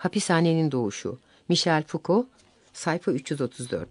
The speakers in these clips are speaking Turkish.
Hapishanenin doğuşu. Michel Foucault, sayfa 334.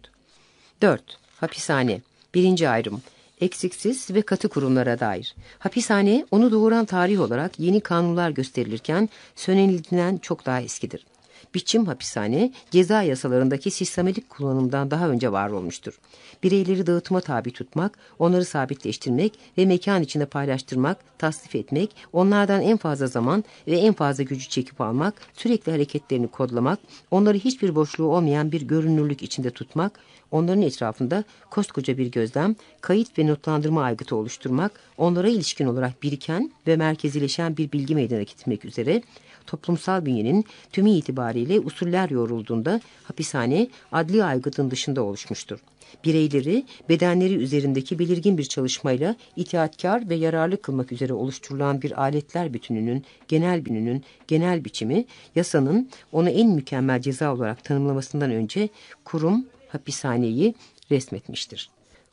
4. Hapishane. Birinci ayrım. Eksiksiz ve katı kurumlara dair. Hapishane, onu doğuran tarih olarak yeni kanunlar gösterilirken sönenildiğinden çok daha eskidir. Biçim hapishane, ceza yasalarındaki sistematik kullanımdan daha önce var olmuştur. Bireyleri dağıtıma tabi tutmak, onları sabitleştirmek ve mekan içinde paylaştırmak, tasnif etmek, onlardan en fazla zaman ve en fazla gücü çekip almak, sürekli hareketlerini kodlamak, onları hiçbir boşluğu olmayan bir görünürlük içinde tutmak, onların etrafında koskoca bir gözlem, kayıt ve notlandırma aygıtı oluşturmak, onlara ilişkin olarak biriken ve merkezileşen bir bilgi meydana getirmek üzere, toplumsal bünyenin tümü itibariyle usuller yorulduğunda hapishane adli aygıtın dışında oluşmuştur. Bireyleri bedenleri üzerindeki belirgin bir çalışmayla itaatkar ve yararlı kılmak üzere oluşturulan bir aletler bütününün genel bütününün genel biçimi yasanın onu en mükemmel ceza olarak tanımlamasından önce kurum hapishaneyi resmetmiştir.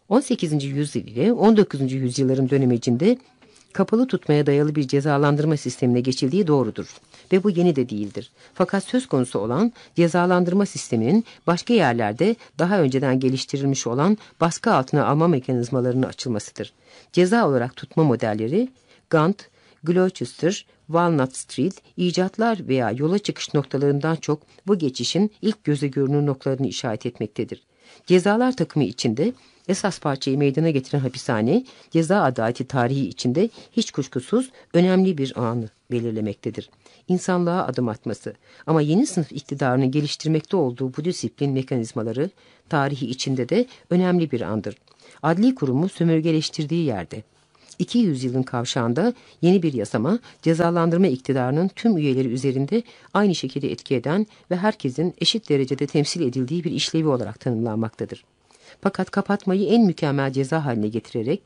18. yüzyıl ile 19. yüzyılların dönemecinde kapalı tutmaya dayalı bir cezalandırma sistemine geçildiği doğrudur ve bu yeni de değildir. Fakat söz konusu olan cezalandırma sisteminin başka yerlerde daha önceden geliştirilmiş olan baskı altına alma mekanizmalarının açılmasıdır. Ceza olarak tutma modelleri Gant, Gloucester, Walnut Street icatlar veya yola çıkış noktalarından çok bu geçişin ilk göze görünür noktalarını işaret etmektedir. Cezalar takımı içinde esas parçayı meydana getiren hapishane, ceza adaleti tarihi içinde hiç kuşkusuz önemli bir anı belirlemektedir. İnsanlığa adım atması ama yeni sınıf iktidarını geliştirmekte olduğu bu disiplin mekanizmaları tarihi içinde de önemli bir andır. Adli kurumu sömürgeleştirdiği yerde. 200 yılın kavşağında yeni bir yasama cezalandırma iktidarının tüm üyeleri üzerinde aynı şekilde etki eden ve herkesin eşit derecede temsil edildiği bir işlevi olarak tanımlanmaktadır. Fakat kapatmayı en mükemmel ceza haline getirerek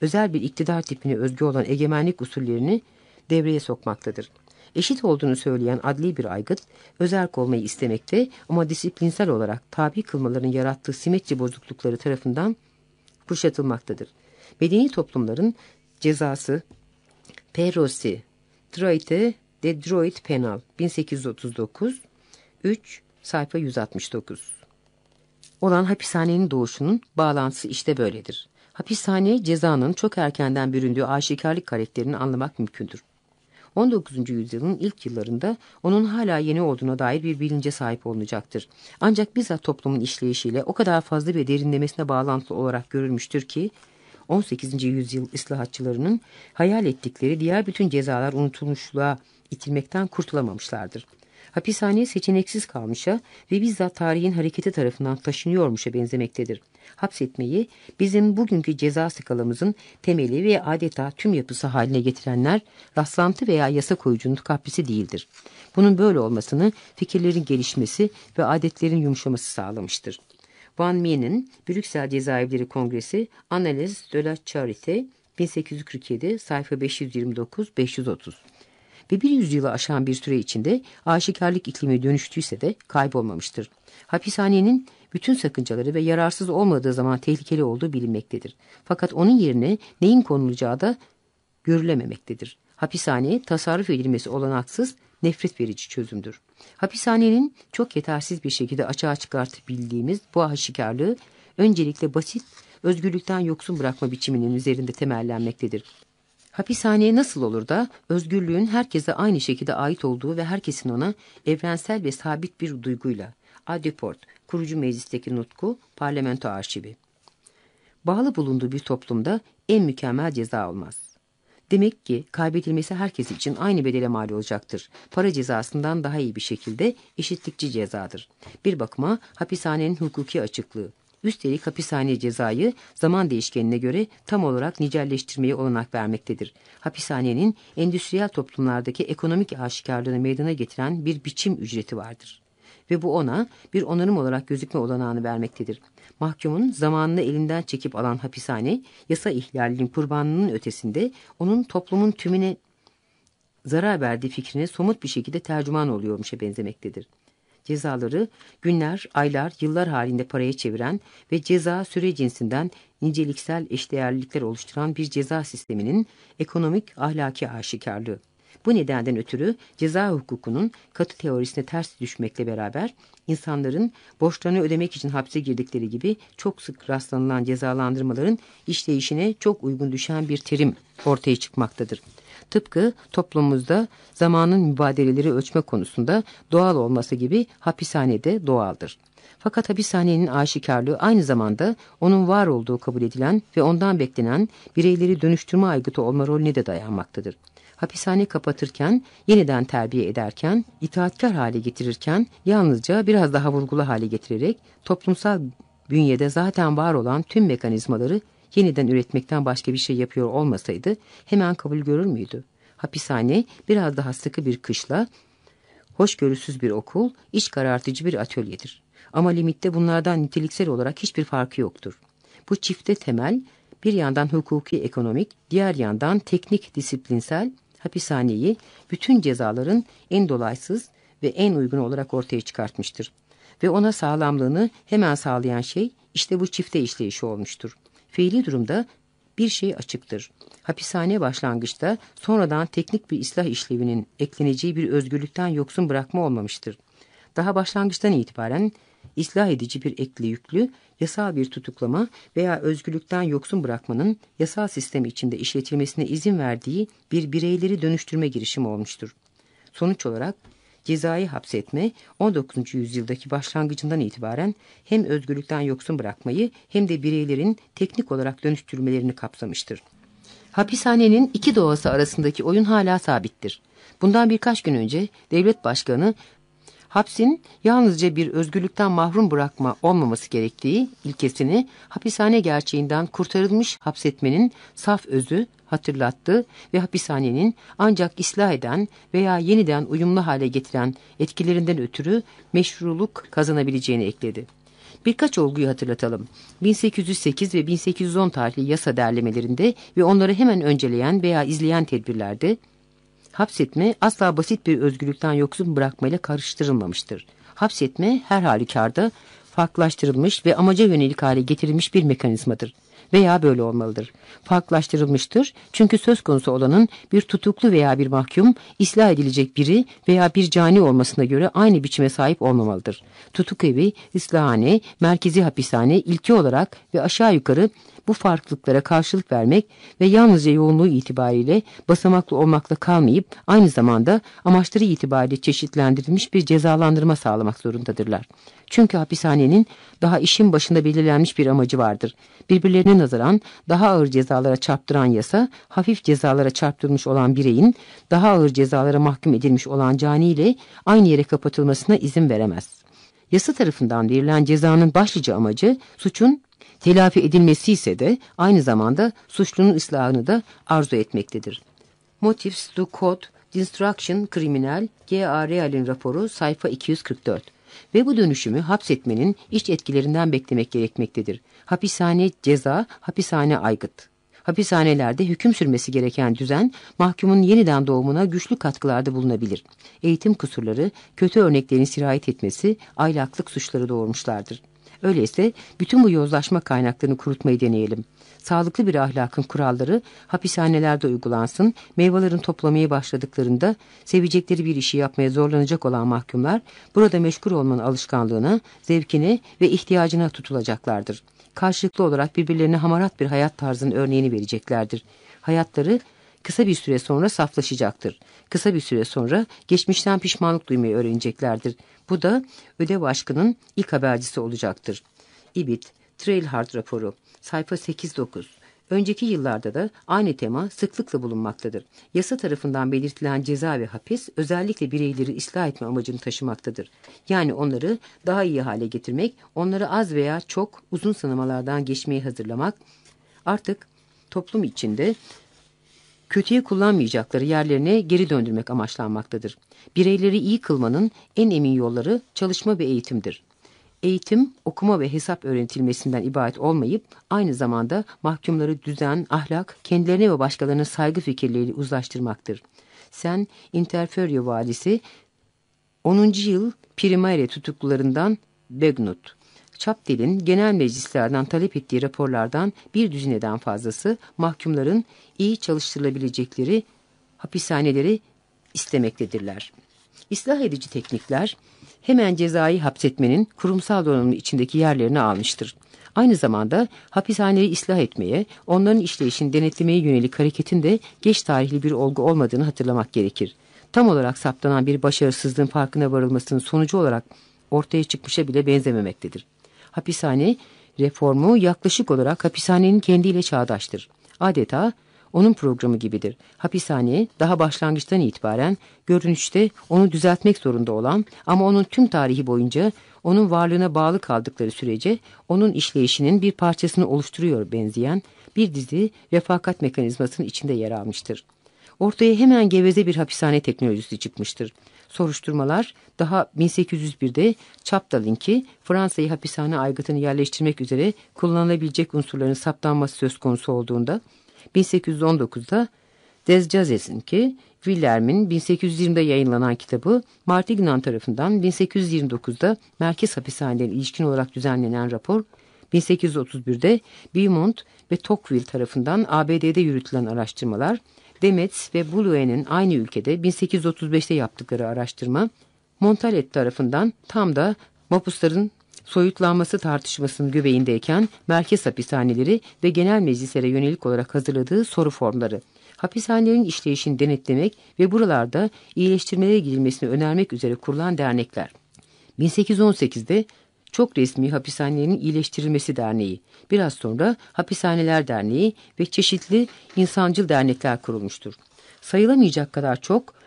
özel bir iktidar tipine özgü olan egemenlik usullerini devreye sokmaktadır. Eşit olduğunu söyleyen adli bir aygıt, özerk olmayı istemekte ama disiplinsel olarak tabi kılmaların yarattığı simetri bozuklukları tarafından kuşatılmaktadır. Medeni toplumların cezası Perosi, Droite de Droit Penal 1839 3 sayfa 169 olan hapishanenin doğuşunun bağlantısı işte böyledir. Hapishane cezanın çok erkenden büründüğü aşikarlık karakterini anlamak mümkündür. 19. yüzyılın ilk yıllarında onun hala yeni olduğuna dair bir bilince sahip olunacaktır. Ancak bizzat toplumun işleyişiyle o kadar fazla bir derinlemesine bağlantılı olarak görülmüştür ki 18. yüzyıl ıslahatçılarının hayal ettikleri diğer bütün cezalar unutulmuşluğa itilmekten kurtulamamışlardır. Hapishane seçeneksiz kalmışa ve bizzat tarihin hareketi tarafından taşınıyormuşa benzemektedir. Hapsetmeyi bizim bugünkü ceza skalamızın temeli ve adeta tüm yapısı haline getirenler rastlantı veya yasa koyucunun kaprisi değildir. Bunun böyle olmasını fikirlerin gelişmesi ve adetlerin yumuşaması sağlamıştır. Van Mie'nin Brüksel Cezaevleri Kongresi Analiz de la Charité 1847 sayfa 529-530 ve bir yüzyılı aşan bir süre içinde aşikarlık iklimi dönüştüyse de kaybolmamıştır. Hapishanenin bütün sakıncaları ve yararsız olmadığı zaman tehlikeli olduğu bilinmektedir. Fakat onun yerine neyin konulacağı da görülememektedir. Hapishane tasarruf edilmesi olanaksız nefret verici çözümdür. Hapishanenin çok yetersiz bir şekilde açığa çıkartabildiğimiz bu aşikarlığı öncelikle basit, özgürlükten yoksun bırakma biçiminin üzerinde temellenmektedir. Hapishane nasıl olur da özgürlüğün herkese aynı şekilde ait olduğu ve herkesin ona evrensel ve sabit bir duyguyla Adeport, kurucu meclisteki nutku, parlamento arşivi. Bağlı bulunduğu bir toplumda en mükemmel ceza olmaz. Demek ki kaybedilmesi herkes için aynı bedele mal olacaktır. Para cezasından daha iyi bir şekilde eşitlikçi cezadır. Bir bakıma hapishanenin hukuki açıklığı. Üstelik hapishane cezayı zaman değişkenine göre tam olarak nicelleştirmeye olanak vermektedir. Hapishanenin endüstriyel toplumlardaki ekonomik aşikarlığını meydana getiren bir biçim ücreti vardır. Ve bu ona bir onarım olarak gözükme olanağını vermektedir. Mahkumun zamanını elinden çekip alan hapishane, yasa ihlalinin kurbanının ötesinde onun toplumun tümüne zarar verdiği fikrine somut bir şekilde tercüman oluyormuşa benzemektedir cezaları günler, aylar, yıllar halinde paraya çeviren ve ceza süre cinsinden niceliksel eşdeğerlilikler oluşturan bir ceza sisteminin ekonomik ahlaki aşikarlığı. Bu nedenden ötürü ceza hukukunun katı teorisine ters düşmekle beraber insanların borçlarını ödemek için hapse girdikleri gibi çok sık rastlanılan cezalandırmaların işleyişine çok uygun düşen bir terim ortaya çıkmaktadır. Tıpkı toplumumuzda zamanın mübadeleleri ölçme konusunda doğal olması gibi hapishanede doğaldır. Fakat hapishanenin aşikarlığı aynı zamanda onun var olduğu kabul edilen ve ondan beklenen bireyleri dönüştürme aygıtı olma rolüne de dayanmaktadır. Hapishane kapatırken, yeniden terbiye ederken, itaatkar hale getirirken yalnızca biraz daha vurgulu hale getirerek toplumsal bünyede zaten var olan tüm mekanizmaları yeniden üretmekten başka bir şey yapıyor olmasaydı hemen kabul görür müydü? Hapishane biraz daha sıkı bir kışla, hoşgörüsüz bir okul, iç karartıcı bir atölyedir. Ama limitte bunlardan niteliksel olarak hiçbir farkı yoktur. Bu çifte temel bir yandan hukuki ekonomik, diğer yandan teknik disiplinsel hapishaneyi bütün cezaların en dolaysız ve en uygun olarak ortaya çıkartmıştır. Ve ona sağlamlığını hemen sağlayan şey işte bu çifte işleyişi olmuştur. Fiili durumda bir şey açıktır. Hapishane başlangıçta sonradan teknik bir ıslah işlevinin ekleneceği bir özgürlükten yoksun bırakma olmamıştır. Daha başlangıçtan itibaren ıslah edici bir ekli yüklü, yasal bir tutuklama veya özgürlükten yoksun bırakmanın yasal sistemi içinde işletilmesine izin verdiği bir bireyleri dönüştürme girişimi olmuştur. Sonuç olarak cezai hapsetme 19. yüzyıldaki başlangıcından itibaren hem özgürlükten yoksun bırakmayı hem de bireylerin teknik olarak dönüştürmelerini kapsamıştır. Hapishanenin iki doğası arasındaki oyun hala sabittir. Bundan birkaç gün önce devlet başkanı hapsin yalnızca bir özgürlükten mahrum bırakma olmaması gerektiği ilkesini hapishane gerçeğinden kurtarılmış hapsetmenin saf özü hatırlattı ve hapishanenin ancak ıslah eden veya yeniden uyumlu hale getiren etkilerinden ötürü meşruluk kazanabileceğini ekledi. Birkaç olguyu hatırlatalım. 1808 ve 1810 tarihli yasa derlemelerinde ve onları hemen önceleyen veya izleyen tedbirlerde hapsetme asla basit bir özgürlükten yoksun bırakmayla karıştırılmamıştır. Hapsetme her halükarda farklılaştırılmış ve amaca yönelik hale getirilmiş bir mekanizmadır veya böyle olmalıdır. Farklılaştırılmıştır çünkü söz konusu olanın bir tutuklu veya bir mahkum ıslah edilecek biri veya bir cani olmasına göre aynı biçime sahip olmamalıdır. Tutuk evi, ıslahhane, merkezi hapishane ilki olarak ve aşağı yukarı bu farklılıklara karşılık vermek ve yalnızca yoğunluğu itibariyle basamaklı olmakla kalmayıp aynı zamanda amaçları itibariyle çeşitlendirilmiş bir cezalandırma sağlamak zorundadırlar. Çünkü hapishanenin daha işin başında belirlenmiş bir amacı vardır. Birbirlerine nazaran daha ağır cezalara çarptıran yasa, hafif cezalara çarptırılmış olan bireyin daha ağır cezalara mahkum edilmiş olan cani ile aynı yere kapatılmasına izin veremez. Yasa tarafından verilen cezanın başlıca amacı suçun telafi edilmesi ise de aynı zamanda suçlunun ıslahını da arzu etmektedir. Motives to Code Instruction Criminal G.A. Real'in raporu sayfa 244 ve bu dönüşümü hapsetmenin iç etkilerinden beklemek gerekmektedir. Hapishane ceza, hapishane aygıt. Hapishanelerde hüküm sürmesi gereken düzen, mahkumun yeniden doğumuna güçlü katkılarda bulunabilir. Eğitim kusurları, kötü örneklerin sirayet etmesi, aylaklık suçları doğurmuşlardır. Öyleyse bütün bu yozlaşma kaynaklarını kurutmayı deneyelim. Sağlıklı bir ahlakın kuralları hapishanelerde uygulansın, meyvelerin toplamaya başladıklarında sevecekleri bir işi yapmaya zorlanacak olan mahkumlar burada meşgul olmanın alışkanlığına, zevkine ve ihtiyacına tutulacaklardır. Karşılıklı olarak birbirlerine hamarat bir hayat tarzının örneğini vereceklerdir. Hayatları kısa bir süre sonra saflaşacaktır. Kısa bir süre sonra geçmişten pişmanlık duymayı öğreneceklerdir. Bu da ödev aşkının ilk habercisi olacaktır. İbit, Trailhard raporu, sayfa 8-9. Önceki yıllarda da aynı tema sıklıkla bulunmaktadır. Yasa tarafından belirtilen ceza ve hapis özellikle bireyleri ıslah etme amacını taşımaktadır. Yani onları daha iyi hale getirmek, onları az veya çok uzun sınamalardan geçmeye hazırlamak, artık toplum içinde kötüye kullanmayacakları yerlerine geri döndürmek amaçlanmaktadır. Bireyleri iyi kılmanın en emin yolları çalışma ve eğitimdir. Eğitim, okuma ve hesap öğretilmesinden ibaret olmayıp aynı zamanda mahkumları düzen, ahlak, kendilerine ve başkalarına saygı fikirleriyle uzlaştırmaktır. Sen Interferio valisi 10. yıl Primare tutuklularından Begnut. Çapdel'in genel meclislerden talep ettiği raporlardan bir düzineden fazlası mahkumların iyi çalıştırılabilecekleri hapishaneleri istemektedirler. İslah edici teknikler hemen cezai hapsetmenin kurumsal donanımı içindeki yerlerini almıştır. Aynı zamanda hapishaneyi ıslah etmeye, onların işleyişini denetlemeye yönelik hareketin de geç tarihli bir olgu olmadığını hatırlamak gerekir. Tam olarak saptanan bir başarısızlığın farkına varılmasının sonucu olarak ortaya çıkmışa bile benzememektedir. Hapishane reformu yaklaşık olarak hapishanenin kendiyle çağdaştır. Adeta onun programı gibidir. Hapishane daha başlangıçtan itibaren görünüşte onu düzeltmek zorunda olan ama onun tüm tarihi boyunca onun varlığına bağlı kaldıkları sürece onun işleyişinin bir parçasını oluşturuyor benzeyen bir dizi refakat mekanizmasının içinde yer almıştır. Ortaya hemen geveze bir hapishane teknolojisi çıkmıştır. Soruşturmalar daha 1801'de Chapdalin'ki Fransa'yı hapishane aygıtını yerleştirmek üzere kullanılabilecek unsurların saptanması söz konusu olduğunda 1819'da Desjazes'in ki Wilhelm'in 1820'de yayınlanan kitabı Martignan tarafından 1829'da merkez hapishanelerine ilişkin olarak düzenlenen rapor 1831'de Beaumont ve Tocqueville tarafından ABD'de yürütülen araştırmalar Demetz ve Boulouet'in aynı ülkede 1835'te yaptıkları araştırma Montalet tarafından tam da mapusların soyutlanması tartışmasının göbeğindeyken merkez hapishaneleri ve genel meclislere yönelik olarak hazırladığı soru formları, hapishanelerin işleyişini denetlemek ve buralarda iyileştirmelere gidilmesini önermek üzere kurulan dernekler. 1818'de çok resmi hapishanelerin iyileştirilmesi derneği, biraz sonra Hapishaneler Derneği ve çeşitli insancıl dernekler kurulmuştur. Sayılamayacak kadar çok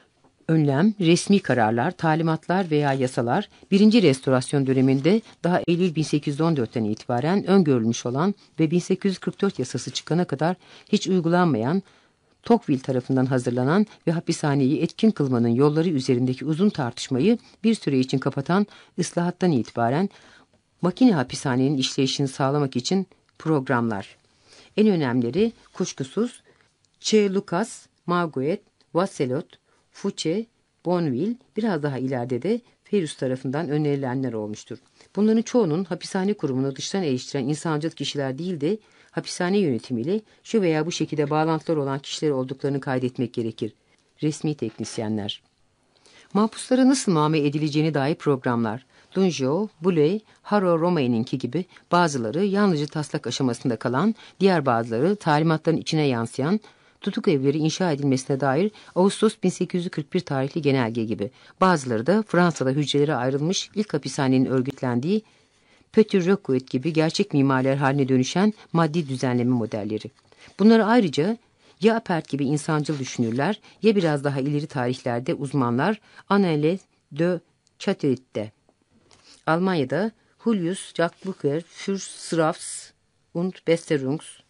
önlem, resmi kararlar, talimatlar veya yasalar birinci restorasyon döneminde daha Eylül 1814'ten itibaren öngörülmüş olan ve 1844 yasası çıkana kadar hiç uygulanmayan Tocqueville tarafından hazırlanan ve hapishaneyi etkin kılmanın yolları üzerindeki uzun tartışmayı bir süre için kapatan ıslahattan itibaren makine hapishanenin işleyişini sağlamak için programlar. En önemlileri kuşkusuz Ç. Lucas, Marguet, Vasselot, Fouché, Bonville biraz daha ileride de Ferus tarafından önerilenler olmuştur. Bunların çoğunun hapishane kurumunu dıştan eleştiren insancıl kişiler değil de hapishane yönetimiyle şu veya bu şekilde bağlantılar olan kişiler olduklarını kaydetmek gerekir. Resmi teknisyenler. Mahpuslara nasıl muamele edileceğini dair programlar. Dunjo, Buley, Haro Romay'ninki gibi bazıları yalnızca taslak aşamasında kalan, diğer bazıları talimatların içine yansıyan, tutuk evleri inşa edilmesine dair Ağustos 1841 tarihli genelge gibi. Bazıları da Fransa'da hücrelere ayrılmış ilk hapishanenin örgütlendiği Petit Roquet gibi gerçek mimarlar haline dönüşen maddi düzenleme modelleri. Bunları ayrıca ya Apert gibi insancıl düşünürler ya biraz daha ileri tarihlerde uzmanlar Annele de Chatterit'te. Almanya'da Julius Jacques für Strafs und Besserungs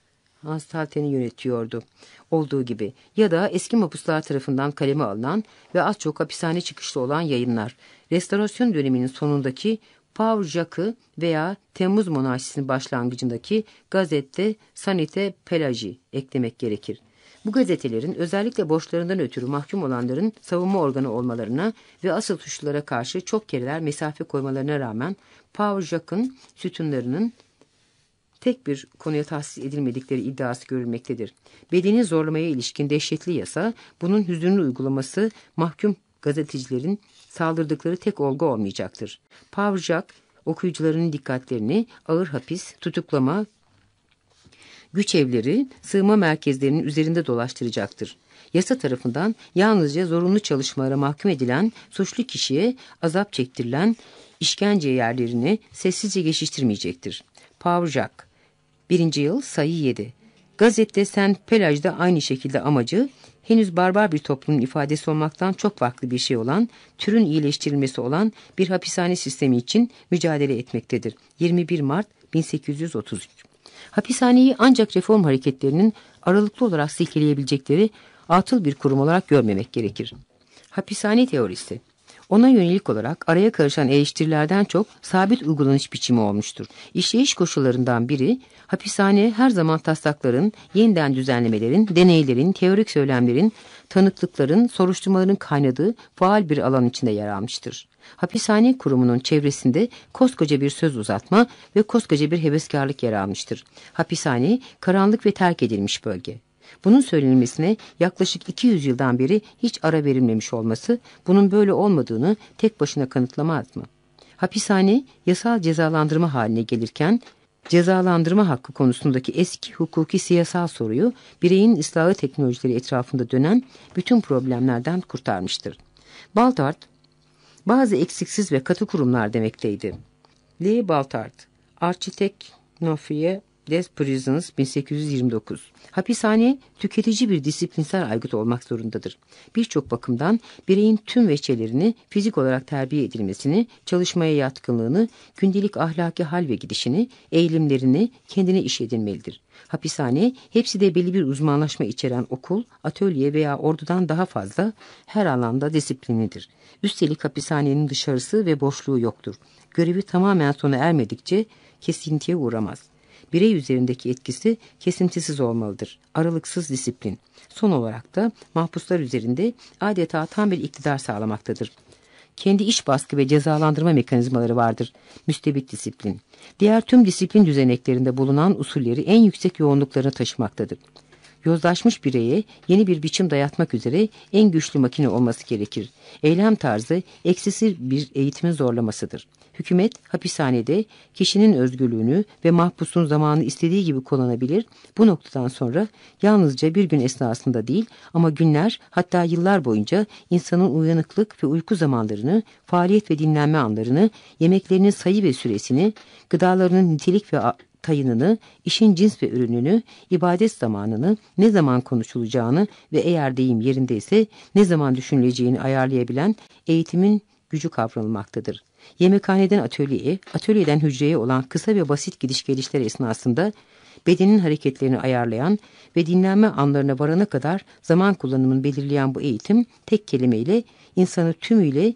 Anstalten'i yönetiyordu. Olduğu gibi ya da eski mapuslar tarafından kaleme alınan ve az çok hapishane çıkışlı olan yayınlar. Restorasyon döneminin sonundaki Paul Jacques veya Temmuz Monarşisi'nin başlangıcındaki gazette Sanite Pelagi eklemek gerekir. Bu gazetelerin özellikle borçlarından ötürü mahkum olanların savunma organı olmalarına ve asıl suçlulara karşı çok kereler mesafe koymalarına rağmen Paul Jacques'ın sütunlarının tek bir konuya tahsis edilmedikleri iddiası görülmektedir. Bedeni zorlamaya ilişkin dehşetli yasa, bunun hüzünlü uygulaması mahkum gazetecilerin saldırdıkları tek olgu olmayacaktır. Pavjak, okuyucuların dikkatlerini ağır hapis, tutuklama, güç evleri, sığınma merkezlerinin üzerinde dolaştıracaktır. Yasa tarafından yalnızca zorunlu çalışmalara mahkum edilen suçlu kişiye azap çektirilen işkence yerlerini sessizce geçiştirmeyecektir. Pavjak, birinci yıl sayı 7. Gazette Saint Pelaj'da aynı şekilde amacı henüz barbar bir toplumun ifadesi olmaktan çok farklı bir şey olan, türün iyileştirilmesi olan bir hapishane sistemi için mücadele etmektedir. 21 Mart 1833 Hapishaneyi ancak reform hareketlerinin aralıklı olarak silkeleyebilecekleri atıl bir kurum olarak görmemek gerekir. Hapishane teorisi ona yönelik olarak araya karışan eleştirilerden çok sabit uygulanış biçimi olmuştur. İşleyiş koşullarından biri hapishane her zaman taslakların, yeniden düzenlemelerin, deneylerin, teorik söylemlerin, tanıklıkların, soruşturmaların kaynadığı faal bir alan içinde yer almıştır. Hapishane kurumunun çevresinde koskoca bir söz uzatma ve koskoca bir heveskarlık yer almıştır. Hapishane karanlık ve terk edilmiş bölge. Bunun söylenilmesine yaklaşık 200 yıldan beri hiç ara verilmemiş olması bunun böyle olmadığını tek başına kanıtlamaz mı? Hapishane yasal cezalandırma haline gelirken cezalandırma hakkı konusundaki eski hukuki siyasal soruyu bireyin ıslahı teknolojileri etrafında dönen bütün problemlerden kurtarmıştır. Baltart, bazı eksiksiz ve katı kurumlar demekteydi. Lee Baltart, Architect Nofriye des Prisons 1829. Hapishane tüketici bir disiplinsel aygıt olmak zorundadır. Birçok bakımdan bireyin tüm veçelerini fizik olarak terbiye edilmesini, çalışmaya yatkınlığını, gündelik ahlaki hal ve gidişini, eğilimlerini kendine iş edinmelidir. Hapishane hepsi de belli bir uzmanlaşma içeren okul, atölye veya ordudan daha fazla her alanda disiplinidir. Üstelik hapishanenin dışarısı ve boşluğu yoktur. Görevi tamamen sona ermedikçe kesintiye uğramaz. Birey üzerindeki etkisi kesintisiz olmalıdır. Aralıksız disiplin. Son olarak da mahpuslar üzerinde adeta tam bir iktidar sağlamaktadır. Kendi iş baskı ve cezalandırma mekanizmaları vardır. Müstebit disiplin. Diğer tüm disiplin düzeneklerinde bulunan usulleri en yüksek yoğunluklarına taşımaktadır. Yozlaşmış bireye yeni bir biçim dayatmak üzere en güçlü makine olması gerekir. Eylem tarzı eksisiz bir eğitimin zorlamasıdır. Hükümet hapishanede kişinin özgürlüğünü ve mahpusun zamanı istediği gibi kullanabilir. Bu noktadan sonra yalnızca bir gün esnasında değil ama günler hatta yıllar boyunca insanın uyanıklık ve uyku zamanlarını, faaliyet ve dinlenme anlarını, yemeklerinin sayı ve süresini, gıdalarının nitelik ve tayınını, işin cins ve ürününü, ibadet zamanını, ne zaman konuşulacağını ve eğer deyim yerindeyse ne zaman düşünüleceğini ayarlayabilen eğitimin gücü kavranılmaktadır. Yemekhaneden atölyeye, atölyeden hücreye olan kısa ve basit gidiş gelişler esnasında bedenin hareketlerini ayarlayan ve dinlenme anlarına varana kadar zaman kullanımını belirleyen bu eğitim tek kelimeyle insanı tümüyle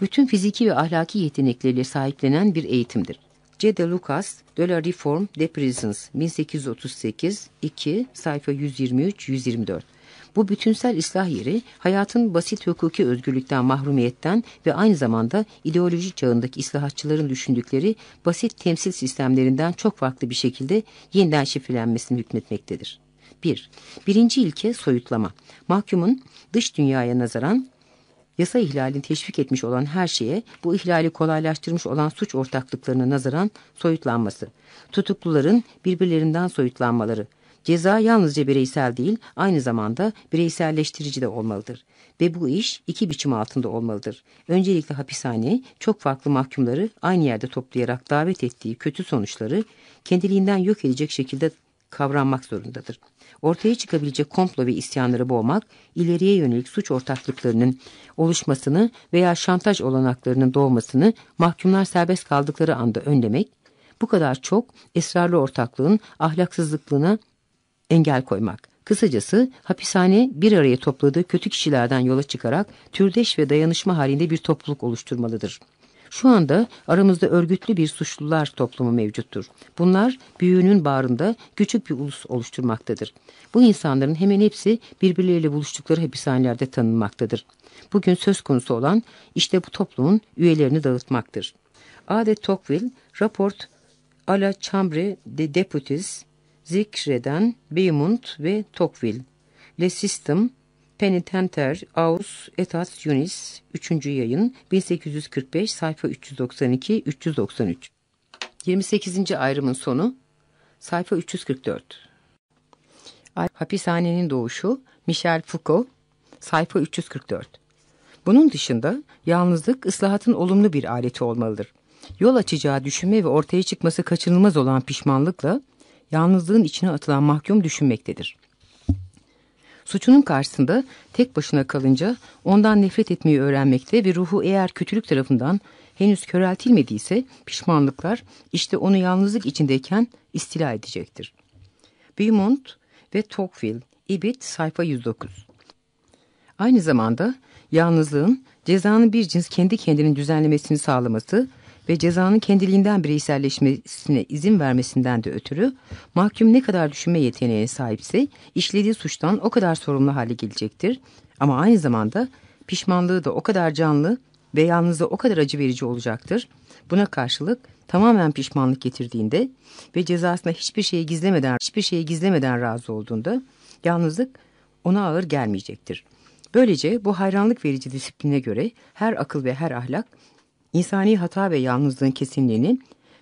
bütün fiziki ve ahlaki yetenekleriyle sahiplenen bir eğitimdir. C. de Lucas, De la Reform de Prisons 1838 2 sayfa 123-124 bu bütünsel ıslah yeri hayatın basit hukuki özgürlükten mahrumiyetten ve aynı zamanda ideoloji çağındaki islahatçıların düşündükleri basit temsil sistemlerinden çok farklı bir şekilde yeniden şifrelenmesini hükmetmektedir. 1. Bir, birinci ilke soyutlama. Mahkumun dış dünyaya nazaran yasa ihlalini teşvik etmiş olan her şeye bu ihlali kolaylaştırmış olan suç ortaklıklarına nazaran soyutlanması. Tutukluların birbirlerinden soyutlanmaları. Ceza yalnızca bireysel değil, aynı zamanda bireyselleştirici de olmalıdır. Ve bu iş iki biçim altında olmalıdır. Öncelikle hapishane, çok farklı mahkumları aynı yerde toplayarak davet ettiği kötü sonuçları kendiliğinden yok edecek şekilde kavranmak zorundadır. Ortaya çıkabilecek komplo ve isyanları boğmak, ileriye yönelik suç ortaklıklarının oluşmasını veya şantaj olanaklarının doğmasını mahkumlar serbest kaldıkları anda önlemek, bu kadar çok esrarlı ortaklığın ahlaksızlıklığına engel koymak. Kısacası hapishane bir araya topladığı kötü kişilerden yola çıkarak türdeş ve dayanışma halinde bir topluluk oluşturmalıdır. Şu anda aramızda örgütlü bir suçlular toplumu mevcuttur. Bunlar büyüğünün bağrında küçük bir ulus oluşturmaktadır. Bu insanların hemen hepsi birbirleriyle buluştukları hapishanelerde tanınmaktadır. Bugün söz konusu olan işte bu toplumun üyelerini dağıtmaktır. A. de Tocqueville, Raport à la Chambre des Députés zikreden Beaumont ve Tocqueville. Le System Penitenter Aus Etats Unis 3. yayın 1845 sayfa 392-393 28. ayrımın sonu sayfa 344 Hapishanenin doğuşu Michel Foucault sayfa 344 Bunun dışında yalnızlık ıslahatın olumlu bir aleti olmalıdır. Yol açacağı düşünme ve ortaya çıkması kaçınılmaz olan pişmanlıkla yalnızlığın içine atılan mahkum düşünmektedir. Suçunun karşısında tek başına kalınca ondan nefret etmeyi öğrenmekte ve ruhu eğer kötülük tarafından henüz köreltilmediyse pişmanlıklar işte onu yalnızlık içindeyken istila edecektir. Beaumont ve Tocqueville, İbit sayfa 109 Aynı zamanda yalnızlığın cezanın bir cins kendi kendinin düzenlemesini sağlaması ve cezanın kendiliğinden bireyselleşmesine izin vermesinden de ötürü mahkum ne kadar düşünme yeteneğine sahipse işlediği suçtan o kadar sorumlu hale gelecektir. Ama aynı zamanda pişmanlığı da o kadar canlı ve yalnızlığı o kadar acı verici olacaktır. Buna karşılık tamamen pişmanlık getirdiğinde ve cezasında hiçbir şeyi gizlemeden hiçbir şeyi gizlemeden razı olduğunda yalnızlık ona ağır gelmeyecektir. Böylece bu hayranlık verici disipline göre her akıl ve her ahlak insani hata ve yalnızlığın kesinliğini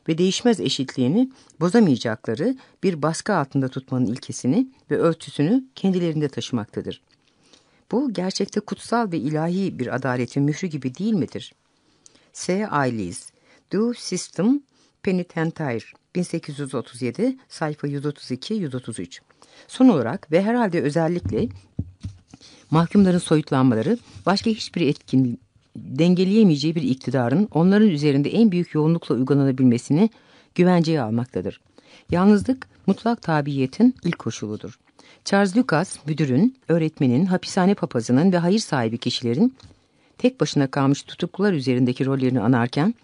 ve değişmez eşitliğini bozamayacakları bir baskı altında tutmanın ilkesini ve ölçüsünü kendilerinde taşımaktadır. Bu gerçekte kutsal ve ilahi bir adaletin mührü gibi değil midir? S. Ailes, Do System Penitentiary 1837 sayfa 132-133 Son olarak ve herhalde özellikle mahkumların soyutlanmaları başka hiçbir etkin dengeleyemeyeceği bir iktidarın onların üzerinde en büyük yoğunlukla uygulanabilmesini güvenceye almaktadır. Yalnızlık mutlak tabiiyetin ilk koşuludur. Charles Lucas, müdürün, öğretmenin, hapishane papazının ve hayır sahibi kişilerin tek başına kalmış tutuklular üzerindeki rollerini anarken,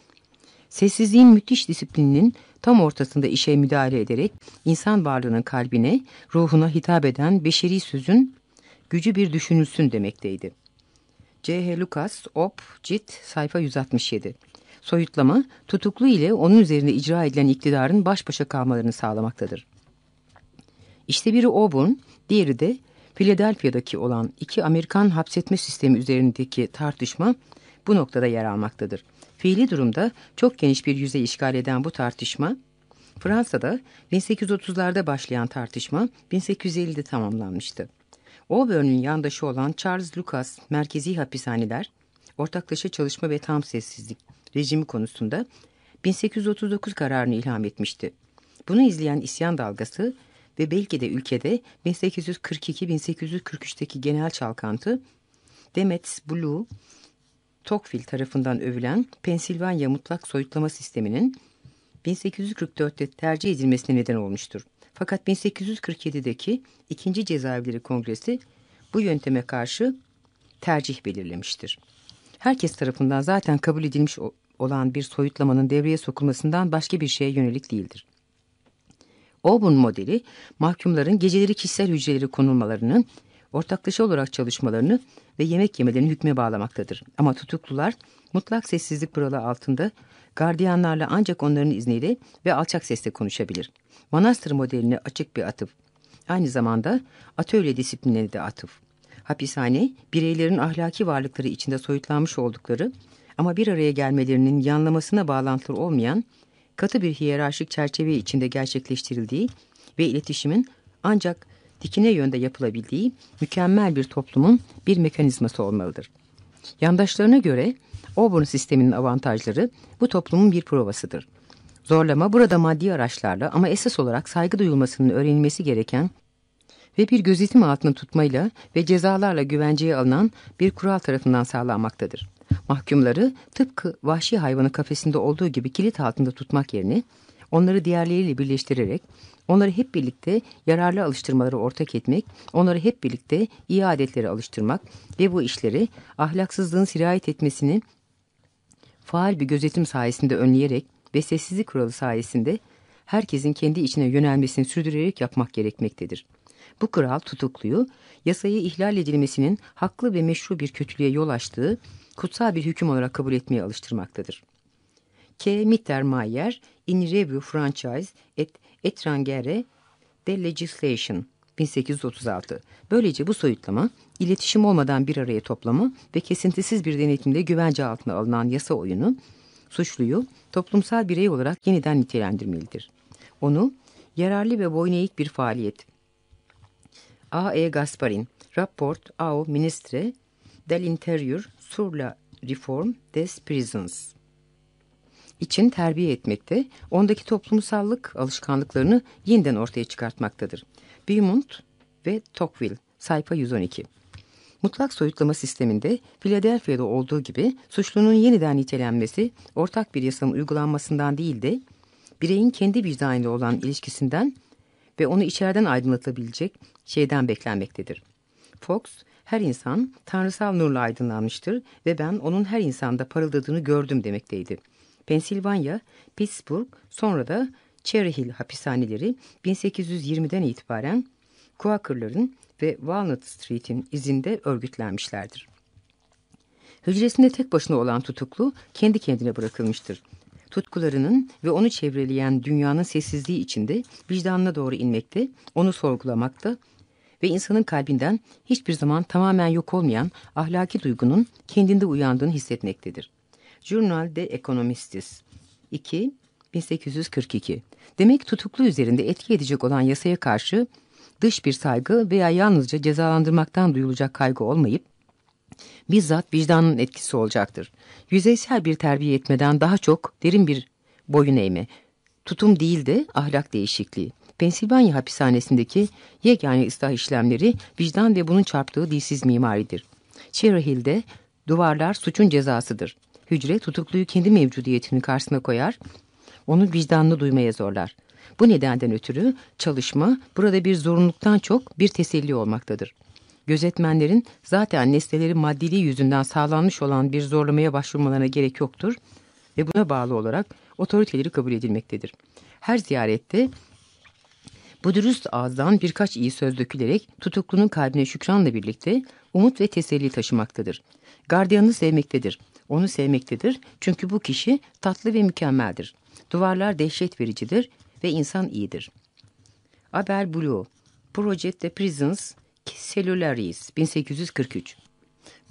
sessizliğin müthiş disiplininin tam ortasında işe müdahale ederek insan varlığının kalbine, ruhuna hitap eden beşeri sözün gücü bir düşünülsün demekteydi. C.H. Lucas, Op, Cit, sayfa 167. Soyutlama, tutuklu ile onun üzerinde icra edilen iktidarın baş başa kalmalarını sağlamaktadır. İşte biri Auburn, diğeri de Philadelphia'daki olan iki Amerikan hapsetme sistemi üzerindeki tartışma bu noktada yer almaktadır. Fiili durumda çok geniş bir yüzey işgal eden bu tartışma, Fransa'da 1830'larda başlayan tartışma 1850'de tamamlanmıştı. Auburn'un yandaşı olan Charles Lucas merkezi hapishaneler, ortaklaşa çalışma ve tam sessizlik rejimi konusunda 1839 kararını ilham etmişti. Bunu izleyen isyan dalgası ve belki de ülkede 1842-1843'teki genel çalkantı, Demet Blue, Tocqueville tarafından övülen Pensilvanya mutlak soyutlama sisteminin 1844'te tercih edilmesine neden olmuştur. Fakat 1847'deki ikinci cezaevleri kongresi bu yönteme karşı tercih belirlemiştir. Herkes tarafından zaten kabul edilmiş olan bir soyutlamanın devreye sokulmasından başka bir şeye yönelik değildir. Auburn modeli mahkumların geceleri kişisel hücreleri konulmalarını, ortaklaşa olarak çalışmalarını ve yemek yemelerini hükme bağlamaktadır. Ama tutuklular mutlak sessizlik kuralı altında gardiyanlarla ancak onların izniyle ve alçak sesle konuşabilir. Manastır modeline açık bir atıf. Aynı zamanda atölye disiplinine de atıf. Hapishane, bireylerin ahlaki varlıkları içinde soyutlanmış oldukları ama bir araya gelmelerinin yanlamasına bağlantılı olmayan katı bir hiyerarşik çerçeve içinde gerçekleştirildiği ve iletişimin ancak dikine yönde yapılabildiği mükemmel bir toplumun bir mekanizması olmalıdır. Yandaşlarına göre Auburn sisteminin avantajları bu toplumun bir provasıdır. Zorlama burada maddi araçlarla ama esas olarak saygı duyulmasının öğrenilmesi gereken ve bir gözetim altında tutmayla ve cezalarla güvenceye alınan bir kural tarafından sağlanmaktadır. Mahkumları tıpkı vahşi hayvanı kafesinde olduğu gibi kilit altında tutmak yerine onları diğerleriyle birleştirerek onları hep birlikte yararlı alıştırmaları ortak etmek, onları hep birlikte iyi adetleri alıştırmak ve bu işleri ahlaksızlığın sirayet etmesini faal bir gözetim sayesinde önleyerek ve sessizlik kuralı sayesinde herkesin kendi içine yönelmesini sürdürerek yapmak gerekmektedir. Bu kural tutukluyu yasayı ihlal edilmesinin haklı ve meşru bir kötülüğe yol açtığı kutsal bir hüküm olarak kabul etmeye alıştırmaktadır. K. Mittermeier in Review Franchise et Etrangere de Legislation 1836. Böylece bu soyutlama, iletişim olmadan bir araya toplama ve kesintisiz bir denetimde güvence altına alınan yasa oyunu, suçluyu toplumsal birey olarak yeniden nitelendirmelidir. Onu yararlı ve boyun eğik bir faaliyet. A. E. Gasparin, Rapport au Ministre del Interior sur la Reform des Prisons için terbiye etmekte, ondaki toplumsallık alışkanlıklarını yeniden ortaya çıkartmaktadır. Beaumont ve Tocqueville, sayfa 112. Mutlak soyutlama sisteminde Philadelphia'da olduğu gibi suçlunun yeniden nitelenmesi ortak bir yasanın uygulanmasından değil de bireyin kendi vicdanıyla olan ilişkisinden ve onu içeriden aydınlatabilecek şeyden beklenmektedir. Fox, her insan tanrısal nurla aydınlanmıştır ve ben onun her insanda parıldadığını gördüm demekteydi. Pensilvanya, Pittsburgh, sonra da Cherry Hill hapishaneleri 1820'den itibaren Quaker'ların ve Walnut Street'in izinde örgütlenmişlerdir. Hücresinde tek başına olan tutuklu kendi kendine bırakılmıştır. Tutkularının ve onu çevreleyen dünyanın sessizliği içinde vicdanına doğru inmekte, onu sorgulamakta ve insanın kalbinden hiçbir zaman tamamen yok olmayan ahlaki duygunun kendinde uyandığını hissetmektedir. Journal de Economistes 2 1842 Demek tutuklu üzerinde etki edecek olan yasaya karşı dış bir saygı veya yalnızca cezalandırmaktan duyulacak kaygı olmayıp bizzat vicdanın etkisi olacaktır. Yüzeysel bir terbiye etmeden daha çok derin bir boyun eğme, tutum değil de ahlak değişikliği. Pensilvanya hapishanesindeki yegane ıslah işlemleri vicdan ve bunun çarptığı dilsiz mimaridir. Cherry Hill'de duvarlar suçun cezasıdır. Hücre tutukluyu kendi mevcudiyetinin karşısına koyar, onu vicdanını duymaya zorlar. Bu nedenden ötürü çalışma burada bir zorunluluktan çok bir teselli olmaktadır. Gözetmenlerin zaten nesneleri maddiliği yüzünden sağlanmış olan bir zorlamaya başvurmalarına gerek yoktur ve buna bağlı olarak otoriteleri kabul edilmektedir. Her ziyarette bu dürüst ağızdan birkaç iyi söz dökülerek tutuklunun kalbine şükranla birlikte umut ve teselli taşımaktadır. Gardiyanı sevmektedir. Onu sevmektedir çünkü bu kişi tatlı ve mükemmeldir. Duvarlar dehşet vericidir ve insan iyidir. Aber Blue, Project de Prisons Cellularis 1843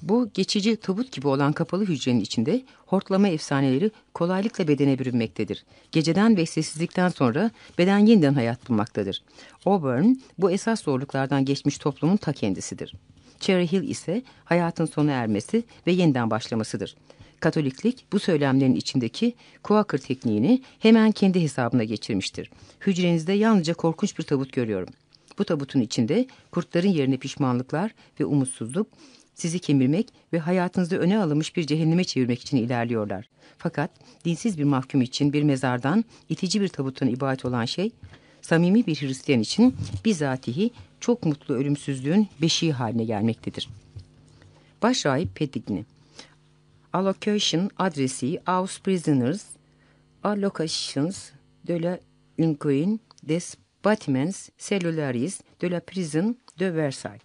Bu geçici tabut gibi olan kapalı hücrenin içinde hortlama efsaneleri kolaylıkla bedene bürünmektedir. Geceden ve sessizlikten sonra beden yeniden hayat bulmaktadır. Auburn bu esas zorluklardan geçmiş toplumun ta kendisidir. Cherry Hill ise hayatın sona ermesi ve yeniden başlamasıdır. Katoliklik bu söylemlerin içindeki Quaker tekniğini hemen kendi hesabına geçirmiştir. Hücrenizde yalnızca korkunç bir tabut görüyorum. Bu tabutun içinde kurtların yerine pişmanlıklar ve umutsuzluk sizi kemirmek ve hayatınızda öne alınmış bir cehenneme çevirmek için ilerliyorlar. Fakat dinsiz bir mahkum için bir mezardan itici bir tabuttan ibaret olan şey, samimi bir Hristiyan için bizatihi çok mutlu ölümsüzlüğün beşiği haline gelmektedir. Başrahip Petigny Allocation adresi Aus Prisoners Allocations de la Uncoin des Bâtiments Cellularis de la Prison de Versailles.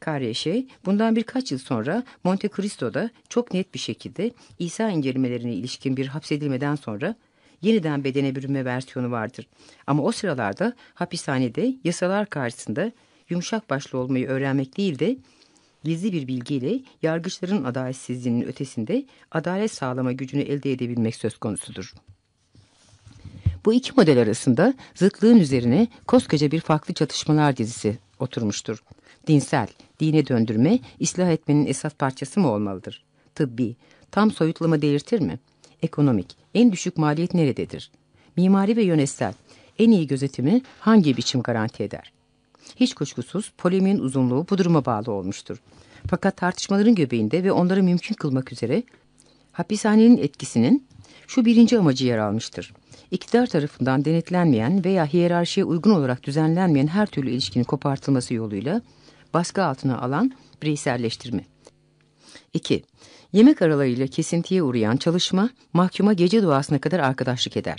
Karyeşe bundan birkaç yıl sonra Monte Cristo'da çok net bir şekilde İsa incelemelerine ilişkin bir hapsedilmeden sonra yeniden bedene bürünme versiyonu vardır. Ama o sıralarda hapishanede yasalar karşısında yumuşak başlı olmayı öğrenmek değil de gizli bir bilgiyle yargıçların adaletsizliğinin ötesinde adalet sağlama gücünü elde edebilmek söz konusudur. Bu iki model arasında zıtlığın üzerine koskoca bir farklı çatışmalar dizisi oturmuştur. Dinsel, dine döndürme, ıslah etmenin esas parçası mı olmalıdır? Tıbbi, tam soyutlama delirtir mi? Ekonomik, en düşük maliyet nerededir? Mimari ve yönetsel, en iyi gözetimi hangi biçim garanti eder? Hiç kuşkusuz polemiğin uzunluğu bu duruma bağlı olmuştur. Fakat tartışmaların göbeğinde ve onları mümkün kılmak üzere hapishanenin etkisinin şu birinci amacı yer almıştır. İktidar tarafından denetlenmeyen veya hiyerarşiye uygun olarak düzenlenmeyen her türlü ilişkinin kopartılması yoluyla baskı altına alan bireyselleştirme. 2. Yemek aralarıyla kesintiye uğrayan çalışma mahkuma gece duasına kadar arkadaşlık eder.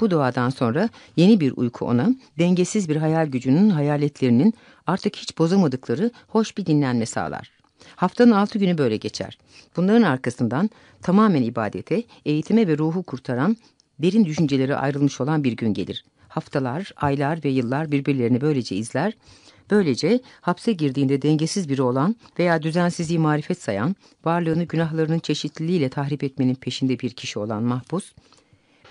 Bu duadan sonra yeni bir uyku ona dengesiz bir hayal gücünün hayaletlerinin artık hiç bozamadıkları hoş bir dinlenme sağlar. Haftanın altı günü böyle geçer. Bunların arkasından tamamen ibadete, eğitime ve ruhu kurtaran derin düşünceleri ayrılmış olan bir gün gelir. Haftalar, aylar ve yıllar birbirlerini böylece izler. Böylece hapse girdiğinde dengesiz biri olan veya düzensizliği marifet sayan, varlığını günahlarının çeşitliliğiyle tahrip etmenin peşinde bir kişi olan mahpus,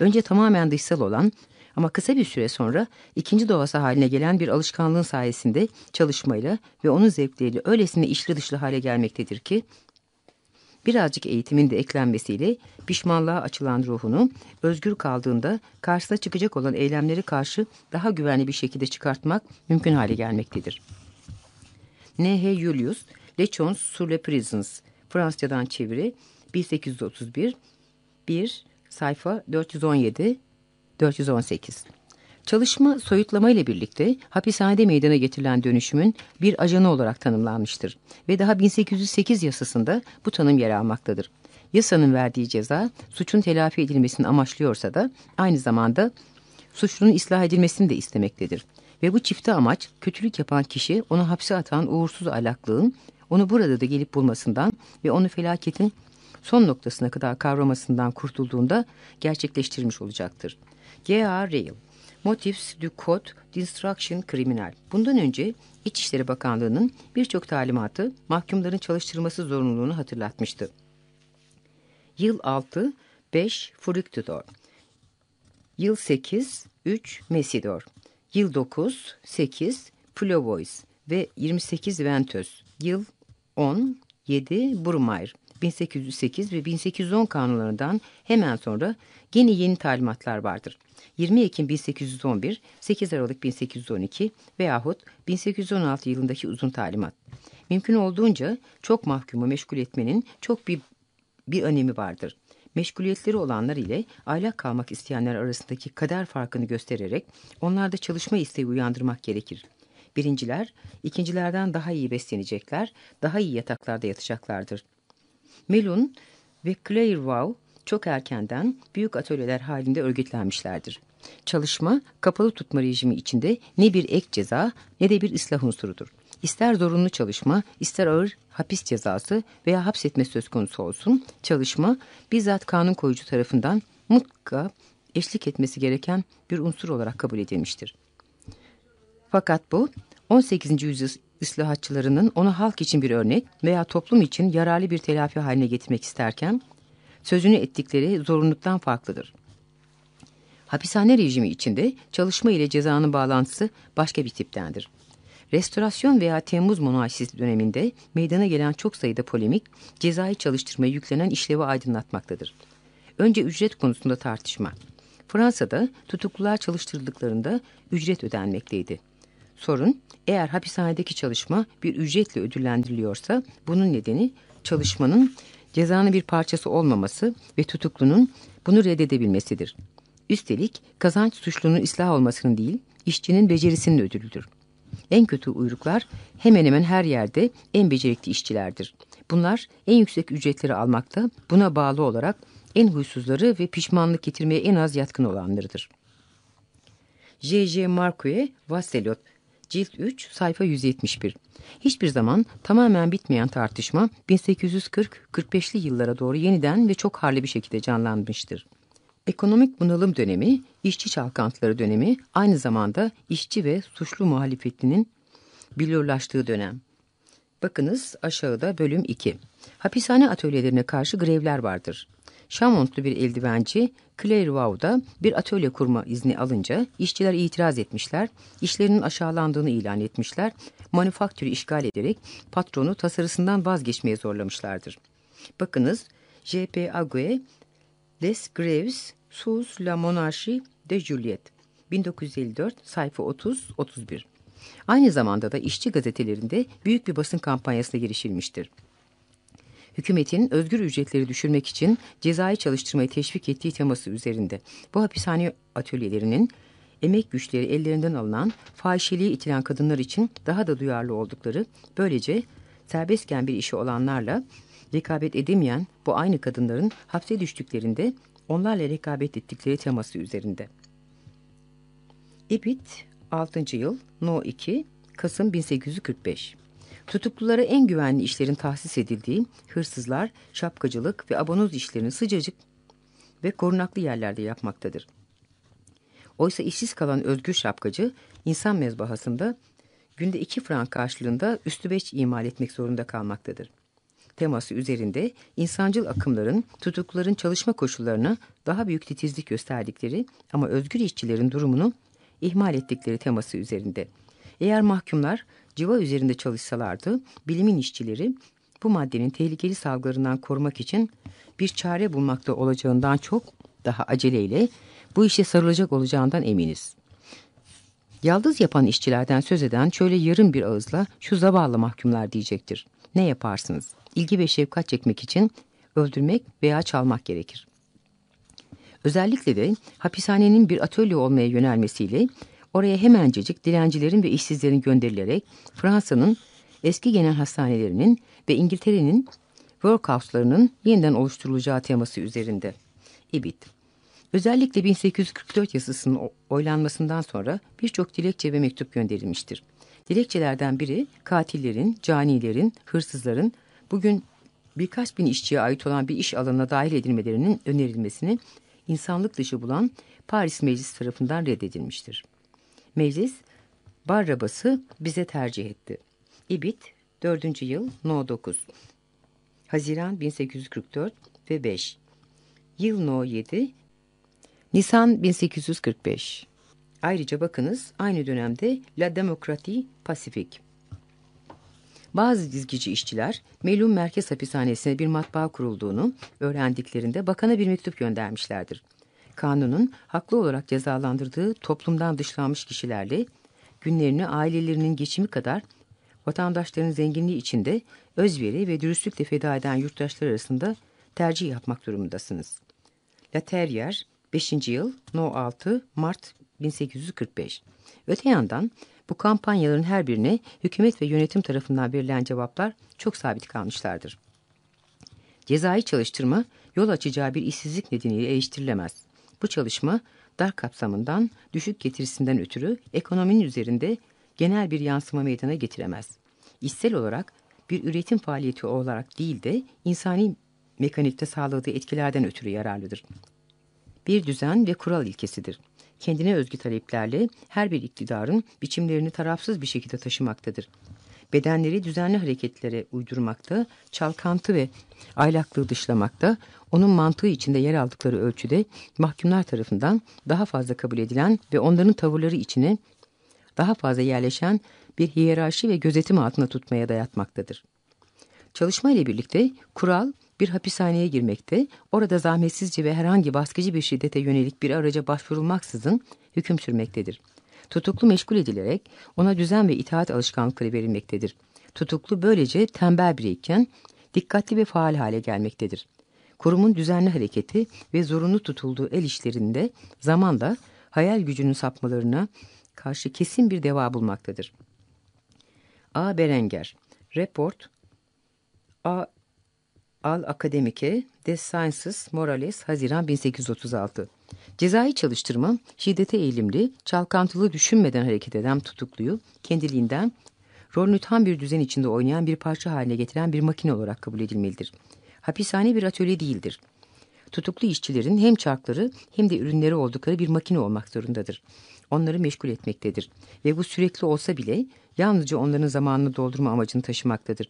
önce tamamen dışsal olan ama kısa bir süre sonra ikinci doğası haline gelen bir alışkanlığın sayesinde çalışmayla ve onun zevkleriyle öylesine içli dışlı hale gelmektedir ki, birazcık eğitimin de eklenmesiyle pişmanlığa açılan ruhunu özgür kaldığında karşısına çıkacak olan eylemleri karşı daha güvenli bir şekilde çıkartmak mümkün hale gelmektedir. N.H. Julius, Lechons sur les prisons, Fransızcadan çeviri, 1831, 1, sayfa 417, 418. Çalışma soyutlama ile birlikte hapishanede meydana getirilen dönüşümün bir ajanı olarak tanımlanmıştır ve daha 1808 yasasında bu tanım yer almaktadır. Yasanın verdiği ceza suçun telafi edilmesini amaçlıyorsa da aynı zamanda suçlunun ıslah edilmesini de istemektedir. Ve bu çifte amaç kötülük yapan kişi onu hapse atan uğursuz alaklığın onu burada da gelip bulmasından ve onu felaketin son noktasına kadar kavramasından kurtulduğunda gerçekleştirmiş olacaktır. G.A. Rale Motifs du Code d'Instruction Criminal. Bundan önce İçişleri Bakanlığı'nın birçok talimatı mahkumların çalıştırılması zorunluluğunu hatırlatmıştı. Yıl 6, 5 Fructidor. Yıl 8, 3 Mesidor. Yıl 9, 8 Plovois ve 28 Ventöz. Yıl 10, 7 Brumaire. 1808 ve 1810 kanunlarından hemen sonra yine yeni talimatlar vardır. 20 Ekim 1811, 8 Aralık 1812 veyahut 1816 yılındaki uzun talimat. Mümkün olduğunca çok mahkumu meşgul etmenin çok bir, bir önemi vardır. Meşguliyetleri olanlar ile aylak kalmak isteyenler arasındaki kader farkını göstererek onlarda çalışma isteği uyandırmak gerekir. Birinciler, ikincilerden daha iyi beslenecekler, daha iyi yataklarda yatacaklardır. Melun ve Clairvaux çok erkenden büyük atölyeler halinde örgütlenmişlerdir. Çalışma, kapalı tutma rejimi içinde ne bir ek ceza ne de bir ıslah unsurudur. İster zorunlu çalışma, ister ağır hapis cezası veya hapsetme söz konusu olsun, çalışma bizzat kanun koyucu tarafından mutlaka eşlik etmesi gereken bir unsur olarak kabul edilmiştir. Fakat bu 18. ıslahatçılarının onu halk için bir örnek veya toplum için yararlı bir telafi haline getirmek isterken sözünü ettikleri zorunluluktan farklıdır. Hapishane rejimi içinde çalışma ile cezanın bağlantısı başka bir tiptendir. Restorasyon veya Temmuz monarşisi döneminde meydana gelen çok sayıda polemik, cezayı çalıştırmaya yüklenen işlevi aydınlatmaktadır. Önce ücret konusunda tartışma. Fransa'da tutuklular çalıştırıldıklarında ücret ödenmekteydi. Sorun, eğer hapishanedeki çalışma bir ücretle ödüllendiriliyorsa bunun nedeni çalışmanın cezanın bir parçası olmaması ve tutuklunun bunu reddedebilmesidir. Üstelik kazanç suçlunun ıslah olmasının değil, işçinin becerisinin ödülüdür. En kötü uyruklar hemen hemen her yerde en becerikli işçilerdir. Bunlar en yüksek ücretleri almakta, buna bağlı olarak en huysuzları ve pişmanlık getirmeye en az yatkın olanlarıdır. J.J. Marquet, Vasselot, Cilt 3, sayfa 171. Hiçbir zaman tamamen bitmeyen tartışma 1840-45'li yıllara doğru yeniden ve çok harlı bir şekilde canlanmıştır. Ekonomik bunalım dönemi, işçi çalkantıları dönemi, aynı zamanda işçi ve suçlu muhalefetinin bilirlaştığı dönem. Bakınız aşağıda bölüm 2. Hapishane atölyelerine karşı grevler vardır. Chamontlu bir eldivenci Clairvaux'da bir atölye kurma izni alınca işçiler itiraz etmişler, işlerinin aşağılandığını ilan etmişler, manufaktürü işgal ederek patronu tasarısından vazgeçmeye zorlamışlardır. Bakınız J.P. Ague, Les Greves sous la monarchie de Juliette 1954 sayfa 30-31 Aynı zamanda da işçi gazetelerinde büyük bir basın kampanyasına girişilmiştir hükümetin özgür ücretleri düşürmek için cezai çalıştırmayı teşvik ettiği teması üzerinde. Bu hapishane atölyelerinin emek güçleri ellerinden alınan fahişeliğe itilen kadınlar için daha da duyarlı oldukları, böylece serbestken bir işi olanlarla rekabet edemeyen bu aynı kadınların hapse düştüklerinde onlarla rekabet ettikleri teması üzerinde. İbit 6. yıl No 2 Kasım 1845 Tutuklulara en güvenli işlerin tahsis edildiği hırsızlar, şapkacılık ve abonoz işlerini sıcacık ve korunaklı yerlerde yapmaktadır. Oysa işsiz kalan özgür şapkacı insan mezbahasında günde iki frank karşılığında üstü beş imal etmek zorunda kalmaktadır. Teması üzerinde insancıl akımların tutukluların çalışma koşullarına daha büyük titizlik gösterdikleri ama özgür işçilerin durumunu ihmal ettikleri teması üzerinde. Eğer mahkumlar civa üzerinde çalışsalardı, bilimin işçileri bu maddenin tehlikeli salgılarından korumak için bir çare bulmakta olacağından çok daha aceleyle bu işe sarılacak olacağından eminiz. Yaldız yapan işçilerden söz eden şöyle yarım bir ağızla şu zavallı mahkumlar diyecektir. Ne yaparsınız? İlgi ve şefkat çekmek için öldürmek veya çalmak gerekir. Özellikle de hapishanenin bir atölye olmaya yönelmesiyle Oraya hemencecik dilencilerin ve işsizlerin gönderilerek Fransa'nın eski genel hastanelerinin ve İngiltere'nin workhouse'larının yeniden oluşturulacağı teması üzerinde. İbit. Özellikle 1844 yasasının oylanmasından sonra birçok dilekçe ve mektup gönderilmiştir. Dilekçelerden biri katillerin, canilerin, hırsızların bugün birkaç bin işçiye ait olan bir iş alanına dahil edilmelerinin önerilmesini insanlık dışı bulan Paris Meclisi tarafından reddedilmiştir. Meclis, Barrabas'ı bize tercih etti. İbit, 4. yıl, No 9. Haziran 1844 ve 5. Yıl No 7, Nisan 1845. Ayrıca bakınız aynı dönemde La Demokratie Pasifik. Bazı dizgici işçiler Melun Merkez Hapishanesi'ne bir matbaa kurulduğunu öğrendiklerinde bakana bir mektup göndermişlerdir. Kanunun haklı olarak cezalandırdığı toplumdan dışlanmış kişilerle günlerini ailelerinin geçimi kadar vatandaşların zenginliği içinde özveri ve dürüstlükle feda eden yurttaşlar arasında tercih yapmak durumundasınız. La Terrier 5. yıl No 6 Mart 1845. Öte yandan bu kampanyaların her birine hükümet ve yönetim tarafından verilen cevaplar çok sabit kalmışlardır. Cezai çalıştırma yol açacağı bir işsizlik nedeniyle eleştirilemez. Bu çalışma dar kapsamından, düşük getirisinden ötürü ekonominin üzerinde genel bir yansıma meydana getiremez. İşsel olarak bir üretim faaliyeti olarak değil de insani mekanikte sağladığı etkilerden ötürü yararlıdır. Bir düzen ve kural ilkesidir kendine özgü taleplerle her bir iktidarın biçimlerini tarafsız bir şekilde taşımaktadır. Bedenleri düzenli hareketlere uydurmakta, çalkantı ve aylaklığı dışlamakta, onun mantığı içinde yer aldıkları ölçüde mahkumlar tarafından daha fazla kabul edilen ve onların tavırları içine daha fazla yerleşen bir hiyerarşi ve gözetim altına tutmaya dayatmaktadır. Çalışma ile birlikte kural bir hapishaneye girmekte, orada zahmetsizce ve herhangi baskıcı bir şiddete yönelik bir araca başvurulmaksızın hüküm sürmektedir. Tutuklu meşgul edilerek ona düzen ve itaat alışkanlıkları verilmektedir. Tutuklu böylece tembel bireyken dikkatli ve faal hale gelmektedir. Kurumun düzenli hareketi ve zorunlu tutulduğu el işlerinde zamanla hayal gücünün sapmalarına karşı kesin bir deva bulmaktadır. A. Berenger Report A. Al Akademike des Sciences Morales Haziran 1836 Cezai çalıştırma, şiddete eğilimli, çalkantılı düşünmeden hareket eden tutukluyu kendiliğinden rolünü tam bir düzen içinde oynayan bir parça haline getiren bir makine olarak kabul edilmelidir. Hapishane bir atölye değildir. Tutuklu işçilerin hem çarkları hem de ürünleri oldukları bir makine olmak zorundadır. Onları meşgul etmektedir ve bu sürekli olsa bile yalnızca onların zamanını doldurma amacını taşımaktadır.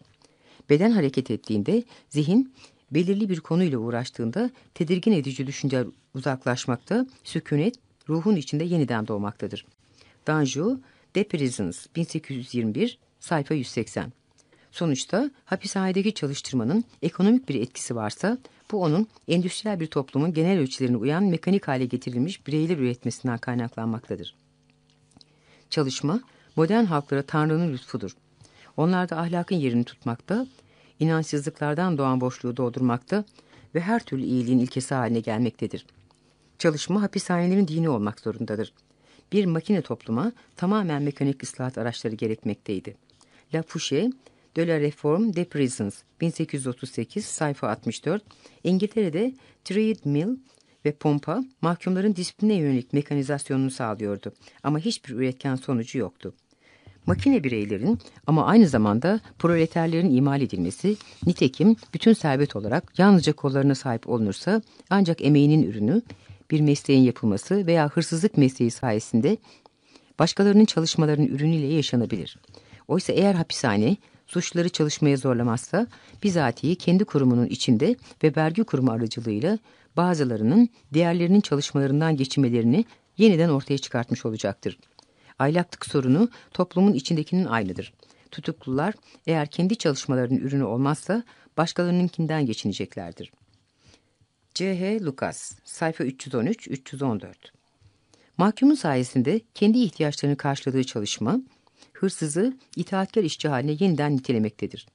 Beden hareket ettiğinde zihin belirli bir konuyla uğraştığında tedirgin edici düşünceler uzaklaşmakta, sükunet ruhun içinde yeniden doğmaktadır. Danjou, The Prisons 1821, sayfa 180. Sonuçta hapishanedeki çalıştırmanın ekonomik bir etkisi varsa bu onun endüstriyel bir toplumun genel ölçülerine uyan mekanik hale getirilmiş bireyler üretmesinden kaynaklanmaktadır. Çalışma modern halklara Tanrı'nın lütfudur. Onlarda ahlakın yerini tutmakta, inançsızlıklardan doğan boşluğu doldurmakta ve her türlü iyiliğin ilkesi haline gelmektedir. Çalışma hapishanelerin dini olmak zorundadır. Bir makine topluma tamamen mekanik ıslahat araçları gerekmekteydi. La Fouché, De la Réforme des Prisons 1838 sayfa 64 İngiltere'de Trade Mill ve pompa mahkumların disipline yönelik mekanizasyonunu sağlıyordu ama hiçbir üretken sonucu yoktu. Makine bireylerin ama aynı zamanda proleterlerin imal edilmesi, nitekim bütün servet olarak yalnızca kollarına sahip olunursa ancak emeğinin ürünü, bir mesleğin yapılması veya hırsızlık mesleği sayesinde başkalarının çalışmalarının ürünüyle yaşanabilir. Oysa eğer hapishane suçluları çalışmaya zorlamazsa bizatihi kendi kurumunun içinde ve vergi kurumu aracılığıyla bazılarının diğerlerinin çalışmalarından geçinmelerini yeniden ortaya çıkartmış olacaktır. Aylaklık sorunu toplumun içindekinin aynıdır. Tutuklular eğer kendi çalışmalarının ürünü olmazsa başkalarınınkinden geçineceklerdir. C.H. Lucas, sayfa 313-314 Mahkumun sayesinde kendi ihtiyaçlarını karşıladığı çalışma, hırsızı itaatkar işçi haline yeniden nitelemektedir.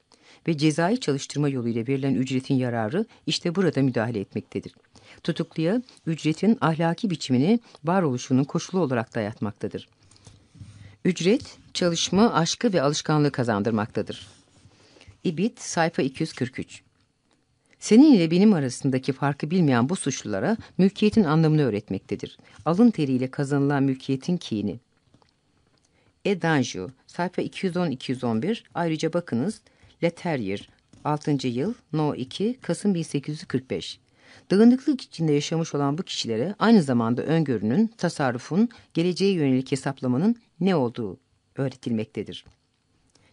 Ve cezai çalıştırma yoluyla verilen ücretin yararı işte burada müdahale etmektedir. Tutukluya ücretin ahlaki biçimini varoluşunun koşulu olarak dayatmaktadır. Ücret, çalışma, aşkı ve alışkanlığı kazandırmaktadır. İbit, sayfa 243 senin ile benim arasındaki farkı bilmeyen bu suçlulara mülkiyetin anlamını öğretmektedir. Alın teriyle kazanılan mülkiyetin kiini. Edanju, sayfa 210-211, ayrıca bakınız, Leterrier, 6. yıl, No 2, Kasım 1845. Dağınıklık içinde yaşamış olan bu kişilere aynı zamanda öngörünün, tasarrufun, geleceğe yönelik hesaplamanın ne olduğu öğretilmektedir.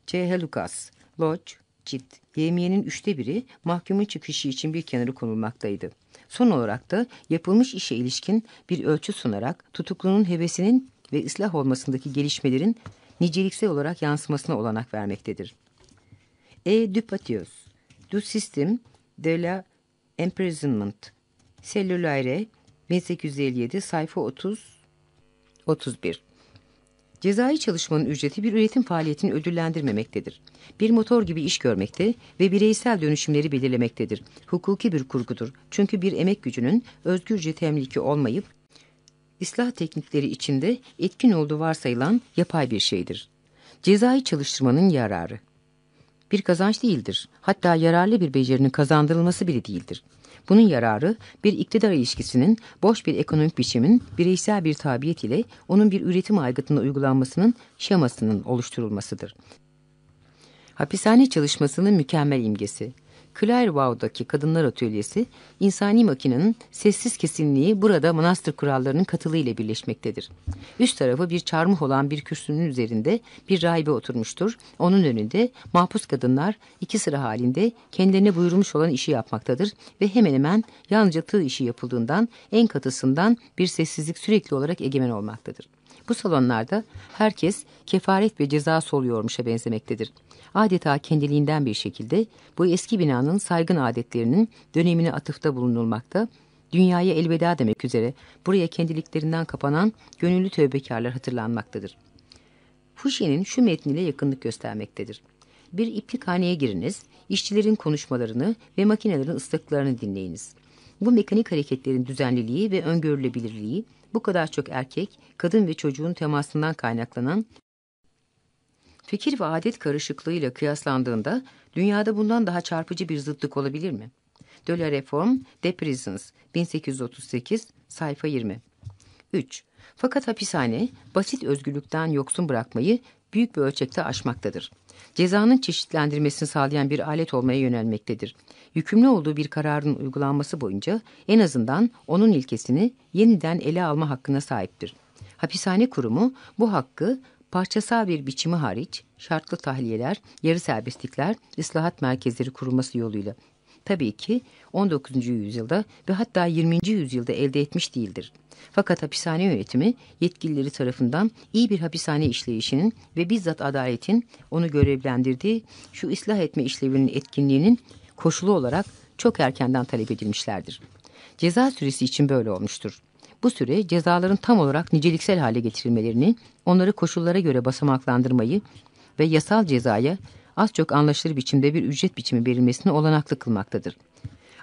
C. Lucas, Lodge, cilt, yemiyenin üçte biri mahkumun çıkışı için bir kenarı konulmaktaydı. Son olarak da yapılmış işe ilişkin bir ölçü sunarak tutuklunun hevesinin ve ıslah olmasındaki gelişmelerin niceliksel olarak yansımasına olanak vermektedir. E. Dupatius, Du System de la Imprisonment, Cellulaire, 1857, sayfa 30, 31. Cezai çalışmanın ücreti bir üretim faaliyetini ödüllendirmemektedir. Bir motor gibi iş görmekte ve bireysel dönüşümleri belirlemektedir. Hukuki bir kurgudur. Çünkü bir emek gücünün özgürce temliki olmayıp, ıslah teknikleri içinde etkin olduğu varsayılan yapay bir şeydir. Cezai çalıştırmanın yararı. Bir kazanç değildir. Hatta yararlı bir becerinin kazandırılması bile değildir. Bunun yararı bir iktidar ilişkisinin boş bir ekonomik biçimin bireysel bir tabiyet ile onun bir üretim aygıtına uygulanmasının şemasının oluşturulmasıdır. Hapishane çalışmasının mükemmel imgesi. Clairvaux'daki Kadınlar Atölyesi, insani makinenin sessiz kesinliği burada manastır kurallarının katılığı ile birleşmektedir. Üst tarafı bir çarmıh olan bir kürsünün üzerinde bir rahibe oturmuştur. Onun önünde mahpus kadınlar iki sıra halinde kendilerine buyurmuş olan işi yapmaktadır ve hemen hemen yalnızca tığ işi yapıldığından en katısından bir sessizlik sürekli olarak egemen olmaktadır. Bu salonlarda herkes kefaret ve ceza soluyormuşa benzemektedir. Adeta kendiliğinden bir şekilde bu eski binanın saygın adetlerinin dönemine atıfta bulunulmakta, dünyaya elveda demek üzere buraya kendiliklerinden kapanan gönüllü tövbekarlar hatırlanmaktadır. Fuşi'nin şu metniyle yakınlık göstermektedir. Bir iplikhaneye giriniz, işçilerin konuşmalarını ve makinelerin ıslıklarını dinleyiniz. Bu mekanik hareketlerin düzenliliği ve öngörülebilirliği bu kadar çok erkek, kadın ve çocuğun temasından kaynaklanan fikir ve adet karışıklığıyla kıyaslandığında dünyada bundan daha çarpıcı bir zıtlık olabilir mi? De la Reforme de Prisons 1838 sayfa 20 3. Fakat hapishane basit özgürlükten yoksun bırakmayı büyük bir ölçekte aşmaktadır. Cezanın çeşitlendirmesini sağlayan bir alet olmaya yönelmektedir. Yükümlü olduğu bir kararın uygulanması boyunca en azından onun ilkesini yeniden ele alma hakkına sahiptir. Hapishane kurumu bu hakkı parçasal bir biçimi hariç şartlı tahliyeler, yarı serbestlikler, ıslahat merkezleri kurulması yoluyla tabii ki 19. yüzyılda ve hatta 20. yüzyılda elde etmiş değildir. Fakat hapishane yönetimi yetkilileri tarafından iyi bir hapishane işleyişinin ve bizzat adaletin onu görevlendirdiği şu ıslah etme işlevinin etkinliğinin koşulu olarak çok erkenden talep edilmişlerdir. Ceza süresi için böyle olmuştur. Bu süre cezaların tam olarak niceliksel hale getirilmelerini, onları koşullara göre basamaklandırmayı ve yasal cezaya az çok anlaşılır biçimde bir ücret biçimi verilmesini olanaklı kılmaktadır.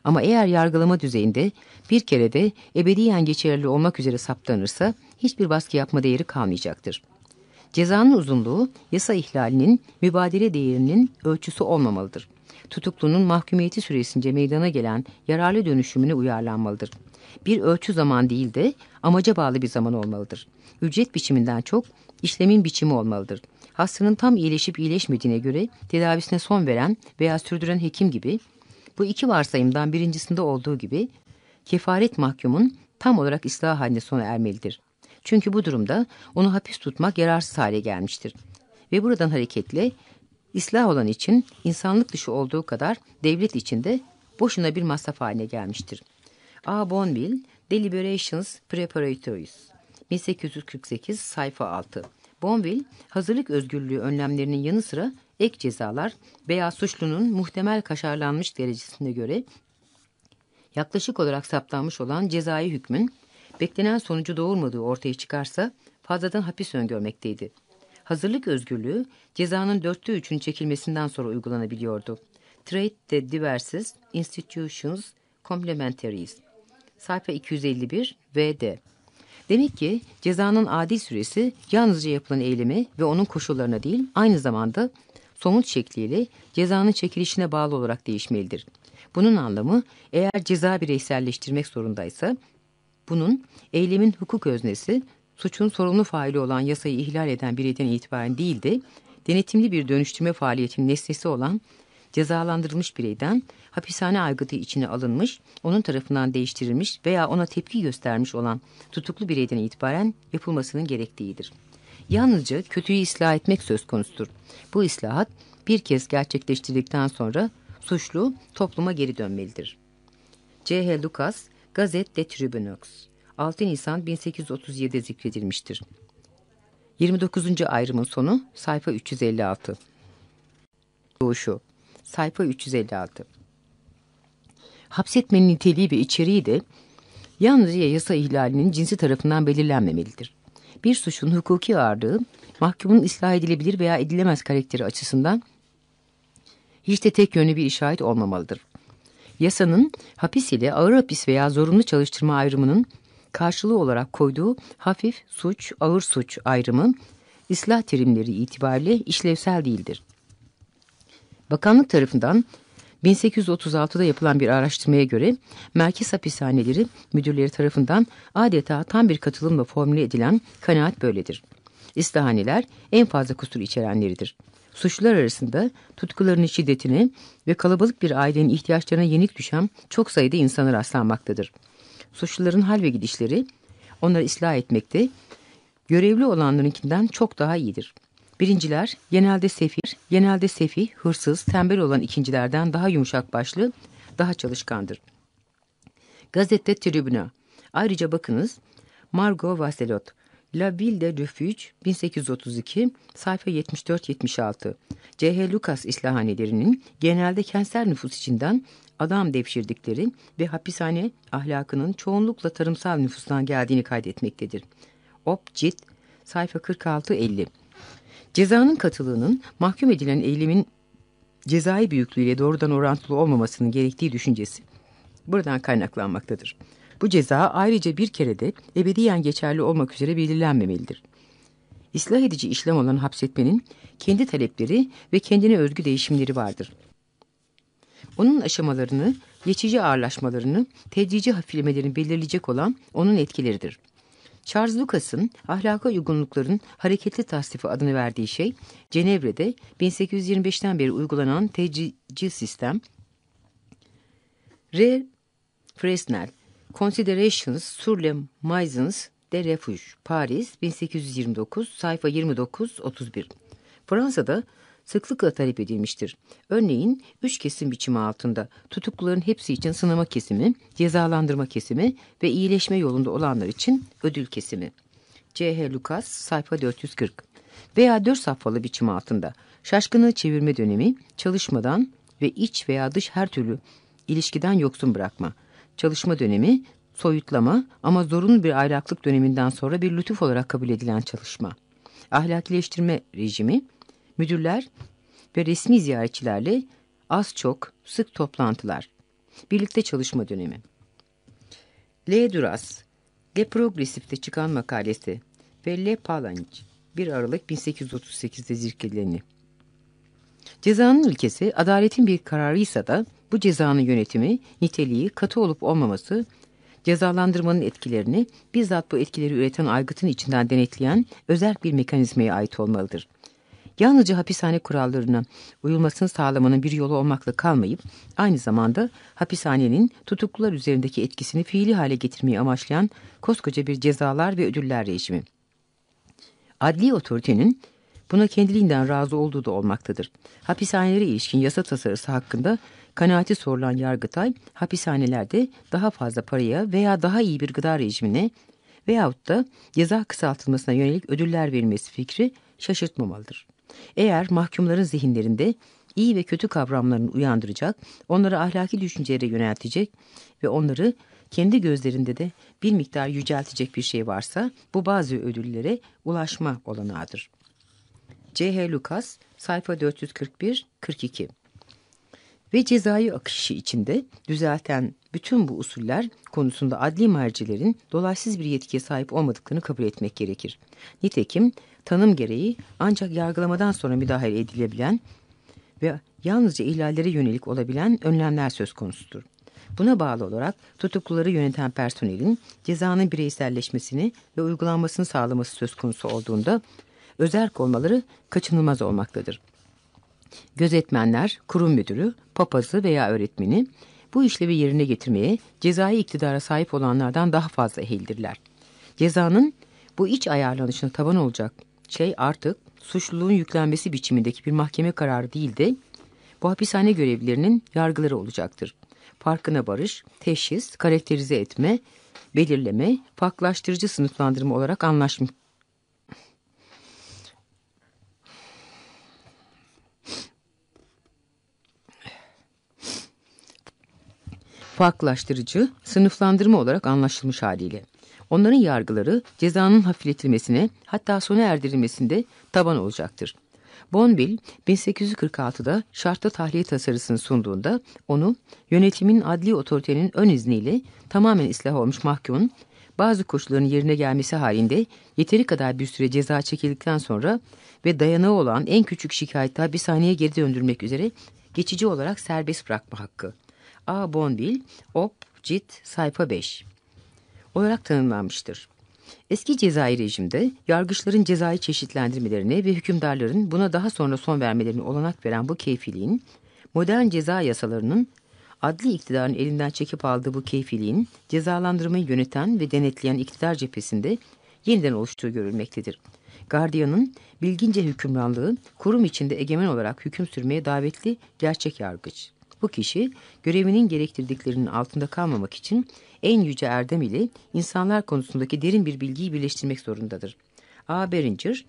Ama eğer yargılama düzeyinde bir kere de ebediyen geçerli olmak üzere saptanırsa hiçbir baskı yapma değeri kalmayacaktır. Cezanın uzunluğu yasa ihlalinin mübadele değerinin ölçüsü olmamalıdır. Tutuklunun mahkumiyeti süresince meydana gelen yararlı dönüşümüne uyarlanmalıdır. Bir ölçü zaman değil de amaca bağlı bir zaman olmalıdır. Ücret biçiminden çok işlemin biçimi olmalıdır. Hastanın tam iyileşip iyileşmediğine göre tedavisine son veren veya sürdüren hekim gibi bu iki varsayımdan birincisinde olduğu gibi kefaret mahkumun tam olarak ıslah haline sona ermelidir. Çünkü bu durumda onu hapis tutmak yararsız hale gelmiştir. Ve buradan hareketle ıslah olan için insanlık dışı olduğu kadar devlet içinde boşuna bir masraf haline gelmiştir. A. Bonville, Deliberations Preparatories, 1848, sayfa 6. Bonville, hazırlık özgürlüğü önlemlerinin yanı sıra ek cezalar veya suçlunun muhtemel kaşarlanmış derecesine göre yaklaşık olarak saptanmış olan cezai hükmün beklenen sonucu doğurmadığı ortaya çıkarsa fazladan hapis öngörmekteydi. Hazırlık özgürlüğü cezanın dörtte üçün çekilmesinden sonra uygulanabiliyordu. Trade the Diverses Institutions Complementaries sayfa 251 VD Demek ki cezanın adil süresi yalnızca yapılan eylemi ve onun koşullarına değil, aynı zamanda somut şekliyle cezanın çekilişine bağlı olarak değişmelidir. Bunun anlamı eğer ceza bireyselleştirmek zorundaysa, bunun eylemin hukuk öznesi, suçun sorumlu faili olan yasayı ihlal eden bireyden itibaren değil de, denetimli bir dönüştürme faaliyetinin nesnesi olan cezalandırılmış bireyden hapishane aygıtı içine alınmış, onun tarafından değiştirilmiş veya ona tepki göstermiş olan tutuklu bireyden itibaren yapılmasının gerektiğidir. Yalnızca kötüyü ıslah etmek söz konusudur. Bu ıslahat bir kez gerçekleştirdikten sonra suçlu topluma geri dönmelidir. C.H. Lucas, Gazet de Tribunaux, 6 Nisan 1837'de zikredilmiştir. 29. ayrımın sonu sayfa 356. Doğuşu sayfa 356. Hapsetmenin niteliği ve içeriği de yalnızca yasa ihlalinin cinsi tarafından belirlenmemelidir. Bir suçun hukuki ağırlığı mahkumun ıslah edilebilir veya edilemez karakteri açısından hiç de tek yönlü bir işaret olmamalıdır. Yasanın hapis ile ağır hapis veya zorunlu çalıştırma ayrımının karşılığı olarak koyduğu hafif suç, ağır suç ayrımı ıslah terimleri itibariyle işlevsel değildir. Bakanlık tarafından 1836'da yapılan bir araştırmaya göre merkez hapishaneleri müdürleri tarafından adeta tam bir katılımla formüle edilen kanaat böyledir. İslahaneler en fazla kusur içerenleridir. Suçlular arasında tutkularının şiddetine ve kalabalık bir ailenin ihtiyaçlarına yenik düşen çok sayıda insana rastlanmaktadır. Suçluların hal ve gidişleri onları ıslah etmekte, görevli olanlarınkinden çok daha iyidir. Birinciler genelde sefir, genelde sefi, hırsız, tembel olan ikincilerden daha yumuşak başlı, daha çalışkandır. Gazette Tribuna. Ayrıca bakınız Margot Vasselot, La Ville de Refuge 1832 sayfa 74-76 C.H. Lucas islahanelerinin genelde kentsel nüfus içinden adam devşirdikleri ve hapishane ahlakının çoğunlukla tarımsal nüfustan geldiğini kaydetmektedir. Op Cit sayfa 46-50 Cezanın katılığının mahkum edilen eylemin cezai büyüklüğüyle doğrudan orantılı olmamasının gerektiği düşüncesi buradan kaynaklanmaktadır. Bu ceza ayrıca bir kere de ebediyen geçerli olmak üzere belirlenmemelidir. İslah edici işlem olan hapsetmenin kendi talepleri ve kendine özgü değişimleri vardır. Onun aşamalarını, geçici ağırlaşmalarını, tedrici hafiflemelerini belirleyecek olan onun etkileridir. Charles Lucas'ın ahlaka uygunlukların hareketli tasnifi adını verdiği şey, Cenevre'de 1825'ten beri uygulanan tedrici sistem, Re Fresnel, Considerations sur les Maisons de Refuge, Paris, 1829, sayfa 29-31. Fransa'da sıklıkla talep edilmiştir. Örneğin üç kesim biçimi altında tutukluların hepsi için sınama kesimi, cezalandırma kesimi ve iyileşme yolunda olanlar için ödül kesimi. C.H. Lucas, sayfa 440. Veya dört safhalı biçim altında şaşkınlığı çevirme dönemi, çalışmadan ve iç veya dış her türlü ilişkiden yoksun bırakma, çalışma dönemi, soyutlama ama zorunlu bir aylaklık döneminden sonra bir lütuf olarak kabul edilen çalışma. Ahlakileştirme rejimi, müdürler ve resmi ziyaretçilerle az çok sık toplantılar. Birlikte çalışma dönemi. L. Duras, Le Progressif'te çıkan makalesi ve Le Palange 1 Aralık 1838'de zirkeleni. Cezanın ilkesi adaletin bir kararıysa da bu cezanın yönetimi, niteliği, katı olup olmaması, cezalandırmanın etkilerini bizzat bu etkileri üreten aygıtın içinden denetleyen özel bir mekanizmaya ait olmalıdır. Yalnızca hapishane kurallarına uyulmasını sağlamanın bir yolu olmakla kalmayıp, aynı zamanda hapishanenin tutuklular üzerindeki etkisini fiili hale getirmeyi amaçlayan koskoca bir cezalar ve ödüller rejimi. Adli otoritenin buna kendiliğinden razı olduğu da olmaktadır. Hapishanelere ilişkin yasa tasarısı hakkında kanaati sorulan Yargıtay, hapishanelerde daha fazla paraya veya daha iyi bir gıda rejimine veyahut da ceza kısaltılmasına yönelik ödüller verilmesi fikri şaşırtmamalıdır. Eğer mahkumların zihinlerinde iyi ve kötü kavramlarını uyandıracak, onları ahlaki düşüncelere yöneltecek ve onları kendi gözlerinde de bir miktar yüceltecek bir şey varsa bu bazı ödüllere ulaşma olanağıdır. C.H. Lucas, sayfa 441-42 ve cezai akışı içinde düzelten bütün bu usuller konusunda adli mercilerin dolayısız bir yetkiye sahip olmadıklarını kabul etmek gerekir. Nitekim tanım gereği ancak yargılamadan sonra müdahale edilebilen ve yalnızca ihlallere yönelik olabilen önlemler söz konusudur. Buna bağlı olarak tutukluları yöneten personelin cezanın bireyselleşmesini ve uygulanmasını sağlaması söz konusu olduğunda özerk olmaları kaçınılmaz olmaktadır. Gözetmenler, kurum müdürü, papazı veya öğretmeni bu işlevi yerine getirmeye cezai iktidara sahip olanlardan daha fazla ehildirler. Cezanın bu iç ayarlanışına taban olacak şey artık suçluluğun yüklenmesi biçimindeki bir mahkeme kararı değil de bu hapishane görevlilerinin yargıları olacaktır. Farkına barış, teşhis, karakterize etme, belirleme, farklılaştırıcı sınıflandırma olarak anlaşmış. Farklılaştırıcı, sınıflandırma olarak anlaşılmış haliyle. Onların yargıları cezanın hafifletilmesine hatta sona erdirilmesinde taban olacaktır. Bonville 1846'da şartlı tahliye tasarısını sunduğunda onu yönetimin adli otoritenin ön izniyle tamamen ıslah olmuş mahkumun bazı koşulların yerine gelmesi halinde yeteri kadar bir süre ceza çekildikten sonra ve dayanağı olan en küçük şikayette bir saniye geri döndürmek üzere geçici olarak serbest bırakma hakkı. A. Bonville, Op. Cit, sayfa 5 olarak tanımlanmıştır. Eski cezai rejimde yargıçların cezai çeşitlendirmelerine ve hükümdarların buna daha sonra son vermelerine olanak veren bu keyfiliğin, modern ceza yasalarının adli iktidarın elinden çekip aldığı bu keyfiliğin cezalandırmayı yöneten ve denetleyen iktidar cephesinde yeniden oluştuğu görülmektedir. Gardiyanın bilgince hükümranlığı kurum içinde egemen olarak hüküm sürmeye davetli gerçek yargıç. Bu kişi görevinin gerektirdiklerinin altında kalmamak için en yüce erdem ile insanlar konusundaki derin bir bilgiyi birleştirmek zorundadır. A. Beringer,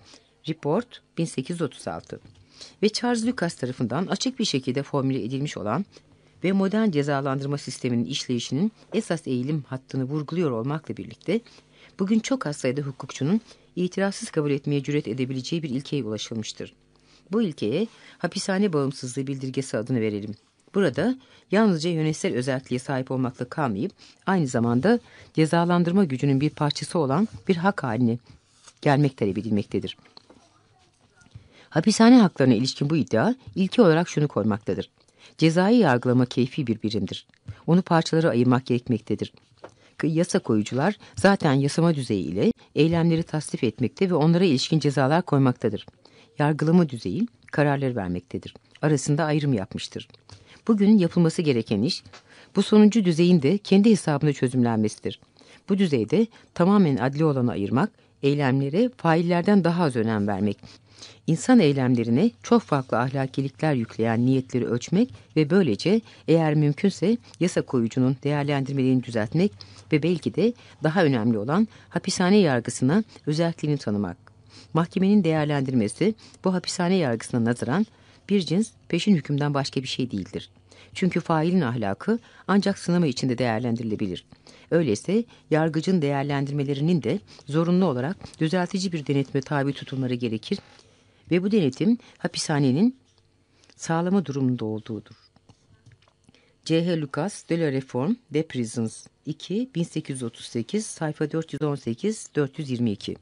Report 1836 ve Charles Lucas tarafından açık bir şekilde formüle edilmiş olan ve modern cezalandırma sisteminin işleyişinin esas eğilim hattını vurguluyor olmakla birlikte bugün çok az sayıda hukukçunun itirazsız kabul etmeye cüret edebileceği bir ilkeye ulaşılmıştır. Bu ilkeye hapishane bağımsızlığı bildirgesi adını verelim. Burada yalnızca yönetsel özelliğe sahip olmakla kalmayıp aynı zamanda cezalandırma gücünün bir parçası olan bir hak haline gelmek talep edilmektedir. Hapishane haklarına ilişkin bu iddia ilki olarak şunu koymaktadır. Cezai yargılama keyfi bir birimdir. Onu parçalara ayırmak gerekmektedir. Yasa koyucular zaten yasama düzeyi ile eylemleri tasdif etmekte ve onlara ilişkin cezalar koymaktadır. Yargılama düzeyi kararları vermektedir. Arasında ayrım yapmıştır. Bugün yapılması gereken iş bu sonuncu düzeyin de kendi hesabında çözümlenmesidir. Bu düzeyde tamamen adli olanı ayırmak, eylemlere faillerden daha az önem vermek, insan eylemlerine çok farklı ahlakilikler yükleyen niyetleri ölçmek ve böylece eğer mümkünse yasa koyucunun değerlendirmelerini düzeltmek ve belki de daha önemli olan hapishane yargısına özelliğini tanımak. Mahkemenin değerlendirmesi bu hapishane yargısına nazaran bir cins peşin hükümden başka bir şey değildir. Çünkü failin ahlakı ancak sınama içinde değerlendirilebilir. Öyleyse yargıcın değerlendirmelerinin de zorunlu olarak düzeltici bir denetime tabi tutulmaları gerekir ve bu denetim hapishanenin sağlama durumunda olduğudur. C.H. Lucas, De la Reforme de Prisons 2, 1838, sayfa 418-422.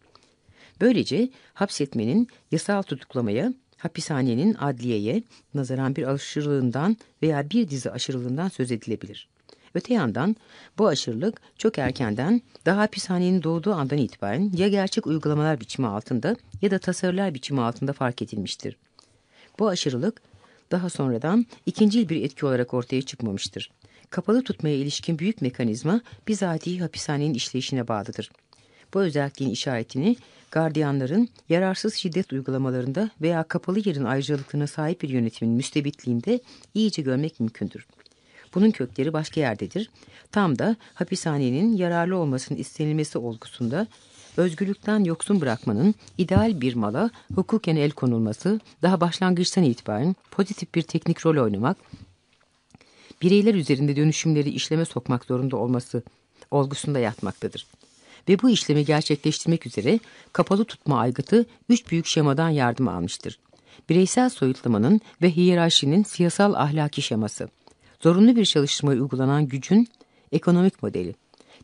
Böylece hapsetmenin yasal tutuklamaya hapishanenin adliyeye nazaran bir aşırılığından veya bir dizi aşırılığından söz edilebilir. Öte yandan bu aşırılık çok erkenden daha hapishanenin doğduğu andan itibaren ya gerçek uygulamalar biçimi altında ya da tasarılar biçimi altında fark edilmiştir. Bu aşırılık daha sonradan ikinci bir etki olarak ortaya çıkmamıştır. Kapalı tutmaya ilişkin büyük mekanizma bizatihi hapishanenin işleyişine bağlıdır. Bu özelliğin işaretini gardiyanların yararsız şiddet uygulamalarında veya kapalı yerin ayrıcalıklığına sahip bir yönetimin müstebitliğinde iyice görmek mümkündür. Bunun kökleri başka yerdedir. Tam da hapishanenin yararlı olmasının istenilmesi olgusunda özgürlükten yoksun bırakmanın ideal bir mala hukuken el konulması, daha başlangıçtan itibaren pozitif bir teknik rol oynamak, bireyler üzerinde dönüşümleri işleme sokmak zorunda olması olgusunda yatmaktadır ve bu işlemi gerçekleştirmek üzere kapalı tutma aygıtı üç büyük şemadan yardım almıştır. Bireysel soyutlamanın ve hiyerarşinin siyasal ahlaki şeması, zorunlu bir çalışmaya uygulanan gücün ekonomik modeli,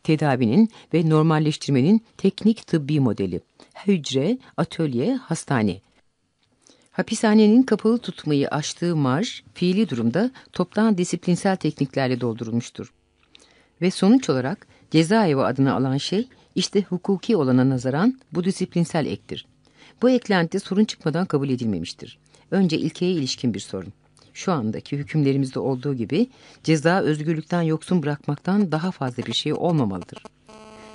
tedavinin ve normalleştirmenin teknik tıbbi modeli, hücre, atölye, hastane, Hapishanenin kapalı tutmayı aştığı marj, fiili durumda toptan disiplinsel tekniklerle doldurulmuştur. Ve sonuç olarak cezaevi adını alan şey işte hukuki olana nazaran bu disiplinsel ektir. Bu eklenti sorun çıkmadan kabul edilmemiştir. Önce ilkeye ilişkin bir sorun. Şu andaki hükümlerimizde olduğu gibi ceza özgürlükten yoksun bırakmaktan daha fazla bir şey olmamalıdır.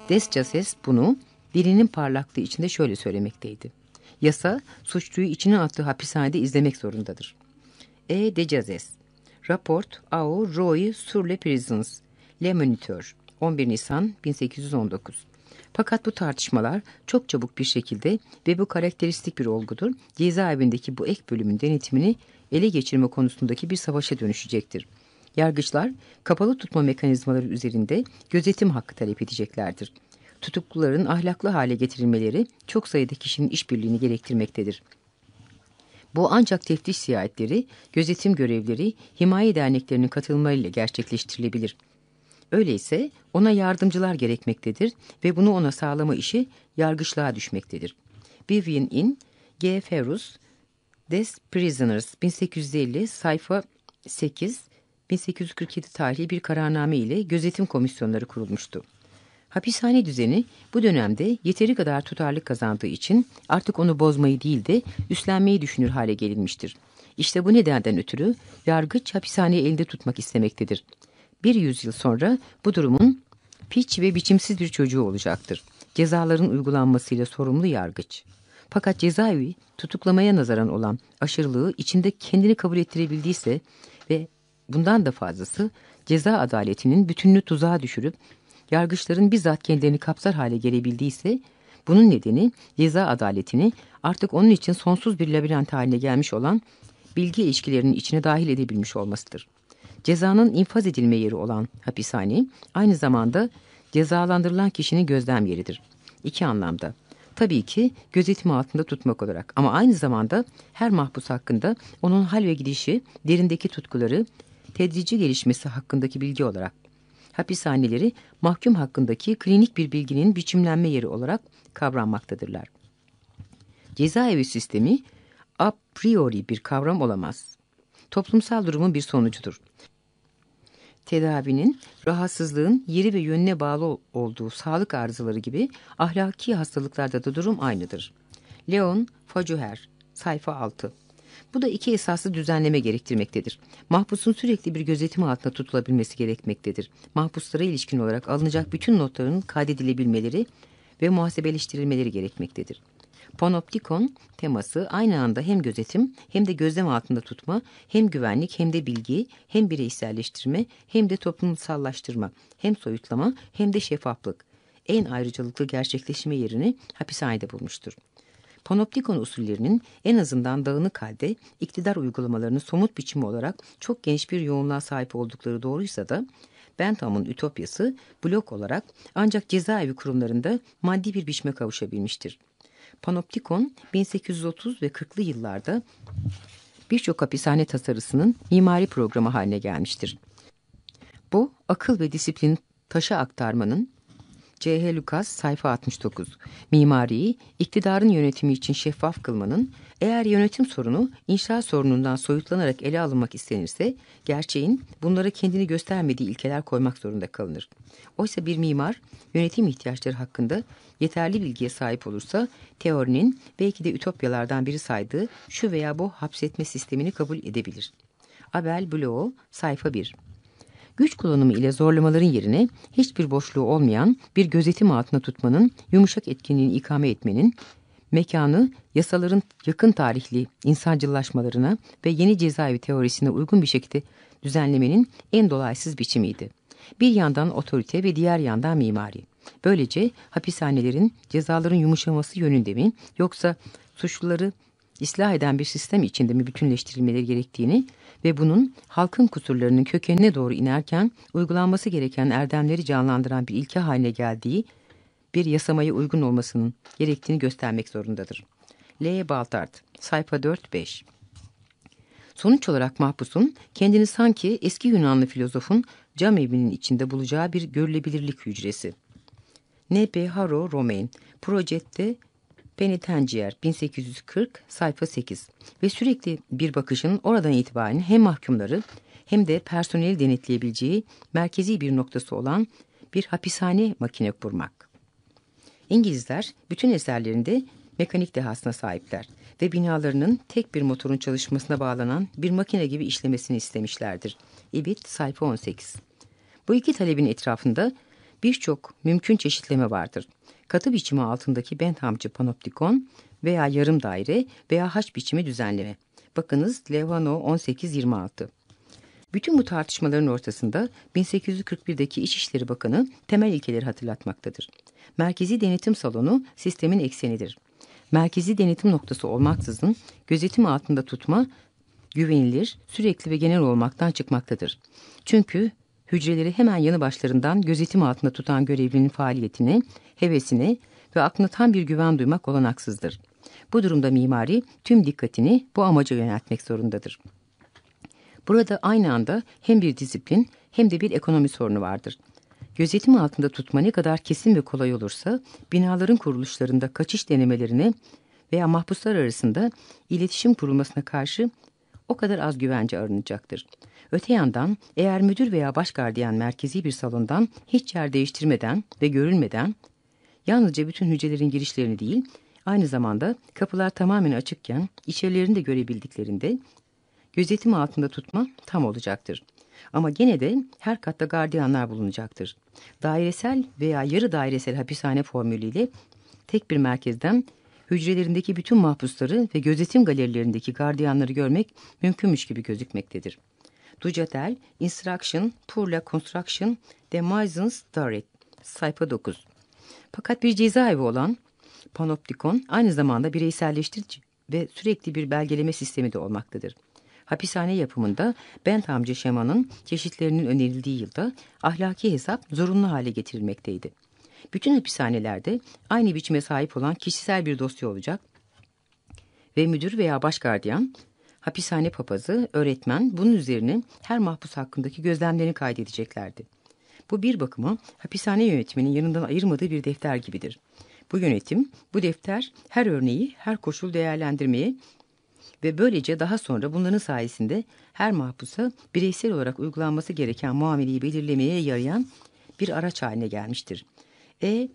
Descases bunu dilinin parlaklığı içinde şöyle söylemekteydi. Yasa suçluyu içine attığı hapishanede izlemek zorundadır. E. Decazes Rapport au Roy sur les prisons, Le Moniteur 11 Nisan 1819 fakat bu tartışmalar çok çabuk bir şekilde ve bu karakteristik bir olgudur, cezaevindeki bu ek bölümün denetimini ele geçirme konusundaki bir savaşa dönüşecektir. Yargıçlar kapalı tutma mekanizmaları üzerinde gözetim hakkı talep edeceklerdir. Tutukluların ahlaklı hale getirilmeleri çok sayıda kişinin işbirliğini gerektirmektedir. Bu ancak teftiş ziyaretleri, gözetim görevleri, himaye derneklerinin katılımlarıyla gerçekleştirilebilir. Öyleyse ona yardımcılar gerekmektedir ve bunu ona sağlama işi yargıçlığa düşmektedir. Vivian In, G. Ferus, Des Prisoners 1850 sayfa 8 1847 tarihli bir kararname ile gözetim komisyonları kurulmuştu. Hapishane düzeni bu dönemde yeteri kadar tutarlık kazandığı için artık onu bozmayı değil de üstlenmeyi düşünür hale gelinmiştir. İşte bu nedenden ötürü yargıç hapishaneyi elinde tutmak istemektedir. Bir yüzyıl sonra bu durumun piç ve biçimsiz bir çocuğu olacaktır. Cezaların uygulanmasıyla sorumlu yargıç. Fakat cezaevi tutuklamaya nazaran olan aşırılığı içinde kendini kabul ettirebildiyse ve bundan da fazlası ceza adaletinin bütününü tuzağa düşürüp yargıçların bizzat kendilerini kapsar hale gelebildiyse bunun nedeni ceza adaletini artık onun için sonsuz bir labirent haline gelmiş olan bilgi ilişkilerinin içine dahil edebilmiş olmasıdır. Cezanın infaz edilme yeri olan hapishane aynı zamanda cezalandırılan kişinin gözlem yeridir. İki anlamda. Tabii ki gözetim altında tutmak olarak ama aynı zamanda her mahpus hakkında onun hal ve gidişi, derindeki tutkuları, tedrici gelişmesi hakkındaki bilgi olarak. Hapishaneleri mahkum hakkındaki klinik bir bilginin biçimlenme yeri olarak kavranmaktadırlar. Cezaevi sistemi a priori bir kavram olamaz. Toplumsal durumun bir sonucudur tedavinin rahatsızlığın yeri ve yönüne bağlı olduğu sağlık arızaları gibi ahlaki hastalıklarda da durum aynıdır. Leon Facuher, sayfa 6. Bu da iki esaslı düzenleme gerektirmektedir. Mahpusun sürekli bir gözetim altında tutulabilmesi gerekmektedir. Mahpuslara ilişkin olarak alınacak bütün notların kaydedilebilmeleri ve muhasebeleştirilmeleri gerekmektedir. Panoptikon teması aynı anda hem gözetim hem de gözlem altında tutma, hem güvenlik hem de bilgi, hem bireyselleştirme hem de toplumsallaştırma, hem soyutlama hem de şeffaflık. En ayrıcalıklı gerçekleşme yerini hapishanede bulmuştur. Panoptikon usullerinin en azından dağınık halde iktidar uygulamalarının somut biçimi olarak çok geniş bir yoğunluğa sahip oldukları doğruysa da Bentham'ın ütopyası blok olarak ancak cezaevi kurumlarında maddi bir biçime kavuşabilmiştir. Panoptikon 1830 ve 40'lı yıllarda birçok hapishane tasarısının mimari programı haline gelmiştir. Bu akıl ve disiplin taşa aktarmanın C.H. Lucas sayfa 69. Mimariyi iktidarın yönetimi için şeffaf kılmanın eğer yönetim sorunu inşa sorunundan soyutlanarak ele alınmak istenirse gerçeğin bunlara kendini göstermediği ilkeler koymak zorunda kalınır. Oysa bir mimar yönetim ihtiyaçları hakkında yeterli bilgiye sahip olursa teorinin belki de ütopyalardan biri saydığı şu veya bu hapsetme sistemini kabul edebilir. Abel Blow sayfa 1 güç kullanımı ile zorlamaların yerine hiçbir boşluğu olmayan bir gözetim altına tutmanın, yumuşak etkinliğini ikame etmenin, mekanı yasaların yakın tarihli insancıllaşmalarına ve yeni cezaevi teorisine uygun bir şekilde düzenlemenin en dolaysız biçimiydi. Bir yandan otorite ve diğer yandan mimari. Böylece hapishanelerin cezaların yumuşaması yönünde mi yoksa suçluları ıslah eden bir sistem içinde mi bütünleştirilmeleri gerektiğini ve bunun halkın kusurlarının kökenine doğru inerken uygulanması gereken erdemleri canlandıran bir ilke haline geldiği bir yasamaya uygun olmasının gerektiğini göstermek zorundadır. L. Baltard, sayfa 4-5 Sonuç olarak mahpusun kendini sanki eski Yunanlı filozofun cam evinin içinde bulacağı bir görülebilirlik hücresi. N.P. Haro Romain, Projette Penitencier 1840 sayfa 8 ve sürekli bir bakışın oradan itibaren hem mahkumları hem de personeli denetleyebileceği merkezi bir noktası olan bir hapishane makine kurmak. İngilizler bütün eserlerinde mekanik dehasına sahipler ve binalarının tek bir motorun çalışmasına bağlanan bir makine gibi işlemesini istemişlerdir. İbit sayfa 18. Bu iki talebin etrafında birçok mümkün çeşitleme vardır. Katı biçimi altındaki benthamcı panoptikon veya yarım daire veya haç biçimi düzenleme. Bakınız Levano 1826. Bütün bu tartışmaların ortasında 1841'deki İçişleri Bakanı temel ilkeleri hatırlatmaktadır. Merkezi denetim salonu sistemin eksenidir. Merkezi denetim noktası olmaksızın gözetim altında tutma güvenilir, sürekli ve genel olmaktan çıkmaktadır. Çünkü hücreleri hemen yanı başlarından gözetim altında tutan görevlinin faaliyetini, hevesini ve aklına tam bir güven duymak olanaksızdır. Bu durumda mimari tüm dikkatini bu amaca yöneltmek zorundadır. Burada aynı anda hem bir disiplin hem de bir ekonomi sorunu vardır. Gözetim altında tutma ne kadar kesin ve kolay olursa binaların kuruluşlarında kaçış denemelerine veya mahpuslar arasında iletişim kurulmasına karşı o kadar az güvence arınacaktır. Öte yandan eğer müdür veya baş gardiyan merkezi bir salondan hiç yer değiştirmeden ve görülmeden yalnızca bütün hücrelerin girişlerini değil aynı zamanda kapılar tamamen açıkken içerilerini de görebildiklerinde gözetim altında tutma tam olacaktır. Ama gene de her katta gardiyanlar bulunacaktır. Dairesel veya yarı dairesel hapishane formülüyle tek bir merkezden hücrelerindeki bütün mahpusları ve gözetim galerilerindeki gardiyanları görmek mümkünmüş gibi gözükmektedir. Ducatel, Instruction pour la Construction de Maisons d'Arrêt, sayfa 9. Fakat bir cezaevi olan Panoptikon aynı zamanda bireyselleştirici ve sürekli bir belgeleme sistemi de olmaktadır. Hapishane yapımında Benthamcı şemanın çeşitlerinin önerildiği yılda ahlaki hesap zorunlu hale getirilmekteydi. Bütün hapishanelerde aynı biçime sahip olan kişisel bir dosya olacak ve müdür veya baş gardiyan, hapishane papazı, öğretmen bunun üzerine her mahpus hakkındaki gözlemlerini kaydedeceklerdi. Bu bir bakıma hapishane yönetiminin yanından ayırmadığı bir defter gibidir. Bu yönetim, bu defter her örneği, her koşul değerlendirmeye ve böylece daha sonra bunların sayesinde her mahpusa bireysel olarak uygulanması gereken muameleyi belirlemeye yarayan bir araç haline gelmiştir. E.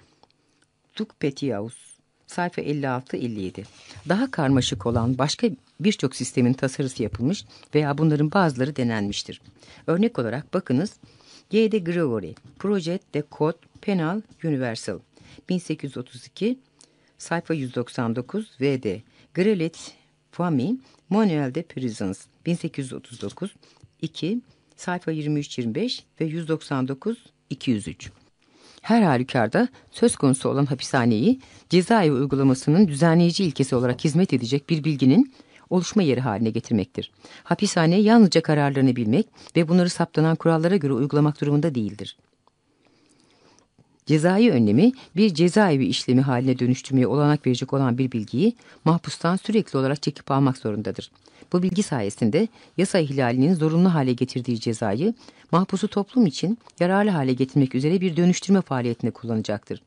Dukpetiaus sayfa 56-57 Daha karmaşık olan başka birçok sistemin tasarısı yapılmış veya bunların bazıları denenmiştir. Örnek olarak bakınız G.D. Gregory, Projet de Code Penal Universal 1832 sayfa 199 V.D. Grelet Fami, Manuel de Prisons 1839 2 sayfa 23-25 ve 199-203. Her halükarda söz konusu olan hapishaneyi cezaevi uygulamasının düzenleyici ilkesi olarak hizmet edecek bir bilginin oluşma yeri haline getirmektir. Hapishane yalnızca kararlarını bilmek ve bunları saptanan kurallara göre uygulamak durumunda değildir. Cezai önlemi bir cezaevi işlemi haline dönüştürmeye olanak verecek olan bir bilgiyi mahpustan sürekli olarak çekip almak zorundadır. Bu bilgi sayesinde yasa ihlalinin zorunlu hale getirdiği cezayı mahpusu toplum için yararlı hale getirmek üzere bir dönüştürme faaliyetinde kullanacaktır.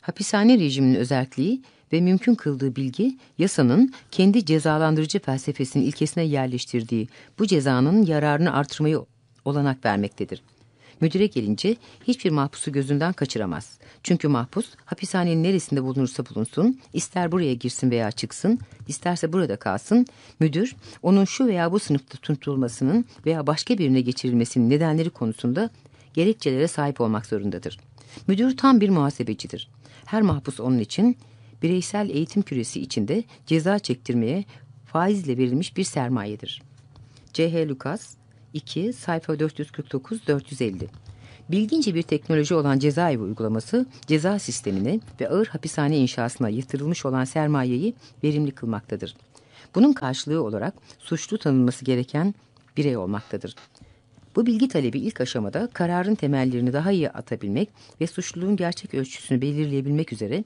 Hapishane rejiminin özelliği ve mümkün kıldığı bilgi yasanın kendi cezalandırıcı felsefesinin ilkesine yerleştirdiği bu cezanın yararını artırmayı olanak vermektedir. Müdüre gelince hiçbir mahpusu gözünden kaçıramaz. Çünkü mahpus hapishanenin neresinde bulunursa bulunsun, ister buraya girsin veya çıksın, isterse burada kalsın, müdür onun şu veya bu sınıfta tutulmasının veya başka birine geçirilmesinin nedenleri konusunda gerekçelere sahip olmak zorundadır. Müdür tam bir muhasebecidir. Her mahpus onun için bireysel eğitim küresi içinde ceza çektirmeye faizle verilmiş bir sermayedir. C.H. Lucas 2 sayfa 449-450 Bilgince bir teknoloji olan cezaevi uygulaması ceza sistemine ve ağır hapishane inşasına yatırılmış olan sermayeyi verimli kılmaktadır. Bunun karşılığı olarak suçlu tanınması gereken birey olmaktadır. Bu bilgi talebi ilk aşamada kararın temellerini daha iyi atabilmek ve suçluluğun gerçek ölçüsünü belirleyebilmek üzere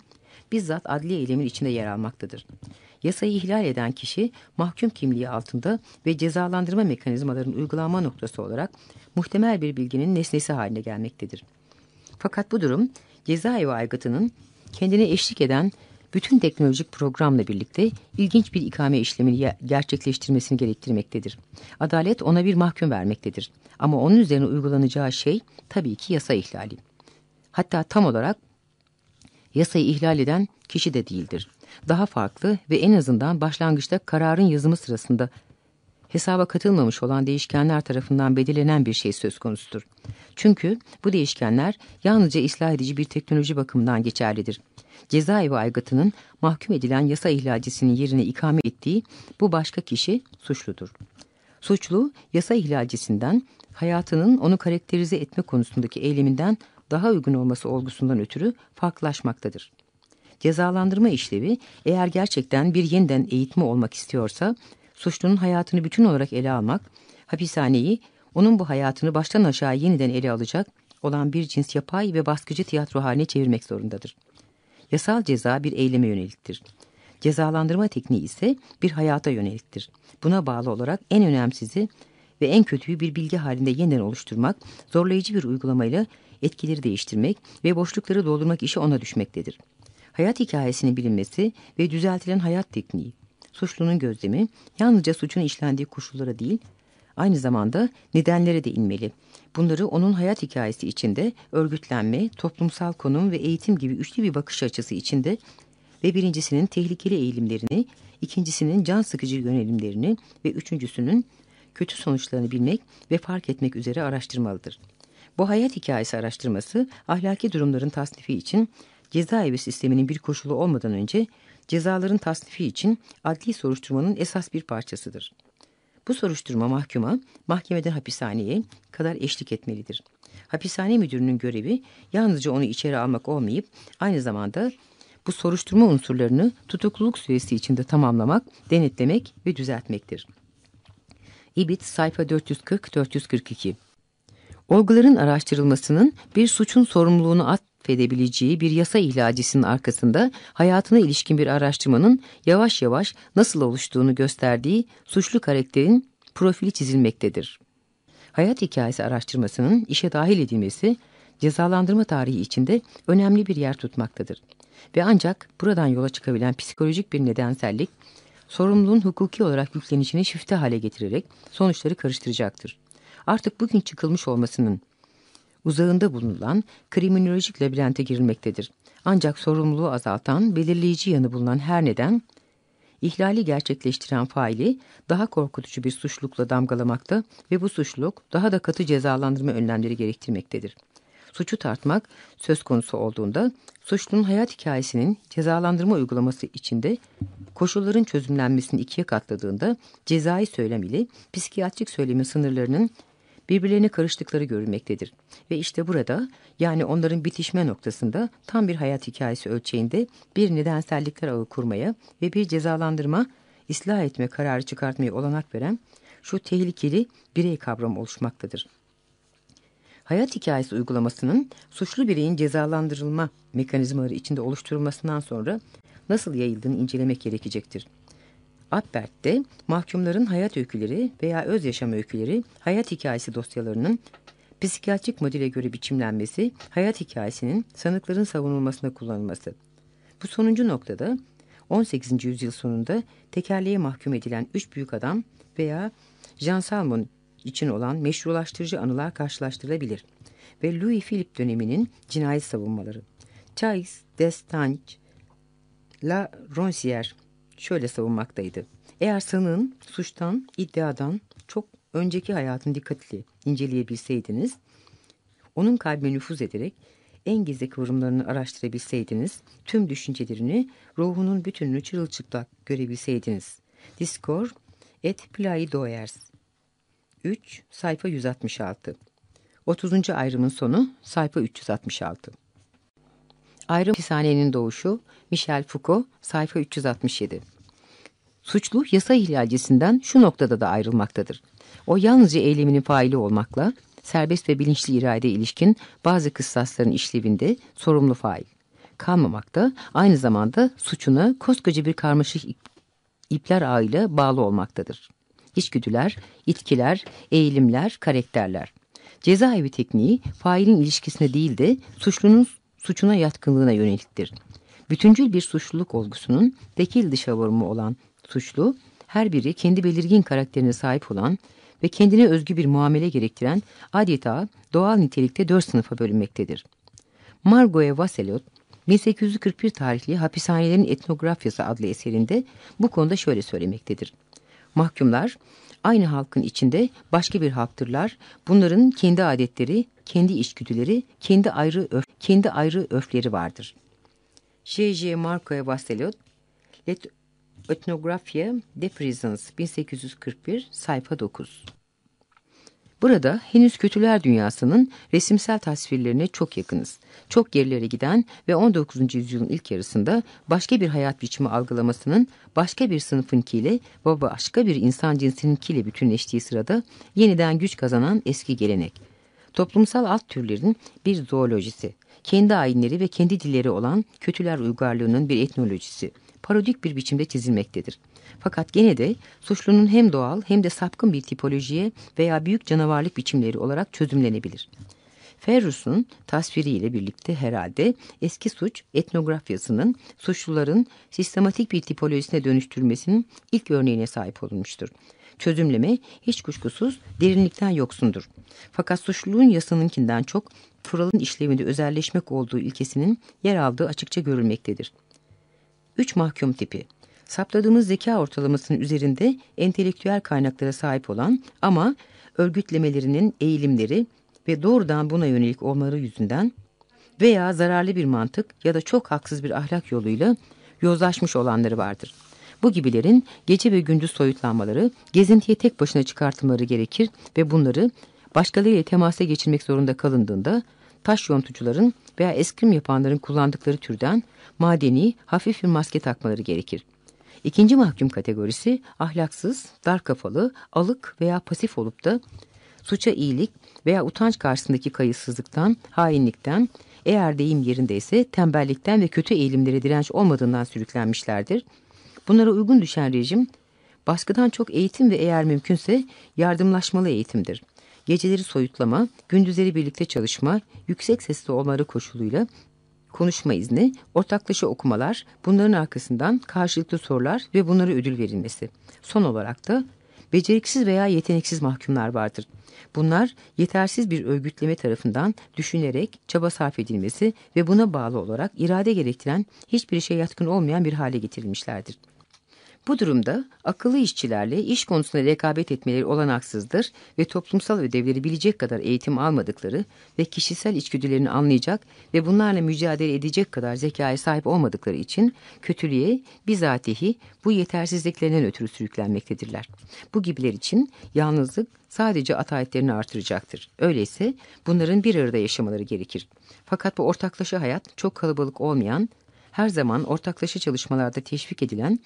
bizzat adli eylemin içinde yer almaktadır. Yasayı ihlal eden kişi mahkum kimliği altında ve cezalandırma mekanizmalarının uygulanma noktası olarak muhtemel bir bilginin nesnesi haline gelmektedir. Fakat bu durum cezaevi aygıtının kendine eşlik eden bütün teknolojik programla birlikte ilginç bir ikame işlemini gerçekleştirmesini gerektirmektedir. Adalet ona bir mahkum vermektedir. Ama onun üzerine uygulanacağı şey tabii ki yasa ihlali. Hatta tam olarak yasayı ihlal eden kişi de değildir. Daha farklı ve en azından başlangıçta kararın yazımı sırasında hesaba katılmamış olan değişkenler tarafından belirlenen bir şey söz konusudur. Çünkü bu değişkenler yalnızca ıslah edici bir teknoloji bakımından geçerlidir. Cezaevi aygıtının mahkum edilen yasa ihlalcisinin yerine ikame ettiği bu başka kişi suçludur. Suçlu, yasa ihlalcisinden hayatının onu karakterize etme konusundaki eyleminden daha uygun olması olgusundan ötürü farklılaşmaktadır. Cezalandırma işlevi eğer gerçekten bir yeniden eğitme olmak istiyorsa suçlunun hayatını bütün olarak ele almak, hapishaneyi onun bu hayatını baştan aşağı yeniden ele alacak olan bir cins yapay ve baskıcı tiyatro haline çevirmek zorundadır. Yasal ceza bir eyleme yöneliktir. Cezalandırma tekniği ise bir hayata yöneliktir. Buna bağlı olarak en önemsizi ve en kötüyü bir bilgi halinde yeniden oluşturmak, zorlayıcı bir uygulamayla etkileri değiştirmek ve boşlukları doldurmak işi ona düşmektedir. Hayat hikayesinin bilinmesi ve düzeltilen hayat tekniği, suçlunun gözlemi yalnızca suçun işlendiği koşullara değil, aynı zamanda nedenlere de inmeli. Bunları onun hayat hikayesi içinde örgütlenme, toplumsal konum ve eğitim gibi üçlü bir bakış açısı içinde ve birincisinin tehlikeli eğilimlerini, ikincisinin can sıkıcı yönelimlerini ve üçüncüsünün kötü sonuçlarını bilmek ve fark etmek üzere araştırmalıdır. Bu hayat hikayesi araştırması ahlaki durumların tasnifi için cezaevi sisteminin bir koşulu olmadan önce cezaların tasnifi için adli soruşturmanın esas bir parçasıdır. Bu soruşturma mahkuma mahkemeden hapishaneye kadar eşlik etmelidir. Hapishane müdürünün görevi yalnızca onu içeri almak olmayıp aynı zamanda bu soruşturma unsurlarını tutukluluk süresi içinde tamamlamak, denetlemek ve düzeltmektir. İbit sayfa 440-442 Olguların araştırılmasının bir suçun sorumluluğunu atfedebileceği bir yasa ihlacisinin arkasında hayatına ilişkin bir araştırmanın yavaş yavaş nasıl oluştuğunu gösterdiği suçlu karakterin profili çizilmektedir. Hayat hikayesi araştırmasının işe dahil edilmesi cezalandırma tarihi içinde önemli bir yer tutmaktadır. Ve ancak buradan yola çıkabilen psikolojik bir nedensellik sorumluluğun hukuki olarak yüklenişini şifte hale getirerek sonuçları karıştıracaktır. Artık bugün çıkılmış olmasının uzağında bulunan kriminolojik labirente girilmektedir. Ancak sorumluluğu azaltan, belirleyici yanı bulunan her neden, ihlali gerçekleştiren faili daha korkutucu bir suçlulukla damgalamakta ve bu suçluluk daha da katı cezalandırma önlemleri gerektirmektedir. Suçu tartmak söz konusu olduğunda suçlunun hayat hikayesinin cezalandırma uygulaması içinde koşulların çözümlenmesini ikiye katladığında cezai söylem ile psikiyatrik söylemin sınırlarının birbirlerine karıştıkları görülmektedir. Ve işte burada yani onların bitişme noktasında tam bir hayat hikayesi ölçeğinde bir nedensellikler ağı kurmaya ve bir cezalandırma, ıslah etme kararı çıkartmaya olanak veren şu tehlikeli birey kavramı oluşmaktadır. Hayat hikayesi uygulamasının suçlu bireyin cezalandırılma mekanizmaları içinde oluşturulmasından sonra nasıl yayıldığını incelemek gerekecektir. Abbert'te mahkumların hayat öyküleri veya öz yaşam öyküleri hayat hikayesi dosyalarının psikiyatrik modele göre biçimlenmesi, hayat hikayesinin sanıkların savunulmasına kullanılması. Bu sonuncu noktada 18. yüzyıl sonunda tekerleğe mahkum edilen üç büyük adam veya Jean Salmon için olan meşrulaştırıcı anılar karşılaştırılabilir ve Louis Philippe döneminin cinayet savunmaları. Chais Destange, La Roncière şöyle savunmaktaydı. Eğer sanığın suçtan, iddiadan çok önceki hayatın dikkatli inceleyebilseydiniz, onun kalbine nüfuz ederek en gizli kıvrımlarını araştırabilseydiniz, tüm düşüncelerini, ruhunun bütününü çırılçıplak görebilseydiniz. Diskor et Play Doers 3 sayfa 166 30. ayrımın sonu sayfa 366 Ayrım hapishanenin doğuşu Michel Foucault sayfa 367 Suçlu yasa ihlalcisinden şu noktada da ayrılmaktadır. O yalnızca eyleminin faili olmakla serbest ve bilinçli irade ilişkin bazı kıssasların işlevinde sorumlu fail. Kalmamakta aynı zamanda suçuna koskoca bir karmaşık ipler ağıyla bağlı olmaktadır. İçgüdüler, itkiler, eğilimler, karakterler. Cezaevi tekniği failin ilişkisine değil de suçlunun suçuna yatkınlığına yöneliktir. Bütüncül bir suçluluk olgusunun tekil dışa vurumu olan suçlu, her biri kendi belirgin karakterine sahip olan ve kendine özgü bir muamele gerektiren adeta doğal nitelikte dört sınıfa bölünmektedir. Margot Vasselot 1841 tarihli Hapishanelerin Etnografyası adlı eserinde bu konuda şöyle söylemektedir. Mahkumlar aynı halkın içinde başka bir halktırlar. Bunların kendi adetleri, kendi içgüdüleri, kendi ayrı öf, kendi ayrı öfleri vardır. J.J. Marco'ya Bastelot, Let Ethnography de Prisons 1841 sayfa 9 Burada henüz kötüler dünyasının resimsel tasvirlerine çok yakınız. Çok gerilere giden ve 19. yüzyılın ilk yarısında başka bir hayat biçimi algılamasının başka bir sınıfınkiyle ve başka bir insan cinsininkiyle bütünleştiği sırada yeniden güç kazanan eski gelenek. Toplumsal alt türlerin bir zoolojisi, kendi ayinleri ve kendi dilleri olan kötüler uygarlığının bir etnolojisi, parodik bir biçimde çizilmektedir. Fakat gene de suçlunun hem doğal hem de sapkın bir tipolojiye veya büyük canavarlık biçimleri olarak çözümlenebilir. Ferrus'un tasviriyle birlikte herhalde eski suç etnografyasının suçluların sistematik bir tipolojisine dönüştürmesinin ilk örneğine sahip olunmuştur. Çözümleme hiç kuşkusuz derinlikten yoksundur. Fakat suçluluğun yasanınkinden çok kuralın işlevinde özelleşmek olduğu ilkesinin yer aldığı açıkça görülmektedir. 3 mahkum tipi saptadığımız zeka ortalamasının üzerinde entelektüel kaynaklara sahip olan ama örgütlemelerinin eğilimleri ve doğrudan buna yönelik olmaları yüzünden veya zararlı bir mantık ya da çok haksız bir ahlak yoluyla yozlaşmış olanları vardır. Bu gibilerin gece ve gündüz soyutlanmaları, gezintiye tek başına çıkartılmaları gerekir ve bunları başkalarıyla temasa geçirmek zorunda kalındığında taş yontucuların veya eskrim yapanların kullandıkları türden madeni, hafif bir maske takmaları gerekir. İkinci mahkum kategorisi ahlaksız, dar kafalı, alık veya pasif olup da suça iyilik veya utanç karşısındaki kayıtsızlıktan, hainlikten, eğer deyim yerindeyse tembellikten ve kötü eğilimlere direnç olmadığından sürüklenmişlerdir. Bunlara uygun düşen rejim, baskıdan çok eğitim ve eğer mümkünse yardımlaşmalı eğitimdir. Geceleri soyutlama, gündüzleri birlikte çalışma, yüksek sesli olmaları koşuluyla konuşma izni, ortaklaşa okumalar, bunların arkasından karşılıklı sorular ve bunlara ödül verilmesi. Son olarak da beceriksiz veya yeteneksiz mahkumlar vardır. Bunlar yetersiz bir örgütleme tarafından düşünerek çaba sarf edilmesi ve buna bağlı olarak irade gerektiren hiçbir şey yatkın olmayan bir hale getirilmişlerdir. Bu durumda akıllı işçilerle iş konusunda rekabet etmeleri olanaksızdır ve toplumsal ödevleri bilecek kadar eğitim almadıkları ve kişisel içgüdülerini anlayacak ve bunlarla mücadele edecek kadar zekaya sahip olmadıkları için kötülüğe bizatihi bu yetersizliklerinden ötürü sürüklenmektedirler. Bu gibiler için yalnızlık sadece ataletlerini artıracaktır. Öyleyse bunların bir arada yaşamaları gerekir. Fakat bu ortaklaşa hayat çok kalabalık olmayan, her zaman ortaklaşa çalışmalarda teşvik edilen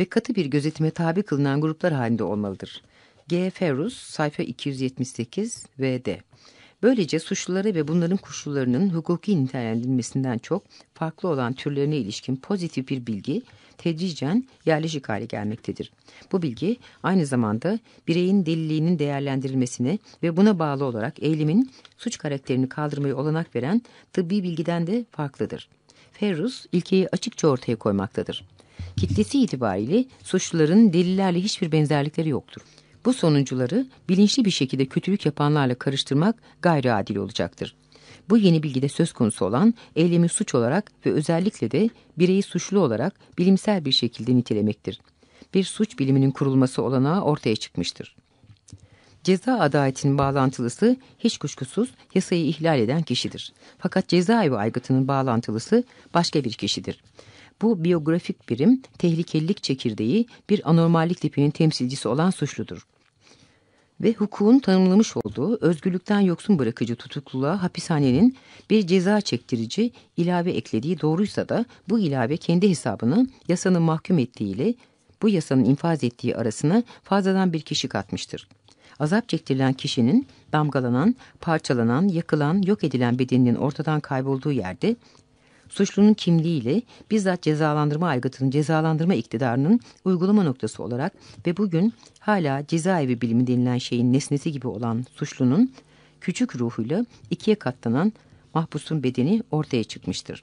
ve katı bir gözetime tabi kılınan gruplar halinde olmalıdır. G. Ferrus, sayfa 278 ve D. Böylece suçluları ve bunların koşullarının hukuki nitelendirilmesinden çok farklı olan türlerine ilişkin pozitif bir bilgi tedricen yerleşik hale gelmektedir. Bu bilgi aynı zamanda bireyin deliliğinin değerlendirilmesine ve buna bağlı olarak eylemin suç karakterini kaldırmayı olanak veren tıbbi bilgiden de farklıdır. Ferrus ilkeyi açıkça ortaya koymaktadır. Kitlesi itibariyle suçluların delillerle hiçbir benzerlikleri yoktur. Bu sonuncuları bilinçli bir şekilde kötülük yapanlarla karıştırmak gayri adil olacaktır. Bu yeni bilgide söz konusu olan eylemi suç olarak ve özellikle de bireyi suçlu olarak bilimsel bir şekilde nitelemektir. Bir suç biliminin kurulması olanağı ortaya çıkmıştır. Ceza adaletinin bağlantılısı hiç kuşkusuz yasayı ihlal eden kişidir. Fakat cezaevi aygıtının bağlantılısı başka bir kişidir. Bu biyografik birim tehlikelilik çekirdeği bir anormallik tipinin temsilcisi olan suçludur. Ve hukukun tanımlamış olduğu özgürlükten yoksun bırakıcı tutukluluğa hapishanenin bir ceza çektirici ilave eklediği doğruysa da bu ilave kendi hesabını yasanın mahkum ettiğiyle bu yasanın infaz ettiği arasına fazladan bir kişi katmıştır. Azap çektirilen kişinin damgalanan, parçalanan, yakılan, yok edilen bedeninin ortadan kaybolduğu yerde suçlunun kimliğiyle bizzat cezalandırma aygıtının cezalandırma iktidarının uygulama noktası olarak ve bugün hala cezaevi bilimi denilen şeyin nesnesi gibi olan suçlunun küçük ruhuyla ikiye katlanan mahpusun bedeni ortaya çıkmıştır.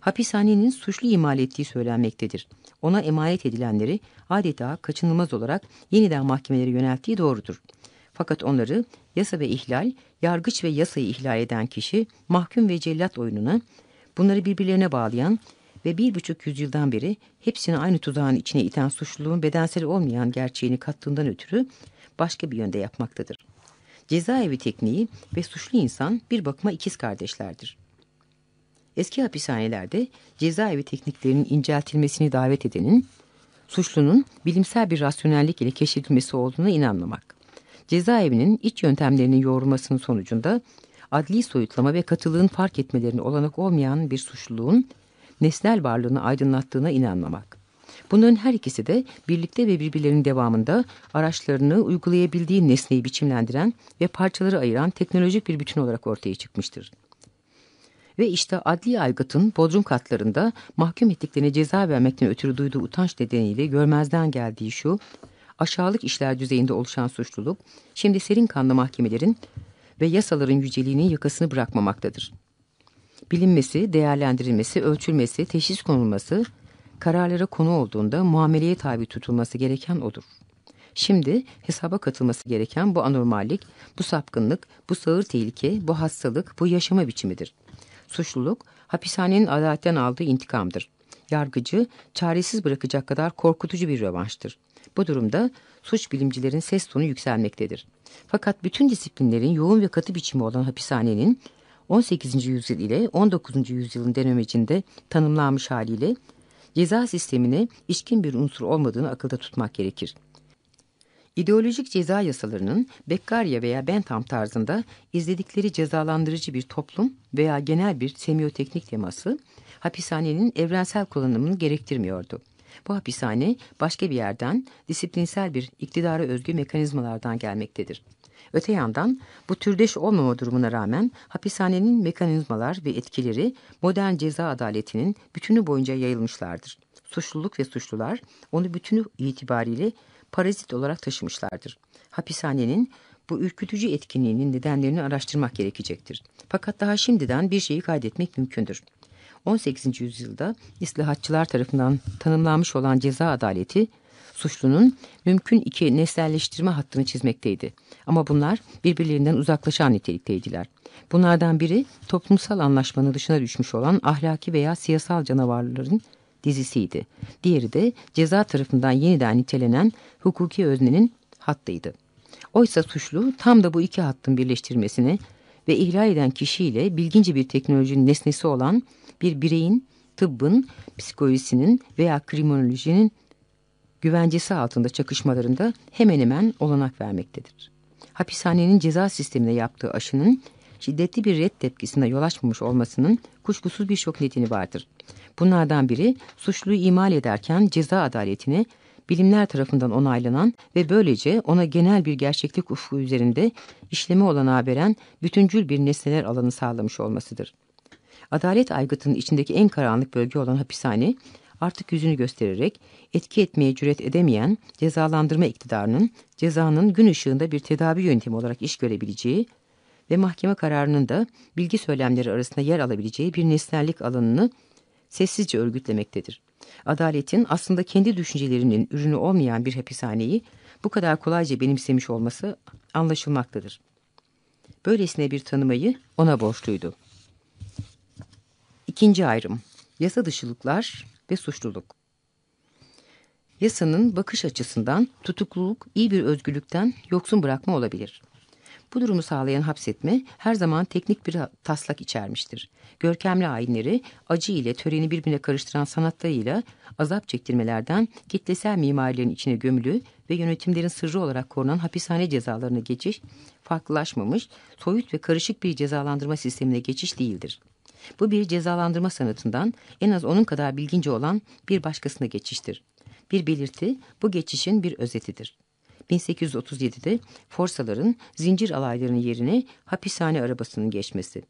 Hapishanenin suçlu imal ettiği söylenmektedir. Ona emanet edilenleri adeta kaçınılmaz olarak yeniden mahkemelere yönelttiği doğrudur. Fakat onları yasa ve ihlal, yargıç ve yasayı ihlal eden kişi mahkum ve cellat oyununa Bunları birbirlerine bağlayan ve bir buçuk yüzyıldan beri hepsini aynı tuzağın içine iten suçluluğun bedensel olmayan gerçeğini kattığından ötürü başka bir yönde yapmaktadır. Cezaevi tekniği ve suçlu insan bir bakıma ikiz kardeşlerdir. Eski hapishanelerde cezaevi tekniklerinin inceltilmesini davet edenin, suçlunun bilimsel bir rasyonellik ile keşfedilmesi olduğuna inanmamak. Cezaevinin iç yöntemlerinin yoğrulmasının sonucunda adli soyutlama ve katılığın fark etmelerini olanak olmayan bir suçluluğun nesnel varlığını aydınlattığına inanmamak. Bunların her ikisi de birlikte ve birbirlerinin devamında araçlarını uygulayabildiği nesneyi biçimlendiren ve parçaları ayıran teknolojik bir bütün olarak ortaya çıkmıştır. Ve işte adli aygıtın bodrum katlarında mahkum ettiklerine ceza vermekten ötürü duyduğu utanç nedeniyle görmezden geldiği şu, aşağılık işler düzeyinde oluşan suçluluk, şimdi serin kanlı mahkemelerin ve yasaların yüceliğinin yakasını bırakmamaktadır. Bilinmesi, değerlendirilmesi, ölçülmesi, teşhis konulması, kararlara konu olduğunda muameleye tabi tutulması gereken odur. Şimdi hesaba katılması gereken bu anormallik, bu sapkınlık, bu sağır tehlike, bu hastalık, bu yaşama biçimidir. Suçluluk, hapishanenin adaletten aldığı intikamdır. Yargıcı, çaresiz bırakacak kadar korkutucu bir rövanştır. Bu durumda suç bilimcilerin ses tonu yükselmektedir. Fakat bütün disiplinlerin yoğun ve katı biçimi olan hapishanenin 18. yüzyıl ile 19. yüzyılın dönemecinde tanımlanmış haliyle ceza sistemine işkin bir unsur olmadığını akılda tutmak gerekir. İdeolojik ceza yasalarının Beccaria veya Bentham tarzında izledikleri cezalandırıcı bir toplum veya genel bir semioteknik teması hapishanenin evrensel kullanımını gerektirmiyordu. Bu hapishane başka bir yerden disiplinsel bir iktidara özgü mekanizmalardan gelmektedir. Öte yandan bu türdeş olmama durumuna rağmen hapishanenin mekanizmalar ve etkileri modern ceza adaletinin bütünü boyunca yayılmışlardır. Suçluluk ve suçlular onu bütünü itibariyle parazit olarak taşımışlardır. Hapishanenin bu ürkütücü etkinliğinin nedenlerini araştırmak gerekecektir. Fakat daha şimdiden bir şeyi kaydetmek mümkündür. 18. yüzyılda İslahatçılar tarafından tanımlanmış olan ceza adaleti, suçlunun mümkün iki nesnelleştirme hattını çizmekteydi. Ama bunlar birbirlerinden uzaklaşan nitelikteydiler. Bunlardan biri toplumsal anlaşmanın dışına düşmüş olan ahlaki veya siyasal canavarların dizisiydi. Diğeri de ceza tarafından yeniden nitelenen hukuki öznenin hattıydı. Oysa suçlu tam da bu iki hattın birleştirmesini ve ihlal eden kişiyle bilgince bir teknolojinin nesnesi olan bir bireyin, tıbbın, psikolojisinin veya kriminolojinin güvencesi altında çakışmalarında hemen hemen olanak vermektedir. Hapishanenin ceza sistemine yaptığı aşının şiddetli bir red tepkisine yol açmamış olmasının kuşkusuz birçok nedeni vardır. Bunlardan biri suçluyu imal ederken ceza adaletini bilimler tarafından onaylanan ve böylece ona genel bir gerçeklik ufku üzerinde işleme olanağı veren bütüncül bir nesneler alanı sağlamış olmasıdır. Adalet aygıtının içindeki en karanlık bölge olan hapishane artık yüzünü göstererek etki etmeye cüret edemeyen cezalandırma iktidarının cezanın gün ışığında bir tedavi yöntemi olarak iş görebileceği ve mahkeme kararının da bilgi söylemleri arasında yer alabileceği bir nesnellik alanını sessizce örgütlemektedir. Adaletin aslında kendi düşüncelerinin ürünü olmayan bir hapishaneyi bu kadar kolayca benimsemiş olması anlaşılmaktadır. Böylesine bir tanımayı ona borçluydu. İkinci ayrım, yasa dışılıklar ve suçluluk. Yasanın bakış açısından tutukluluk iyi bir özgürlükten yoksun bırakma olabilir. Bu durumu sağlayan hapsetme her zaman teknik bir taslak içermiştir. Görkemli ayinleri acı ile töreni birbirine karıştıran sanatlarıyla azap çektirmelerden kitlesel mimarilerin içine gömülü ve yönetimlerin sırrı olarak korunan hapishane cezalarına geçiş, farklılaşmamış, soyut ve karışık bir cezalandırma sistemine geçiş değildir. Bu bir cezalandırma sanatından en az onun kadar bilgince olan bir başkasına geçiştir. Bir belirti bu geçişin bir özetidir. 1837'de Forsaların zincir alaylarının yerine hapishane arabasının geçmesi.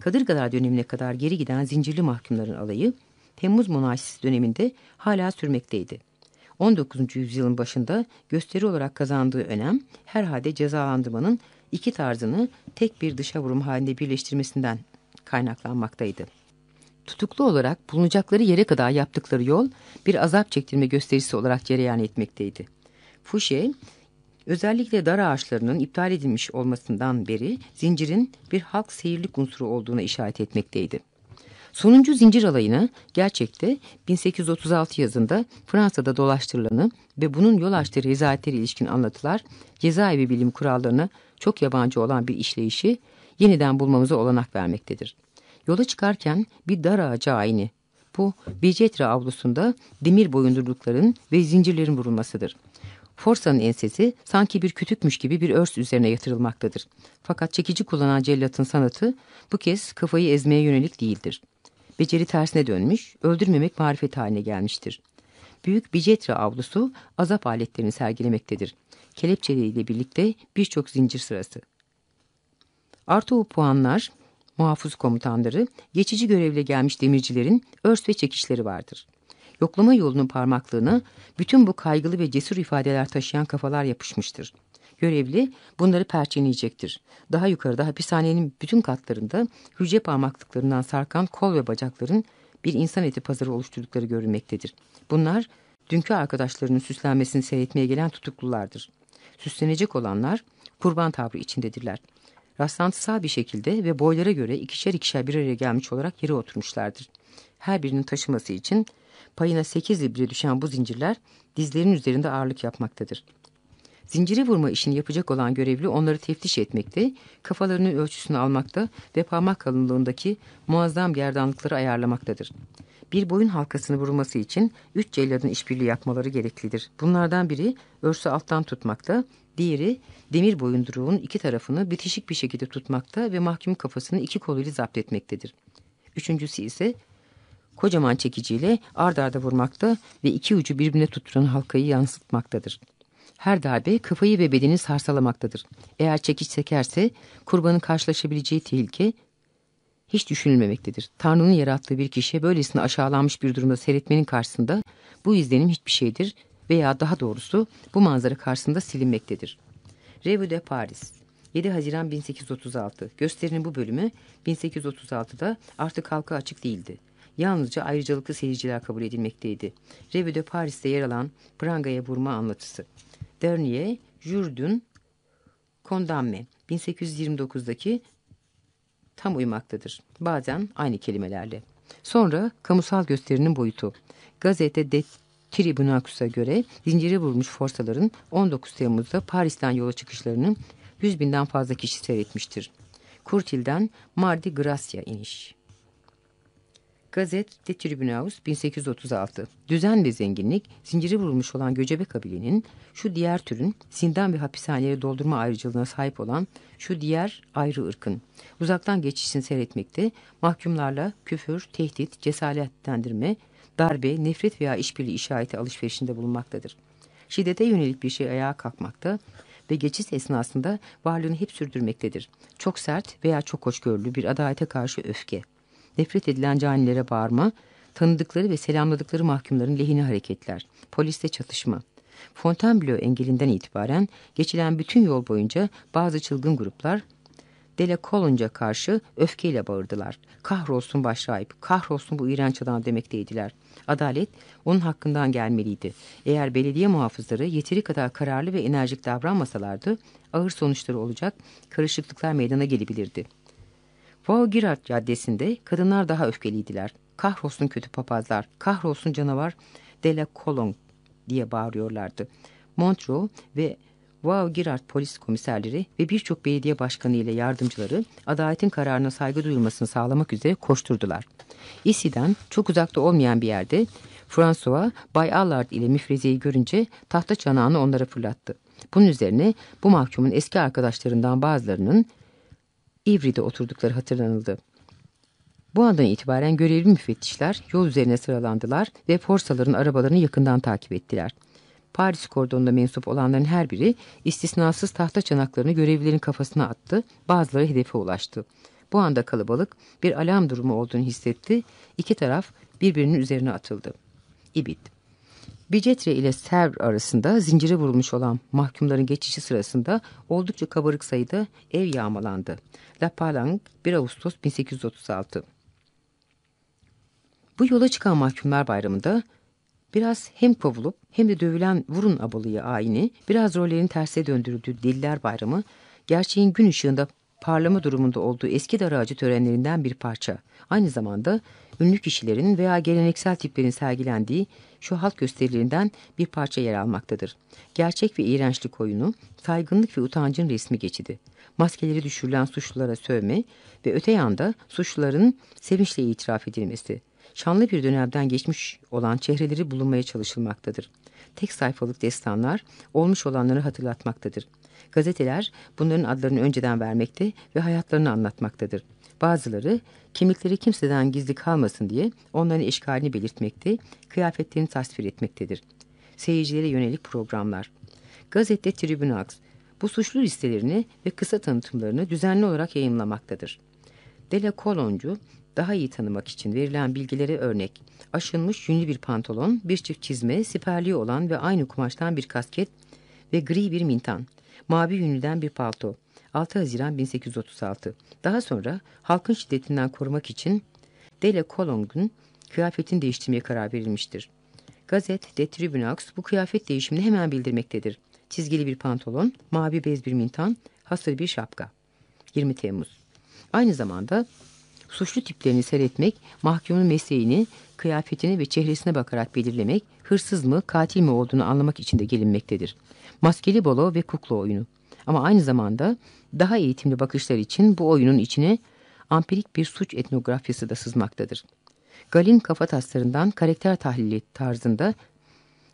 Kadırgalar dönemine kadar geri giden zincirli mahkumların alayı Temmuz monarşisi döneminde hala sürmekteydi. 19. yüzyılın başında gösteri olarak kazandığı önem herhalde cezalandırmanın iki tarzını tek bir dışa vurum halinde birleştirmesinden kaynaklanmaktaydı. Tutuklu olarak bulunacakları yere kadar yaptıkları yol bir azap çektirme gösterisi olarak cereyan etmekteydi. Fouché, özellikle dar ağaçlarının iptal edilmiş olmasından beri zincirin bir halk seyirlik unsuru olduğuna işaret etmekteydi. Sonuncu zincir alayını gerçekte 1836 yazında Fransa'da dolaştırılanı ve bunun yol açtığı rezaletlere ilişkin anlatılar cezaevi bilim kurallarına çok yabancı olan bir işleyişi yeniden bulmamıza olanak vermektedir. Yola çıkarken bir dar ağacı ayini. Bu Bicetre avlusunda demir boyundurlukların ve zincirlerin vurulmasıdır. Forsa'nın ensesi sanki bir kütükmüş gibi bir örs üzerine yatırılmaktadır. Fakat çekici kullanan cellatın sanatı bu kez kafayı ezmeye yönelik değildir. Beceri tersine dönmüş, öldürmemek marifet haline gelmiştir. Büyük Bicetre avlusu azap aletlerini sergilemektedir. Kelepçeleriyle birlikte birçok zincir sırası. Artı o puanlar, muhafız komutanları, geçici görevle gelmiş demircilerin örs ve çekişleri vardır. Yoklama yolunun parmaklığına bütün bu kaygılı ve cesur ifadeler taşıyan kafalar yapışmıştır. Görevli bunları perçinleyecektir. Daha yukarıda hapishanenin bütün katlarında hücre parmaklıklarından sarkan kol ve bacakların bir insan eti pazarı oluşturdukları görülmektedir. Bunlar dünkü arkadaşlarının süslenmesini seyretmeye gelen tutuklulardır. Süslenecek olanlar kurban tavrı içindedirler. Rastlantısal bir şekilde ve boylara göre ikişer ikişer bir araya gelmiş olarak yere oturmuşlardır. Her birinin taşıması için payına sekiz libre düşen bu zincirler dizlerin üzerinde ağırlık yapmaktadır. Zinciri vurma işini yapacak olan görevli onları teftiş etmekte, kafalarının ölçüsünü almakta ve parmak kalınlığındaki muazzam gerdanlıkları ayarlamaktadır. Bir boyun halkasını vurulması için üç celladın işbirliği yapmaları gereklidir. Bunlardan biri örsü alttan tutmakta, diğeri demir boyunduruğun iki tarafını bitişik bir şekilde tutmakta ve mahkum kafasını iki koluyla zapt etmektedir. Üçüncüsü ise kocaman çekiciyle ard arda vurmakta ve iki ucu birbirine tutturan halkayı yansıtmaktadır. Her darbe kafayı ve bedeni sarsalamaktadır. Eğer çekiç sekerse kurbanın karşılaşabileceği tehlike hiç düşünülmemektedir. Tanrı'nın yarattığı bir kişiye böylesine aşağılanmış bir durumda seyretmenin karşısında bu izlenim hiçbir şeydir veya daha doğrusu bu manzara karşısında silinmektedir. Revue de Paris 7 Haziran 1836 Gösterinin bu bölümü 1836'da artık halka açık değildi. Yalnızca ayrıcalıklı seyirciler kabul edilmekteydi. Revue de Paris'te yer alan prangaya vurma anlatısı. Dernier, Jourdun, Condamne 1829'daki tam uymaktadır. Bazen aynı kelimelerle. Sonra kamusal gösterinin boyutu. Gazete de Tribunacus'a göre zincire vurmuş forsaların 19 Temmuz'da Paris'ten yola çıkışlarını 100 binden fazla kişi seyretmiştir. Kurtil'den Mardi Gracia iniş. Gazet de Tribunus 1836. Düzen ve zenginlik zinciri vurulmuş olan göcebe kabilenin şu diğer türün zindan ve hapishaneleri doldurma ayrıcalığına sahip olan şu diğer ayrı ırkın uzaktan geçişini seyretmekte mahkumlarla küfür, tehdit, cesaretlendirme, darbe, nefret veya işbirliği işareti alışverişinde bulunmaktadır. Şiddete yönelik bir şey ayağa kalkmakta ve geçiş esnasında varlığını hep sürdürmektedir. Çok sert veya çok hoşgörülü bir adalete karşı öfke nefret edilen canilere bağırma, tanıdıkları ve selamladıkları mahkumların lehine hareketler, poliste çatışma. Fontainebleau engelinden itibaren geçilen bütün yol boyunca bazı çılgın gruplar Dele Colonca karşı öfkeyle bağırdılar. Kahrolsun başrahip, kahrolsun bu iğrenç adam demekteydiler. Adalet onun hakkından gelmeliydi. Eğer belediye muhafızları yeteri kadar kararlı ve enerjik davranmasalardı ağır sonuçları olacak, karışıklıklar meydana gelebilirdi. Vaugirard Caddesi'nde kadınlar daha öfkeliydiler. Kahrolsun kötü papazlar, kahrolsun canavar de la Colombe diye bağırıyorlardı. Montreux ve Vaugirard polis komiserleri ve birçok belediye başkanı ile yardımcıları adaletin kararına saygı duyulmasını sağlamak üzere koşturdular. Isi'den çok uzakta olmayan bir yerde François Bay Allard ile müfrezeyi görünce tahta çanağını onlara fırlattı. Bunun üzerine bu mahkumun eski arkadaşlarından bazılarının İvri'de oturdukları hatırlanıldı. Bu andan itibaren görevli müfettişler yol üzerine sıralandılar ve forsaların arabalarını yakından takip ettiler. Paris kordonuna mensup olanların her biri istisnasız tahta çanaklarını görevlilerin kafasına attı, bazıları hedefe ulaştı. Bu anda kalabalık bir alarm durumu olduğunu hissetti, iki taraf birbirinin üzerine atıldı. İbit Bicetre ile Sevr arasında zincire vurulmuş olan mahkumların geçişi sırasında oldukça kabarık sayıda ev yağmalandı. La Palang 1 Ağustos 1836 Bu yola çıkan mahkumlar bayramında biraz hem kovulup hem de dövülen vurun abalıya ayini, biraz rollerin tersine döndürüldüğü Deliler Bayramı, gerçeğin gün ışığında parlama durumunda olduğu eski dar ağacı törenlerinden bir parça. Aynı zamanda ünlü kişilerin veya geleneksel tiplerin sergilendiği şu halk gösterilerinden bir parça yer almaktadır. Gerçek ve iğrençlik oyunu, saygınlık ve utancın resmi geçidi. Maskeleri düşürülen suçlulara sövme ve öte yanda suçluların sevinçle itiraf edilmesi. Şanlı bir dönemden geçmiş olan çehreleri bulunmaya çalışılmaktadır. Tek sayfalık destanlar olmuş olanları hatırlatmaktadır. Gazeteler bunların adlarını önceden vermekte ve hayatlarını anlatmaktadır. Bazıları kimlikleri kimseden gizli kalmasın diye onların eşkalini belirtmekte, kıyafetlerini tasvir etmektedir. Seyircilere yönelik programlar. Gazete Tribunaux bu suçlu listelerini ve kısa tanıtımlarını düzenli olarak yayınlamaktadır. Dela Coloncu daha iyi tanımak için verilen bilgilere örnek, aşınmış yünlü bir pantolon, bir çift çizme, siperliği olan ve aynı kumaştan bir kasket ve gri bir mintan, mavi yünlüden bir palto. 6 Haziran 1836. Daha sonra halkın şiddetinden korumak için Dele Colon'un kıyafetini değiştirmeye karar verilmiştir. Gazet de Tribunaux bu kıyafet değişimini hemen bildirmektedir. Çizgili bir pantolon, mavi bez bir mintan, hasır bir şapka. 20 Temmuz. Aynı zamanda suçlu tiplerini seyretmek, mahkumun mesleğini, kıyafetini ve çehresine bakarak belirlemek, hırsız mı, katil mi olduğunu anlamak için de gelinmektedir. Maskeli bolo ve kukla oyunu. Ama aynı zamanda daha eğitimli bakışlar için bu oyunun içine ampirik bir suç etnografyası da sızmaktadır. Galin kafa taslarından karakter tahlili tarzında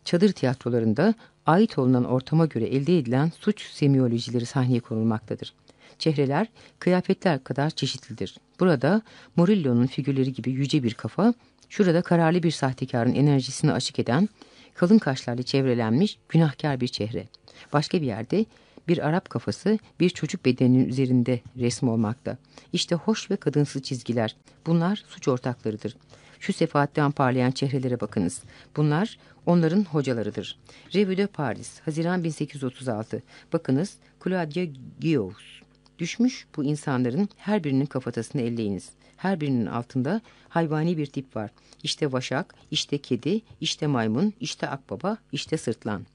çadır tiyatrolarında ait olunan ortama göre elde edilen suç semiyolojileri sahneye konulmaktadır. Çehreler, kıyafetler kadar çeşitlidir. Burada Murillo'nun figürleri gibi yüce bir kafa, şurada kararlı bir sahtekarın enerjisini açık eden, kalın kaşlarla çevrelenmiş günahkar bir çehre. Başka bir yerde bir Arap kafası bir çocuk bedeninin üzerinde resmi olmakta. İşte hoş ve kadınsı çizgiler. Bunlar suç ortaklarıdır. Şu sefaatten parlayan çehrelere bakınız. Bunlar onların hocalarıdır. Revue de Paris, Haziran 1836. Bakınız Claudia Guillaume. Düşmüş bu insanların her birinin kafatasını elleyiniz. Her birinin altında hayvani bir tip var. İşte vaşak, işte kedi, işte maymun, işte akbaba, işte sırtlan.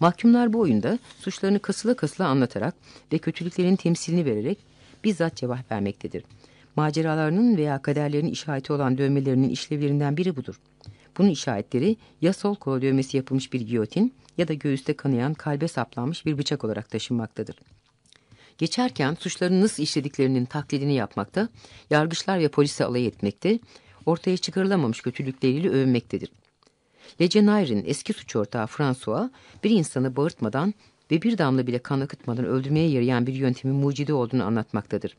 Mahkumlar bu oyunda suçlarını kasıla kasıla anlatarak ve kötülüklerin temsilini vererek bizzat cevap vermektedir. Maceralarının veya kaderlerinin işareti olan dövmelerinin işlevlerinden biri budur. Bunun işaretleri ya sol kola dövmesi yapılmış bir giyotin ya da göğüste kanayan kalbe saplanmış bir bıçak olarak taşınmaktadır. Geçerken suçlarını nasıl işlediklerinin taklidini yapmakta, yargıçlar ve polise alay etmekte, ortaya çıkarılamamış kötülükleriyle övünmektedir. Lecenaire'in eski suç ortağı François, bir insanı bağırtmadan ve bir damla bile kan akıtmadan öldürmeye yarayan bir yöntemin mucidi olduğunu anlatmaktadır.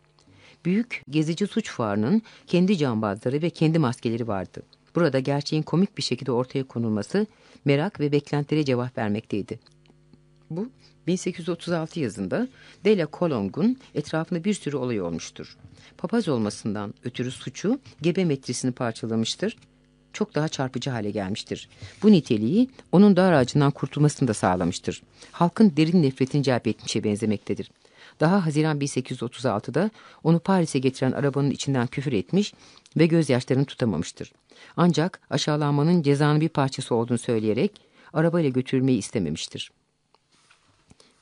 Büyük gezici suç fuarının kendi cambazları ve kendi maskeleri vardı. Burada gerçeğin komik bir şekilde ortaya konulması merak ve beklentilere cevap vermekteydi. Bu 1836 yazında Della Colongun etrafında bir sürü olay olmuştur. Papaz olmasından ötürü suçu gebe metresini parçalamıştır. Çok daha çarpıcı hale gelmiştir. Bu niteliği onun dar ağacından kurtulmasını da sağlamıştır. Halkın derin nefretini celp etmişe benzemektedir. Daha Haziran 1836'da onu Paris'e getiren arabanın içinden küfür etmiş ve gözyaşlarını tutamamıştır. Ancak aşağılanmanın cezanın bir parçası olduğunu söyleyerek arabayla götürülmeyi istememiştir.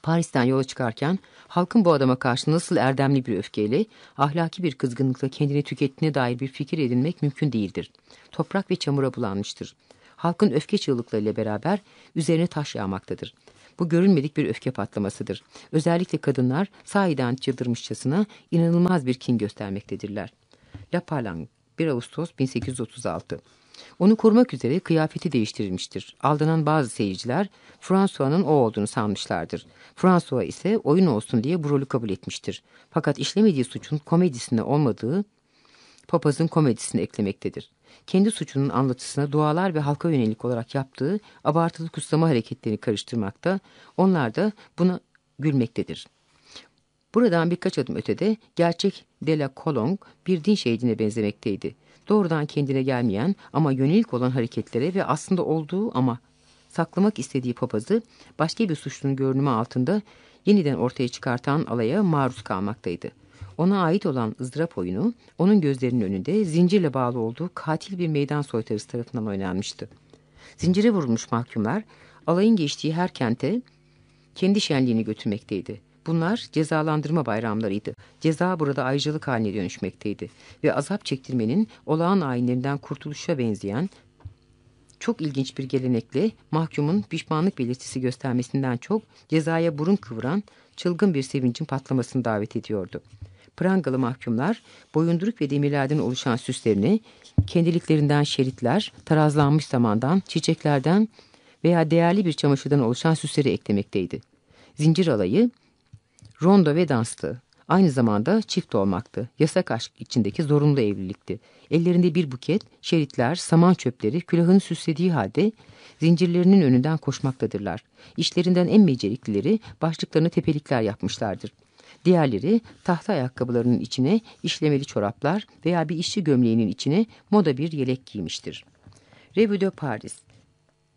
Paris'ten yola çıkarken halkın bu adama karşı nasıl erdemli bir öfkeyle, ahlaki bir kızgınlıkla kendini tükettiğine dair bir fikir edinmek mümkün değildir. Toprak ve çamura bulanmıştır. Halkın öfke çığlıklarıyla beraber üzerine taş yağmaktadır. Bu görülmedik bir öfke patlamasıdır. Özellikle kadınlar sahiden çıldırmışçasına inanılmaz bir kin göstermektedirler. La Palang 1 Ağustos 1836 onu korumak üzere kıyafeti değiştirilmiştir. Aldanan bazı seyirciler François'nın o olduğunu sanmışlardır. François ise oyun olsun diye bu rolü kabul etmiştir. Fakat işlemediği suçun komedisinde olmadığı papazın komedisini eklemektedir. Kendi suçunun anlatısına dualar ve halka yönelik olarak yaptığı abartılı kutsama hareketlerini karıştırmakta, onlar da buna gülmektedir. Buradan birkaç adım ötede gerçek de la Colong bir din şehidine benzemekteydi. Doğrudan kendine gelmeyen ama yönelik olan hareketlere ve aslında olduğu ama saklamak istediği papazı başka bir suçlunun görünümü altında yeniden ortaya çıkartan alaya maruz kalmaktaydı. Ona ait olan ızdırap oyunu onun gözlerinin önünde zincirle bağlı olduğu katil bir meydan soytarısı tarafından oynanmıştı. Zincire vurulmuş mahkumlar alayın geçtiği her kente kendi şenliğini götürmekteydi. Bunlar cezalandırma bayramlarıydı. Ceza burada ayrıcalık haline dönüşmekteydi. Ve azap çektirmenin olağan ayinlerinden kurtuluşa benzeyen çok ilginç bir gelenekle mahkumun pişmanlık belirtisi göstermesinden çok cezaya burun kıvıran çılgın bir sevincin patlamasını davet ediyordu. Prangalı mahkumlar boyunduruk ve demirlerden oluşan süslerini kendiliklerinden şeritler, tarazlanmış zamandan, çiçeklerden veya değerli bir çamaşırdan oluşan süsleri eklemekteydi. Zincir alayı, rondo ve danstı. Aynı zamanda çift olmaktı. Yasak aşk içindeki zorunlu evlilikti. Ellerinde bir buket, şeritler, saman çöpleri külahını süslediği halde zincirlerinin önünden koşmaktadırlar. İşlerinden en beceriklileri başlıklarını tepelikler yapmışlardır. Diğerleri tahta ayakkabılarının içine işlemeli çoraplar veya bir işçi gömleğinin içine moda bir yelek giymiştir. Revue de Paris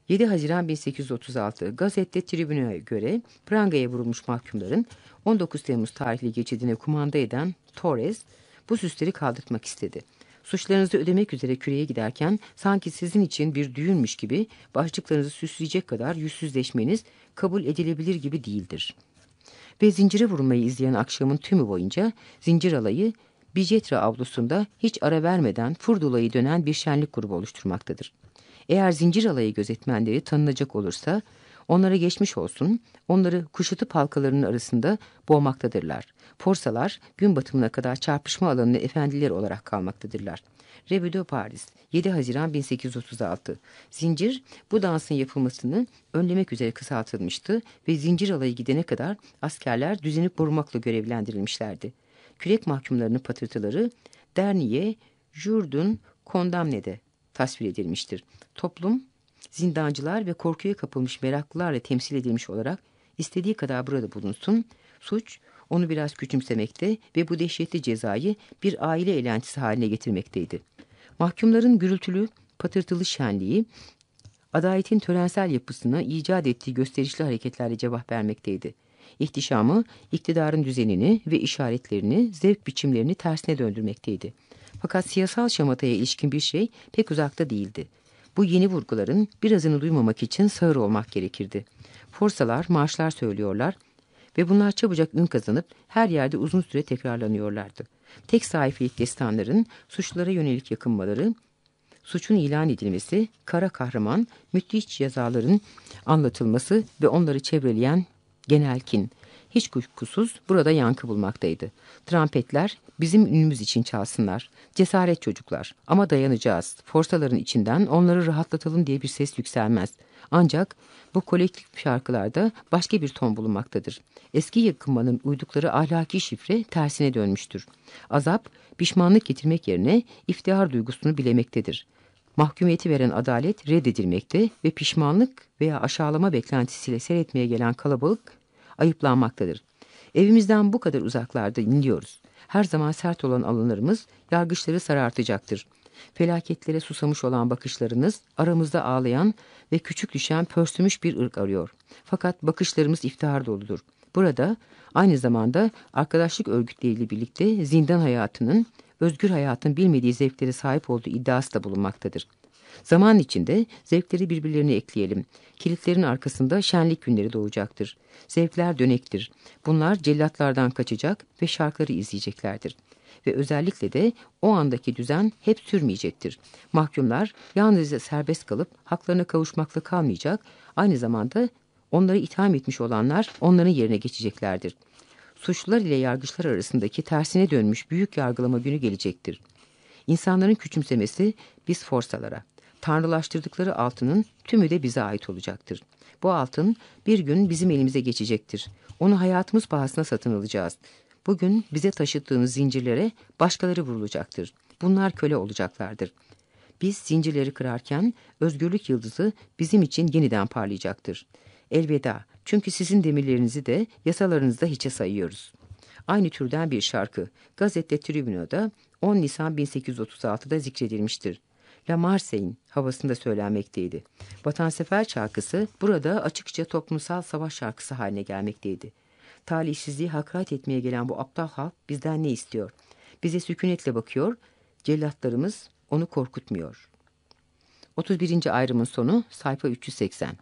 7 Haziran 1836 gazette tribüne göre prangaya vurulmuş mahkumların 19 Temmuz tarihli geçidine kumanda eden Torres bu süsleri kaldırtmak istedi. Suçlarınızı ödemek üzere küreye giderken sanki sizin için bir düğünmüş gibi başlıklarınızı süsleyecek kadar yüzsüzleşmeniz kabul edilebilir gibi değildir. Ve zincire vurulmayı izleyen akşamın tümü boyunca zincir alayı Bijetra avlusunda hiç ara vermeden furdulayı dönen bir şenlik grubu oluşturmaktadır. Eğer zincir alayı gözetmenleri tanınacak olursa onlara geçmiş olsun, onları kuşatıp halkalarının arasında boğmaktadırlar. Forsalar gün batımına kadar çarpışma alanında efendiler olarak kalmaktadırlar. Revue de Paris 7 Haziran 1836 Zincir bu dansın yapılmasını önlemek üzere kısaltılmıştı ve zincir alayı gidene kadar askerler düzeni korumakla görevlendirilmişlerdi. Kürek mahkumlarının patırtıları Derniye, Jourdun, Kondamne'de tasvir edilmiştir. Toplum, zindancılar ve korkuya kapılmış meraklılarla temsil edilmiş olarak istediği kadar burada bulunsun, suç onu biraz küçümsemekte ve bu dehşetli cezayı bir aile eğlentisi haline getirmekteydi. Mahkumların gürültülü, patırtılı şenliği, adaletin törensel yapısını icat ettiği gösterişli hareketlerle cevap vermekteydi. İhtişamı, iktidarın düzenini ve işaretlerini, zevk biçimlerini tersine döndürmekteydi. Fakat siyasal şamataya ilişkin bir şey pek uzakta değildi. Bu yeni vurguların birazını duymamak için sağır olmak gerekirdi. Forsalar, marşlar söylüyorlar ve bunlar çabucak ün kazanıp her yerde uzun süre tekrarlanıyorlardı. Tek sayfilik destanların suçlulara yönelik yakınmaları, suçun ilan edilmesi, kara kahraman, müthiş yazaların anlatılması ve onları çevreleyen genel kin, hiç kuşkusuz burada yankı bulmaktaydı. Trampetler bizim ünümüz için çalsınlar. Cesaret çocuklar ama dayanacağız. Forsaların içinden onları rahatlatalım diye bir ses yükselmez. Ancak bu kolektif şarkılarda başka bir ton bulunmaktadır. Eski yakınmanın uydukları ahlaki şifre tersine dönmüştür. Azap, pişmanlık getirmek yerine iftihar duygusunu bilemektedir. Mahkumiyeti veren adalet reddedilmekte ve pişmanlık veya aşağılama beklentisiyle seyretmeye gelen kalabalık ayıplanmaktadır. Evimizden bu kadar uzaklarda inliyoruz. Her zaman sert olan alınlarımız yargıçları sarartacaktır. Felaketlere susamış olan bakışlarınız aramızda ağlayan ve küçük düşen pörsümüş bir ırk arıyor. Fakat bakışlarımız iftihar doludur. Burada aynı zamanda arkadaşlık örgütleriyle birlikte zindan hayatının, özgür hayatın bilmediği zevklere sahip olduğu iddiası da bulunmaktadır. Zaman içinde zevkleri birbirlerine ekleyelim. Kilitlerin arkasında şenlik günleri doğacaktır. Zevkler dönektir. Bunlar cellatlardan kaçacak ve şarkıları izleyeceklerdir. Ve özellikle de o andaki düzen hep sürmeyecektir. Mahkumlar yalnızca serbest kalıp haklarına kavuşmakla kalmayacak, aynı zamanda onları itham etmiş olanlar onların yerine geçeceklerdir. Suçlular ile yargıçlar arasındaki tersine dönmüş büyük yargılama günü gelecektir. İnsanların küçümsemesi biz forsalara, tanrılaştırdıkları altının tümü de bize ait olacaktır. Bu altın bir gün bizim elimize geçecektir. Onu hayatımız pahasına satın alacağız. Bugün bize taşıttığınız zincirlere başkaları vurulacaktır. Bunlar köle olacaklardır. Biz zincirleri kırarken özgürlük yıldızı bizim için yeniden parlayacaktır. Elveda çünkü sizin demirlerinizi de yasalarınızda hiçe sayıyoruz. Aynı türden bir şarkı gazette Tribüno'da 10 Nisan 1836'da zikredilmiştir. La Marseille havasında söylenmekteydi. Vatansever şarkısı burada açıkça toplumsal savaş şarkısı haline gelmekteydi. Talihsizliği hakaret etmeye gelen bu aptal halk bizden ne istiyor? Bize sükunetle bakıyor, cellatlarımız onu korkutmuyor. 31. ayrımın sonu sayfa 380.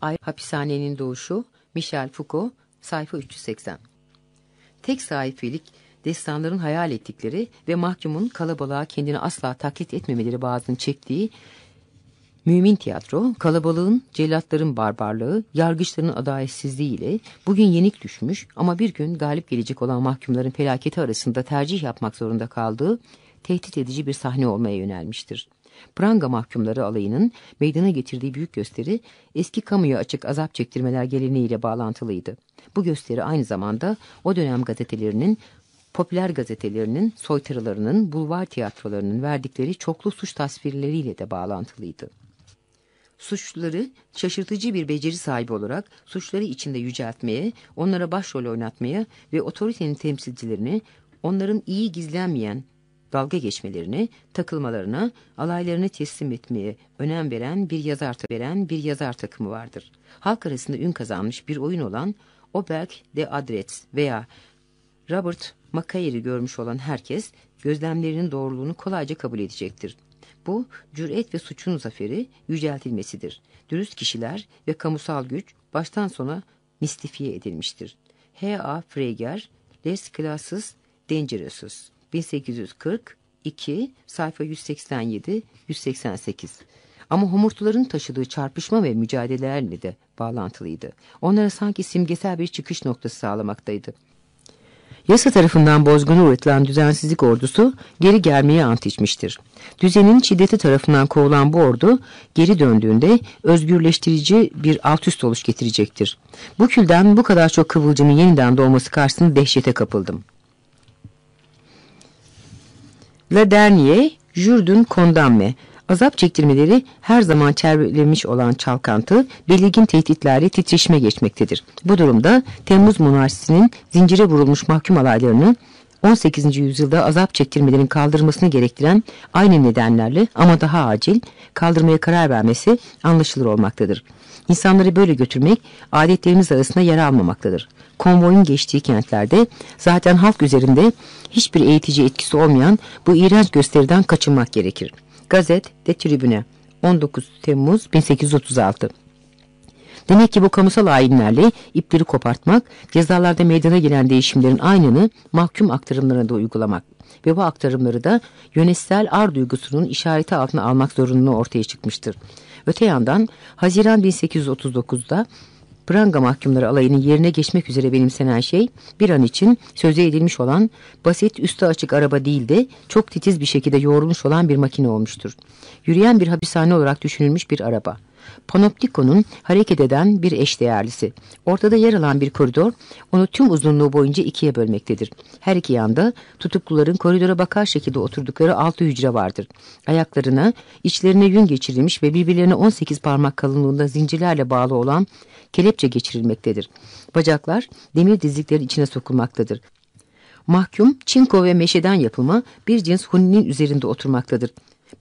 Ay hapishanenin doğuşu Michel Foucault Sayfa 380 Tek sahifelik destanların hayal ettikleri ve mahkumun kalabalığa kendini asla taklit etmemeleri bazını çektiği Mümin tiyatro, kalabalığın, cellatların barbarlığı, yargıçların adaletsizliği ile bugün yenik düşmüş ama bir gün galip gelecek olan mahkumların felaketi arasında tercih yapmak zorunda kaldığı tehdit edici bir sahne olmaya yönelmiştir. Pranga mahkumları alayının meydana getirdiği büyük gösteri eski kamuya açık azap çektirmeler geleneğiyle bağlantılıydı. Bu gösteri aynı zamanda o dönem gazetelerinin popüler gazetelerinin, soytarılarının, bulvar tiyatrolarının verdikleri çoklu suç tasvirleriyle de bağlantılıydı. Suçluları şaşırtıcı bir beceri sahibi olarak suçları içinde yüceltmeye, onlara başrol oynatmaya ve otoritenin temsilcilerini onların iyi gizlenmeyen dalga geçmelerini, takılmalarına, alaylarını teslim etmeye önem veren bir yazar veren bir yazar takımı vardır. Halk arasında ün kazanmış bir oyun olan Oberg de Adrets veya Robert Macair'i görmüş olan herkes gözlemlerinin doğruluğunu kolayca kabul edecektir. Bu cüret ve suçun zaferi yüceltilmesidir. Dürüst kişiler ve kamusal güç baştan sona mistifiye edilmiştir. H.A. Freyger, Les Classes Dangerouses 1842 sayfa 187-188 ama homurtuların taşıdığı çarpışma ve mücadelelerle de bağlantılıydı. Onlara sanki simgesel bir çıkış noktası sağlamaktaydı. Yasa tarafından bozguna uğratılan düzensizlik ordusu geri gelmeye ant içmiştir. Düzenin şiddeti tarafından kovulan bu ordu geri döndüğünde özgürleştirici bir alt üst oluş getirecektir. Bu külden bu kadar çok kıvılcımın yeniden doğması karşısında dehşete kapıldım. La Dernier, Jourdun Condamne Azap çektirmeleri her zaman çevrelemiş olan çalkantı belirgin tehditlerle titreşime geçmektedir. Bu durumda Temmuz monarşisinin zincire vurulmuş mahkum alaylarını 18. yüzyılda azap çektirmelerin kaldırmasını gerektiren aynı nedenlerle ama daha acil kaldırmaya karar vermesi anlaşılır olmaktadır. İnsanları böyle götürmek adetlerimiz arasında yer almamaktadır. Konvoyun geçtiği kentlerde zaten halk üzerinde hiçbir eğitici etkisi olmayan bu iğrenç gösteriden kaçınmak gerekir. Gazet de Tribüne 19 Temmuz 1836 Demek ki bu kamusal ayinlerle ipleri kopartmak, cezalarda meydana gelen değişimlerin aynını mahkum aktarımlarına da uygulamak ve bu aktarımları da yönetsel ar duygusunun işareti altına almak zorunluluğu ortaya çıkmıştır. Öte yandan Haziran 1839'da Pranga mahkumları alayının yerine geçmek üzere benimsenen şey bir an için söze edilmiş olan basit üstü açık araba değil de çok titiz bir şekilde yoğrulmuş olan bir makine olmuştur. Yürüyen bir hapishane olarak düşünülmüş bir araba. Panoptikonun hareket eden bir eşdeğerlisi. Ortada yer alan bir koridor onu tüm uzunluğu boyunca ikiye bölmektedir. Her iki yanda tutukluların koridora bakar şekilde oturdukları altı hücre vardır. Ayaklarına, içlerine yün geçirilmiş ve birbirlerine 18 parmak kalınlığında zincirlerle bağlı olan kelepçe geçirilmektedir. Bacaklar demir dizliklerin içine sokulmaktadır. Mahkum, çinko ve meşeden yapılma bir cins huninin üzerinde oturmaktadır.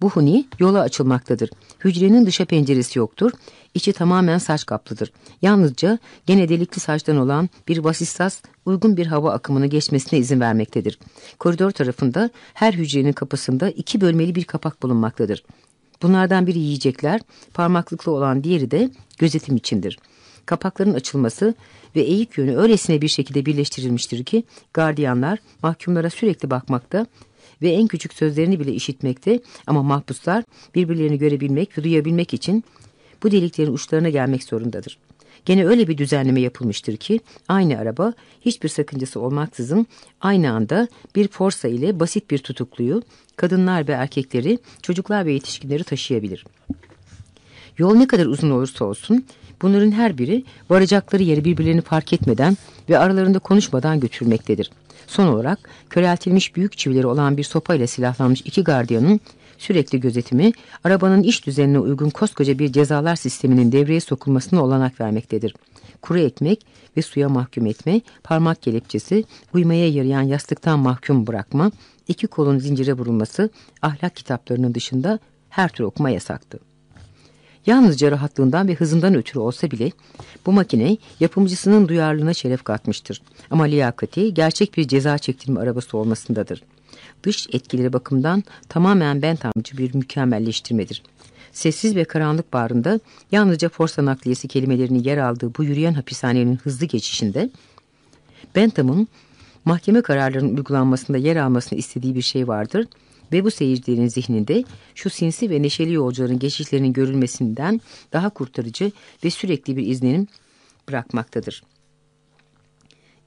Bu huni yola açılmaktadır. Hücrenin dışa penceresi yoktur. İçi tamamen saç kaplıdır. Yalnızca gene delikli saçtan olan bir vasissas uygun bir hava akımını geçmesine izin vermektedir. Koridor tarafında her hücrenin kapısında iki bölmeli bir kapak bulunmaktadır. Bunlardan biri yiyecekler, parmaklıklı olan diğeri de gözetim içindir. Kapakların açılması ve eğik yönü öylesine bir şekilde birleştirilmiştir ki gardiyanlar mahkumlara sürekli bakmakta ve en küçük sözlerini bile işitmekte ama mahpuslar birbirlerini görebilmek ve duyabilmek için bu deliklerin uçlarına gelmek zorundadır. Gene öyle bir düzenleme yapılmıştır ki aynı araba hiçbir sakıncası olmaksızın aynı anda bir forsa ile basit bir tutukluyu kadınlar ve erkekleri, çocuklar ve yetişkinleri taşıyabilir. Yol ne kadar uzun olursa olsun bunların her biri varacakları yeri birbirlerini fark etmeden ve aralarında konuşmadan götürmektedir. Son olarak köreltilmiş büyük çivileri olan bir sopayla silahlanmış iki gardiyanın sürekli gözetimi arabanın iş düzenine uygun koskoca bir cezalar sisteminin devreye sokulmasına olanak vermektedir. Kuru ekmek ve suya mahkum etme, parmak kelepçesi, uyumaya yarayan yastıktan mahkum bırakma, iki kolun zincire vurulması ahlak kitaplarının dışında her tür okuma yasaktı. Yalnızca rahatlığından ve hızından ötürü olsa bile bu makine yapımcısının duyarlılığına şeref katmıştır. Ama liyakati gerçek bir ceza çektirme arabası olmasındadır. Dış etkileri bakımından tamamen bentamcı bir mükemmelleştirmedir. Sessiz ve karanlık bağrında yalnızca forsa nakliyesi kelimelerinin yer aldığı bu yürüyen hapishanenin hızlı geçişinde Bentham'ın mahkeme kararlarının uygulanmasında yer almasını istediği bir şey vardır ve bu seyircilerin zihninde şu sinsi ve neşeli yolcuların geçişlerinin görülmesinden daha kurtarıcı ve sürekli bir izlenim bırakmaktadır.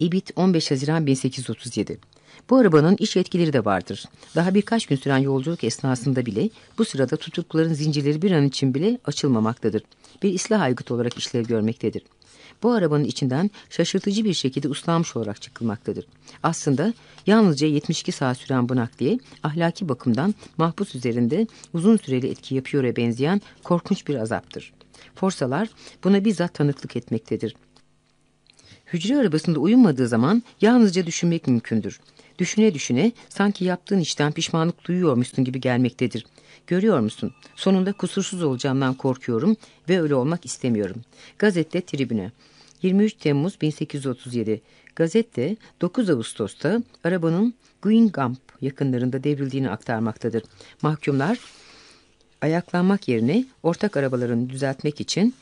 İbit 15 Haziran 1837 bu arabanın iş etkileri de vardır. Daha birkaç gün süren yolculuk esnasında bile bu sırada tutukluların zincirleri bir an için bile açılmamaktadır. Bir ıslah aygıtı olarak işlev görmektedir. Bu arabanın içinden şaşırtıcı bir şekilde uslanmış olarak çıkılmaktadır. Aslında yalnızca 72 saat süren bu nakliye ahlaki bakımdan mahpus üzerinde uzun süreli etki yapıyor'a benzeyen korkunç bir azaptır. Forsalar buna bizzat tanıklık etmektedir. Hücre arabasında uyumadığı zaman yalnızca düşünmek mümkündür. Düşüne düşüne sanki yaptığın işten pişmanlık duyuyormuşsun gibi gelmektedir. Görüyor musun? Sonunda kusursuz olacağımdan korkuyorum ve öyle olmak istemiyorum. Gazette Tribüne 23 Temmuz 1837 Gazette 9 Ağustos'ta arabanın Guingamp yakınlarında devrildiğini aktarmaktadır. Mahkumlar ayaklanmak yerine ortak arabalarını düzeltmek için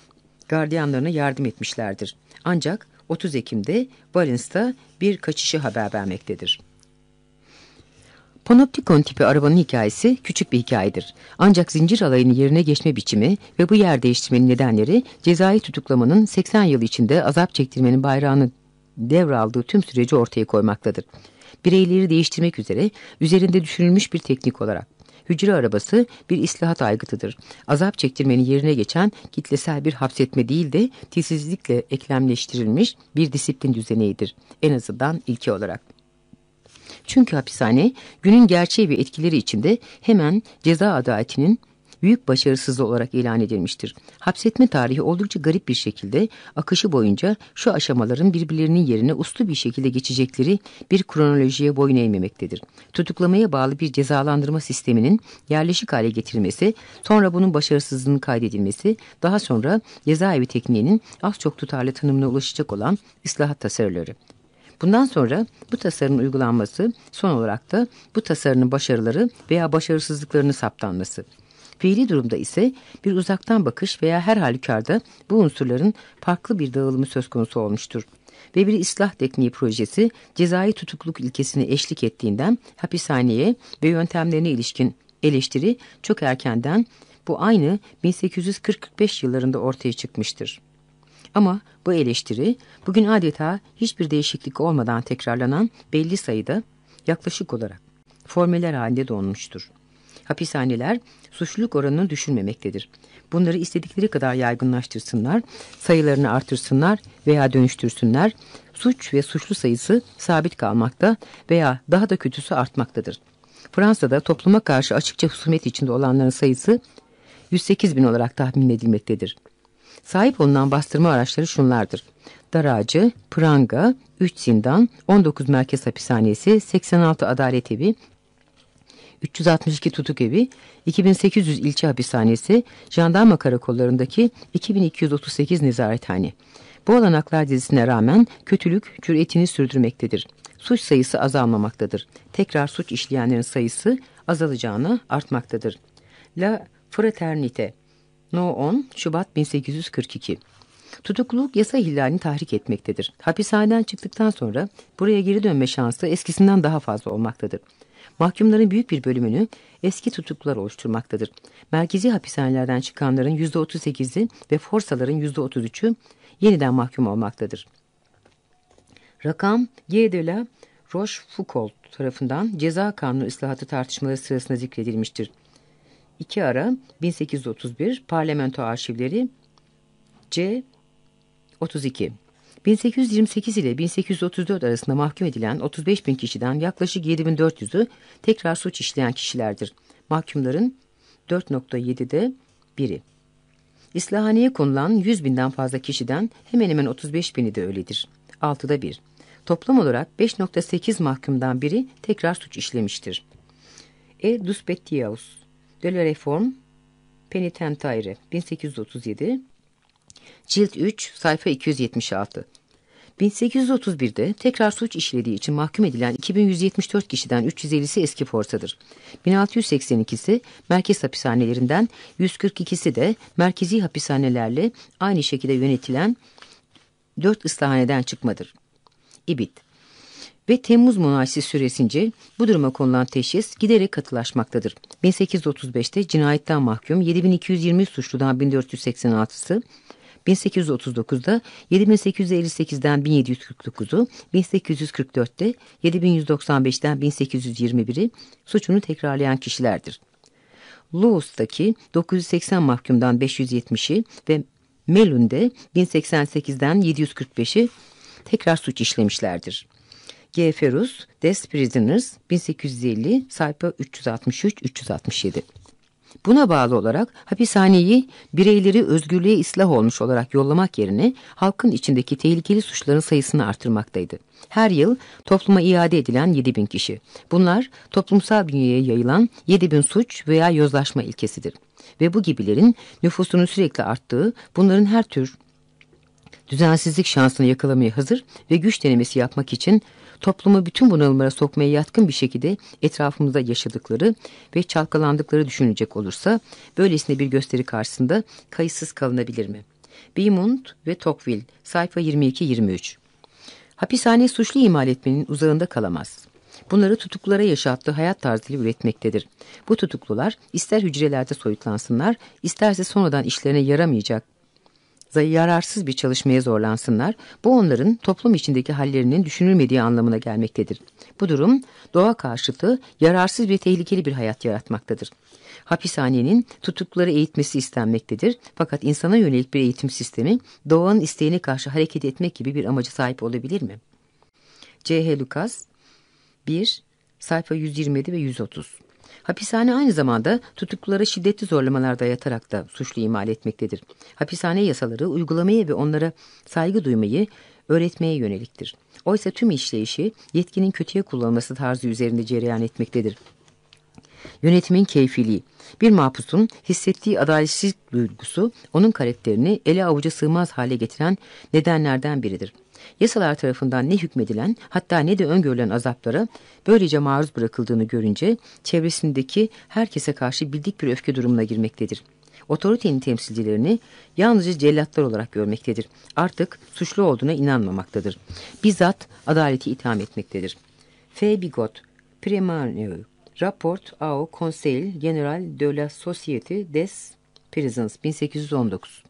gardiyanlarına yardım etmişlerdir. Ancak 30 Ekim'de Valenc'ta bir kaçışı haber vermektedir. Panoptikon tipi arabanın hikayesi küçük bir hikayedir. Ancak zincir alayının yerine geçme biçimi ve bu yer değiştirmenin nedenleri cezai tutuklamanın 80 yıl içinde azap çektirmenin bayrağını devraldığı tüm süreci ortaya koymaktadır. Bireyleri değiştirmek üzere üzerinde düşünülmüş bir teknik olarak. Hücre arabası bir islahat aygıtıdır. Azap çektirmenin yerine geçen kitlesel bir hapsetme değil de tilsizlikle eklemleştirilmiş bir disiplin düzeneğidir. En azından ilki olarak. Çünkü hapishane günün gerçeği ve etkileri içinde hemen ceza adaletinin büyük başarısızlığı olarak ilan edilmiştir. Hapsetme tarihi oldukça garip bir şekilde akışı boyunca şu aşamaların birbirlerinin yerine uslu bir şekilde geçecekleri bir kronolojiye boyun eğmemektedir. Tutuklamaya bağlı bir cezalandırma sisteminin yerleşik hale getirilmesi, sonra bunun başarısızlığının kaydedilmesi, daha sonra cezaevi tekniğinin az çok tutarlı tanımına ulaşacak olan ıslahat tasarıları. Bundan sonra bu tasarının uygulanması son olarak da bu tasarının başarıları veya başarısızlıklarını saptanması. Fiili durumda ise bir uzaktan bakış veya her halükarda bu unsurların farklı bir dağılımı söz konusu olmuştur. Ve bir ıslah tekniği projesi cezai tutukluk ilkesine eşlik ettiğinden hapishaneye ve yöntemlerine ilişkin eleştiri çok erkenden bu aynı 1840-45 yıllarında ortaya çıkmıştır. Ama bu eleştiri bugün adeta hiçbir değişiklik olmadan tekrarlanan belli sayıda yaklaşık olarak formeler halinde donmuştur. Hapishaneler suçluluk oranını düşürmemektedir. Bunları istedikleri kadar yaygınlaştırsınlar, sayılarını artırsınlar veya dönüştürsünler. Suç ve suçlu sayısı sabit kalmakta veya daha da kötüsü artmaktadır. Fransa'da topluma karşı açıkça husumet içinde olanların sayısı 108 bin olarak tahmin edilmektedir. Sahip olunan bastırma araçları şunlardır. Daracı, Pranga, 3 zindan, 19 merkez hapishanesi, 86 adalet evi, 362 tutuk evi, 2800 ilçe hapishanesi, jandarma karakollarındaki 2238 nezarethane. Bu olanaklar dizisine rağmen kötülük cüretini sürdürmektedir. Suç sayısı azalmamaktadır. Tekrar suç işleyenlerin sayısı azalacağını artmaktadır. La Fraternite No 10 Şubat 1842 Tutukluluk yasa ihlalini tahrik etmektedir. Hapishaneden çıktıktan sonra buraya geri dönme şansı eskisinden daha fazla olmaktadır. Mahkumların büyük bir bölümünü eski tutuklular oluşturmaktadır. Merkezi hapishanelerden çıkanların %38'i ve forsaların %33'ü yeniden mahkum olmaktadır. Rakam G. de la Rochefoucauld tarafından ceza kanunu ıslahatı tartışmaları sırasında zikredilmiştir. İki ara 1831 Parlamento Arşivleri C 32 1828 ile 1834 arasında mahkum edilen 35 bin kişiden yaklaşık 7400'ü tekrar suç işleyen kişilerdir. Mahkumların 4.7'de biri. İslahaneye konulan 100 binden fazla kişiden hemen hemen 35 bini de öyledir. 6'da 1. Toplam olarak 5.8 mahkumdan biri tekrar suç işlemiştir. E. Duspetiaus de la Reform Penitentiary 1837 Cilt 3 sayfa 276 1831'de tekrar suç işlediği için mahkum edilen 2174 kişiden 350'si eski forsadır. 1682'si merkez hapishanelerinden 142'si de merkezi hapishanelerle aynı şekilde yönetilen 4 ıslahaneden çıkmadır. İbit ve Temmuz monarşisi süresince bu duruma konulan teşhis giderek katılaşmaktadır. 1835'te cinayetten mahkum 7220 suçludan 1486'sı, 1839'da 7858'den 1749'u, 1844'te 7195'ten 1821'i suçunu tekrarlayan kişilerdir. Louis'taki 980 mahkumdan 570'i ve Melun'de 1088'den 745'i tekrar suç işlemişlerdir. G. Ferus, Des Prisoners 1850 sayfa 363-367. Buna bağlı olarak hapishaneyi bireyleri özgürlüğe ıslah olmuş olarak yollamak yerine halkın içindeki tehlikeli suçların sayısını artırmaktaydı. Her yıl topluma iade edilen 7 bin kişi. Bunlar toplumsal bünyeye yayılan 7 bin suç veya yozlaşma ilkesidir. Ve bu gibilerin nüfusunun sürekli arttığı, bunların her tür düzensizlik şansını yakalamaya hazır ve güç denemesi yapmak için toplumu bütün bunalımlara sokmaya yatkın bir şekilde etrafımızda yaşadıkları ve çalkalandıkları düşünecek olursa böylesine bir gösteri karşısında kayıtsız kalınabilir mi? Beaumont ve Tocqueville sayfa 22-23 Hapishane suçlu imal etmenin uzağında kalamaz. Bunları tutuklulara yaşattığı hayat tarzıyla üretmektedir. Bu tutuklular ister hücrelerde soyutlansınlar, isterse sonradan işlerine yaramayacak yararsız bir çalışmaya zorlansınlar, bu onların toplum içindeki hallerinin düşünülmediği anlamına gelmektedir. Bu durum doğa karşıtı yararsız ve tehlikeli bir hayat yaratmaktadır. Hapishanenin tutukluları eğitmesi istenmektedir. Fakat insana yönelik bir eğitim sistemi doğanın isteğine karşı hareket etmek gibi bir amacı sahip olabilir mi? C.H. Lucas 1 sayfa 127 ve 130 Hapishane aynı zamanda tutuklulara şiddetli zorlamalar dayatarak da suçlu imal etmektedir. Hapishane yasaları uygulamaya ve onlara saygı duymayı öğretmeye yöneliktir. Oysa tüm işleyişi yetkinin kötüye kullanılması tarzı üzerinde cereyan etmektedir. Yönetimin keyfiliği, bir mahpusun hissettiği adaletsizlik duygusu onun karakterini ele avuca sığmaz hale getiren nedenlerden biridir. Yasalar tarafından ne hükmedilen hatta ne de öngörülen azaplara böylece maruz bırakıldığını görünce çevresindeki herkese karşı bildik bir öfke durumuna girmektedir. Otoritenin temsilcilerini yalnızca cellatlar olarak görmektedir. Artık suçlu olduğuna inanmamaktadır. Bizzat adaleti itham etmektedir. F. Bigot, Primaneu, Rapport au Conseil General de la Société des Prisons 1819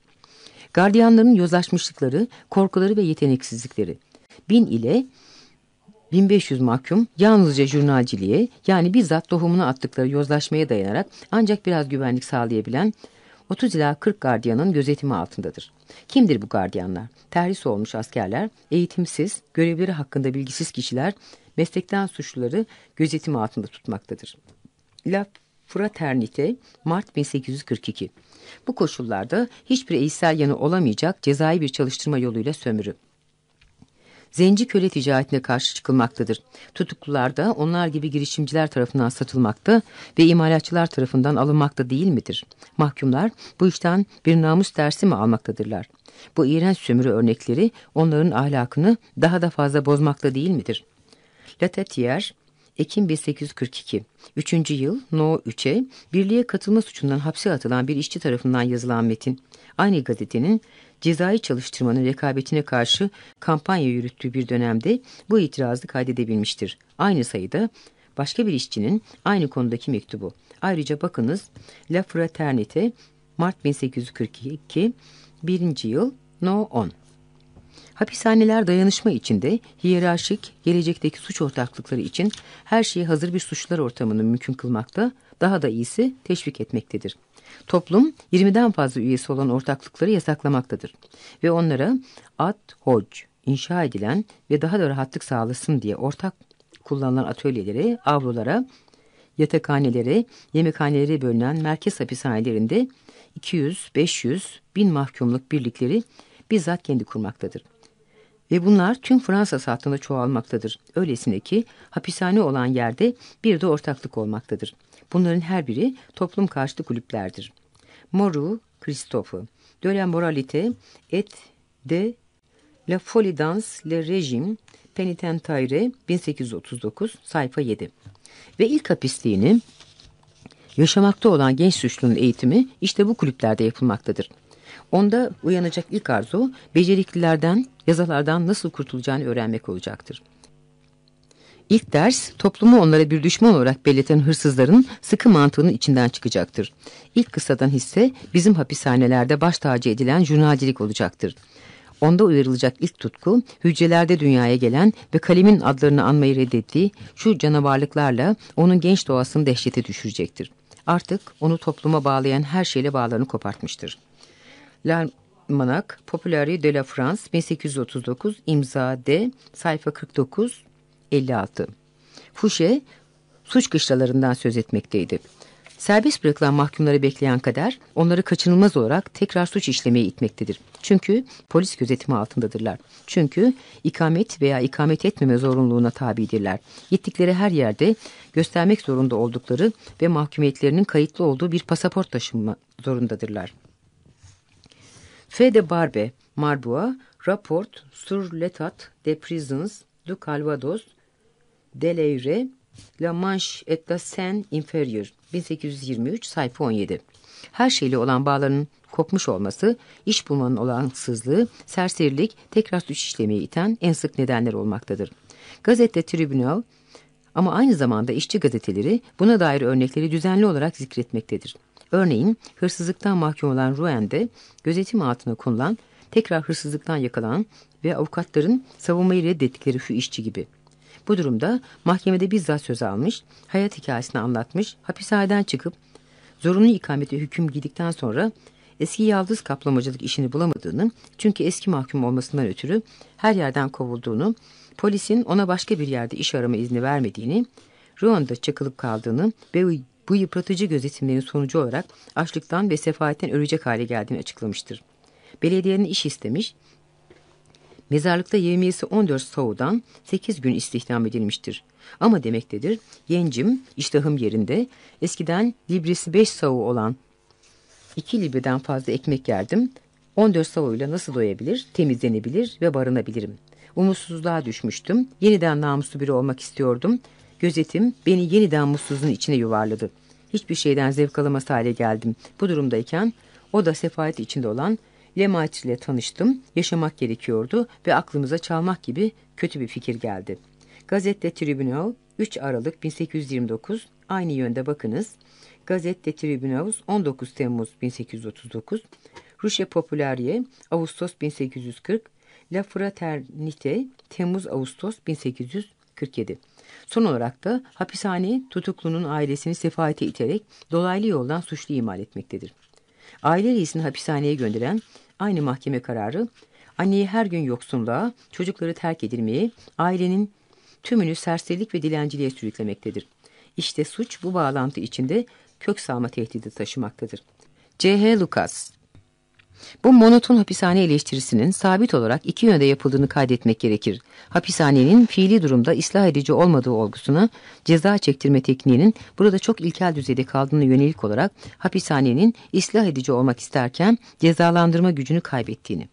Gardiyanların yozlaşmışlıkları, korkuları ve yeteneksizlikleri. Bin ile 1500 mahkum yalnızca jurnalciliğe yani bizzat tohumunu attıkları yozlaşmaya dayanarak ancak biraz güvenlik sağlayabilen 30 ila 40 gardiyanın gözetimi altındadır. Kimdir bu gardiyanlar? Terhis olmuş askerler, eğitimsiz, görevleri hakkında bilgisiz kişiler meslekten suçluları gözetimi altında tutmaktadır. La Fraternite Mart 1842 Bu koşullarda hiçbir eğitsel yanı olamayacak cezai bir çalıştırma yoluyla sömürü. Zenci köle ticaretine karşı çıkılmaktadır. Tutuklular da onlar gibi girişimciler tarafından satılmakta ve imalatçılar tarafından alınmakta değil midir? Mahkumlar bu işten bir namus dersi mi almaktadırlar? Bu iğrenç sömürü örnekleri onların ahlakını daha da fazla bozmakta değil midir? Latetier Ekim 1842, 3. yıl No 3'e birliğe katılma suçundan hapse atılan bir işçi tarafından yazılan metin. Aynı gazetenin cezai çalıştırmanın rekabetine karşı kampanya yürüttüğü bir dönemde bu itirazı kaydedebilmiştir. Aynı sayıda başka bir işçinin aynı konudaki mektubu. Ayrıca bakınız La Fraternite Mart 1842 1. yıl No 10. Hapishaneler dayanışma içinde hiyerarşik, gelecekteki suç ortaklıkları için her şeyi hazır bir suçlar ortamını mümkün kılmakta, daha da iyisi teşvik etmektedir. Toplum 20'den fazla üyesi olan ortaklıkları yasaklamaktadır ve onlara ad hoc inşa edilen ve daha da rahatlık sağlasın diye ortak kullanılan atölyelere, avlulara, yatakhanelere, yemekhanelere bölünen merkez hapishanelerinde 200, 500, 1000 mahkumluk birlikleri bizzat kendi kurmaktadır. Ve bunlar tüm Fransa sattığında çoğalmaktadır. Öylesine ki hapishane olan yerde bir de ortaklık olmaktadır. Bunların her biri toplum karşıtı kulüplerdir. Moru, Christophe, de la moralité et de La Folie dans le Régime Penitentiaire 1839 sayfa 7. Ve ilk hapisliğini yaşamakta olan genç suçlunun eğitimi işte bu kulüplerde yapılmaktadır. Onda uyanacak ilk arzu beceriklilerden, yazalardan nasıl kurtulacağını öğrenmek olacaktır. İlk ders toplumu onlara bir düşman olarak belirten hırsızların sıkı mantığının içinden çıkacaktır. İlk kısadan hisse bizim hapishanelerde baş tacı edilen jurnalcilik olacaktır. Onda uyarılacak ilk tutku hücrelerde dünyaya gelen ve kalemin adlarını anmayı reddettiği şu canavarlıklarla onun genç doğasını dehşete düşürecektir. Artık onu topluma bağlayan her şeyle bağlarını kopartmıştır. L'Almanach Populaire de la France 1839 imza D sayfa 49 56 Fouché suç kışlalarından söz etmekteydi. Serbest bırakılan mahkumları bekleyen kader onları kaçınılmaz olarak tekrar suç işlemeye itmektedir. Çünkü polis gözetimi altındadırlar. Çünkü ikamet veya ikamet etmeme zorunluluğuna tabidirler. Gittikleri her yerde göstermek zorunda oldukları ve mahkumiyetlerinin kayıtlı olduğu bir pasaport taşınma zorundadırlar. Fede Barbe, Marbois, Rapport sur l'état des prisons du Calvados, Deleyre, La Manche et la Seine inférieure 1823 sayfa 17. Her şeyle olan bağların kopmuş olması, iş bulmanın olansızlığı, serserilik, tekrar suç işlemeye iten en sık nedenler olmaktadır. Gazete Tribunal ama aynı zamanda işçi gazeteleri buna dair örnekleri düzenli olarak zikretmektedir. Örneğin hırsızlıktan mahkum olan Rouen'de gözetim altına konulan, tekrar hırsızlıktan yakalanan ve avukatların savunmayı reddettikleri şu işçi gibi. Bu durumda mahkemede bizzat söz almış, hayat hikayesini anlatmış, hapishaneden çıkıp zorunlu ikamete hüküm giydikten sonra eski yaldız kaplamacılık işini bulamadığını, çünkü eski mahkum olmasından ötürü her yerden kovulduğunu, polisin ona başka bir yerde iş arama izni vermediğini, Ruan'da çakılıp kaldığını ve bu yıpratıcı gözetimlerin sonucu olarak açlıktan ve sefaletten ölecek hale geldiğini açıklamıştır. Belediyenin iş istemiş, mezarlıkta yevmiyesi 14 savudan 8 gün istihdam edilmiştir. Ama demektedir, gencim, iştahım yerinde, eskiden libresi 5 savu olan 2 libreden fazla ekmek yerdim, 14 savuyla nasıl doyabilir, temizlenebilir ve barınabilirim. Umutsuzluğa düşmüştüm, yeniden namuslu biri olmak istiyordum. Gözetim beni yeniden mutsuzluğun içine yuvarladı. Hiçbir şeyden zevk alamaz hale geldim. Bu durumdayken o da sefalet içinde olan Lemaitre ile tanıştım. Yaşamak gerekiyordu ve aklımıza çalmak gibi kötü bir fikir geldi. Gazette Tribunal 3 Aralık 1829 aynı yönde bakınız. Gazette Tribunal 19 Temmuz 1839 Ruche Popularie Ağustos 1840 La Fraternite Temmuz-Ağustos 1847 Son olarak da hapishane tutuklunun ailesini sefalete iterek dolaylı yoldan suçlu imal etmektedir. Aile reisini hapishaneye gönderen aynı mahkeme kararı anneyi her gün yoksunluğa, çocukları terk edilmeye, ailenin tümünü serserilik ve dilenciliğe sürüklemektedir. İşte suç bu bağlantı içinde kök salma tehdidi taşımaktadır. C.H. Lucas bu monoton hapishane eleştirisinin sabit olarak iki yönde yapıldığını kaydetmek gerekir. Hapishanenin fiili durumda ıslah edici olmadığı olgusuna ceza çektirme tekniğinin burada çok ilkel düzeyde kaldığını yönelik olarak hapishanenin ıslah edici olmak isterken cezalandırma gücünü kaybettiğini.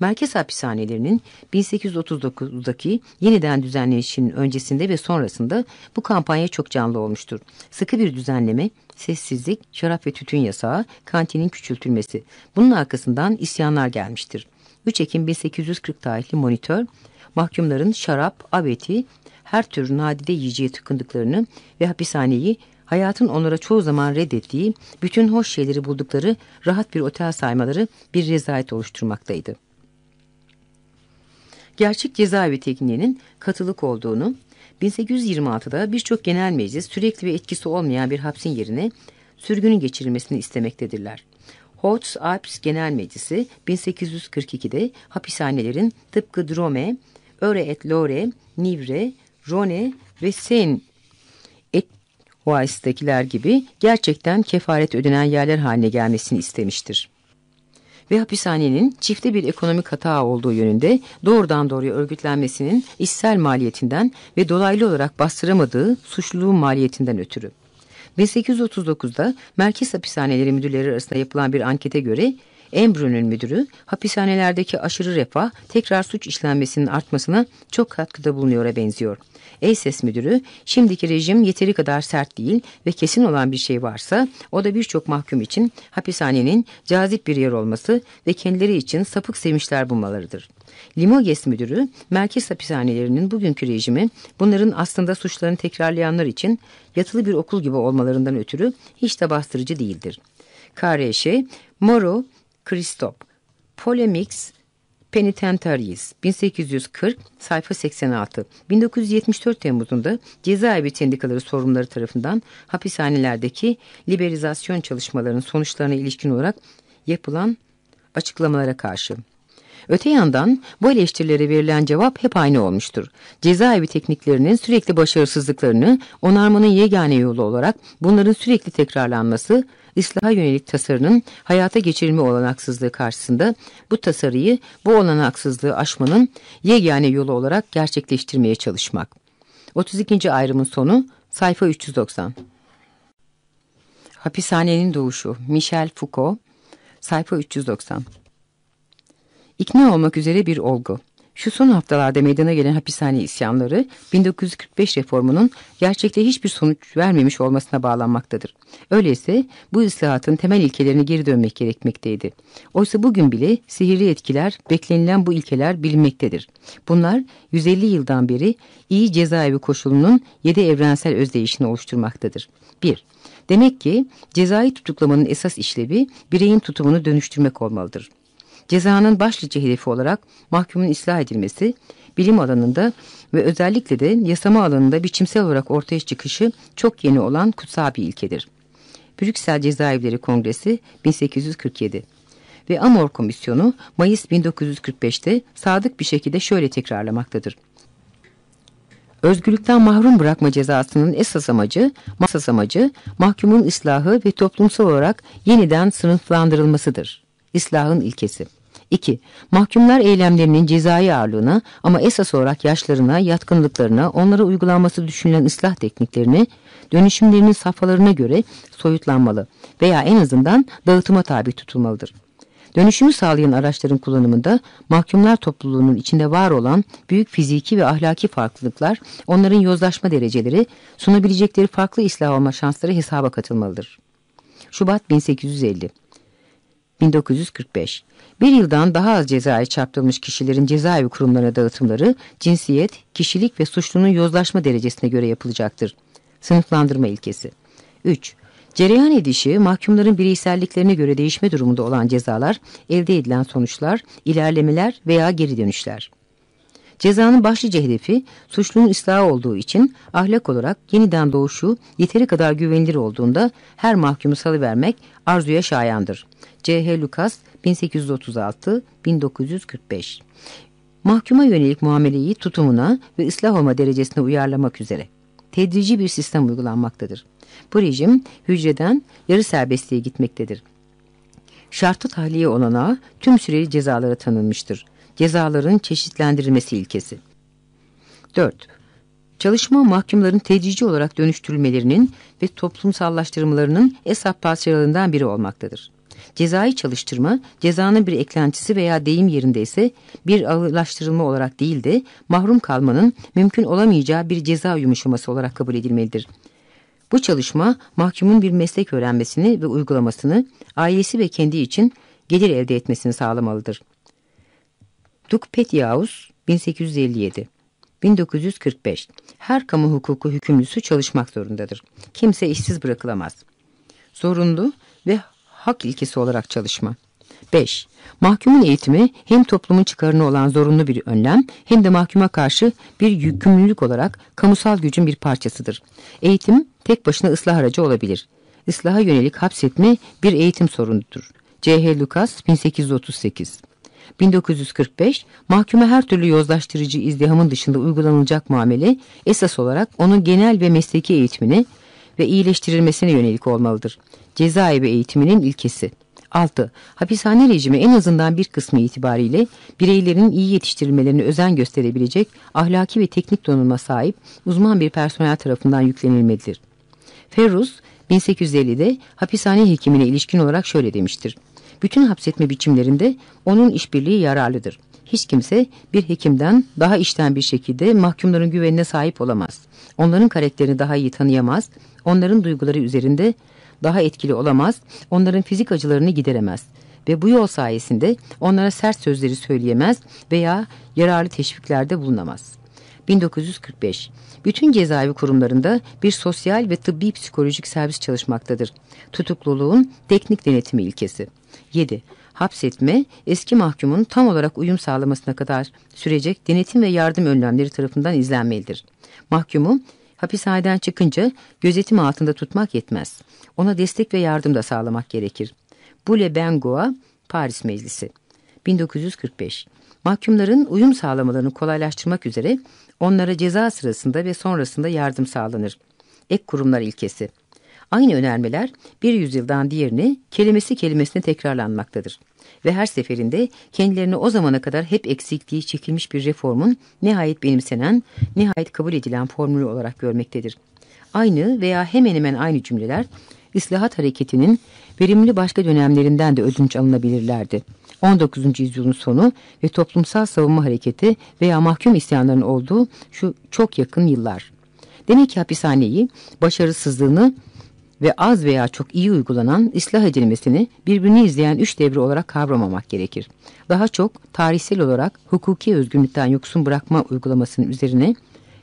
Merkez hapishanelerinin 1839'daki yeniden düzenlenişinin öncesinde ve sonrasında bu kampanya çok canlı olmuştur. Sıkı bir düzenleme, sessizlik, şarap ve tütün yasağı, kantinin küçültülmesi. Bunun arkasından isyanlar gelmiştir. 3 Ekim 1840 tarihli monitör, mahkumların şarap, aveti, her tür nadide yiyeceğe tıkındıklarını ve hapishaneyi hayatın onlara çoğu zaman reddettiği, bütün hoş şeyleri buldukları rahat bir otel saymaları bir rezalet oluşturmaktaydı gerçek cezaevi tekniğinin katılık olduğunu, 1826'da birçok genel meclis sürekli ve etkisi olmayan bir hapsin yerine sürgünün geçirilmesini istemektedirler. Hots Alps Genel Meclisi 1842'de hapishanelerin tıpkı Drome, Öre et Lore, Nivre, Rone ve Sen et Oais'tekiler gibi gerçekten kefaret ödenen yerler haline gelmesini istemiştir ve hapishanenin çifte bir ekonomik hata olduğu yönünde doğrudan doğruya örgütlenmesinin işsel maliyetinden ve dolaylı olarak bastıramadığı suçluluğun maliyetinden ötürü. 1839'da Merkez Hapishaneleri Müdürleri arasında yapılan bir ankete göre Embrun'un müdürü hapishanelerdeki aşırı refah tekrar suç işlenmesinin artmasına çok katkıda bulunuyor'a benziyor. ESES müdürü şimdiki rejim yeteri kadar sert değil ve kesin olan bir şey varsa o da birçok mahkum için hapishanenin cazip bir yer olması ve kendileri için sapık sevinçler bulmalarıdır. Limoges müdürü merkez hapishanelerinin bugünkü rejimi bunların aslında suçlarını tekrarlayanlar için yatılı bir okul gibi olmalarından ötürü hiç de bastırıcı değildir. KRŞ, Moro, Kristop, Polemics, Penitentiaries 1840 sayfa 86 1974 Temmuz'unda cezaevi sendikaları sorumluları tarafından hapishanelerdeki liberalizasyon çalışmalarının sonuçlarına ilişkin olarak yapılan açıklamalara karşı. Öte yandan bu eleştirilere verilen cevap hep aynı olmuştur. Cezaevi tekniklerinin sürekli başarısızlıklarını onarmanın yegane yolu olarak bunların sürekli tekrarlanması ıslaha yönelik tasarının hayata geçirilme olanaksızlığı karşısında bu tasarıyı bu olanaksızlığı aşmanın yegane yolu olarak gerçekleştirmeye çalışmak. 32. ayrımın sonu sayfa 390. Hapishanenin doğuşu Michel Foucault sayfa 390. İkna olmak üzere bir olgu. Şu son haftalarda meydana gelen hapishane isyanları 1945 reformunun gerçekte hiçbir sonuç vermemiş olmasına bağlanmaktadır. Öyleyse bu ıslahatın temel ilkelerine geri dönmek gerekmekteydi. Oysa bugün bile sihirli etkiler, beklenilen bu ilkeler bilinmektedir. Bunlar 150 yıldan beri iyi cezaevi koşulunun yedi evrensel özdeyişini oluşturmaktadır. 1. Demek ki cezai tutuklamanın esas işlevi bireyin tutumunu dönüştürmek olmalıdır. Cezanın başlıca hedefi olarak mahkumun ıslah edilmesi, bilim alanında ve özellikle de yasama alanında biçimsel olarak ortaya çıkışı çok yeni olan kutsal bir ilkedir. Brüksel Cezaevleri Kongresi 1847 ve Amor Komisyonu Mayıs 1945'te sadık bir şekilde şöyle tekrarlamaktadır. Özgürlükten mahrum bırakma cezasının esas amacı, masas amacı mahkumun ıslahı ve toplumsal olarak yeniden sınıflandırılmasıdır. İslahın ilkesi. 2. Mahkumlar eylemlerinin cezai ağırlığına ama esas olarak yaşlarına, yatkınlıklarına, onlara uygulanması düşünülen ıslah tekniklerini, dönüşümlerinin safhalarına göre soyutlanmalı veya en azından dağıtıma tabi tutulmalıdır. Dönüşümü sağlayan araçların kullanımında mahkumlar topluluğunun içinde var olan büyük fiziki ve ahlaki farklılıklar, onların yozlaşma dereceleri, sunabilecekleri farklı ıslah olma şansları hesaba katılmalıdır. Şubat 1850 1945 bir yıldan daha az cezaya çarptırılmış kişilerin cezaevi kurumlarına dağıtımları cinsiyet, kişilik ve suçlunun yozlaşma derecesine göre yapılacaktır. Sınıflandırma ilkesi. 3. Cereyan edişi, mahkumların bireyselliklerine göre değişme durumunda olan cezalar, elde edilen sonuçlar, ilerlemeler veya geri dönüşler. Cezanın başlıca hedefi suçlunun ıslahı olduğu için ahlak olarak yeniden doğuşu yeteri kadar güvenilir olduğunda her mahkumu salıvermek arzuya şayandır. C.H. Lucas 1836-1945 Mahkuma yönelik muameleyi tutumuna ve ıslah olma derecesine uyarlamak üzere tedrici bir sistem uygulanmaktadır. Bu rejim hücreden yarı serbestliğe gitmektedir. Şartlı tahliye olanağı tüm süreli cezalara tanınmıştır. Cezaların çeşitlendirilmesi ilkesi. 4. Çalışma mahkumların tedrici olarak dönüştürülmelerinin ve toplumsallaştırmalarının esas parçalarından biri olmaktadır. Cezai çalıştırma, cezanın bir eklentisi veya deyim yerinde ise bir ağırlaştırılma olarak değil de mahrum kalmanın mümkün olamayacağı bir ceza yumuşaması olarak kabul edilmelidir. Bu çalışma mahkumun bir meslek öğrenmesini ve uygulamasını ailesi ve kendi için gelir elde etmesini sağlamalıdır. Duk Petyaus 1857 1945 Her kamu hukuku hükümlüsü çalışmak zorundadır. Kimse işsiz bırakılamaz. Zorunlu ve hak ilkesi olarak çalışma. 5. Mahkumun eğitimi hem toplumun çıkarını olan zorunlu bir önlem hem de mahkuma karşı bir yükümlülük olarak kamusal gücün bir parçasıdır. Eğitim tek başına ıslah aracı olabilir. Islaha yönelik hapsetme bir eğitim sorunudur. C.H. Lucas 1838 1945 mahkuma her türlü yozlaştırıcı izdihamın dışında uygulanılacak muamele esas olarak onun genel ve mesleki eğitimini ve iyileştirilmesine yönelik olmalıdır. Cezaevi eğitiminin ilkesi. 6. Hapishane rejimi en azından bir kısmı itibariyle bireylerin iyi yetiştirilmelerine özen gösterebilecek ahlaki ve teknik donanıma sahip uzman bir personel tarafından yüklenilmelidir. Ferrus 1850'de hapishane hekimine ilişkin olarak şöyle demiştir. Bütün hapsetme biçimlerinde onun işbirliği yararlıdır. Hiç kimse bir hekimden daha işten bir şekilde mahkumların güvenine sahip olamaz. Onların karakterini daha iyi tanıyamaz, onların duyguları üzerinde daha etkili olamaz, onların fizik acılarını gideremez ve bu yol sayesinde onlara sert sözleri söyleyemez veya yararlı teşviklerde bulunamaz. 1945 Bütün cezaevi kurumlarında bir sosyal ve tıbbi psikolojik servis çalışmaktadır. Tutukluluğun teknik denetimi ilkesi. 7. Hapsetme, eski mahkumun tam olarak uyum sağlamasına kadar sürecek denetim ve yardım önlemleri tarafından izlenmelidir. Mahkumu hapishaneden çıkınca gözetim altında tutmak yetmez. Ona destek ve yardım da sağlamak gerekir. Bule Bengoa, Paris Meclisi 1945 Mahkumların uyum sağlamalarını kolaylaştırmak üzere onlara ceza sırasında ve sonrasında yardım sağlanır. Ek kurumlar ilkesi. Aynı önermeler bir yüzyıldan diğerine kelimesi kelimesine tekrarlanmaktadır. Ve her seferinde kendilerini o zamana kadar hep eksikliği çekilmiş bir reformun nihayet benimsenen, nihayet kabul edilen formülü olarak görmektedir. Aynı veya hemen hemen aynı cümleler İslahat hareketinin verimli başka dönemlerinden de ödünç alınabilirlerdi. 19. yüzyılın sonu ve toplumsal savunma hareketi veya mahkum isyanların olduğu şu çok yakın yıllar. Demek ki hapishaneyi, başarısızlığını ve az veya çok iyi uygulanan ıslah edilmesini birbirini izleyen üç devre olarak kavramamak gerekir. Daha çok tarihsel olarak hukuki özgürlükten yoksun bırakma uygulamasının üzerine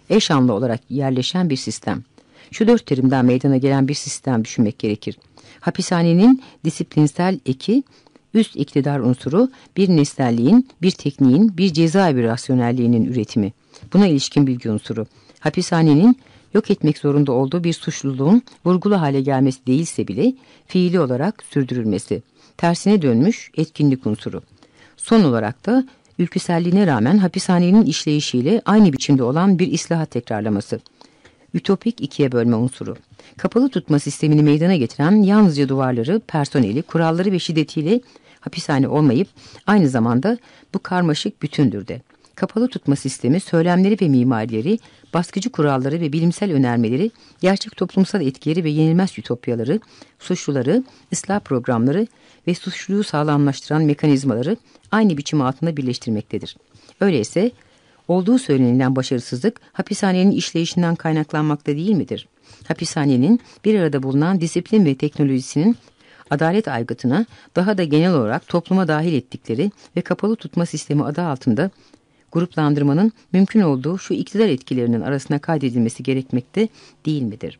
eşanlı olarak yerleşen bir sistem. Şu dört terimden meydana gelen bir sistem düşünmek gerekir. Hapishanenin disiplinsel eki, üst iktidar unsuru bir nesnelliğin, bir tekniğin, bir cezaevi rasyonelliğinin üretimi. Buna ilişkin bilgi unsuru. Hapishanenin yok etmek zorunda olduğu bir suçluluğun vurgulu hale gelmesi değilse bile fiili olarak sürdürülmesi. Tersine dönmüş etkinlik unsuru. Son olarak da ülküselliğine rağmen hapishanenin işleyişiyle aynı biçimde olan bir islahat tekrarlaması ütopik ikiye bölme unsuru. Kapalı tutma sistemini meydana getiren yalnızca duvarları, personeli, kuralları ve şiddetiyle hapishane olmayıp aynı zamanda bu karmaşık bütündür de. Kapalı tutma sistemi söylemleri ve mimarileri, baskıcı kuralları ve bilimsel önermeleri, gerçek toplumsal etkileri ve yenilmez ütopyaları, suçluları, ıslah programları ve suçluyu sağlamlaştıran mekanizmaları aynı biçim altında birleştirmektedir. Öyleyse Olduğu söylenilen başarısızlık hapishanenin işleyişinden kaynaklanmakta değil midir? Hapishanenin bir arada bulunan disiplin ve teknolojisinin adalet aygıtına daha da genel olarak topluma dahil ettikleri ve kapalı tutma sistemi adı altında gruplandırmanın mümkün olduğu şu iktidar etkilerinin arasına kaydedilmesi gerekmekte değil midir?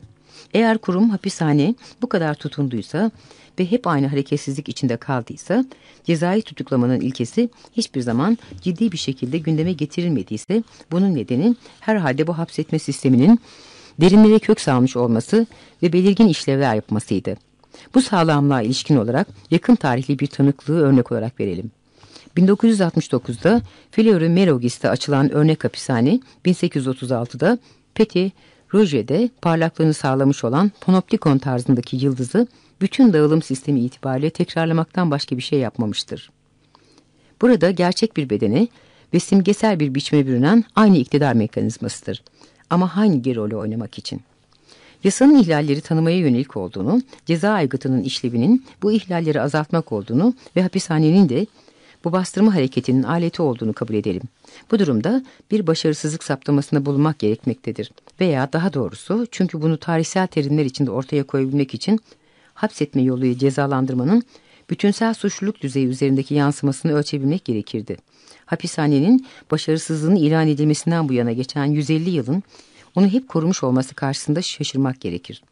Eğer kurum hapishane bu kadar tutunduysa ve hep aynı hareketsizlik içinde kaldıysa, cezai tutuklamanın ilkesi hiçbir zaman ciddi bir şekilde gündeme getirilmediyse, bunun nedeni herhalde bu hapsetme sisteminin derinlere kök salmış olması ve belirgin işlevler yapmasıydı. Bu sağlamlığa ilişkin olarak yakın tarihli bir tanıklığı örnek olarak verelim. 1969'da Fleury Merogis'te açılan örnek hapishane 1836'da Petit Rouge'de parlaklığını sağlamış olan panoptikon tarzındaki yıldızı bütün dağılım sistemi itibariyle tekrarlamaktan başka bir şey yapmamıştır. Burada gerçek bir bedene ve simgesel bir biçime bürünen aynı iktidar mekanizmasıdır. Ama hangi rolü oynamak için? Yasanın ihlalleri tanımaya yönelik olduğunu, ceza aygıtının işlevinin bu ihlalleri azaltmak olduğunu ve hapishanenin de bu bastırma hareketinin aleti olduğunu kabul edelim. Bu durumda bir başarısızlık saptamasında bulunmak gerekmektedir. Veya daha doğrusu çünkü bunu tarihsel terimler içinde ortaya koyabilmek için hapsetme yoluyla cezalandırmanın bütünsel suçluluk düzeyi üzerindeki yansımasını ölçebilmek gerekirdi. Hapishanenin başarısızlığını ilan edilmesinden bu yana geçen 150 yılın onu hep korumuş olması karşısında şaşırmak gerekir.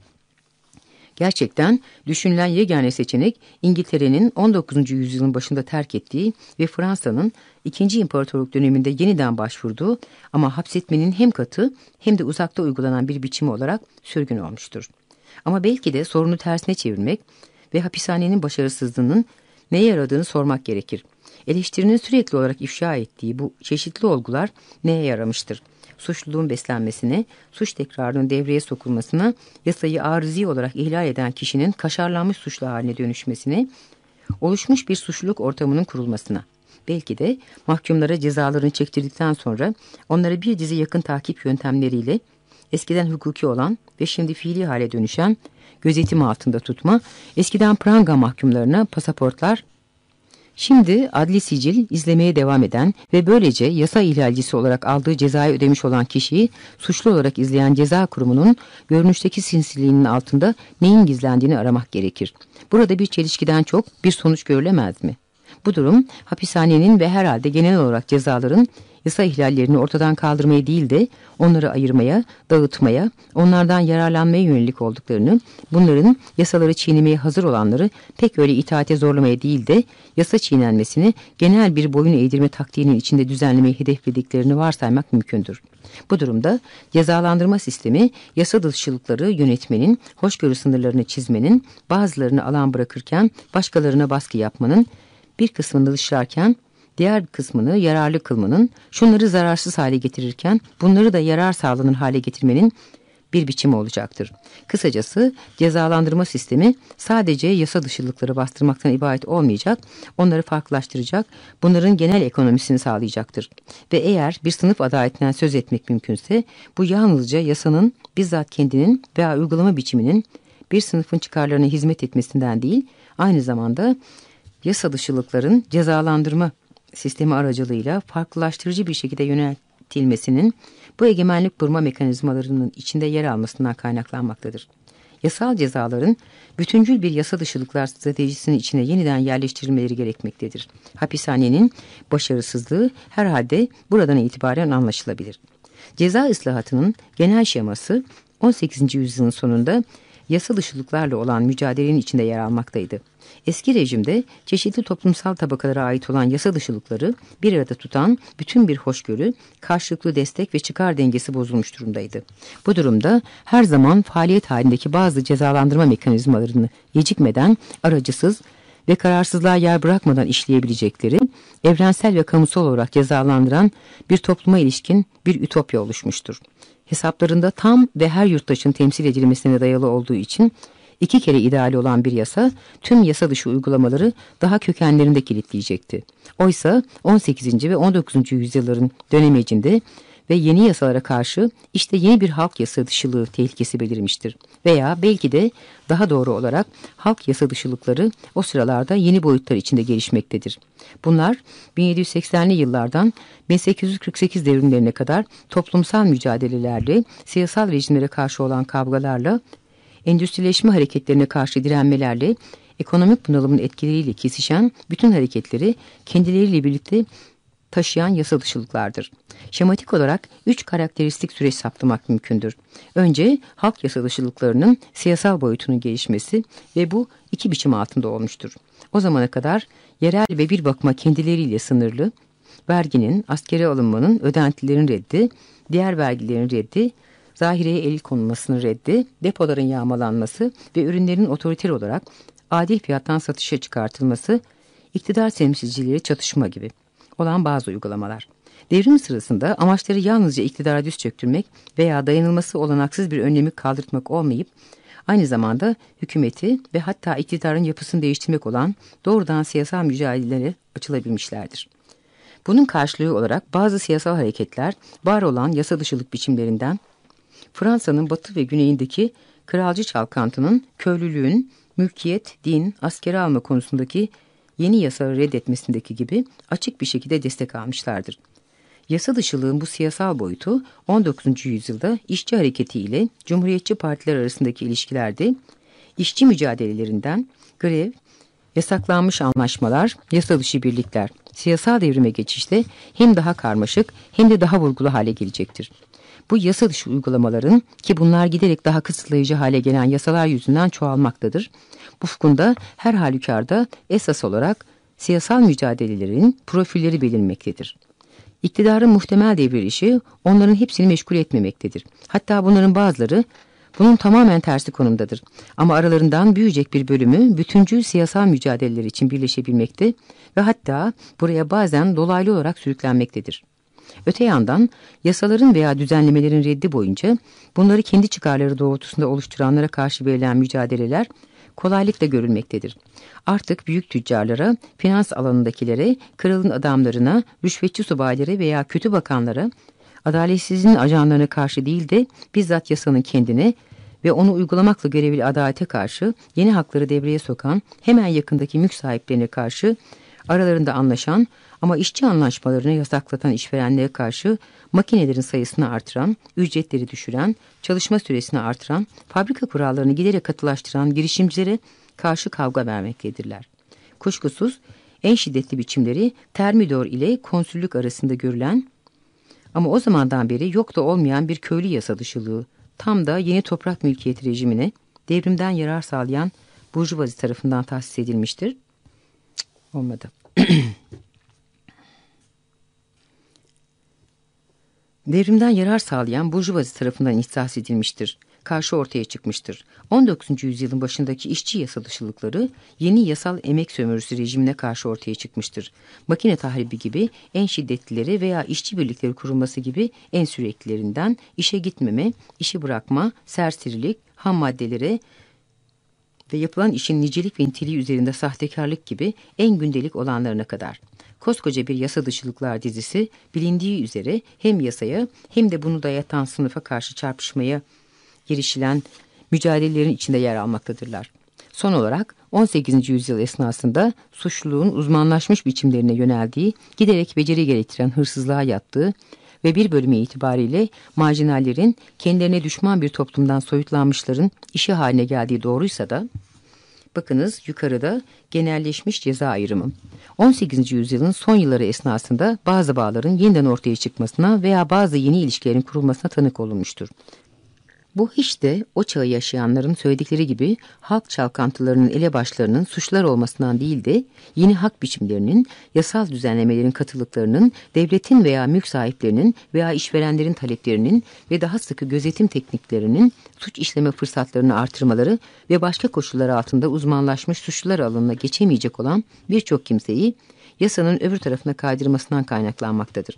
Gerçekten düşünülen yegane seçenek İngiltere'nin 19. yüzyılın başında terk ettiği ve Fransa'nın 2. İmparatorluk döneminde yeniden başvurduğu ama hapsetmenin hem katı hem de uzakta uygulanan bir biçimi olarak sürgün olmuştur. Ama belki de sorunu tersine çevirmek ve hapishanenin başarısızlığının neye yaradığını sormak gerekir. Eleştirinin sürekli olarak ifşa ettiği bu çeşitli olgular neye yaramıştır? Suçluluğun beslenmesine, suç tekrarının devreye sokulmasına, yasayı arızi olarak ihlal eden kişinin kaşarlanmış suçlu haline dönüşmesine, oluşmuş bir suçluluk ortamının kurulmasına. Belki de mahkumlara cezalarını çektirdikten sonra onları bir dizi yakın takip yöntemleriyle eskiden hukuki olan ve şimdi fiili hale dönüşen gözetim altında tutma, eskiden pranga mahkumlarına pasaportlar Şimdi adli sicil izlemeye devam eden ve böylece yasa ihlalcisi olarak aldığı cezayı ödemiş olan kişiyi suçlu olarak izleyen ceza kurumunun görünüşteki sinsiliğinin altında neyin gizlendiğini aramak gerekir. Burada bir çelişkiden çok bir sonuç görülemez mi? Bu durum hapishanenin ve herhalde genel olarak cezaların yasa ihlallerini ortadan kaldırmaya değil de onları ayırmaya, dağıtmaya, onlardan yararlanmaya yönelik olduklarını, bunların yasaları çiğnemeye hazır olanları pek öyle itaate zorlamaya değil de yasa çiğnenmesini genel bir boyun eğdirme taktiğinin içinde düzenlemeyi hedeflediklerini varsaymak mümkündür. Bu durumda cezalandırma sistemi yasa dışılıkları yönetmenin, hoşgörü sınırlarını çizmenin, bazılarını alan bırakırken başkalarına baskı yapmanın, bir kısmını dışlarken diğer kısmını yararlı kılmanın, şunları zararsız hale getirirken bunları da yarar sağlanır hale getirmenin bir biçimi olacaktır. Kısacası cezalandırma sistemi sadece yasa dışılıkları bastırmaktan ibaret olmayacak, onları farklılaştıracak, bunların genel ekonomisini sağlayacaktır. Ve eğer bir sınıf adaletinden söz etmek mümkünse, bu yalnızca yasanın bizzat kendinin veya uygulama biçiminin bir sınıfın çıkarlarına hizmet etmesinden değil, aynı zamanda yasa dışılıkların cezalandırma sistemi aracılığıyla farklılaştırıcı bir şekilde yöneltilmesinin bu egemenlik kurma mekanizmalarının içinde yer almasından kaynaklanmaktadır. Yasal cezaların bütüncül bir yasa dışılıklar stratejisinin içine yeniden yerleştirilmeleri gerekmektedir. Hapishanenin başarısızlığı herhalde buradan itibaren anlaşılabilir. Ceza ıslahatının genel şeması 18. yüzyılın sonunda yasa dışılıklarla olan mücadelenin içinde yer almaktaydı. Eski rejimde çeşitli toplumsal tabakalara ait olan yasa dışılıkları bir arada tutan bütün bir hoşgörü, karşılıklı destek ve çıkar dengesi bozulmuş durumdaydı. Bu durumda her zaman faaliyet halindeki bazı cezalandırma mekanizmalarını gecikmeden, aracısız ve kararsızlığa yer bırakmadan işleyebilecekleri, evrensel ve kamusal olarak cezalandıran bir topluma ilişkin bir ütopya oluşmuştur. Hesaplarında tam ve her yurttaşın temsil edilmesine dayalı olduğu için iki kere ideali olan bir yasa tüm yasa dışı uygulamaları daha kökenlerinde kilitleyecekti. Oysa 18. ve 19. yüzyılların dönemecinde ve yeni yasalara karşı işte yeni bir halk yasa dışılığı tehlikesi belirmiştir. Veya belki de daha doğru olarak halk yasa dışılıkları o sıralarda yeni boyutlar içinde gelişmektedir. Bunlar 1780'li yıllardan 1848 devrimlerine kadar toplumsal mücadelelerle, siyasal rejimlere karşı olan kavgalarla endüstrileşme hareketlerine karşı direnmelerle, ekonomik bunalımın etkileriyle kesişen bütün hareketleri kendileriyle birlikte taşıyan yasa dışılıklardır. Şematik olarak üç karakteristik süreç saptamak mümkündür. Önce halk yasa dışılıklarının siyasal boyutunun gelişmesi ve bu iki biçim altında olmuştur. O zamana kadar yerel ve bir bakıma kendileriyle sınırlı, verginin, askeri alınmanın, ödentilerin reddi, diğer vergilerin reddi, zahireye el konulmasının reddi, depoların yağmalanması ve ürünlerin otoriter olarak adil fiyattan satışa çıkartılması, iktidar temsilcileri çatışma gibi olan bazı uygulamalar. Devrim sırasında amaçları yalnızca iktidara düz çöktürmek veya dayanılması olanaksız bir önlemi kaldırtmak olmayıp, aynı zamanda hükümeti ve hatta iktidarın yapısını değiştirmek olan doğrudan siyasal mücadelelere açılabilmişlerdir. Bunun karşılığı olarak bazı siyasal hareketler var olan yasa dışılık biçimlerinden Fransa'nın batı ve güneyindeki kralcı çalkantının köylülüğün, mülkiyet, din, askeri alma konusundaki yeni yasaları reddetmesindeki gibi açık bir şekilde destek almışlardır. Yasa dışılığın bu siyasal boyutu 19. yüzyılda işçi hareketi ile Cumhuriyetçi partiler arasındaki ilişkilerde işçi mücadelelerinden grev, yasaklanmış anlaşmalar, yasa dışı birlikler, siyasal devrime geçişte hem daha karmaşık hem de daha vurgulu hale gelecektir. Bu yasa dışı uygulamaların ki bunlar giderek daha kısıtlayıcı hale gelen yasalar yüzünden çoğalmaktadır. Bu fukunda her halükarda esas olarak siyasal mücadelelerin profilleri belirmektedir. İktidarın muhtemel devrilişi onların hepsini meşgul etmemektedir. Hatta bunların bazıları bunun tamamen tersi konumdadır. Ama aralarından büyüyecek bir bölümü bütüncül siyasal mücadeleler için birleşebilmekte ve hatta buraya bazen dolaylı olarak sürüklenmektedir. Öte yandan yasaların veya düzenlemelerin reddi boyunca bunları kendi çıkarları doğrultusunda oluşturanlara karşı verilen mücadeleler kolaylıkla görülmektedir. Artık büyük tüccarlara, finans alanındakilere, kralın adamlarına, rüşvetçi subaylara veya kötü bakanlara, adaletsizliğin ajanlarına karşı değil de bizzat yasanın kendine ve onu uygulamakla görevli adalete karşı yeni hakları devreye sokan hemen yakındaki mülk sahiplerine karşı aralarında anlaşan ama işçi anlaşmalarını yasaklatan işverenlere karşı makinelerin sayısını artıran, ücretleri düşüren, çalışma süresini artıran, fabrika kurallarını giderek katılaştıran girişimcilere karşı kavga vermektedirler. Kuşkusuz en şiddetli biçimleri Termidor ile konsüllük arasında görülen ama o zamandan beri yok da olmayan bir köylü yasa dışılığı, tam da yeni toprak mülkiyeti rejimine devrimden yarar sağlayan Burjuvazi tarafından tahsis edilmiştir. Olmadı. Devrimden yarar sağlayan Burjuvazi tarafından ihsas edilmiştir. Karşı ortaya çıkmıştır. 19. yüzyılın başındaki işçi yasa dışılıkları yeni yasal emek sömürüsü rejimine karşı ortaya çıkmıştır. Makine tahribi gibi en şiddetlileri veya işçi birlikleri kurulması gibi en süreklilerinden işe gitmeme, işi bırakma, serserilik, ham maddelere, ve yapılan işin nicelik ve niteliği üzerinde sahtekarlık gibi en gündelik olanlarına kadar. Koskoca bir yasa dışılıklar dizisi bilindiği üzere hem yasaya hem de bunu dayatan sınıfa karşı çarpışmaya girişilen mücadelelerin içinde yer almaktadırlar. Son olarak 18. yüzyıl esnasında suçluluğun uzmanlaşmış biçimlerine yöneldiği, giderek beceri gerektiren hırsızlığa yattığı ve bir bölümü itibariyle marjinallerin kendilerine düşman bir toplumdan soyutlanmışların işi haline geldiği doğruysa da bakınız yukarıda genelleşmiş ceza ayrımı. 18. yüzyılın son yılları esnasında bazı bağların yeniden ortaya çıkmasına veya bazı yeni ilişkilerin kurulmasına tanık olunmuştur. Bu hiç de o çağı yaşayanların söyledikleri gibi halk çalkantılarının elebaşlarının suçlar olmasından değil de yeni hak biçimlerinin, yasal düzenlemelerin katılıklarının, devletin veya mülk sahiplerinin veya işverenlerin taleplerinin ve daha sıkı gözetim tekniklerinin suç işleme fırsatlarını artırmaları ve başka koşullar altında uzmanlaşmış suçlular alanına geçemeyecek olan birçok kimseyi yasanın öbür tarafına kaydırmasından kaynaklanmaktadır.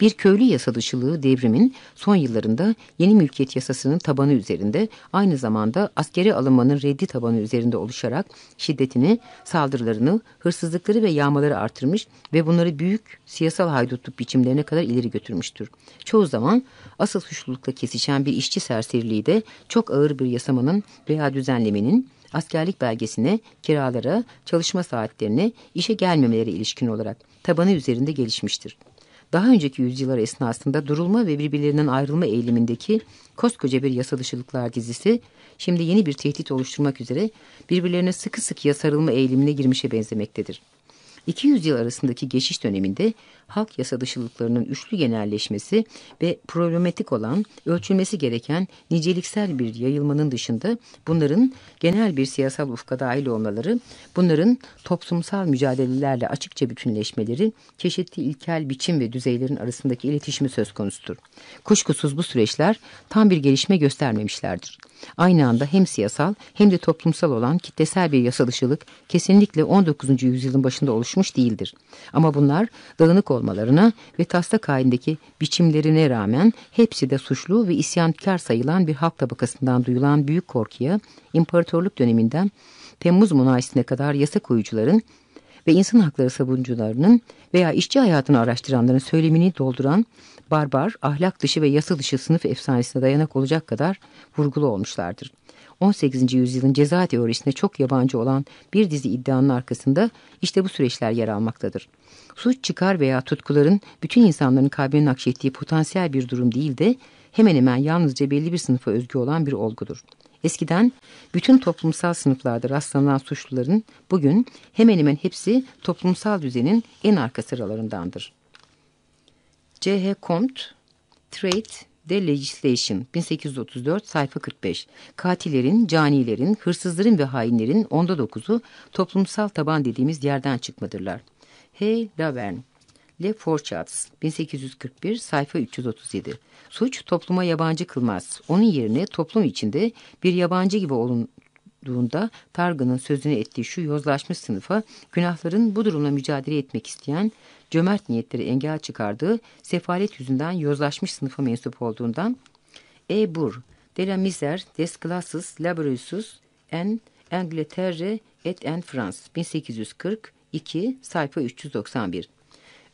Bir köylü yasa dışılığı devrimin son yıllarında yeni mülkiyet yasasının tabanı üzerinde aynı zamanda askeri alınmanın reddi tabanı üzerinde oluşarak şiddetini, saldırılarını, hırsızlıkları ve yağmaları artırmış ve bunları büyük siyasal haydutluk biçimlerine kadar ileri götürmüştür. Çoğu zaman asıl suçlulukla kesişen bir işçi serseriliği de çok ağır bir yasamanın veya düzenlemenin askerlik belgesine, kiralara, çalışma saatlerine, işe gelmemeleri ilişkin olarak tabanı üzerinde gelişmiştir. Daha önceki yüzyıllar esnasında durulma ve birbirlerinden ayrılma eğilimindeki koskoca bir yasa dışılıklar dizisi, şimdi yeni bir tehdit oluşturmak üzere birbirlerine sıkı sıkıya sarılma eğilimine girmişe benzemektedir. 200 yıl arasındaki geçiş döneminde halk yasa dışılıklarının üçlü genelleşmesi ve problematik olan, ölçülmesi gereken niceliksel bir yayılmanın dışında bunların genel bir siyasal ufka dahil olmaları, bunların toplumsal mücadelelerle açıkça bütünleşmeleri, çeşitli ilkel biçim ve düzeylerin arasındaki iletişimi söz konusudur. Kuşkusuz bu süreçler tam bir gelişme göstermemişlerdir. Aynı anda hem siyasal hem de toplumsal olan kitlesel bir yasalışılık kesinlikle 19. yüzyılın başında oluşmuş değildir. Ama bunlar dağınık olmalarına ve taslak halindeki biçimlerine rağmen hepsi de suçlu ve isyankar sayılan bir halk tabakasından duyulan büyük korkuya imparatorluk döneminden Temmuz monarşisine kadar yasa koyucuların ve insan hakları savunucularının veya işçi hayatını araştıranların söylemini dolduran barbar, ahlak dışı ve yasa dışı sınıf efsanesine dayanak olacak kadar vurgulu olmuşlardır. 18. yüzyılın ceza teorisine çok yabancı olan bir dizi iddianın arkasında işte bu süreçler yer almaktadır. Suç çıkar veya tutkuların bütün insanların kalbine nakşettiği potansiyel bir durum değil de hemen hemen yalnızca belli bir sınıfa özgü olan bir olgudur. Eskiden bütün toplumsal sınıflarda rastlanan suçluların bugün hemen hemen hepsi toplumsal düzenin en arka sıralarındandır. C.H. Comte, Trade de Legislation 1834 sayfa 45. Katillerin, canilerin, hırsızların ve hainlerin onda dokuzu toplumsal taban dediğimiz yerden çıkmadırlar. H. Laverne Le Forchats 1841 sayfa 337. Suç topluma yabancı kılmaz. Onun yerine toplum içinde bir yabancı gibi olunduğunda Targın'ın sözünü ettiği şu yozlaşmış sınıfa günahların bu durumla mücadele etmek isteyen cömert niyetleri engel çıkardığı sefalet yüzünden yozlaşmış sınıfa mensup olduğundan E. Bur, de la misère des classes laborieuses en Angleterre et en France 1842 sayfa 391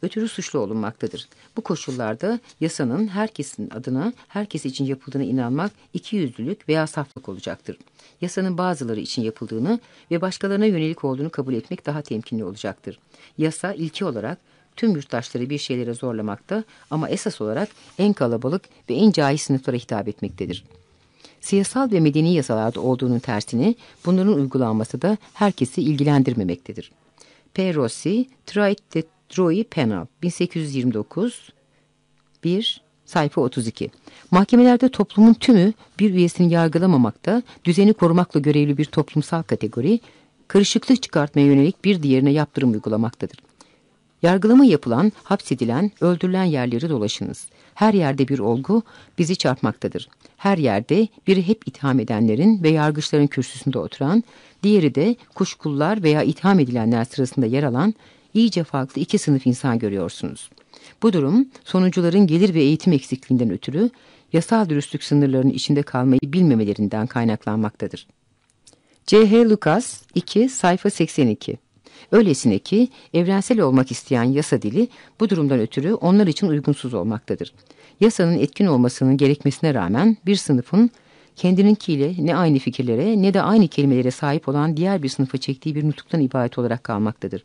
ötürü suçlu olunmaktadır. Bu koşullarda yasanın herkesin adına, herkes için yapıldığına inanmak ikiyüzlülük veya saflık olacaktır. Yasanın bazıları için yapıldığını ve başkalarına yönelik olduğunu kabul etmek daha temkinli olacaktır. Yasa ilki olarak tüm yurttaşları bir şeylere zorlamakta ama esas olarak en kalabalık ve en cahil sınıflara hitap etmektedir. Siyasal ve medeni yasalarda olduğunun tersini bunların uygulanması da herkesi ilgilendirmemektedir. P. Rossi, Trait de Droi Penal, 1829, 1, sayfa 32. Mahkemelerde toplumun tümü bir üyesini yargılamamakta, düzeni korumakla görevli bir toplumsal kategori, karışıklık çıkartmaya yönelik bir diğerine yaptırım uygulamaktadır. Yargılama yapılan, hapsedilen, öldürülen yerleri dolaşınız. Her yerde bir olgu bizi çarpmaktadır. Her yerde biri hep itham edenlerin ve yargıçların kürsüsünde oturan, diğeri de kuşkullar veya itham edilenler sırasında yer alan iyice farklı iki sınıf insan görüyorsunuz. Bu durum sonucuların gelir ve eğitim eksikliğinden ötürü yasal dürüstlük sınırlarının içinde kalmayı bilmemelerinden kaynaklanmaktadır. C.H. Lucas 2 sayfa 82 Öylesine ki evrensel olmak isteyen yasa dili bu durumdan ötürü onlar için uygunsuz olmaktadır. Yasanın etkin olmasının gerekmesine rağmen bir sınıfın kendininkiyle ne aynı fikirlere ne de aynı kelimelere sahip olan diğer bir sınıfa çektiği bir nutuktan ibaret olarak kalmaktadır.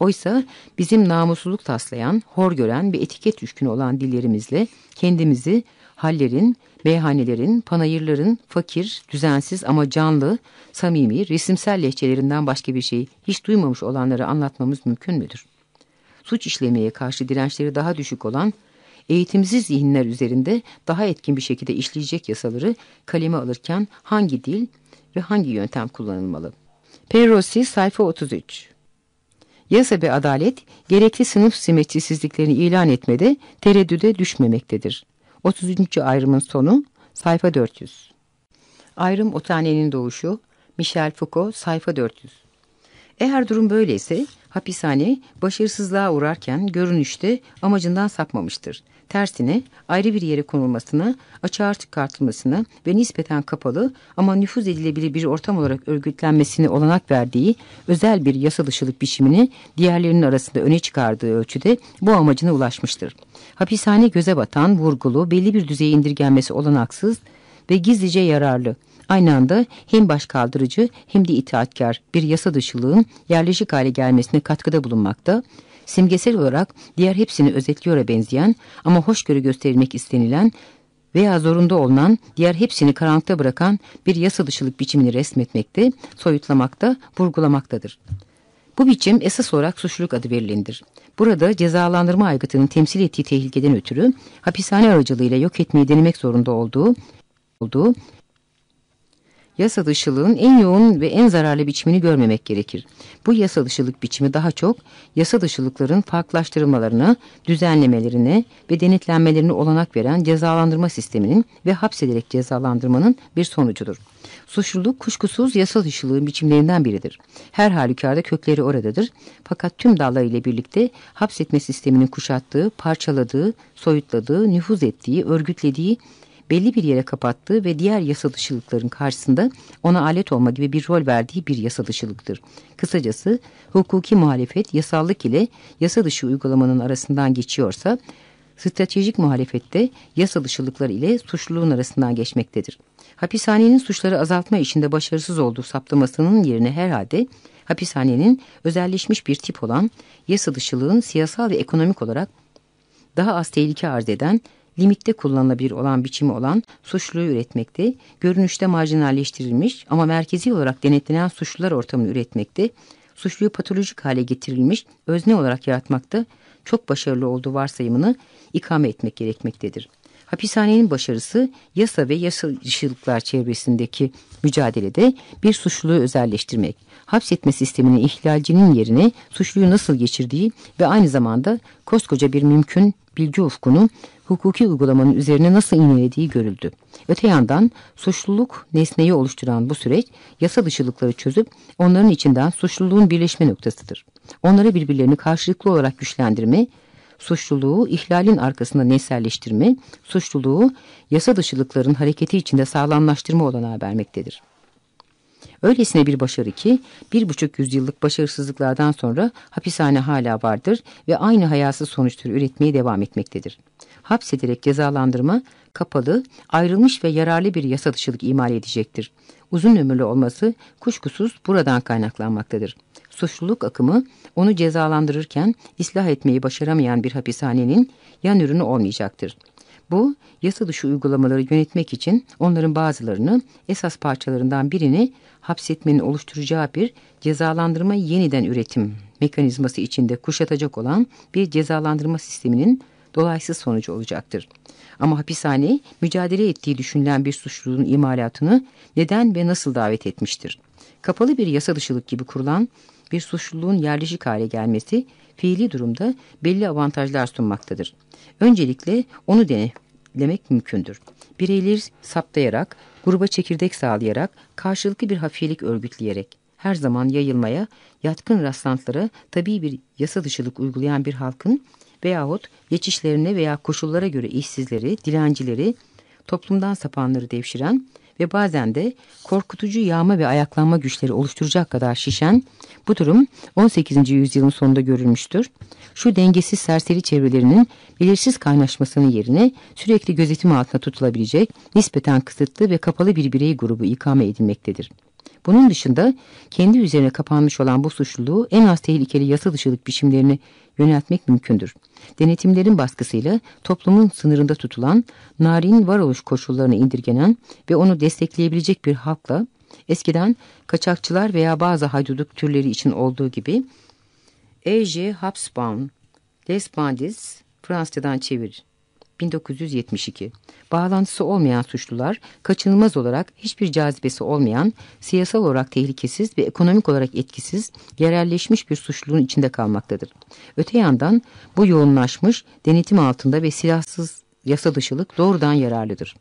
Oysa bizim namusluluk taslayan, hor gören ve etiket düşkünü olan dillerimizle kendimizi hallerin, meyhanelerin, panayırların fakir, düzensiz ama canlı, samimi, resimsel lehçelerinden başka bir şey hiç duymamış olanları anlatmamız mümkün müdür? Suç işlemeye karşı dirençleri daha düşük olan, eğitimsiz zihinler üzerinde daha etkin bir şekilde işleyecek yasaları kaleme alırken hangi dil ve hangi yöntem kullanılmalı? Perossi sayfa 33 Yasa ve adalet gerekli sınıf simetrisizliklerini ilan etmede tereddüde düşmemektedir. 33. ayrımın sonu sayfa 400. Ayrım Otane'nin doğuşu Michel Foucault sayfa 400. Eğer durum böyleyse hapishane başarısızlığa uğrarken görünüşte amacından sapmamıştır. Tersine ayrı bir yere konulmasına, açığa çıkartılmasına ve nispeten kapalı ama nüfuz edilebilir bir ortam olarak örgütlenmesine olanak verdiği özel bir yasa dışılık biçimini diğerlerinin arasında öne çıkardığı ölçüde bu amacına ulaşmıştır. Hapishane göze batan, vurgulu, belli bir düzeye indirgenmesi olanaksız ve gizlice yararlı. Aynı anda hem başkaldırıcı hem de itaatkar bir yasa dışılığın yerleşik hale gelmesine katkıda bulunmakta, simgesel olarak diğer hepsini özetliyora benzeyen ama hoşgörü gösterilmek istenilen veya zorunda olunan diğer hepsini karanlıkta bırakan bir yasa dışılık biçimini resmetmekte, soyutlamakta, vurgulamaktadır. Bu biçim esas olarak suçluluk adı verilindir. Burada cezalandırma aygıtının temsil ettiği tehlikeden ötürü hapishane aracılığıyla yok etmeyi denemek zorunda olduğu, olduğu yasa dışılığın en yoğun ve en zararlı biçimini görmemek gerekir. Bu yasa dışılık biçimi daha çok yasa dışılıkların farklılaştırılmalarına, düzenlemelerine ve denetlenmelerine olanak veren cezalandırma sisteminin ve hapsederek cezalandırmanın bir sonucudur. Suçluluk kuşkusuz yasa dışılığın biçimlerinden biridir. Her halükarda kökleri oradadır. Fakat tüm dalları ile birlikte hapsetme sisteminin kuşattığı, parçaladığı, soyutladığı, nüfuz ettiği, örgütlediği belli bir yere kapattığı ve diğer yasa dışılıkların karşısında ona alet olma gibi bir rol verdiği bir yasa dışılıktır. Kısacası hukuki muhalefet yasallık ile yasa dışı uygulamanın arasından geçiyorsa stratejik muhalefette yasa dışılıklar ile suçluluğun arasından geçmektedir. Hapishanenin suçları azaltma işinde başarısız olduğu saptamasının yerine herhalde hapishanenin özelleşmiş bir tip olan yasa dışılığın siyasal ve ekonomik olarak daha az tehlike arz eden limitte kullanılabilir olan biçimi olan suçluyu üretmekte, görünüşte marjinalleştirilmiş ama merkezi olarak denetlenen suçlular ortamını üretmekte, suçluyu patolojik hale getirilmiş, özne olarak yaratmakta çok başarılı olduğu varsayımını ikame etmek gerekmektedir. Hapishanenin başarısı yasa ve yasa dışılıklar çevresindeki mücadelede bir suçluluğu özelleştirmek, hapsetme sisteminin ihlalcinin yerine suçluyu nasıl geçirdiği ve aynı zamanda koskoca bir mümkün bilgi ufkunu hukuki uygulamanın üzerine nasıl iğnelediği görüldü. Öte yandan suçluluk nesneyi oluşturan bu süreç yasa dışılıkları çözüp onların içinden suçluluğun birleşme noktasıdır. Onları birbirlerini karşılıklı olarak güçlendirme, suçluluğu ihlalin arkasında neselleştirme, suçluluğu yasa dışılıkların hareketi içinde sağlamlaştırma olanağı vermektedir. Öylesine bir başarı ki bir buçuk yüzyıllık başarısızlıklardan sonra hapishane hala vardır ve aynı hayasız sonuçları üretmeye devam etmektedir. Hapsederek cezalandırma kapalı, ayrılmış ve yararlı bir yasa dışılık imal edecektir. Uzun ömürlü olması kuşkusuz buradan kaynaklanmaktadır. Suçluluk akımı onu cezalandırırken ıslah etmeyi başaramayan bir hapishanenin yan ürünü olmayacaktır. Bu yasa dışı uygulamaları yönetmek için onların bazılarını esas parçalarından birini hapsetmenin oluşturacağı bir cezalandırma yeniden üretim mekanizması içinde kuşatacak olan bir cezalandırma sisteminin dolaysız sonucu olacaktır. Ama hapishane mücadele ettiği düşünülen bir suçluluğun imalatını neden ve nasıl davet etmiştir? Kapalı bir yasa dışılık gibi kurulan bir suçluluğun yerleşik hale gelmesi fiili durumda belli avantajlar sunmaktadır. Öncelikle onu denemek mümkündür. Bireyleri saptayarak, gruba çekirdek sağlayarak, karşılıklı bir hafiyelik örgütleyerek, her zaman yayılmaya, yatkın rastlantılara tabii bir yasa dışılık uygulayan bir halkın veyahut geçişlerine veya koşullara göre işsizleri, dilencileri, toplumdan sapanları devşiren ve bazen de korkutucu yağma ve ayaklanma güçleri oluşturacak kadar şişen bu durum 18. yüzyılın sonunda görülmüştür. Şu dengesiz serseri çevrelerinin belirsiz kaynaşmasının yerine sürekli gözetim altında tutulabilecek nispeten kısıtlı ve kapalı bir birey grubu ikame edilmektedir. Bunun dışında kendi üzerine kapanmış olan bu suçluluğu en az tehlikeli yasa dışılık biçimlerini yöneltmek mümkündür. Denetimlerin baskısıyla toplumun sınırında tutulan, narin varoluş koşullarına indirgenen ve onu destekleyebilecek bir halkla eskiden kaçakçılar veya bazı hayduduk türleri için olduğu gibi E.J. Hobsbawm, Les Bandits, Fransızcadan çevir. 1972. Bağlantısı olmayan suçlular kaçınılmaz olarak hiçbir cazibesi olmayan, siyasal olarak tehlikesiz ve ekonomik olarak etkisiz, yerelleşmiş bir suçluluğun içinde kalmaktadır. Öte yandan bu yoğunlaşmış, denetim altında ve silahsız yasa dışılık doğrudan yararlıdır.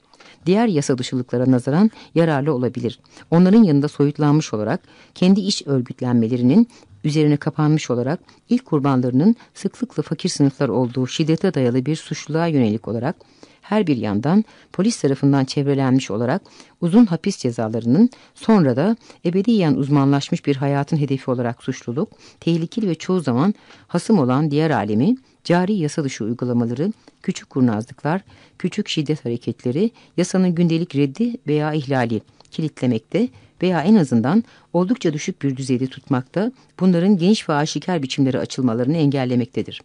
Diğer yasa dışılıklara nazaran yararlı olabilir. Onların yanında soyutlanmış olarak kendi iş örgütlenmelerinin üzerine kapanmış olarak ilk kurbanlarının sıklıkla fakir sınıflar olduğu şiddete dayalı bir suçluluğa yönelik olarak her bir yandan polis tarafından çevrelenmiş olarak uzun hapis cezalarının sonra da ebediyen uzmanlaşmış bir hayatın hedefi olarak suçluluk, tehlikeli ve çoğu zaman hasım olan diğer alemi, cari yasa dışı uygulamaları, küçük kurnazlıklar, küçük şiddet hareketleri, yasanın gündelik reddi veya ihlali kilitlemekte veya en azından oldukça düşük bir düzeyde tutmakta, bunların geniş ve aşikar biçimleri açılmalarını engellemektedir.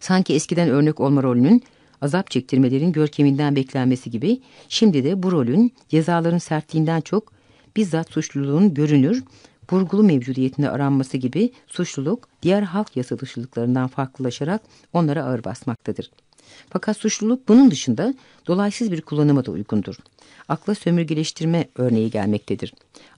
Sanki eskiden örnek olma rolünün azap çektirmelerin görkeminden beklenmesi gibi şimdi de bu rolün cezaların sertliğinden çok bizzat suçluluğun görünür, vurgulu mevcudiyetinde aranması gibi suçluluk diğer halk yasa dışılıklarından farklılaşarak onlara ağır basmaktadır. Fakat suçluluk bunun dışında dolaysız bir kullanıma da uygundur. Akla sömürgeleştirme örneği gelmektedir.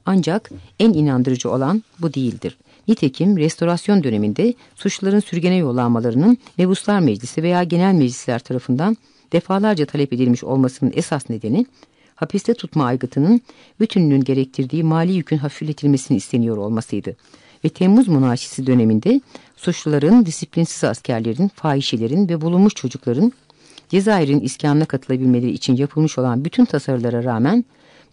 Ancak en inandırıcı olan bu değildir. Nitekim restorasyon döneminde suçluların sürgene yollanmalarının Mebuslar Meclisi veya Genel Meclisler tarafından defalarca talep edilmiş olmasının esas nedeni hapiste tutma aygıtının bütününün gerektirdiği mali yükün hafifletilmesini isteniyor olmasıydı. Ve Temmuz monarşisi döneminde suçluların, disiplinsiz askerlerin, fahişelerin ve bulunmuş çocukların Cezayir'in iskanına katılabilmeleri için yapılmış olan bütün tasarılara rağmen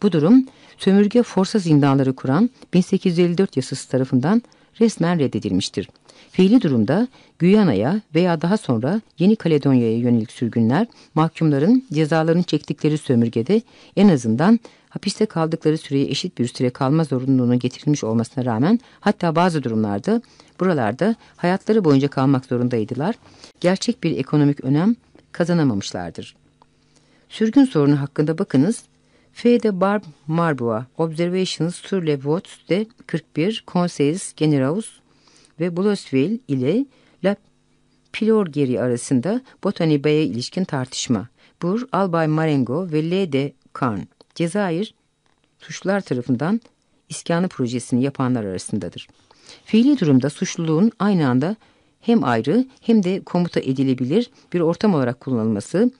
bu durum sömürge forsa zindanları kuran 1854 yasası tarafından resmen reddedilmiştir. Fiili durumda Güyana'ya veya daha sonra Yeni Kaledonya'ya yönelik sürgünler mahkumların cezalarını çektikleri sömürgede en azından hapiste kaldıkları süreye eşit bir süre kalma zorunluluğuna getirilmiş olmasına rağmen hatta bazı durumlarda buralarda hayatları boyunca kalmak zorundaydılar. Gerçek bir ekonomik önem kazanamamışlardır. Sürgün sorunu hakkında bakınız. F. de Barb Marbois, Observations sur les votes de 41 Conseils Generaux ve Blossville ile La Pilorgeri arasında Botany Bay'a ilişkin tartışma. Bur, Albay Marengo ve L. de Carn, Cezayir, suçlular tarafından iskanı projesini yapanlar arasındadır. Fiili durumda suçluluğun aynı anda hem ayrı hem de komuta edilebilir bir ortam olarak kullanılması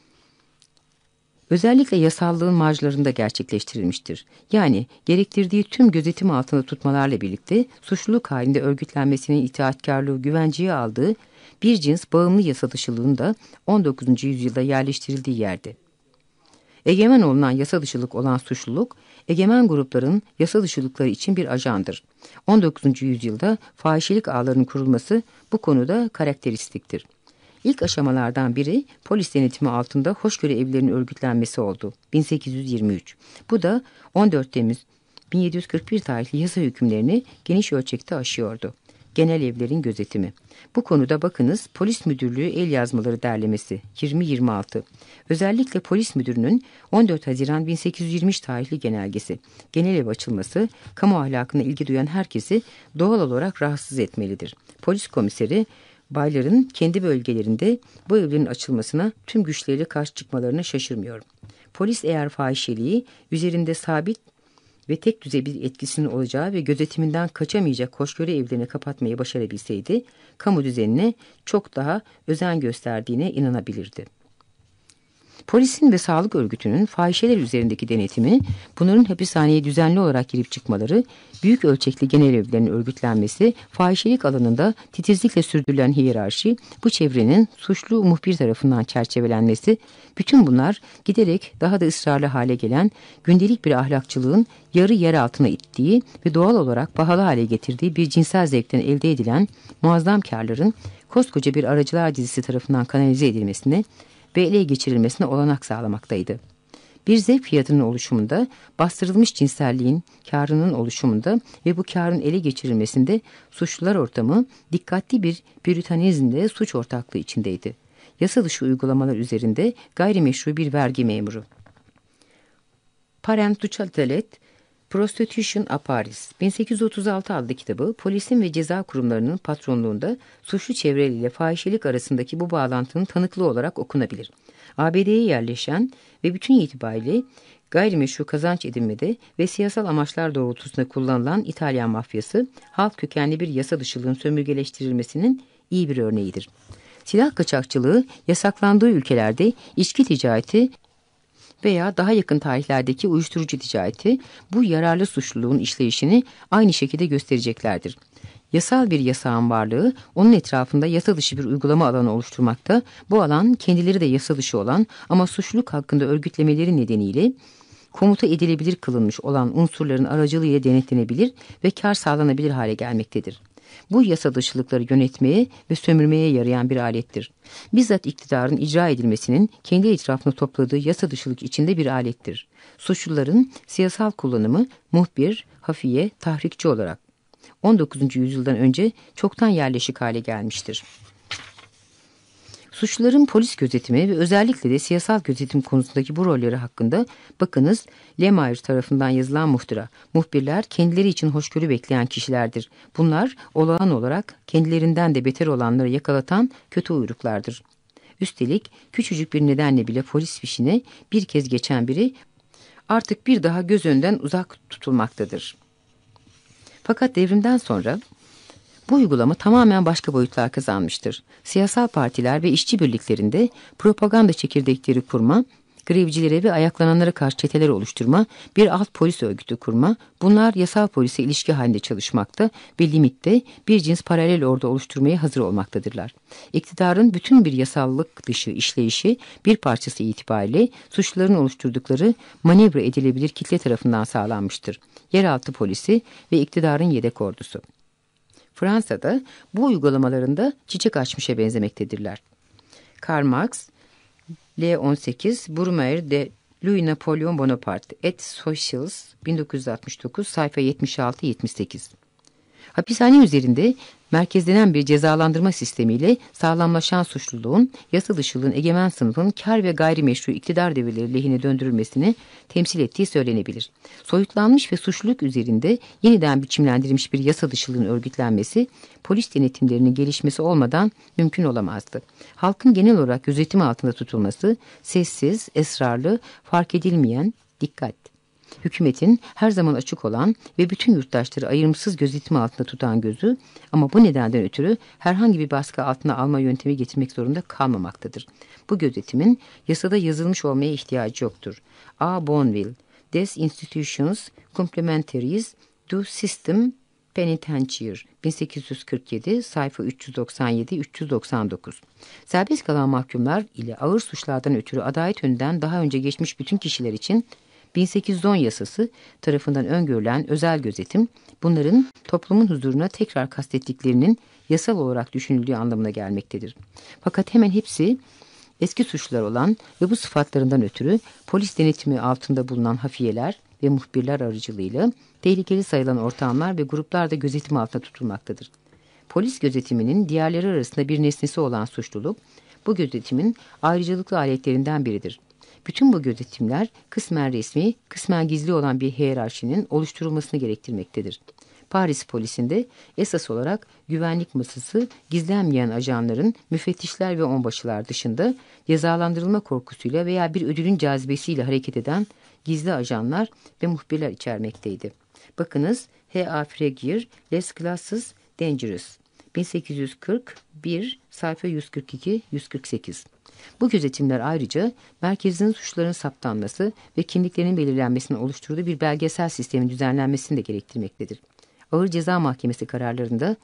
özellikle yasallığın marjlarında gerçekleştirilmiştir. Yani gerektirdiği tüm gözetim altında tutmalarla birlikte suçluluk halinde örgütlenmesinin itaatkarlığı güvenceye aldığı bir cins bağımlı yasa dışılığın da 19. yüzyılda yerleştirildiği yerde. Egemen olunan yasa dışılık olan suçluluk, egemen grupların yasa dışılıkları için bir ajandır. 19. yüzyılda fahişelik ağlarının kurulması bu konuda karakteristiktir. İlk aşamalardan biri polis denetimi altında hoşgörü evlerinin örgütlenmesi oldu. 1823. Bu da 14 Temmuz 1741 tarihli yasa hükümlerini geniş ölçekte aşıyordu. Genel evlerin gözetimi. Bu konuda bakınız Polis Müdürlüğü el yazmaları derlemesi 20-26. Özellikle polis müdürünün 14 Haziran 1820 tarihli genelgesi. Genel ev açılması kamu ahlakına ilgi duyan herkesi doğal olarak rahatsız etmelidir. Polis komiseri bayların kendi bölgelerinde bu evlerin açılmasına tüm güçleriyle karşı çıkmalarına şaşırmıyorum. Polis eğer fahişeliği üzerinde sabit ve tek düzey bir etkisinin olacağı ve gözetiminden kaçamayacak hoşgörü evlerini kapatmayı başarabilseydi, kamu düzenine çok daha özen gösterdiğine inanabilirdi. Polisin ve sağlık örgütünün fahişeler üzerindeki denetimi, bunların hapishaneye düzenli olarak girip çıkmaları, büyük ölçekli genel evlerin örgütlenmesi, fahişelik alanında titizlikle sürdürülen hiyerarşi, bu çevrenin suçlu muhbir tarafından çerçevelenmesi, bütün bunlar giderek daha da ısrarlı hale gelen gündelik bir ahlakçılığın yarı yer altına ittiği ve doğal olarak pahalı hale getirdiği bir cinsel zevkten elde edilen muazzam karların koskoca bir aracılar dizisi tarafından kanalize edilmesine ve ele geçirilmesine olanak sağlamaktaydı. Bir zevk fiyatının oluşumunda, bastırılmış cinselliğin karının oluşumunda ve bu karın ele geçirilmesinde suçlular ortamı dikkatli bir püritanizmle suç ortaklığı içindeydi. Yasa dışı uygulamalar üzerinde gayrimeşru bir vergi memuru. Parentuchatelet, Prostitution a Paris 1836 adlı kitabı polisin ve ceza kurumlarının patronluğunda suçlu çevreleriyle fahişelik arasındaki bu bağlantının tanıklığı olarak okunabilir. ABD'ye yerleşen ve bütün itibariyle gayrimeşru kazanç edinmede ve siyasal amaçlar doğrultusunda kullanılan İtalyan mafyası halk kökenli bir yasa dışılığın sömürgeleştirilmesinin iyi bir örneğidir. Silah kaçakçılığı yasaklandığı ülkelerde içki ticareti veya daha yakın tarihlerdeki uyuşturucu ticareti bu yararlı suçluluğun işleyişini aynı şekilde göstereceklerdir. Yasal bir yasağın varlığı onun etrafında yasa dışı bir uygulama alanı oluşturmakta. Bu alan kendileri de yasa dışı olan ama suçluluk hakkında örgütlemeleri nedeniyle komuta edilebilir kılınmış olan unsurların aracılığıyla denetlenebilir ve kar sağlanabilir hale gelmektedir. Bu yasa dışılıkları yönetmeye ve sömürmeye yarayan bir alettir. Bizzat iktidarın icra edilmesinin kendi etrafında topladığı yasa dışılık içinde bir alettir. Suçluların siyasal kullanımı muhbir, hafiye, tahrikçi olarak 19. yüzyıldan önce çoktan yerleşik hale gelmiştir. Suçluların polis gözetimi ve özellikle de siyasal gözetim konusundaki bu rolleri hakkında bakınız Lemire tarafından yazılan muhtıra. Muhbirler kendileri için hoşgörü bekleyen kişilerdir. Bunlar olağan olarak kendilerinden de beter olanları yakalatan kötü uyruklardır. Üstelik küçücük bir nedenle bile polis fişine bir kez geçen biri artık bir daha göz önden uzak tutulmaktadır. Fakat devrimden sonra bu uygulama tamamen başka boyutlar kazanmıştır. Siyasal partiler ve işçi birliklerinde propaganda çekirdekleri kurma, grevcilere ve ayaklananlara karşı çeteler oluşturma, bir alt polis örgütü kurma, bunlar yasal polise ilişki halinde çalışmakta ve limitte bir cins paralel ordu oluşturmaya hazır olmaktadırlar. İktidarın bütün bir yasallık dışı işleyişi bir parçası itibariyle suçluların oluşturdukları manevra edilebilir kitle tarafından sağlanmıştır. Yeraltı polisi ve iktidarın yedek ordusu. Fransa'da bu uygulamalarında çiçek açmışa benzemektedirler. Karl Marx, L18, Brumaire de Louis Napoleon Bonaparte, Et Socials, 1969, sayfa 76-78. Hapishane üzerinde merkezlenen bir cezalandırma sistemiyle sağlamlaşan suçluluğun, yasa dışılığın egemen sınıfın kar ve gayrimeşru iktidar devirleri lehine döndürülmesini temsil ettiği söylenebilir. Soyutlanmış ve suçluluk üzerinde yeniden biçimlendirilmiş bir yasa dışılığın örgütlenmesi, polis denetimlerinin gelişmesi olmadan mümkün olamazdı. Halkın genel olarak gözetim altında tutulması, sessiz, esrarlı, fark edilmeyen, dikkat hükümetin her zaman açık olan ve bütün yurttaşları ayrımsız gözetim altında tutan gözü ama bu nedenden ötürü herhangi bir baskı altına alma yöntemi getirmek zorunda kalmamaktadır. Bu gözetimin yasada yazılmış olmaya ihtiyacı yoktur. A. Bonville, Des Institutions Complementaries du System Penitentiary 1847 sayfa 397-399 Serbest kalan mahkumlar ile ağır suçlardan ötürü adalet önünden daha önce geçmiş bütün kişiler için 1810 yasası tarafından öngörülen özel gözetim bunların toplumun huzuruna tekrar kastettiklerinin yasal olarak düşünüldüğü anlamına gelmektedir. Fakat hemen hepsi eski suçlular olan ve bu sıfatlarından ötürü polis denetimi altında bulunan hafiyeler ve muhbirler aracılığıyla tehlikeli sayılan ortamlar ve gruplar da gözetim altında tutulmaktadır. Polis gözetiminin diğerleri arasında bir nesnesi olan suçluluk, bu gözetimin ayrıcalıklı aletlerinden biridir. Bütün bu gözetimler kısmen resmi, kısmen gizli olan bir hiyerarşinin oluşturulmasını gerektirmektedir. Paris polisinde esas olarak güvenlik masası gizlenmeyen ajanların, müfettişler ve onbaşılar dışında cezalandırılma korkusuyla veya bir ödülün cazibesiyle hareket eden gizli ajanlar ve muhbirler içermekteydi. Bakınız H.A. Fregier, Les Classes Dangerous 1841 sayfa 142-148 bu gözetimler ayrıca merkezin suçların saptanması ve kimliklerinin belirlenmesini oluşturduğu bir belgesel sistemin düzenlenmesini de gerektirmektedir. Ağır ceza mahkemesi kararlarında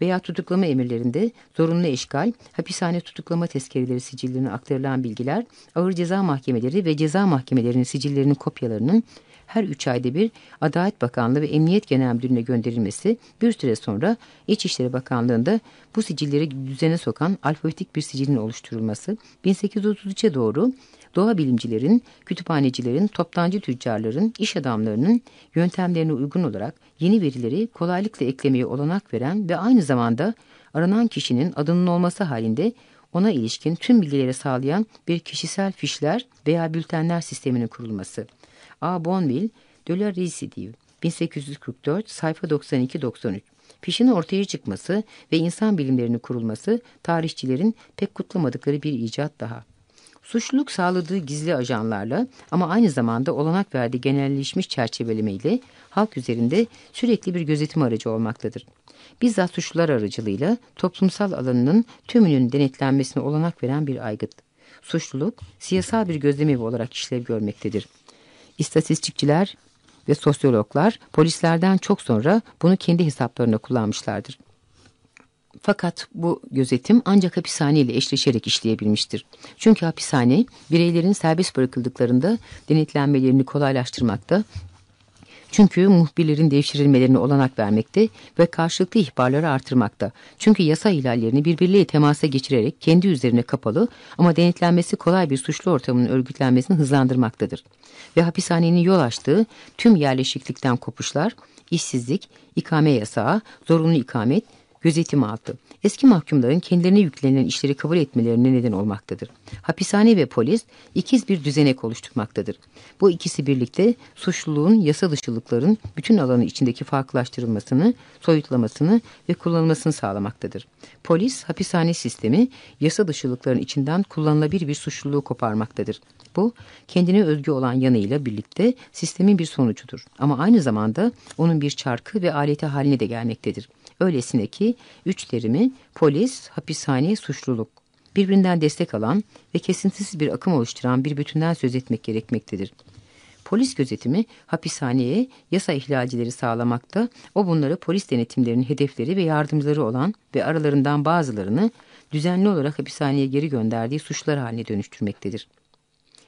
veya tutuklama emirlerinde zorunlu eşgal, hapishane tutuklama tezkereleri sicillerine aktarılan bilgiler, ağır ceza mahkemeleri ve ceza mahkemelerinin sicillerinin kopyalarının her üç ayda bir Adalet Bakanlığı ve Emniyet Genel Müdürlüğü'ne gönderilmesi bir süre sonra İçişleri Bakanlığı'nda bu sicilleri düzene sokan alfabetik bir sicilin oluşturulması 1833'e doğru doğa bilimcilerin, kütüphanecilerin, toptancı tüccarların, iş adamlarının yöntemlerine uygun olarak yeni verileri kolaylıkla eklemeye olanak veren ve aynı zamanda aranan kişinin adının olması halinde ona ilişkin tüm bilgileri sağlayan bir kişisel fişler veya bültenler sisteminin kurulması. A. Bonville, De la Récidive, 1844, sayfa 92-93. Fişin ortaya çıkması ve insan bilimlerinin kurulması tarihçilerin pek kutlamadıkları bir icat daha. Suçluluk sağladığı gizli ajanlarla ama aynı zamanda olanak verdiği genelleşmiş çerçevelemeyle halk üzerinde sürekli bir gözetim aracı olmaktadır. Bizzat suçlular aracılığıyla toplumsal alanının tümünün denetlenmesine olanak veren bir aygıt. Suçluluk siyasal bir gözlemevi olarak işlev görmektedir. İstatistikçiler ve sosyologlar polislerden çok sonra bunu kendi hesaplarına kullanmışlardır. Fakat bu gözetim ancak hapishane ile eşleşerek işleyebilmiştir. Çünkü hapishane bireylerin serbest bırakıldıklarında denetlenmelerini kolaylaştırmakta, çünkü muhbirlerin devşirilmelerine olanak vermekte ve karşılıklı ihbarları artırmakta. Çünkü yasa ihlallerini birbirleriyle temasa geçirerek kendi üzerine kapalı ama denetlenmesi kolay bir suçlu ortamının örgütlenmesini hızlandırmaktadır. Ve hapishanenin yol açtığı tüm yerleşiklikten kopuşlar, işsizlik, ikame yasağı, zorunlu ikamet, gözetim altı. Eski mahkumların kendilerine yüklenen işleri kabul etmelerine neden olmaktadır. Hapishane ve polis ikiz bir düzenek oluşturmaktadır. Bu ikisi birlikte suçluluğun yasa dışılıkların bütün alanı içindeki farklılaştırılmasını, soyutlamasını ve kullanılmasını sağlamaktadır. Polis, hapishane sistemi yasa dışılıkların içinden kullanılabilir bir suçluluğu koparmaktadır. Bu kendine özgü olan yanıyla birlikte sistemin bir sonucudur. Ama aynı zamanda onun bir çarkı ve aleti haline de gelmektedir. Öylesine ki üç terimi polis, hapishane, suçluluk birbirinden destek alan ve kesintisiz bir akım oluşturan bir bütünden söz etmek gerekmektedir. Polis gözetimi hapishaneye yasa ihlalcileri sağlamakta, o bunları polis denetimlerinin hedefleri ve yardımcıları olan ve aralarından bazılarını düzenli olarak hapishaneye geri gönderdiği suçlar haline dönüştürmektedir.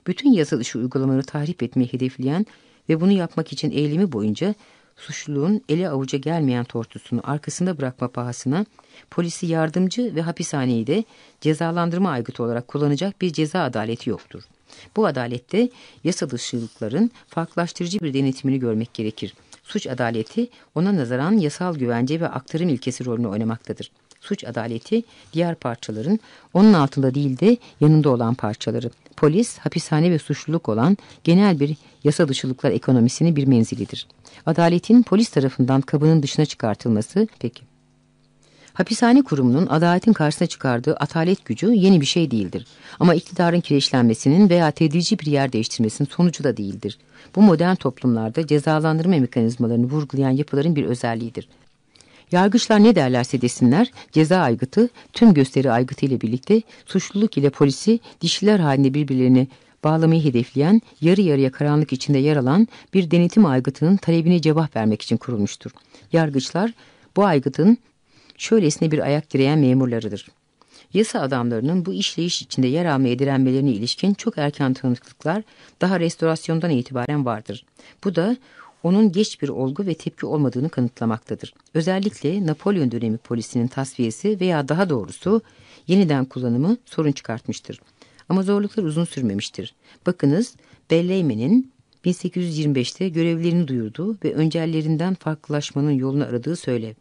Bütün yasa dışı uygulamaları tahrip etmeyi hedefleyen ve bunu yapmak için eğilimi boyunca suçluluğun ele avuca gelmeyen tortusunu arkasında bırakma pahasına polisi yardımcı ve hapishaneyi de cezalandırma aygıtı olarak kullanacak bir ceza adaleti yoktur. Bu adalette yasa dışılıkların farklılaştırıcı bir denetimini görmek gerekir. Suç adaleti ona nazaran yasal güvence ve aktarım ilkesi rolünü oynamaktadır. Suç adaleti diğer parçaların onun altında değil de yanında olan parçaları. Polis, hapishane ve suçluluk olan genel bir yasa dışılıklar ekonomisinin bir menzilidir. Adaletin polis tarafından kabının dışına çıkartılması peki. Hapishane kurumunun adaletin karşısına çıkardığı atalet gücü yeni bir şey değildir. Ama iktidarın kireçlenmesinin veya tedrici bir yer değiştirmesinin sonucu da değildir. Bu modern toplumlarda cezalandırma mekanizmalarını vurgulayan yapıların bir özelliğidir. Yargıçlar ne derlerse desinler ceza aygıtı tüm gösteri aygıtı ile birlikte suçluluk ile polisi dişiler halinde birbirlerini bağlamayı hedefleyen, yarı yarıya karanlık içinde yer alan bir denetim aygıtının talebine cevap vermek için kurulmuştur. Yargıçlar bu aygıtın şöylesine bir ayak direyen memurlarıdır. Yasa adamlarının bu işleyiş içinde yer almaya direnmelerine ilişkin çok erken tanıklıklar daha restorasyondan itibaren vardır. Bu da onun geç bir olgu ve tepki olmadığını kanıtlamaktadır. Özellikle Napolyon dönemi polisinin tasfiyesi veya daha doğrusu yeniden kullanımı sorun çıkartmıştır. Ama zorluklar uzun sürmemiştir. Bakınız Belleymen'in 1825'te görevlerini duyurduğu ve öncellerinden farklılaşmanın yolunu aradığı söylev.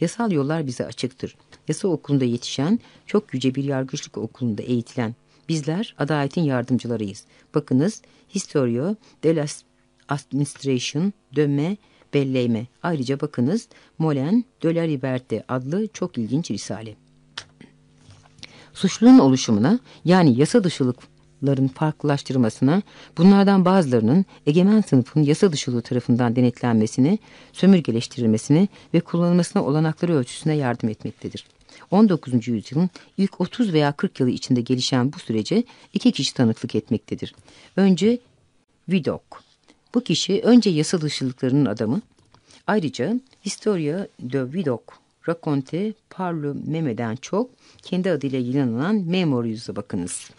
Yasal yollar bize açıktır. Yasa okulunda yetişen, çok yüce bir yargıçlık okulunda eğitilen bizler adaletin yardımcılarıyız. Bakınız Historio de la Administration dönme belleyme. Ayrıca bakınız Molen de la Liberte adlı çok ilginç risale. Suçlunun oluşumuna yani yasa dışılıkların farklılaştırmasına, bunlardan bazılarının egemen sınıfın yasa dışılığı tarafından denetlenmesini, sömürgeleştirilmesini ve kullanılmasına olanakları ölçüsüne yardım etmektedir. 19. yüzyılın ilk 30 veya 40 yılı içinde gelişen bu sürece iki kişi tanıklık etmektedir. Önce Vidocq. Bu kişi önce yasa dışılıklarının adamı, ayrıca Historia de Vidocq Raconte Parlo Meme'den çok kendi adıyla yayınlanan Memorius'a bakınız.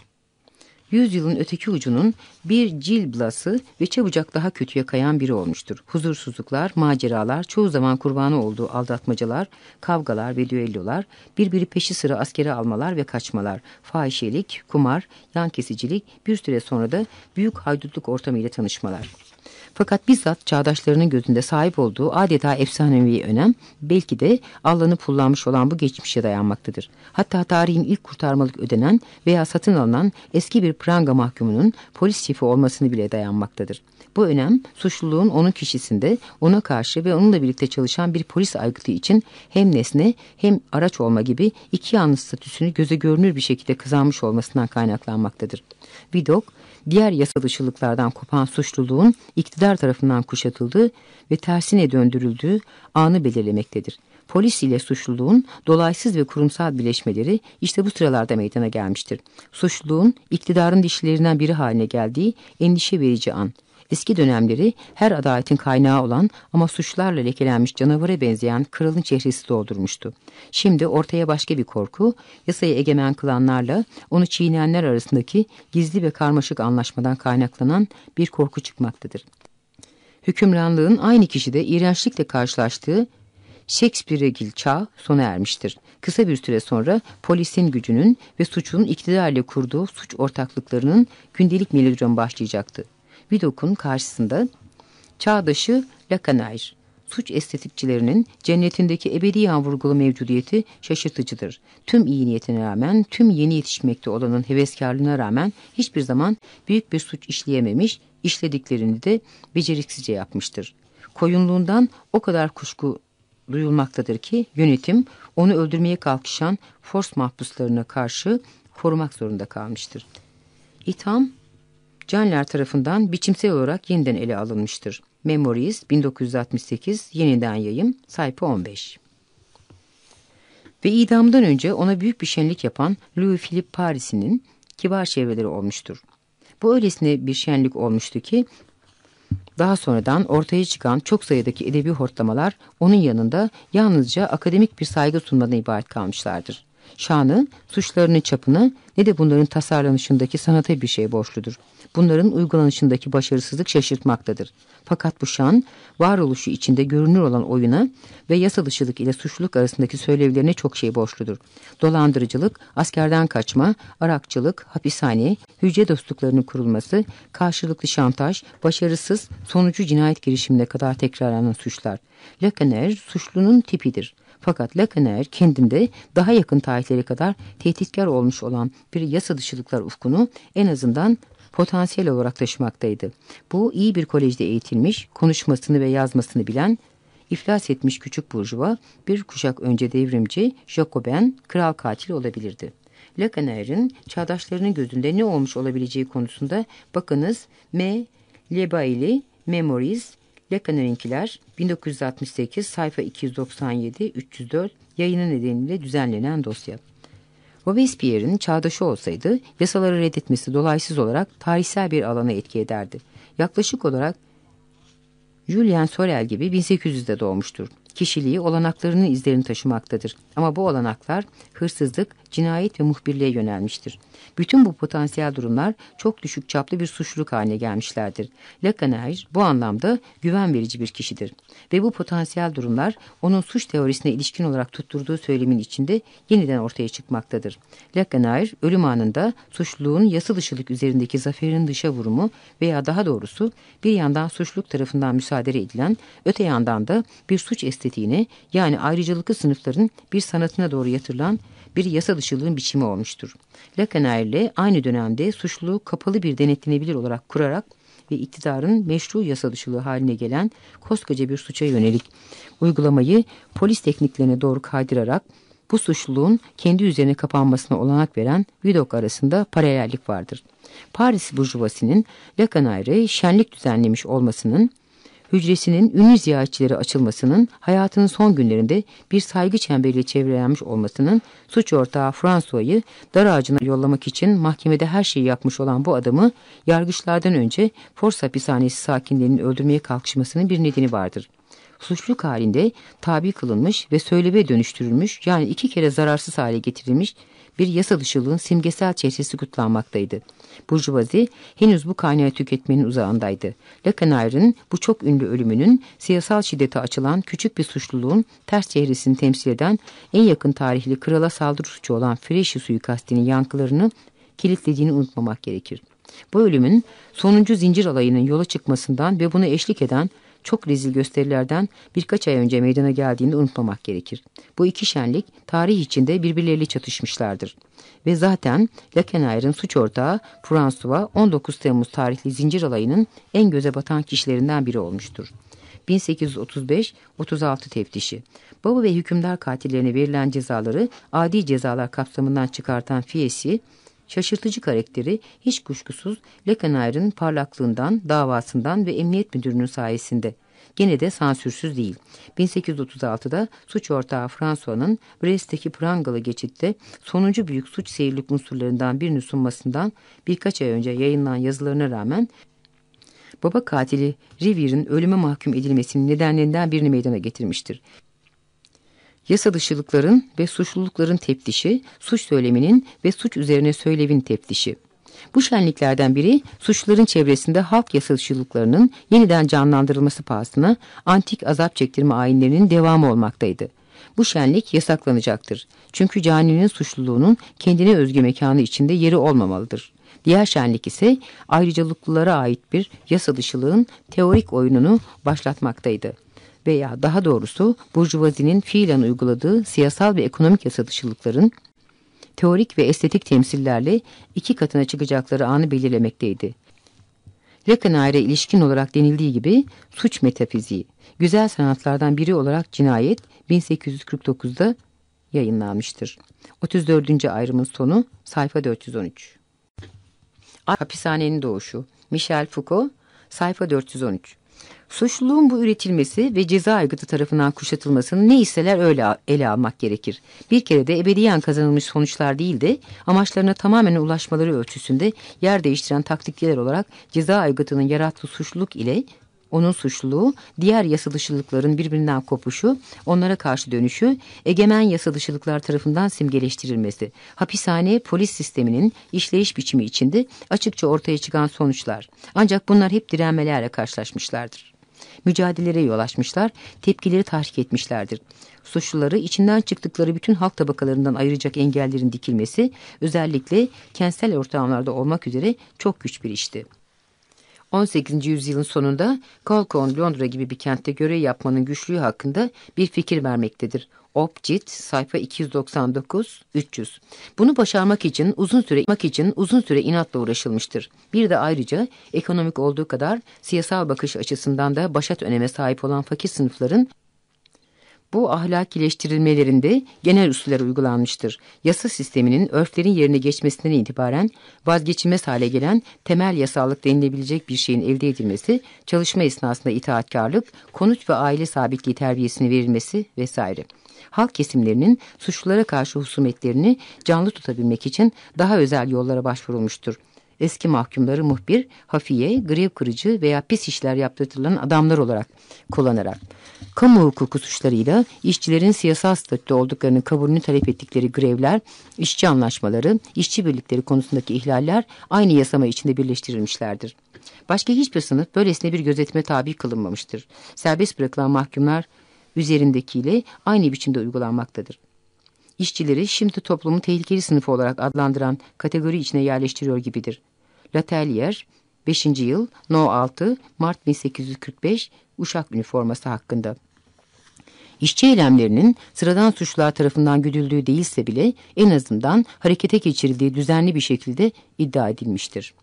Yüzyılın öteki ucunun bir cilblası ve çabucak daha kötüye kayan biri olmuştur. Huzursuzluklar, maceralar, çoğu zaman kurbanı olduğu aldatmacalar, kavgalar ve düellolar, birbiri peşi sıra askere almalar ve kaçmalar, fahişelik, kumar, yan kesicilik, bir süre sonra da büyük haydutluk ortamıyla tanışmalar. Fakat bizzat çağdaşlarının gözünde sahip olduğu adeta efsanevi önem belki de allanıp pullanmış olan bu geçmişe dayanmaktadır. Hatta tarihin ilk kurtarmalık ödenen veya satın alınan eski bir pranga mahkumunun polis şefi olmasını bile dayanmaktadır. Bu önem suçluluğun onun kişisinde ona karşı ve onunla birlikte çalışan bir polis aygıtı için hem nesne hem araç olma gibi iki yalnız statüsünü göze görünür bir şekilde kazanmış olmasından kaynaklanmaktadır. Vidok diğer yasa dışılıklardan kopan suçluluğun iktidar tarafından kuşatıldığı ve tersine döndürüldüğü anı belirlemektedir. Polis ile suçluluğun dolaysız ve kurumsal birleşmeleri işte bu sıralarda meydana gelmiştir. Suçluluğun iktidarın dişlerinden biri haline geldiği endişe verici an. Eski dönemleri her adaletin kaynağı olan ama suçlarla lekelenmiş canavara benzeyen kralın çehresi doldurmuştu. Şimdi ortaya başka bir korku, yasayı egemen kılanlarla onu çiğneyenler arasındaki gizli ve karmaşık anlaşmadan kaynaklanan bir korku çıkmaktadır. Hükümranlığın aynı kişide iğrençlikle karşılaştığı Shakespeare'gil çağ sona ermiştir. Kısa bir süre sonra polisin gücünün ve suçun iktidarla kurduğu suç ortaklıklarının gündelik melodramı başlayacaktı. Vidoc'un karşısında çağdaşı Lacanère, suç estetikçilerinin cennetindeki ebediyen vurgulu mevcudiyeti şaşırtıcıdır. Tüm iyi niyetine rağmen, tüm yeni yetişmekte olanın heveskarlığına rağmen hiçbir zaman büyük bir suç işleyememiş, işlediklerini de beceriksizce yapmıştır. Koyunluğundan o kadar kuşku duyulmaktadır ki yönetim onu öldürmeye kalkışan force mahpuslarına karşı korumak zorunda kalmıştır. İtham Canler tarafından biçimsel olarak yeniden ele alınmıştır. Memories 1968 yeniden yayım sayfa 15. Ve idamdan önce ona büyük bir şenlik yapan Louis Philippe Paris'in kibar çevreleri olmuştur. Bu öylesine bir şenlik olmuştu ki daha sonradan ortaya çıkan çok sayıdaki edebi hortlamalar onun yanında yalnızca akademik bir saygı sunmadan ibaret kalmışlardır. Şanı, suçlarının çapını ne de bunların tasarlanışındaki sanata bir şey borçludur. Bunların uygulanışındaki başarısızlık şaşırtmaktadır. Fakat bu şan, varoluşu içinde görünür olan oyuna ve yasa ile suçluluk arasındaki söylevlerine çok şey borçludur. Dolandırıcılık, askerden kaçma, arakçılık, hapishane, hücre dostluklarının kurulması, karşılıklı şantaj, başarısız, sonucu cinayet girişimine kadar tekrarlanan suçlar. Lacaner suçlunun tipidir. Fakat Lacaner kendinde daha yakın tarihlere kadar tehditkar olmuş olan bir yasa dışılıklar ufkunu en azından potansiyel olarak taşımaktaydı. Bu iyi bir kolejde eğitilmiş, konuşmasını ve yazmasını bilen, iflas etmiş küçük burjuva, bir kuşak önce devrimci, Jacoben, kral katil olabilirdi. Lacaner'in çağdaşlarının gözünde ne olmuş olabileceği konusunda bakınız M. Lebaili Memories Lacaner'inkiler 1968 sayfa 297-304 yayını nedeniyle düzenlenen dosya. Robespierre'in çağdaşı olsaydı yasaları reddetmesi dolaysız olarak tarihsel bir alana etki ederdi. Yaklaşık olarak Julien Sorel gibi 1800'de doğmuştur. Kişiliği olanaklarının izlerini taşımaktadır. Ama bu olanaklar hırsızlık, cinayet ve muhbirliğe yönelmiştir. Bütün bu potansiyel durumlar çok düşük çaplı bir suçluluk haline gelmişlerdir. Lacanère bu anlamda güven verici bir kişidir. Ve bu potansiyel durumlar onun suç teorisine ilişkin olarak tutturduğu söylemin içinde yeniden ortaya çıkmaktadır. Lacanère ölüm anında suçluluğun yasa dışılık üzerindeki zaferin dışa vurumu veya daha doğrusu bir yandan suçluluk tarafından müsaade edilen öte yandan da bir suç estetiğine yani ayrıcalıklı sınıfların bir sanatına doğru yatırılan bir yasa dışılığın biçimi olmuştur. Lacanère ile aynı dönemde suçluluğu kapalı bir denetlenebilir olarak kurarak ve iktidarın meşru yasa dışılığı haline gelen koskoca bir suça yönelik uygulamayı polis tekniklerine doğru kaydırarak bu suçluluğun kendi üzerine kapanmasına olanak veren Vidocq arasında paralellik vardır. Paris Burjuvasi'nin Lacanère'e şenlik düzenlemiş olmasının hücresinin ünlü ziyaretçilere açılmasının, hayatının son günlerinde bir saygı çemberiyle çevrelenmiş olmasının, suç ortağı François'yı dar ağacına yollamak için mahkemede her şeyi yapmış olan bu adamı, yargıçlardan önce Fors hapishanesi sakinlerinin öldürmeye kalkışmasının bir nedeni vardır. Suçluk halinde tabi kılınmış ve söyleve dönüştürülmüş yani iki kere zararsız hale getirilmiş bir yasa dışılığın simgesel çeşesi kutlanmaktaydı. Burjuvazi henüz bu kaynağı tüketmenin uzağındaydı. Lacanère'ın bu çok ünlü ölümünün siyasal şiddete açılan küçük bir suçluluğun ters çehresini temsil eden en yakın tarihli krala saldırı suçu olan Freşi suikastinin yankılarını kilitlediğini unutmamak gerekir. Bu ölümün sonuncu zincir alayının yola çıkmasından ve bunu eşlik eden çok rezil gösterilerden birkaç ay önce meydana geldiğini unutmamak gerekir. Bu iki şenlik tarih içinde birbirleriyle çatışmışlardır. Ve zaten Lacanère'ın suç ortağı François 19 Temmuz tarihli zincir alayının en göze batan kişilerinden biri olmuştur. 1835-36 teftişi. Baba ve hükümdar katillerine verilen cezaları adi cezalar kapsamından çıkartan Fiesi, şaşırtıcı karakteri hiç kuşkusuz Lacanère'ın parlaklığından, davasından ve emniyet müdürünün sayesinde. Gene de sansürsüz değil. 1836'da suç ortağı François'ın Brest'teki prangalı geçitte sonuncu büyük suç seyirlik unsurlarından birini sunmasından birkaç ay önce yayınlanan yazılarına rağmen baba katili Rivier'in ölüme mahkum edilmesinin nedenlerinden birini meydana getirmiştir yasa dışılıkların ve suçlulukların teftişi, suç söyleminin ve suç üzerine söylevin teftişi. Bu şenliklerden biri suçların çevresinde halk yasa dışılıklarının yeniden canlandırılması pahasına antik azap çektirme ayinlerinin devamı olmaktaydı. Bu şenlik yasaklanacaktır. Çünkü caninin suçluluğunun kendine özgü mekanı içinde yeri olmamalıdır. Diğer şenlik ise ayrıcalıklılara ait bir yasa dışılığın teorik oyununu başlatmaktaydı veya daha doğrusu Burjuvazi'nin fiilen uyguladığı siyasal ve ekonomik yasadışılıkların teorik ve estetik temsillerle iki katına çıkacakları anı belirlemekteydi. Lacanère'e ilişkin olarak denildiği gibi suç metafiziği, güzel sanatlardan biri olarak cinayet 1849'da yayınlanmıştır. 34. ayrımın sonu sayfa 413. Hapishanenin doğuşu Michel Foucault sayfa 413 Suçluluğun bu üretilmesi ve ceza aygıtı tarafından kuşatılmasını ne isteler öyle ele almak gerekir. Bir kere de ebediyen kazanılmış sonuçlar değil de amaçlarına tamamen ulaşmaları ölçüsünde yer değiştiren taktikler olarak ceza aygıtının yarattığı suçluluk ile onun suçluluğu, diğer yasa dışılıkların birbirinden kopuşu, onlara karşı dönüşü, egemen yasa dışılıklar tarafından simgeleştirilmesi, hapishane polis sisteminin işleyiş biçimi içinde açıkça ortaya çıkan sonuçlar. Ancak bunlar hep direnmelerle karşılaşmışlardır mücadelelere yol açmışlar, tepkileri tahrik etmişlerdir. Suçluları içinden çıktıkları bütün halk tabakalarından ayıracak engellerin dikilmesi özellikle kentsel ortamlarda olmak üzere çok güç bir işti. 18. yüzyılın sonunda Colquhoun Londra gibi bir kentte görev yapmanın güçlüğü hakkında bir fikir vermektedir. Opcit sayfa 299 300. Bunu başarmak için uzun süre için uzun süre inatla uğraşılmıştır. Bir de ayrıca ekonomik olduğu kadar siyasal bakış açısından da başat öneme sahip olan fakir sınıfların bu ahlakileştirilmelerinde genel usuller uygulanmıştır. Yasa sisteminin örflerin yerine geçmesinden itibaren vazgeçilmez hale gelen temel yasallık denilebilecek bir şeyin elde edilmesi, çalışma esnasında itaatkarlık, konut ve aile sabitliği terbiyesini verilmesi vesaire. Halk kesimlerinin suçlulara karşı husumetlerini canlı tutabilmek için daha özel yollara başvurulmuştur. Eski mahkumları muhbir, hafiye, grev kırıcı veya pis işler yaptırtılan adamlar olarak kullanarak kamu hukuku suçlarıyla işçilerin siyasal statüde olduklarının kabulünü talep ettikleri grevler, işçi anlaşmaları, işçi birlikleri konusundaki ihlaller aynı yasama içinde birleştirilmişlerdir. Başka hiçbir sınıf böylesine bir gözetime tabi kılınmamıştır. Serbest bırakılan mahkumlar üzerindekiyle aynı biçimde uygulanmaktadır. İşçileri şimdi toplumun tehlikeli sınıfı olarak adlandıran kategori içine yerleştiriyor gibidir. Latelier, 5. yıl, No 6, Mart 1845, Uşak üniforması hakkında. İşçi eylemlerinin sıradan suçlular tarafından güdüldüğü değilse bile en azından harekete geçirildiği düzenli bir şekilde iddia edilmiştir.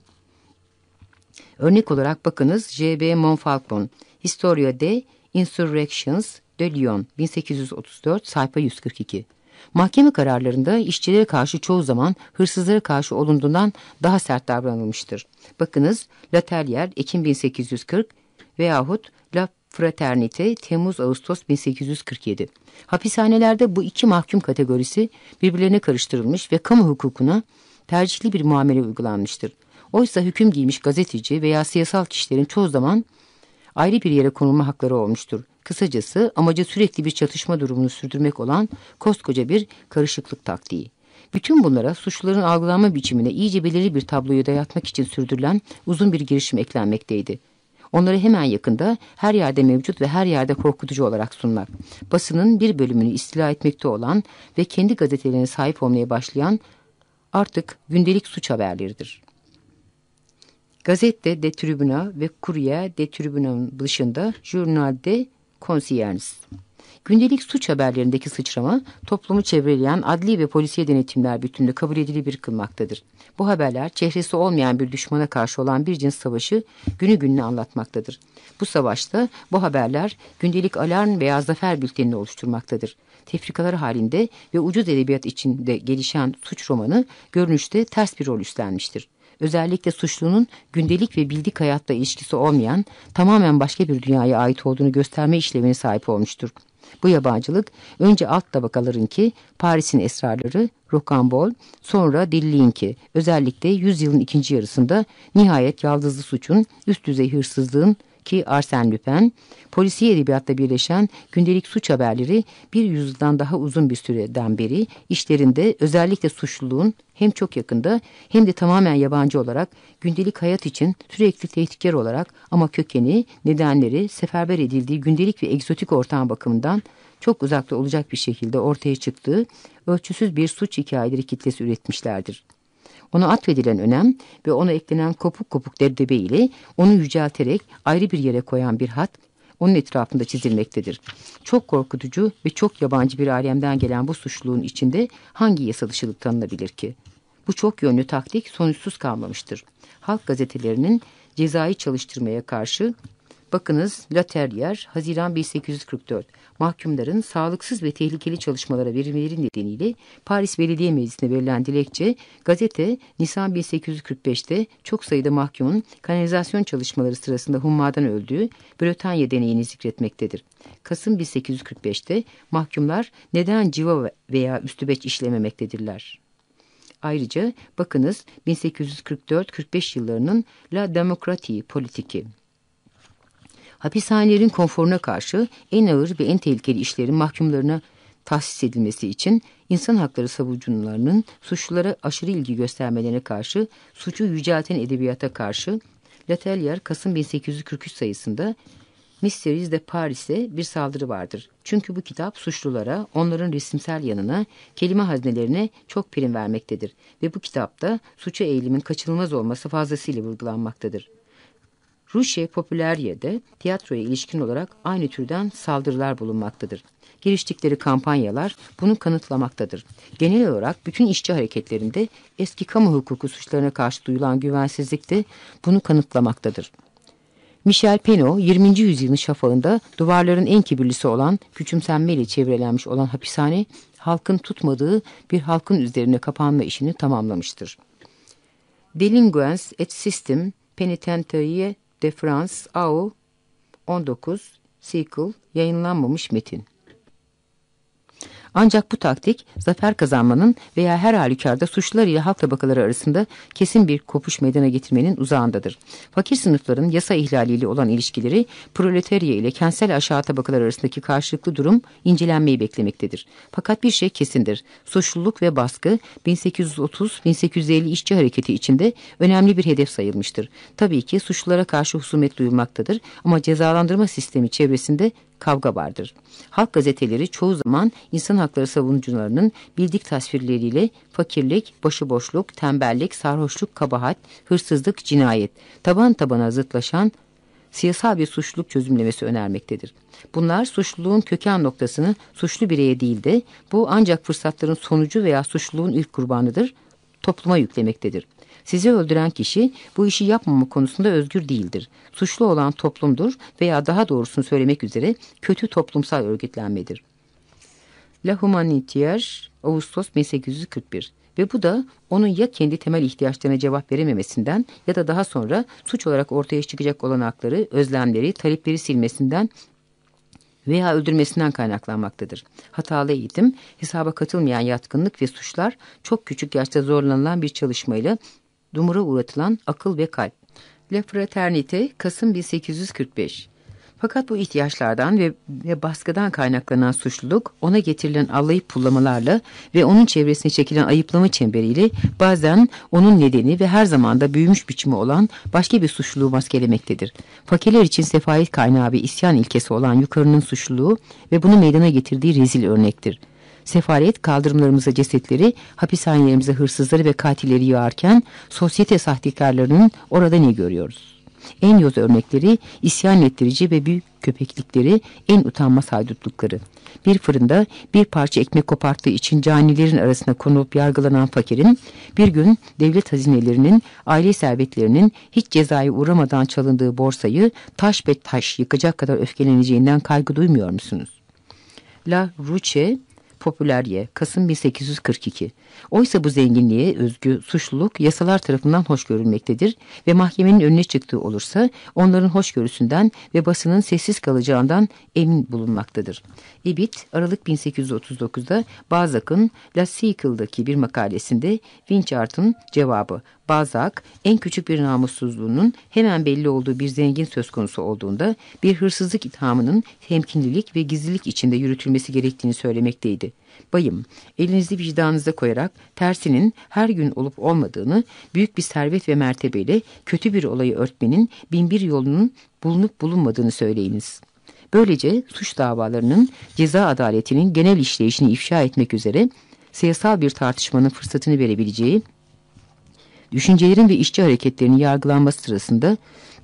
Örnek olarak bakınız J.B. Monfalcon, Historia de Insurrections de Lyon, 1834, sayfa 142. Mahkeme kararlarında işçilere karşı çoğu zaman hırsızlara karşı olunduğundan daha sert davranılmıştır. Bakınız Latelier, Ekim 1840 veyahut La Fraternite Temmuz-Ağustos 1847. Hapishanelerde bu iki mahkum kategorisi birbirlerine karıştırılmış ve kamu hukukuna tercihli bir muamele uygulanmıştır. Oysa hüküm giymiş gazeteci veya siyasal kişilerin çoğu zaman ayrı bir yere konulma hakları olmuştur. Kısacası amacı sürekli bir çatışma durumunu sürdürmek olan koskoca bir karışıklık taktiği. Bütün bunlara suçluların algılanma biçimine iyice belirli bir tabloyu dayatmak için sürdürülen uzun bir girişim eklenmekteydi. Onları hemen yakında her yerde mevcut ve her yerde korkutucu olarak sunmak. Basının bir bölümünü istila etmekte olan ve kendi gazetelerine sahip olmaya başlayan artık gündelik suç haberleridir. Gazette de Tribuna ve Courrier de Tribuna'nın dışında Journal Concierge. Gündelik suç haberlerindeki sıçrama toplumu çevreleyen adli ve polisiye denetimler bütününü kabul edilebilir kılmaktadır. Bu haberler çehresi olmayan bir düşmana karşı olan bir cins savaşı günü gününe anlatmaktadır. Bu savaşta bu haberler gündelik alarm veya zafer bültenini oluşturmaktadır. Tefrikalar halinde ve ucuz edebiyat içinde gelişen suç romanı görünüşte ters bir rol üstlenmiştir özellikle suçlunun gündelik ve bildik hayatla ilişkisi olmayan tamamen başka bir dünyaya ait olduğunu gösterme işlevine sahip olmuştur. Bu yabancılık önce alt tabakalarınki Paris'in esrarları, rokambol, sonra deliliğinki özellikle yüzyılın ikinci yarısında nihayet yaldızlı suçun, üst düzey hırsızlığın ki Arsène Lupin, polisiye edebiyatta birleşen gündelik suç haberleri bir yüzyıldan daha uzun bir süreden beri işlerinde özellikle suçluluğun hem çok yakında hem de tamamen yabancı olarak gündelik hayat için sürekli tehditkar olarak ama kökeni, nedenleri, seferber edildiği gündelik ve egzotik ortam bakımından çok uzakta olacak bir şekilde ortaya çıktığı ölçüsüz bir suç hikayeleri kitlesi üretmişlerdir. Ona atfedilen önem ve ona eklenen kopuk kopuk debdebe ile onu yücelterek ayrı bir yere koyan bir hat onun etrafında çizilmektedir. Çok korkutucu ve çok yabancı bir alemden gelen bu suçluluğun içinde hangi yasa dışılık tanınabilir ki? Bu çok yönlü taktik sonuçsuz kalmamıştır. Halk gazetelerinin cezai çalıştırmaya karşı Bakınız Laterrier, Haziran 1844, mahkumların sağlıksız ve tehlikeli çalışmalara verilmeleri nedeniyle Paris Belediye Meclisi'ne verilen dilekçe, gazete Nisan 1845'te çok sayıda mahkumun kanalizasyon çalışmaları sırasında hummadan öldüğü Bretanya deneyini zikretmektedir. Kasım 1845'te mahkumlar neden civa veya üstübeç işlememektedirler? Ayrıca bakınız 1844-45 yıllarının La Demokratie politiki hapishanelerin konforuna karşı en ağır ve en tehlikeli işlerin mahkumlarına tahsis edilmesi için insan hakları savunucularının suçlulara aşırı ilgi göstermelerine karşı suçu yücelten edebiyata karşı Latelier Kasım 1843 sayısında Mysteries de Paris'e bir saldırı vardır. Çünkü bu kitap suçlulara, onların resimsel yanına, kelime haznelerine çok prim vermektedir. Ve bu kitapta suça eğilimin kaçınılmaz olması fazlasıyla vurgulanmaktadır. Ruşe Popülerye'de tiyatroya ilişkin olarak aynı türden saldırılar bulunmaktadır. Giriştikleri kampanyalar bunu kanıtlamaktadır. Genel olarak bütün işçi hareketlerinde eski kamu hukuku suçlarına karşı duyulan güvensizlik de bunu kanıtlamaktadır. Michel Peno 20. yüzyılın şafağında duvarların en kibirlisi olan küçümsenmeyle çevrelenmiş olan hapishane halkın tutmadığı bir halkın üzerine kapanma işini tamamlamıştır. Delinquence et System Penitentiaire de France AO 19 Sequel yayınlanmamış metin. Ancak bu taktik zafer kazanmanın veya her halükarda suçlular ile halk tabakaları arasında kesin bir kopuş meydana getirmenin uzağındadır. Fakir sınıfların yasa ihlaliyle olan ilişkileri proletarya ile kentsel aşağı tabakalar arasındaki karşılıklı durum incelenmeyi beklemektedir. Fakat bir şey kesindir. Suçluluk ve baskı 1830-1850 işçi hareketi içinde önemli bir hedef sayılmıştır. Tabii ki suçlulara karşı husumet duyulmaktadır ama cezalandırma sistemi çevresinde kavga vardır. Halk gazeteleri çoğu zaman insan hakları savunucularının bildik tasvirleriyle fakirlik, başıboşluk, tembellik, sarhoşluk, kabahat, hırsızlık, cinayet, taban tabana zıtlaşan siyasal bir suçluluk çözümlemesi önermektedir. Bunlar suçluluğun köken noktasını suçlu bireye değil de bu ancak fırsatların sonucu veya suçluluğun ilk kurbanıdır, topluma yüklemektedir. Sizi öldüren kişi bu işi yapmama konusunda özgür değildir. Suçlu olan toplumdur veya daha doğrusunu söylemek üzere kötü toplumsal örgütlenmedir. La Humanitaire Ağustos 1841 ve bu da onun ya kendi temel ihtiyaçlarına cevap verememesinden ya da daha sonra suç olarak ortaya çıkacak olan hakları, özlemleri, talepleri silmesinden veya öldürmesinden kaynaklanmaktadır. Hatalı eğitim, hesaba katılmayan yatkınlık ve suçlar çok küçük yaşta zorlanılan bir çalışmayla dumura uğratılan akıl ve kalp. La Fraternite, Kasım 1845 fakat bu ihtiyaçlardan ve, ve baskıdan kaynaklanan suçluluk ona getirilen allayıp pullamalarla ve onun çevresine çekilen ayıplama çemberiyle bazen onun nedeni ve her zaman da büyümüş biçimi olan başka bir suçluluğu maskelemektedir. Fakirler için sefalet kaynağı ve isyan ilkesi olan yukarının suçluluğu ve bunu meydana getirdiği rezil örnektir. Sefalet kaldırımlarımıza cesetleri, hapishanelerimize hırsızları ve katilleri yağarken sosyete sahtekarlarının orada ne görüyoruz? En yoz örnekleri isyan ettirici ve büyük köpeklikleri en utanmaz haydutlukları. Bir fırında bir parça ekmek koparttığı için canilerin arasına konulup yargılanan fakirin bir gün devlet hazinelerinin, aile servetlerinin hiç cezaya uğramadan çalındığı borsayı taş be taş yıkacak kadar öfkeleneceğinden kaygı duymuyor musunuz? La Ruche Popülerye, Kasım 1842. Oysa bu zenginliğe özgü suçluluk yasalar tarafından hoş görülmektedir ve mahkemenin önüne çıktığı olursa onların hoşgörüsünden ve basının sessiz kalacağından emin bulunmaktadır. Ibit, Aralık 1839'da Balzac'ın La Cycle'daki bir makalesinde Winchart'ın cevabı Balzac en küçük bir namussuzluğunun hemen belli olduğu bir zengin söz konusu olduğunda bir hırsızlık ithamının temkinlilik ve gizlilik içinde yürütülmesi gerektiğini söylemekteydi. Bayım, elinizi vicdanınıza koyarak tersinin her gün olup olmadığını, büyük bir servet ve mertebeyle kötü bir olayı örtmenin binbir yolunun bulunup bulunmadığını söyleyiniz. Böylece suç davalarının ceza adaletinin genel işleyişini ifşa etmek üzere siyasal bir tartışmanın fırsatını verebileceği, düşüncelerin ve işçi hareketlerinin yargılanması sırasında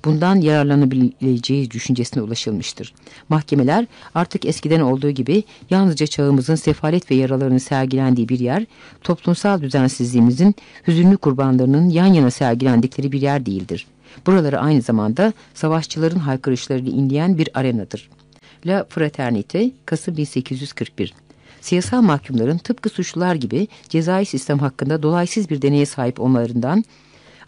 bundan yararlanabileceği düşüncesine ulaşılmıştır. Mahkemeler artık eskiden olduğu gibi yalnızca çağımızın sefalet ve yaralarını sergilendiği bir yer, toplumsal düzensizliğimizin hüzünlü kurbanlarının yan yana sergilendikleri bir yer değildir. Buraları aynı zamanda savaşçıların haykırışlarıyla inleyen bir arenadır. La Fraternite, Kasım 1841 Siyasal mahkumların tıpkı suçlular gibi cezai sistem hakkında dolaysız bir deneye sahip olmalarından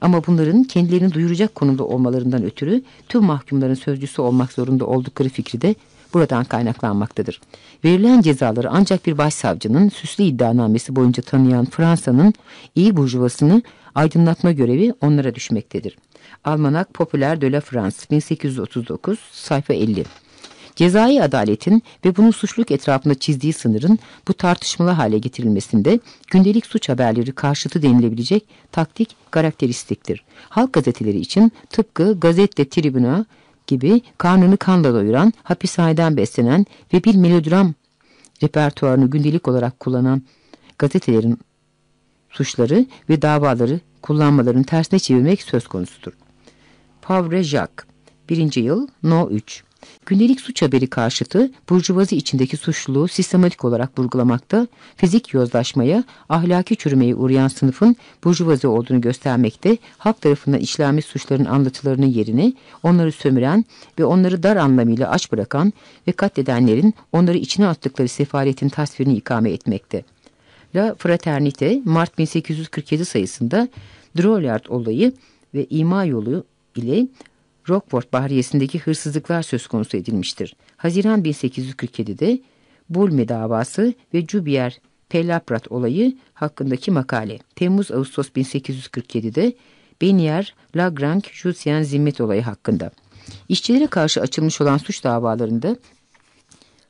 ama bunların kendilerini duyuracak konumda olmalarından ötürü tüm mahkumların sözcüsü olmak zorunda oldukları fikri de buradan kaynaklanmaktadır. Verilen cezaları ancak bir başsavcının süslü iddianamesi boyunca tanıyan Fransa'nın iyi burjuvasını aydınlatma görevi onlara düşmektedir. Almanak Popüler de la France 1839 sayfa 50 Cezai adaletin ve bunun suçluluk etrafında çizdiği sınırın bu tartışmalı hale getirilmesinde gündelik suç haberleri karşıtı denilebilecek taktik karakteristiktir. Halk gazeteleri için tıpkı Gazette Tribuna gibi karnını kanla doyuran, hapishaneden beslenen ve bir melodram repertuarını gündelik olarak kullanan gazetelerin suçları ve davaları kullanmalarını tersine çevirmek söz konusudur. Pavre Jacques 1. yıl No 3 Gündelik suç haberi karşıtı burjuvazi içindeki suçluluğu sistematik olarak vurgulamakta, fizik yozlaşmaya, ahlaki çürümeye uğrayan sınıfın burjuvazi olduğunu göstermekte, halk tarafından işlenmiş suçların anlatılarının yerine onları sömüren ve onları dar anlamıyla aç bırakan ve katledenlerin onları içine attıkları sefaletin tasvirini ikame etmekte. La Fraternite, Mart 1847 sayısında Drolyard olayı ve ima yolu ile Rockport Bahriyesi'ndeki hırsızlıklar söz konusu edilmiştir. Haziran 1847'de Bulme davası ve Cubier Pellaprat olayı hakkındaki makale. Temmuz-Ağustos 1847'de Benier Lagrange Jusien zimmet olayı hakkında. İşçilere karşı açılmış olan suç davalarında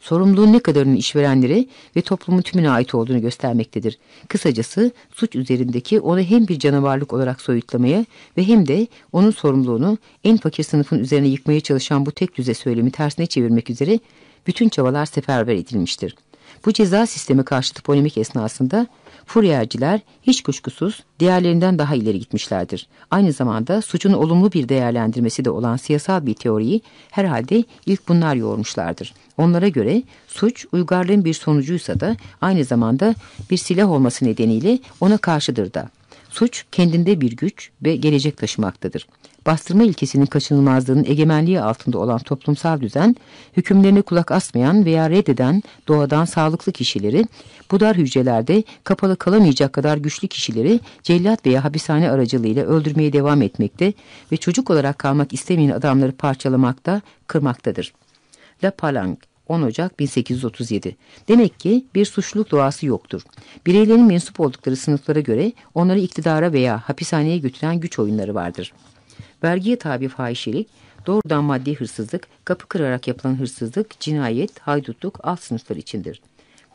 sorumluluğun ne kadarının işverenlere ve toplumun tümüne ait olduğunu göstermektedir. Kısacası suç üzerindeki onu hem bir canavarlık olarak soyutlamaya ve hem de onun sorumluluğunu en fakir sınıfın üzerine yıkmaya çalışan bu tek düze söylemi tersine çevirmek üzere bütün çabalar seferber edilmiştir. Bu ceza sistemi karşıtı polemik esnasında Furyerciler hiç kuşkusuz diğerlerinden daha ileri gitmişlerdir. Aynı zamanda suçun olumlu bir değerlendirmesi de olan siyasal bir teoriyi herhalde ilk bunlar yoğurmuşlardır. Onlara göre suç uygarlığın bir sonucuysa da aynı zamanda bir silah olması nedeniyle ona karşıdır da. Suç kendinde bir güç ve gelecek taşımaktadır. Bastırma ilkesinin kaçınılmazlığının egemenliği altında olan toplumsal düzen, hükümlerine kulak asmayan veya reddeden doğadan sağlıklı kişileri, bu dar hücrelerde kapalı kalamayacak kadar güçlü kişileri cellat veya hapishane aracılığıyla öldürmeye devam etmekte ve çocuk olarak kalmak istemeyen adamları parçalamakta, kırmaktadır. La Palang 10 Ocak 1837. Demek ki bir suçluluk doğası yoktur. Bireylerin mensup oldukları sınıflara göre onları iktidara veya hapishaneye götüren güç oyunları vardır. Vergiye tabi fahişelik, doğrudan maddi hırsızlık, kapı kırarak yapılan hırsızlık, cinayet, haydutluk alt sınıflar içindir.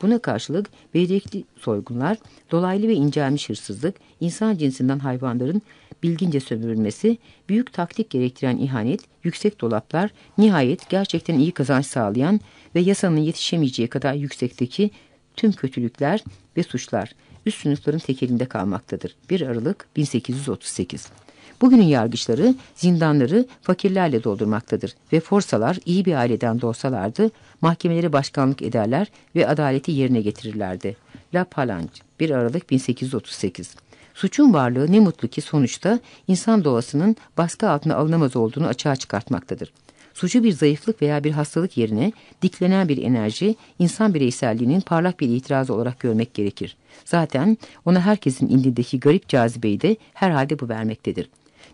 Buna karşılık becerikli soygunlar, dolaylı ve incelmiş hırsızlık, insan cinsinden hayvanların bilgince sömürülmesi, büyük taktik gerektiren ihanet, yüksek dolaplar, nihayet gerçekten iyi kazanç sağlayan ve yasanın yetişemeyeceği kadar yüksekteki tüm kötülükler ve suçlar üst sınıfların tekelinde kalmaktadır. 1 Aralık 1838 Bugünün yargıçları zindanları fakirlerle doldurmaktadır ve forsalar iyi bir aileden doğsalardı mahkemeleri başkanlık ederler ve adaleti yerine getirirlerdi. La Palange 1 Aralık 1838 Suçun varlığı ne mutlu ki sonuçta insan doğasının baskı altına alınamaz olduğunu açığa çıkartmaktadır. Suçu bir zayıflık veya bir hastalık yerine diklenen bir enerji, insan bireyselliğinin parlak bir itirazı olarak görmek gerekir. Zaten ona herkesin indindeki garip cazibeyi de herhalde bu vermektedir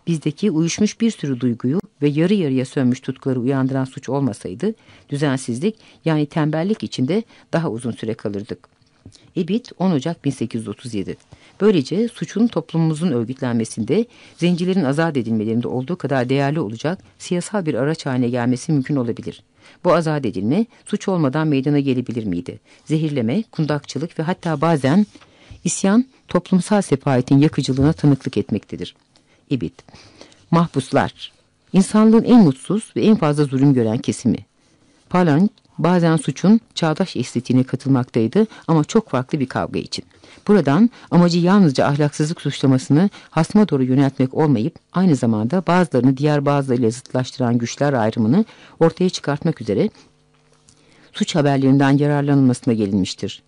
bizdeki uyuşmuş bir sürü duyguyu ve yarı yarıya sönmüş tutkuları uyandıran suç olmasaydı düzensizlik yani tembellik içinde daha uzun süre kalırdık. Ebit 10 Ocak 1837. Böylece suçun toplumumuzun örgütlenmesinde, zencilerin azat edilmelerinde olduğu kadar değerli olacak siyasal bir araç haline gelmesi mümkün olabilir. Bu azat edilme suç olmadan meydana gelebilir miydi? Zehirleme, kundakçılık ve hatta bazen isyan toplumsal sefahetin yakıcılığına tanıklık etmektedir. İbit. Mahpuslar. İnsanlığın en mutsuz ve en fazla zulüm gören kesimi. Palan bazen suçun çağdaş estetiğine katılmaktaydı ama çok farklı bir kavga için. Buradan amacı yalnızca ahlaksızlık suçlamasını hasma doğru yöneltmek olmayıp aynı zamanda bazılarını diğer bazılarıyla zıtlaştıran güçler ayrımını ortaya çıkartmak üzere suç haberlerinden yararlanılmasına gelinmiştir.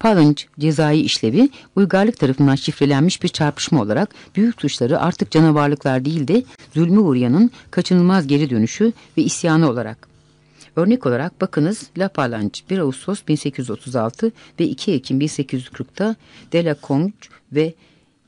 Palınç cezai işlevi uygarlık tarafından şifrelenmiş bir çarpışma olarak büyük suçları artık canavarlıklar değil de zulmü uğrayanın kaçınılmaz geri dönüşü ve isyanı olarak. Örnek olarak bakınız La Palange 1 Ağustos 1836 ve 2 Ekim 1840'ta Delacroix ve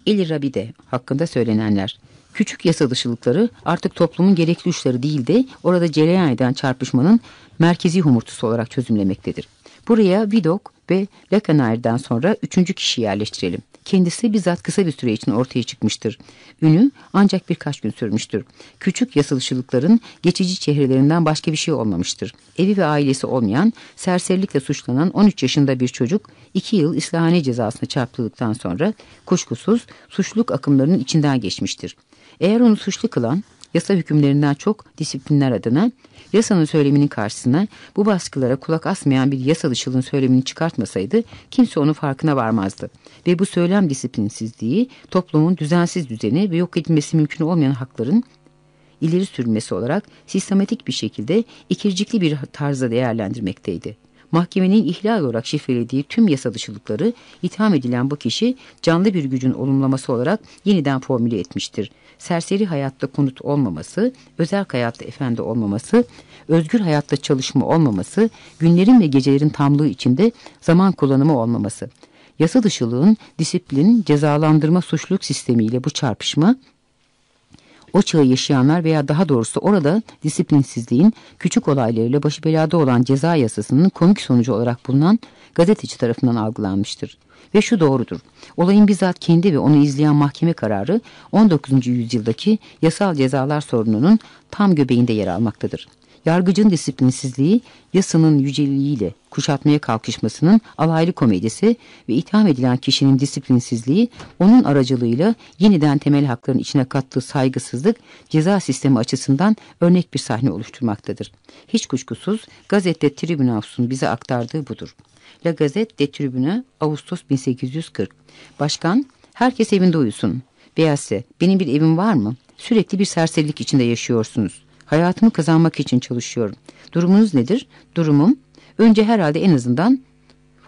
El Rabide hakkında söylenenler. Küçük yasa dışılıkları artık toplumun gerekli uçları değil de orada cereyan eden çarpışmanın merkezi humurtusu olarak çözümlemektedir. Buraya Vidok ve Lacanaire'den sonra üçüncü kişi yerleştirelim. Kendisi bizzat kısa bir süre için ortaya çıkmıştır. Ünü ancak birkaç gün sürmüştür. Küçük yasılışılıkların geçici çehrelerinden başka bir şey olmamıştır. Evi ve ailesi olmayan, serserilikle suçlanan 13 yaşında bir çocuk 2 yıl islahane cezasına çarptırıldıktan sonra kuşkusuz suçluluk akımlarının içinden geçmiştir. Eğer onu suçlu kılan yasa hükümlerinden çok disiplinler adına yasanın söyleminin karşısına bu baskılara kulak asmayan bir yasa dışılığın söylemini çıkartmasaydı kimse onun farkına varmazdı. Ve bu söylem disiplinsizliği toplumun düzensiz düzeni ve yok edilmesi mümkün olmayan hakların ileri sürülmesi olarak sistematik bir şekilde ikircikli bir tarzda değerlendirmekteydi. Mahkemenin ihlal olarak şifrelediği tüm yasa dışılıkları itham edilen bu kişi canlı bir gücün olumlaması olarak yeniden formüle etmiştir serseri hayatta konut olmaması, özel hayatta efendi olmaması, özgür hayatta çalışma olmaması, günlerin ve gecelerin tamlığı içinde zaman kullanımı olmaması. Yasa dışılığın disiplin, cezalandırma suçluluk sistemiyle bu çarpışma o çağı yaşayanlar veya daha doğrusu orada disiplinsizliğin küçük olaylarıyla başı belada olan ceza yasasının komik sonucu olarak bulunan gazeteci tarafından algılanmıştır. Ve şu doğrudur. Olayın bizzat kendi ve onu izleyen mahkeme kararı 19. yüzyıldaki yasal cezalar sorununun tam göbeğinde yer almaktadır. Yargıcın disiplinsizliği yasanın yüceliğiyle kuşatmaya kalkışmasının alaylı komedisi ve itham edilen kişinin disiplinsizliği onun aracılığıyla yeniden temel hakların içine kattığı saygısızlık ceza sistemi açısından örnek bir sahne oluşturmaktadır. Hiç kuşkusuz gazette Tribunals'un bize aktardığı budur. La Gazette de Tribune Ağustos 1840 Başkan herkes evinde uyusun. Beyazse benim bir evim var mı? Sürekli bir serserilik içinde yaşıyorsunuz. Hayatımı kazanmak için çalışıyorum. Durumunuz nedir? Durumum önce herhalde en azından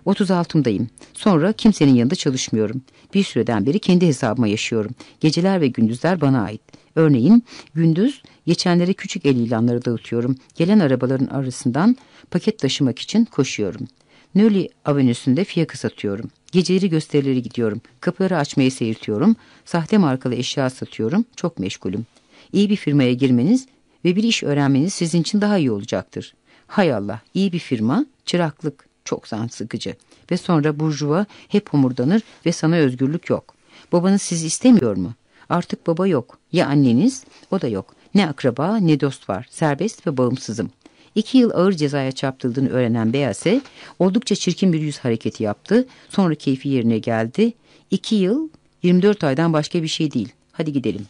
36'mdayım. Sonra kimsenin yanında çalışmıyorum. Bir süreden beri kendi hesabıma yaşıyorum. Geceler ve gündüzler bana ait. Örneğin gündüz geçenlere küçük el ilanları dağıtıyorum. Gelen arabaların arasından paket taşımak için koşuyorum. Nöli Avenüsü'nde fiyakı satıyorum. Geceleri gösterileri gidiyorum. Kapıları açmayı seyirtiyorum. Sahte markalı eşya satıyorum. Çok meşgulüm. İyi bir firmaya girmeniz ve bir iş öğrenmeniz sizin için daha iyi olacaktır. Hay Allah, iyi bir firma, çıraklık, çok zan sıkıcı. Ve sonra burjuva hep homurdanır ve sana özgürlük yok. Babanız sizi istemiyor mu? Artık baba yok. Ya anneniz? O da yok. Ne akraba ne dost var. Serbest ve bağımsızım. İki yıl ağır cezaya çarptıldığını öğrenen Beyase oldukça çirkin bir yüz hareketi yaptı. Sonra keyfi yerine geldi. İki yıl 24 aydan başka bir şey değil. Hadi gidelim.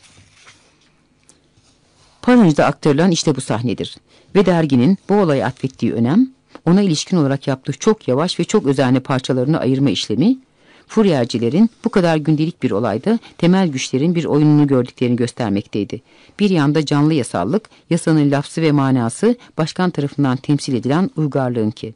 Paranj'da aktarılan işte bu sahnedir. Ve derginin bu olaya atfettiği önem, ona ilişkin olarak yaptığı çok yavaş ve çok özenli parçalarını ayırma işlemi, Furyercilerin bu kadar gündelik bir olayda temel güçlerin bir oyununu gördüklerini göstermekteydi. Bir yanda canlı yasallık, yasanın lafzı ve manası başkan tarafından temsil edilen uygarlığın ki.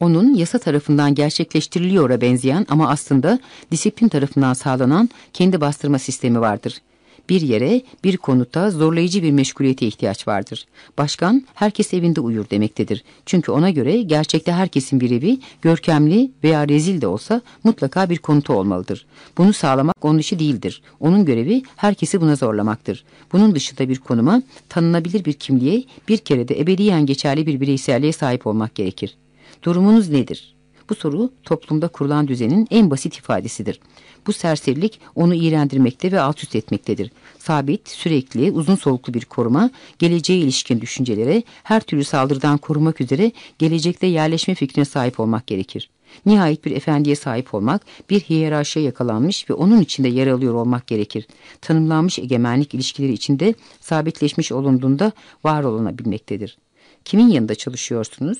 Onun yasa tarafından gerçekleştiriliyor'a benzeyen ama aslında disiplin tarafından sağlanan kendi bastırma sistemi vardır bir yere, bir konuta zorlayıcı bir meşguliyete ihtiyaç vardır. Başkan herkes evinde uyur demektedir. Çünkü ona göre gerçekte herkesin bir evi görkemli veya rezil de olsa mutlaka bir konutu olmalıdır. Bunu sağlamak onun işi değildir. Onun görevi herkesi buna zorlamaktır. Bunun dışında bir konuma, tanınabilir bir kimliğe, bir kere de ebediyen geçerli bir bireyselliğe sahip olmak gerekir. Durumunuz nedir? Bu soru toplumda kurulan düzenin en basit ifadesidir. Bu serserilik onu iğrendirmekte ve alt üst etmektedir. Sabit, sürekli, uzun soluklu bir koruma, geleceğe ilişkin düşüncelere, her türlü saldırıdan korumak üzere gelecekte yerleşme fikrine sahip olmak gerekir. Nihayet bir efendiye sahip olmak, bir hiyerarşiye yakalanmış ve onun içinde yer alıyor olmak gerekir. Tanımlanmış egemenlik ilişkileri içinde sabitleşmiş olunduğunda var olunabilmektedir. Kimin yanında çalışıyorsunuz?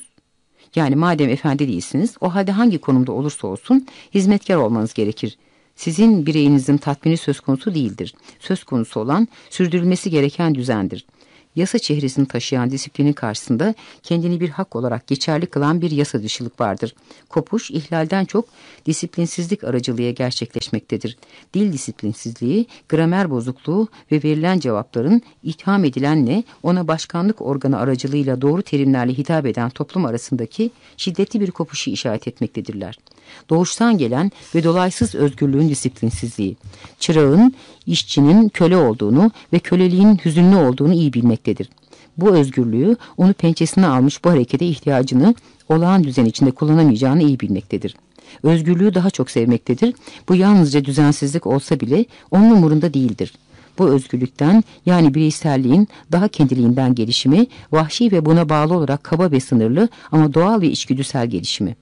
Yani madem efendi değilsiniz, o halde hangi konumda olursa olsun hizmetkar olmanız gerekir. Sizin bireyinizin tatmini söz konusu değildir. Söz konusu olan sürdürülmesi gereken düzendir yasa çehresini taşıyan disiplinin karşısında kendini bir hak olarak geçerli kılan bir yasa dışılık vardır. Kopuş ihlalden çok disiplinsizlik aracılığıyla gerçekleşmektedir. Dil disiplinsizliği, gramer bozukluğu ve verilen cevapların itham edilenle ona başkanlık organı aracılığıyla doğru terimlerle hitap eden toplum arasındaki şiddetli bir kopuşu işaret etmektedirler. Doğuştan gelen ve dolaysız özgürlüğün disiplinsizliği, çırağın, işçinin köle olduğunu ve köleliğin hüzünlü olduğunu iyi bilmektedir. Bu özgürlüğü onu pençesine almış bu harekete ihtiyacını olağan düzen içinde kullanamayacağını iyi bilmektedir. Özgürlüğü daha çok sevmektedir. Bu yalnızca düzensizlik olsa bile onun umurunda değildir. Bu özgürlükten yani bireyselliğin daha kendiliğinden gelişimi, vahşi ve buna bağlı olarak kaba ve sınırlı ama doğal ve içgüdüsel gelişimi.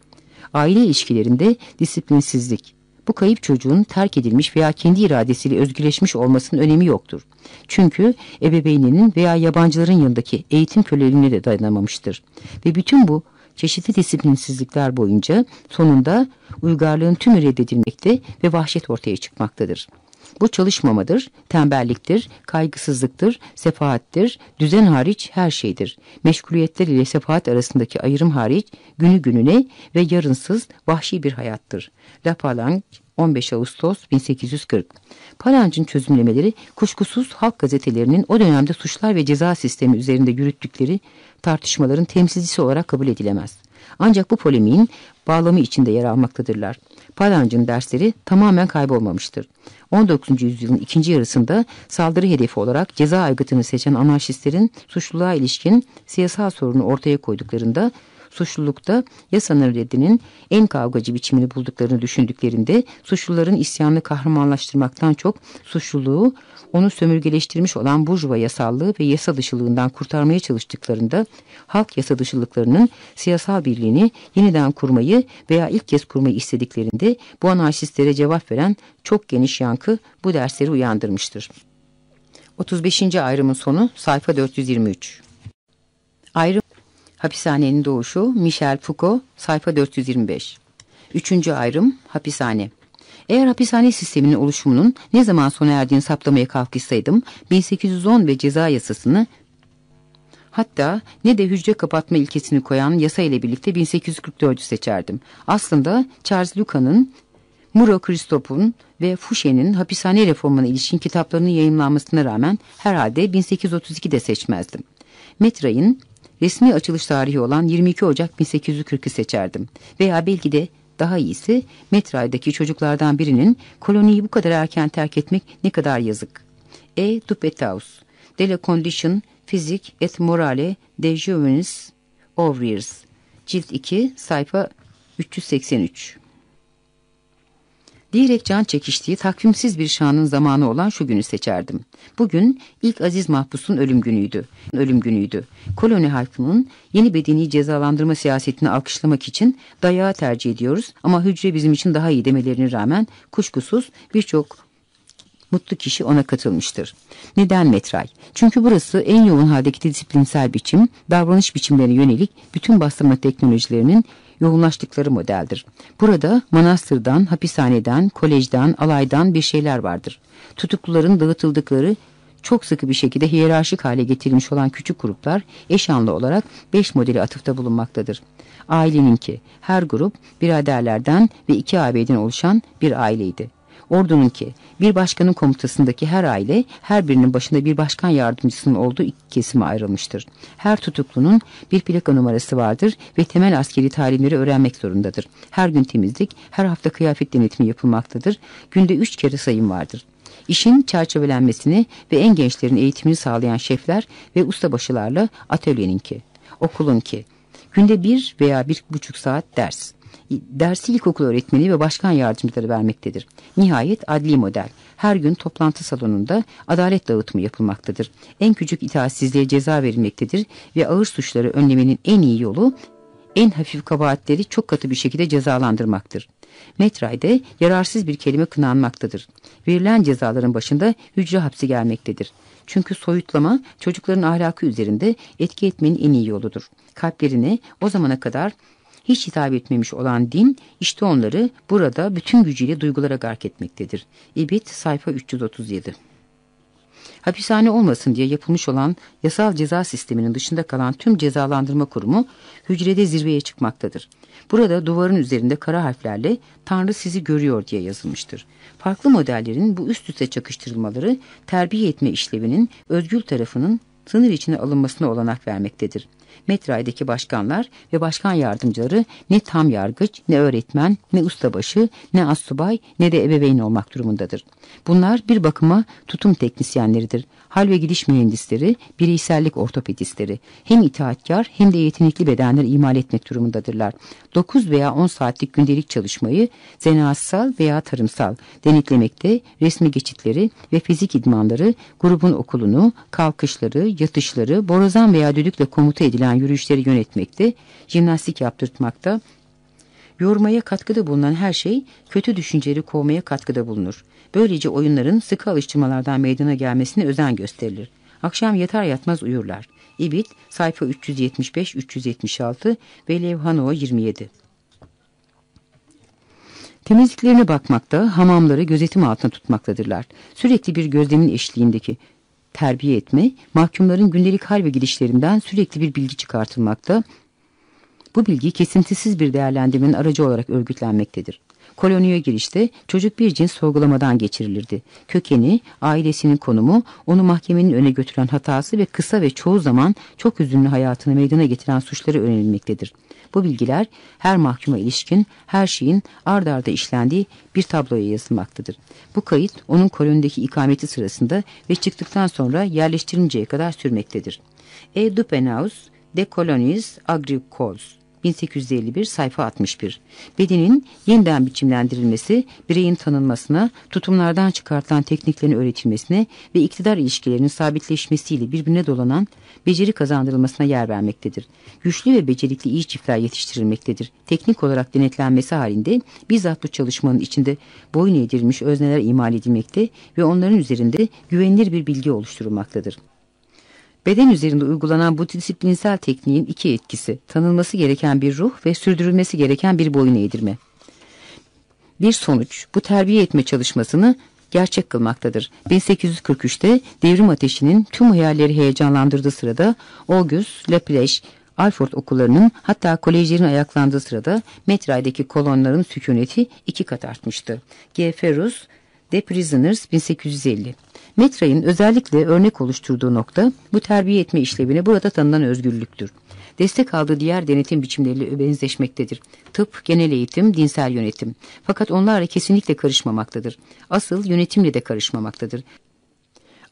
Aile ilişkilerinde disiplinsizlik. Bu kayıp çocuğun terk edilmiş veya kendi iradesiyle özgürleşmiş olmasının önemi yoktur. Çünkü ebeveyninin veya yabancıların yanındaki eğitim köleliğine de dayanamamıştır. Ve bütün bu çeşitli disiplinsizlikler boyunca sonunda uygarlığın tümü reddedilmekte ve vahşet ortaya çıkmaktadır. Bu çalışmamadır, tembelliktir, kaygısızlıktır, sefahattir, düzen hariç her şeydir. Meşguliyetler ile sefahat arasındaki ayrım hariç günü gününe ve yarınsız vahşi bir hayattır. La Palanque 15 Ağustos 1840 Palanç'ın çözümlemeleri kuşkusuz halk gazetelerinin o dönemde suçlar ve ceza sistemi üzerinde yürüttükleri tartışmaların temsilcisi olarak kabul edilemez. Ancak bu polemiğin bağlamı içinde yer almaktadırlar. Palancı'nın dersleri tamamen kaybolmamıştır. 19. yüzyılın ikinci yarısında saldırı hedefi olarak ceza aygıtını seçen anarşistlerin suçluluğa ilişkin siyasal sorunu ortaya koyduklarında suçlulukta yasanın reddinin en kavgacı biçimini bulduklarını düşündüklerinde suçluların isyanını kahramanlaştırmaktan çok suçluluğu onu sömürgeleştirmiş olan burjuva yasallığı ve yasa dışılığından kurtarmaya çalıştıklarında halk yasa dışılıklarının siyasal birliğini yeniden kurmayı veya ilk kez kurmayı istediklerinde bu anarşistlere cevap veren çok geniş yankı bu dersleri uyandırmıştır. 35. ayrımın sonu sayfa 423. Ayrım Hapishanenin doğuşu Michel Foucault sayfa 425. Üçüncü ayrım hapishane. Eğer hapishane sisteminin oluşumunun ne zaman sona erdiğini saptamaya kalkışsaydım 1810 ve ceza yasasını hatta ne de hücre kapatma ilkesini koyan yasa ile birlikte 1844'ü seçerdim. Aslında Charles Lucas'ın Muro Christop'un ve Fouché'nin hapishane reformuna ilişkin kitaplarının yayınlanmasına rağmen herhalde 1832'de seçmezdim. Metray'ın resmi açılış tarihi olan 22 Ocak 1840'ı seçerdim. Veya belki de daha iyisi Metray'daki çocuklardan birinin koloniyi bu kadar erken terk etmek ne kadar yazık. E. Dupetaus, De la Condition, Physique et Morale de Jeunes Ouvriers, Cilt 2, sayfa 383. Diyerek can çekiştiği takvimsiz bir şanın zamanı olan şu günü seçerdim. Bugün ilk Aziz Mahpus'un ölüm günüydü. Ölüm günüydü. Koloni halkının yeni bedeni cezalandırma siyasetini alkışlamak için dayağı tercih ediyoruz ama hücre bizim için daha iyi demelerine rağmen kuşkusuz birçok mutlu kişi ona katılmıştır. Neden metray? Çünkü burası en yoğun haldeki disiplinsel biçim, davranış biçimlerine yönelik bütün bastırma teknolojilerinin yoğunlaştıkları modeldir. Burada manastırdan, hapishaneden, kolejden, alaydan bir şeyler vardır. Tutukluların dağıtıldıkları çok sıkı bir şekilde hiyerarşik hale getirilmiş olan küçük gruplar eşanlı olarak beş modeli atıfta bulunmaktadır. Aileninki her grup biraderlerden ve iki ağabeyden oluşan bir aileydi. Ordununki bir başkanın komutasındaki her aile her birinin başında bir başkan yardımcısının olduğu iki kesime ayrılmıştır. Her tutuklunun bir plaka numarası vardır ve temel askeri talimleri öğrenmek zorundadır. Her gün temizlik, her hafta kıyafet denetimi yapılmaktadır. Günde üç kere sayım vardır. İşin çerçevelenmesini ve en gençlerin eğitimini sağlayan şefler ve ustabaşılarla atölyeninki, okulunki. Günde bir veya bir buçuk saat ders dersi ilkokul öğretmeni ve başkan yardımcıları vermektedir. Nihayet adli model. Her gün toplantı salonunda adalet dağıtımı yapılmaktadır. En küçük itaatsizliğe ceza verilmektedir ve ağır suçları önlemenin en iyi yolu en hafif kabahatleri çok katı bir şekilde cezalandırmaktır. Metray'de yararsız bir kelime kınanmaktadır. Verilen cezaların başında hücre hapsi gelmektedir. Çünkü soyutlama çocukların ahlakı üzerinde etki etmenin en iyi yoludur. Kalplerine o zamana kadar hiç hitap etmemiş olan din işte onları burada bütün gücüyle duygulara gark etmektedir. İbit sayfa 337 Hapishane olmasın diye yapılmış olan yasal ceza sisteminin dışında kalan tüm cezalandırma kurumu hücrede zirveye çıkmaktadır. Burada duvarın üzerinde kara harflerle Tanrı sizi görüyor diye yazılmıştır. Farklı modellerin bu üst üste çakıştırılmaları terbiye etme işlevinin özgül tarafının sınır içine alınmasına olanak vermektedir. Metray'daki başkanlar ve başkan yardımcıları ne tam yargıç, ne öğretmen, ne ustabaşı, ne assubay, ne de ebeveyn olmak durumundadır. Bunlar bir bakıma tutum teknisyenleridir. Hal ve gidiş mühendisleri, bireysellik ortopedistleri. Hem itaatkar hem de yetenekli bedenler imal etmek durumundadırlar. 9 veya 10 saatlik gündelik çalışmayı zanaatsal veya tarımsal denetlemekte resmi geçitleri ve fizik idmanları, grubun okulunu, kalkışları, yatışları, borazan veya düdükle komuta edilen yürüyüşleri yönetmekte, jimnastik yaptırtmakta, Yormaya katkıda bulunan her şey kötü düşünceleri kovmaya katkıda bulunur. Böylece oyunların sıkı alıştırmalardan meydana gelmesine özen gösterilir. Akşam yatar yatmaz uyurlar. İbit sayfa 375-376 ve Levhano 27. Temizliklerine bakmakta, hamamları gözetim altında tutmaktadırlar. Sürekli bir gözlemin eşliğindeki terbiye etme, mahkumların gündelik hal ve gidişlerinden sürekli bir bilgi çıkartılmakta, bu bilgi kesintisiz bir değerlendirmenin aracı olarak örgütlenmektedir. koloniye girişte çocuk bir cins sorgulamadan geçirilirdi. Kökeni, ailesinin konumu, onu mahkemenin öne götüren hatası ve kısa ve çoğu zaman çok üzünlü hayatını meydana getiren suçları öğrenilmektedir. Bu bilgiler her mahkuma ilişkin her şeyin ard arda işlendiği bir tabloya yazılmaktadır. Bu kayıt onun kolonideki ikameti sırasında ve çıktıktan sonra yerleştirinceye kadar sürmektedir. E. Dupenhaus, De Colonies Agricoles 1851 sayfa 61. Bedenin yeniden biçimlendirilmesi, bireyin tanınmasına, tutumlardan çıkartılan tekniklerin öğretilmesine ve iktidar ilişkilerinin sabitleşmesiyle birbirine dolanan beceri kazandırılmasına yer vermektedir. Güçlü ve becerikli iyi çiftler yetiştirilmektedir. Teknik olarak denetlenmesi halinde bizzat bu çalışmanın içinde boyun eğdirilmiş özneler imal edilmekte ve onların üzerinde güvenilir bir bilgi oluşturulmaktadır. Beden üzerinde uygulanan bu disiplinsel tekniğin iki etkisi, tanınması gereken bir ruh ve sürdürülmesi gereken bir boyun eğdirme. Bir sonuç, bu terbiye etme çalışmasını gerçek kılmaktadır. 1843'te devrim ateşinin tüm hayalleri heyecanlandırdığı sırada August, Laplace, Alford okullarının hatta kolejlerin ayaklandığı sırada Metray'daki kolonların sükuneti iki kat artmıştı. G. Ferus, The Prisoners 1850 Metray'ın özellikle örnek oluşturduğu nokta bu terbiye etme işlevine burada tanınan özgürlüktür. Destek aldığı diğer denetim biçimleriyle benzeşmektedir. Tıp, genel eğitim, dinsel yönetim. Fakat onlarla kesinlikle karışmamaktadır. Asıl yönetimle de karışmamaktadır.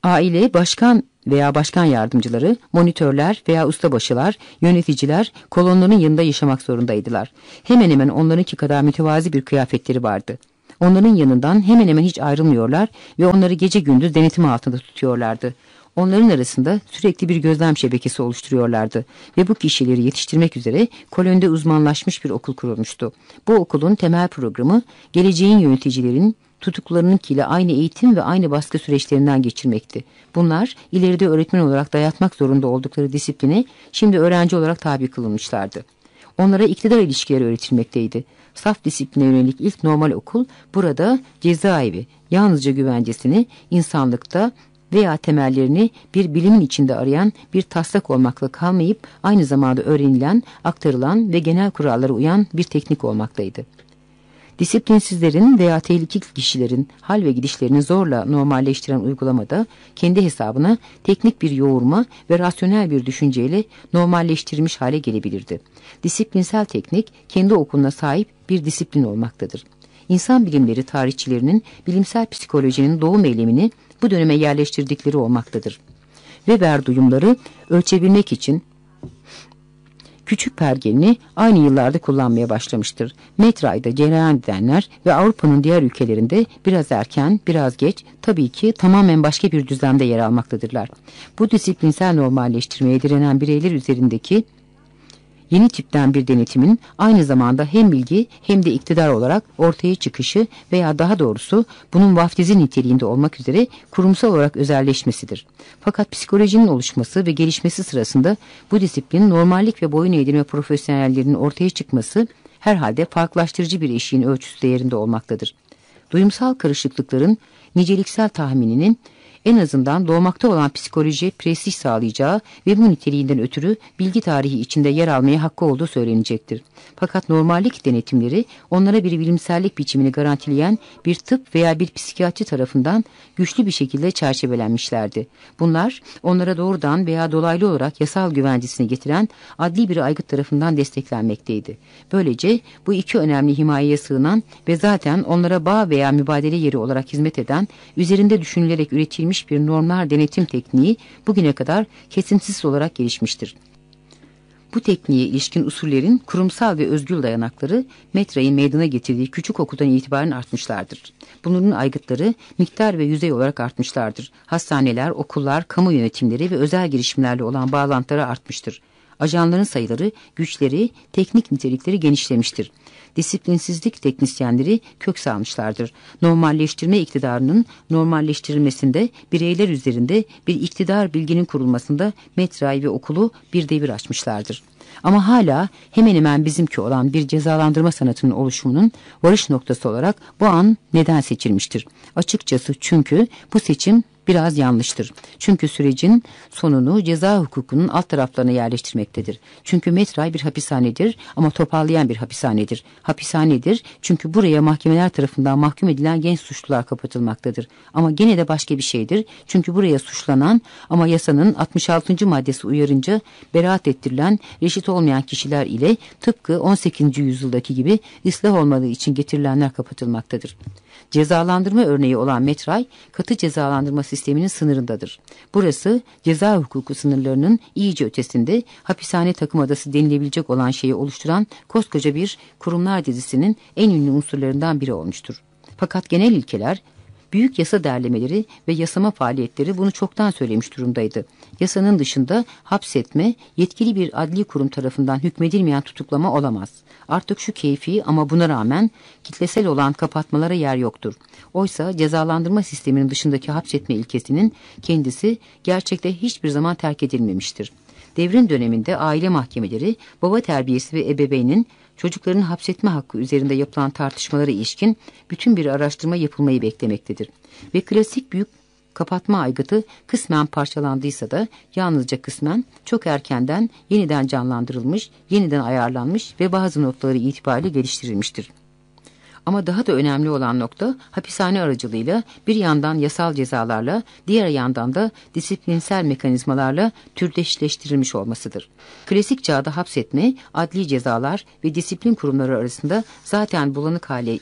Aile, başkan veya başkan yardımcıları, monitörler veya ustabaşılar, yöneticiler kolonların yanında yaşamak zorundaydılar. Hemen hemen onlarınki kadar mütevazi bir kıyafetleri vardı. Onların yanından hemen hemen hiç ayrılmıyorlar ve onları gece gündüz denetim altında tutuyorlardı. Onların arasında sürekli bir gözlem şebekesi oluşturuyorlardı ve bu kişileri yetiştirmek üzere kolonide uzmanlaşmış bir okul kurulmuştu. Bu okulun temel programı geleceğin yöneticilerin tutuklularınınkiyle aynı eğitim ve aynı baskı süreçlerinden geçirmekti. Bunlar ileride öğretmen olarak dayatmak zorunda oldukları disipline şimdi öğrenci olarak tabi kılınmışlardı. Onlara iktidar ilişkileri öğretilmekteydi. Saf disipline yönelik ilk normal okul burada cezaevi, yalnızca güvencesini insanlıkta veya temellerini bir bilimin içinde arayan bir taslak olmakla kalmayıp aynı zamanda öğrenilen, aktarılan ve genel kurallara uyan bir teknik olmaktaydı. Disiplinsizlerin veya tehlikeli kişilerin hal ve gidişlerini zorla normalleştiren uygulamada kendi hesabına teknik bir yoğurma ve rasyonel bir düşünceyle normalleştirilmiş hale gelebilirdi. Disiplinsel teknik kendi okuluna sahip bir disiplin olmaktadır. İnsan bilimleri tarihçilerinin bilimsel psikolojinin doğum eylemini bu döneme yerleştirdikleri olmaktadır. Weber duyumları ölçebilmek için küçük pergelini aynı yıllarda kullanmaya başlamıştır. Metray'da cereyan edenler ve Avrupa'nın diğer ülkelerinde biraz erken, biraz geç, tabii ki tamamen başka bir düzlemde yer almaktadırlar. Bu disiplinsel normalleştirmeye direnen bireyler üzerindeki yeni tipten bir denetimin aynı zamanda hem bilgi hem de iktidar olarak ortaya çıkışı veya daha doğrusu bunun vaftizi niteliğinde olmak üzere kurumsal olarak özelleşmesidir. Fakat psikolojinin oluşması ve gelişmesi sırasında bu disiplin normallik ve boyun eğdirme profesyonellerinin ortaya çıkması herhalde farklılaştırıcı bir eşiğin ölçüsü değerinde olmaktadır. Duyumsal karışıklıkların niceliksel tahmininin en azından doğmakta olan psikolojiye prestij sağlayacağı ve bu niteliğinden ötürü bilgi tarihi içinde yer almaya hakkı olduğu söylenecektir. Fakat normallik denetimleri onlara bir bilimsellik biçimini garantileyen bir tıp veya bir psikiyatri tarafından güçlü bir şekilde çerçevelenmişlerdi. Bunlar onlara doğrudan veya dolaylı olarak yasal güvencesini getiren adli bir aygıt tarafından desteklenmekteydi. Böylece bu iki önemli himayeye sığınan ve zaten onlara bağ veya mübadele yeri olarak hizmet eden, üzerinde düşünülerek üretilmiş bir normlar denetim tekniği bugüne kadar kesintisiz olarak gelişmiştir. Bu tekniğe ilişkin usullerin kurumsal ve özgül dayanakları Metra'yı meydana getirdiği küçük okuldan itibaren artmışlardır. Bunların aygıtları miktar ve yüzey olarak artmışlardır. Hastaneler, okullar, kamu yönetimleri ve özel girişimlerle olan bağlantıları artmıştır. Ajanların sayıları, güçleri, teknik nitelikleri genişlemiştir disiplinsizlik teknisyenleri kök salmışlardır. Normalleştirme iktidarının normalleştirilmesinde bireyler üzerinde bir iktidar bilginin kurulmasında metray ve okulu bir devir açmışlardır. Ama hala hemen hemen bizimki olan bir cezalandırma sanatının oluşumunun varış noktası olarak bu an neden seçilmiştir? Açıkçası çünkü bu seçim biraz yanlıştır. Çünkü sürecin sonunu ceza hukukunun alt taraflarına yerleştirmektedir. Çünkü Metray bir hapishanedir ama toparlayan bir hapishanedir. Hapishanedir çünkü buraya mahkemeler tarafından mahkum edilen genç suçlular kapatılmaktadır. Ama gene de başka bir şeydir. Çünkü buraya suçlanan ama yasanın 66. maddesi uyarınca beraat ettirilen reşit olmayan kişiler ile tıpkı 18. yüzyıldaki gibi ıslah olmadığı için getirilenler kapatılmaktadır. Cezalandırma örneği olan Metray, katı cezalandırma sisteminin sınırındadır. Burası ceza hukuku sınırlarının iyice ötesinde hapishane takım adası denilebilecek olan şeyi oluşturan koskoca bir kurumlar dizisinin en ünlü unsurlarından biri olmuştur. Fakat genel ilkeler Büyük yasa derlemeleri ve yasama faaliyetleri bunu çoktan söylemiş durumdaydı. Yasanın dışında hapsetme yetkili bir adli kurum tarafından hükmedilmeyen tutuklama olamaz. Artık şu keyfi ama buna rağmen kitlesel olan kapatmalara yer yoktur. Oysa cezalandırma sisteminin dışındaki hapsetme ilkesinin kendisi gerçekte hiçbir zaman terk edilmemiştir. Devrim döneminde aile mahkemeleri baba terbiyesi ve ebeveynin çocukların hapsetme hakkı üzerinde yapılan tartışmalara ilişkin bütün bir araştırma yapılmayı beklemektedir. Ve klasik büyük kapatma aygıtı kısmen parçalandıysa da yalnızca kısmen çok erkenden yeniden canlandırılmış, yeniden ayarlanmış ve bazı notları itibariyle geliştirilmiştir. Ama daha da önemli olan nokta hapishane aracılığıyla bir yandan yasal cezalarla diğer yandan da disiplinsel mekanizmalarla türdeşleştirilmiş olmasıdır. Klasik çağda hapsetme, adli cezalar ve disiplin kurumları arasında zaten bulanık hale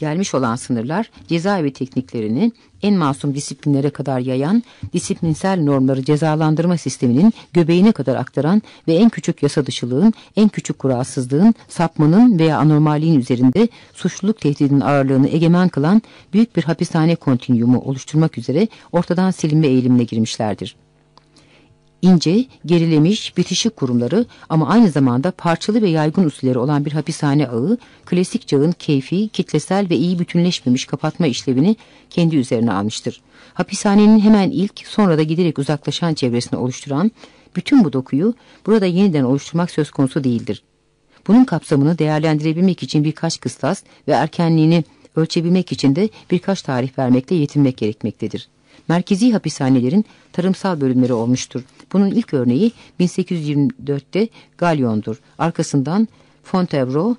gelmiş olan sınırlar cezaevi tekniklerini en masum disiplinlere kadar yayan, disiplinsel normları cezalandırma sisteminin göbeğine kadar aktaran ve en küçük yasa dışılığın, en küçük kuralsızlığın, sapmanın veya anormalliğin üzerinde suçluluk tehdidinin ağırlığını egemen kılan büyük bir hapishane kontinyumu oluşturmak üzere ortadan silinme eğilimine girmişlerdir ince, gerilemiş, bitişik kurumları ama aynı zamanda parçalı ve yaygın usulleri olan bir hapishane ağı, klasik çağın keyfi, kitlesel ve iyi bütünleşmemiş kapatma işlevini kendi üzerine almıştır. Hapishanenin hemen ilk, sonra da giderek uzaklaşan çevresini oluşturan bütün bu dokuyu burada yeniden oluşturmak söz konusu değildir. Bunun kapsamını değerlendirebilmek için birkaç kıstas ve erkenliğini ölçebilmek için de birkaç tarih vermekle yetinmek gerekmektedir. Merkezi hapishanelerin tarımsal bölümleri olmuştur. Bunun ilk örneği 1824'te Galyon'dur. Arkasından Fontevraud,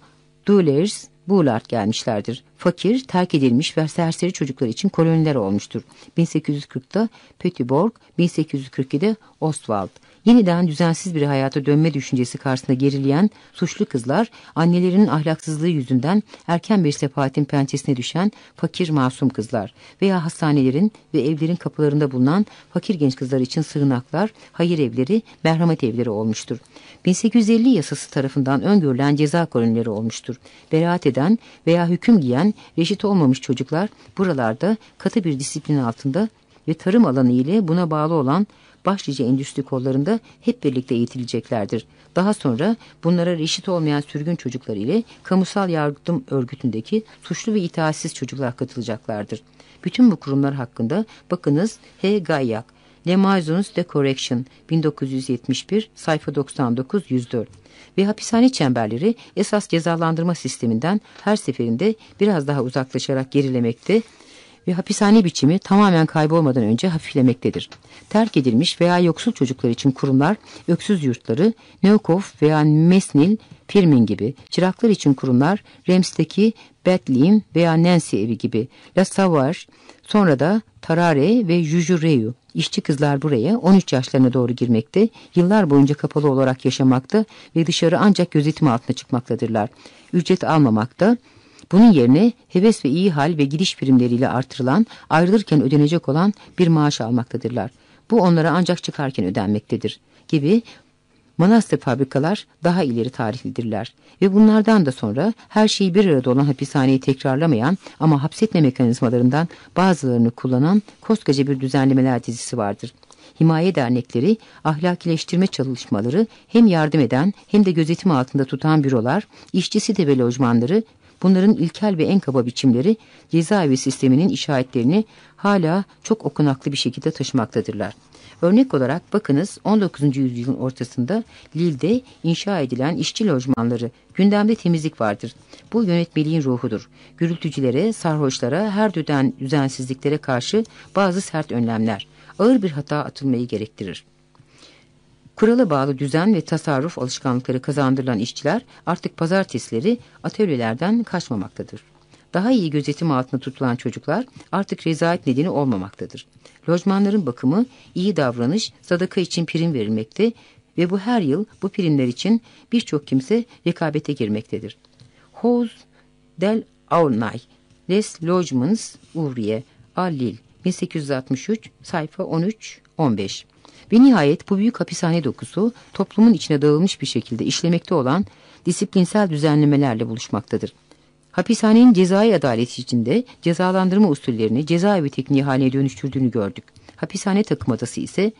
Doulers, Boulard gelmişlerdir. Fakir, terk edilmiş ve serseri çocuklar için koloniler olmuştur. 1840'da Petitborg, 1842'de Ostwald. Yeniden düzensiz bir hayata dönme düşüncesi karşısında gerileyen suçlu kızlar, annelerinin ahlaksızlığı yüzünden erken bir sefahatin pençesine düşen fakir masum kızlar veya hastanelerin ve evlerin kapılarında bulunan fakir genç kızlar için sığınaklar, hayır evleri, merhamet evleri olmuştur. 1850 yasası tarafından öngörülen ceza kolonileri olmuştur. Beraat eden veya hüküm giyen reşit olmamış çocuklar buralarda katı bir disiplin altında ve tarım alanı ile buna bağlı olan başlıca endüstri kollarında hep birlikte eğitileceklerdir. Daha sonra bunlara reşit olmayan sürgün çocuklar ile kamusal yardım örgütündeki suçlu ve itaatsiz çocuklar katılacaklardır. Bütün bu kurumlar hakkında bakınız H. Gayyak, Le Maisons de Correction 1971 sayfa 99-104 ve hapishane çemberleri esas cezalandırma sisteminden her seferinde biraz daha uzaklaşarak gerilemekte ve hapishane biçimi tamamen kaybolmadan önce hafiflemektedir. Terk edilmiş veya yoksul çocuklar için kurumlar, öksüz yurtları, Neukov veya Mesnil, Firmin gibi, çıraklar için kurumlar, Rems'teki Bethlehem veya Nancy evi gibi, La Savage, sonra da Tarare ve Jujureu. İşçi kızlar buraya 13 yaşlarına doğru girmekte, yıllar boyunca kapalı olarak yaşamakta ve dışarı ancak gözetim altına çıkmaktadırlar. Ücret almamakta, bunun yerine heves ve iyi hal ve gidiş primleriyle artırılan, ayrılırken ödenecek olan bir maaş almaktadırlar. Bu onlara ancak çıkarken ödenmektedir gibi manastır fabrikalar daha ileri tarihlidirler ve bunlardan da sonra her şeyi bir arada olan hapishaneyi tekrarlamayan ama hapsetme mekanizmalarından bazılarını kullanan koskoca bir düzenlemeler dizisi vardır. Himaye dernekleri, ahlakileştirme çalışmaları hem yardım eden hem de gözetim altında tutan bürolar, işçi site ve lojmanları Bunların ilkel ve en kaba biçimleri cezaevi sisteminin işaretlerini hala çok okunaklı bir şekilde taşımaktadırlar. Örnek olarak bakınız 19. yüzyılın ortasında Lille'de inşa edilen işçi lojmanları, gündemde temizlik vardır. Bu yönetmeliğin ruhudur. Gürültücülere, sarhoşlara, her düzen düzensizliklere karşı bazı sert önlemler, ağır bir hata atılmayı gerektirir. Kurala bağlı düzen ve tasarruf alışkanlıkları kazandırılan işçiler artık pazartesileri atölyelerden kaçmamaktadır. Daha iyi gözetim altında tutulan çocuklar artık rezalet nedeni olmamaktadır. Lojmanların bakımı, iyi davranış, sadaka için prim verilmekte ve bu her yıl bu primler için birçok kimse rekabete girmektedir. Hoz del Aulnay, Les Logements Ouvriers, Allil, 1863, sayfa 13-15. Ve nihayet bu büyük hapishane dokusu toplumun içine dağılmış bir şekilde işlemekte olan disiplinsel düzenlemelerle buluşmaktadır. Hapishanenin cezai adaleti içinde cezalandırma usullerini cezaevi tekniği haline dönüştürdüğünü gördük. Hapishane takım adası ise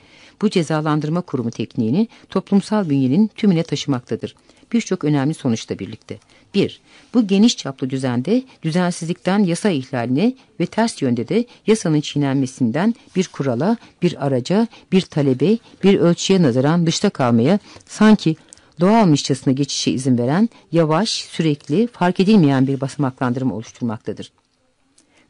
bu cezalandırma kurumu tekniğini toplumsal bünyenin tümüne taşımaktadır. Birçok önemli sonuçla birlikte. 1. Bu geniş çaplı düzende düzensizlikten yasa ihlaline ve ters yönde de yasanın çiğnenmesinden bir kurala, bir araca, bir talebe, bir ölçüye nazaran dışta kalmaya sanki doğalmışçasına geçişe izin veren yavaş, sürekli, fark edilmeyen bir basamaklandırma oluşturmaktadır.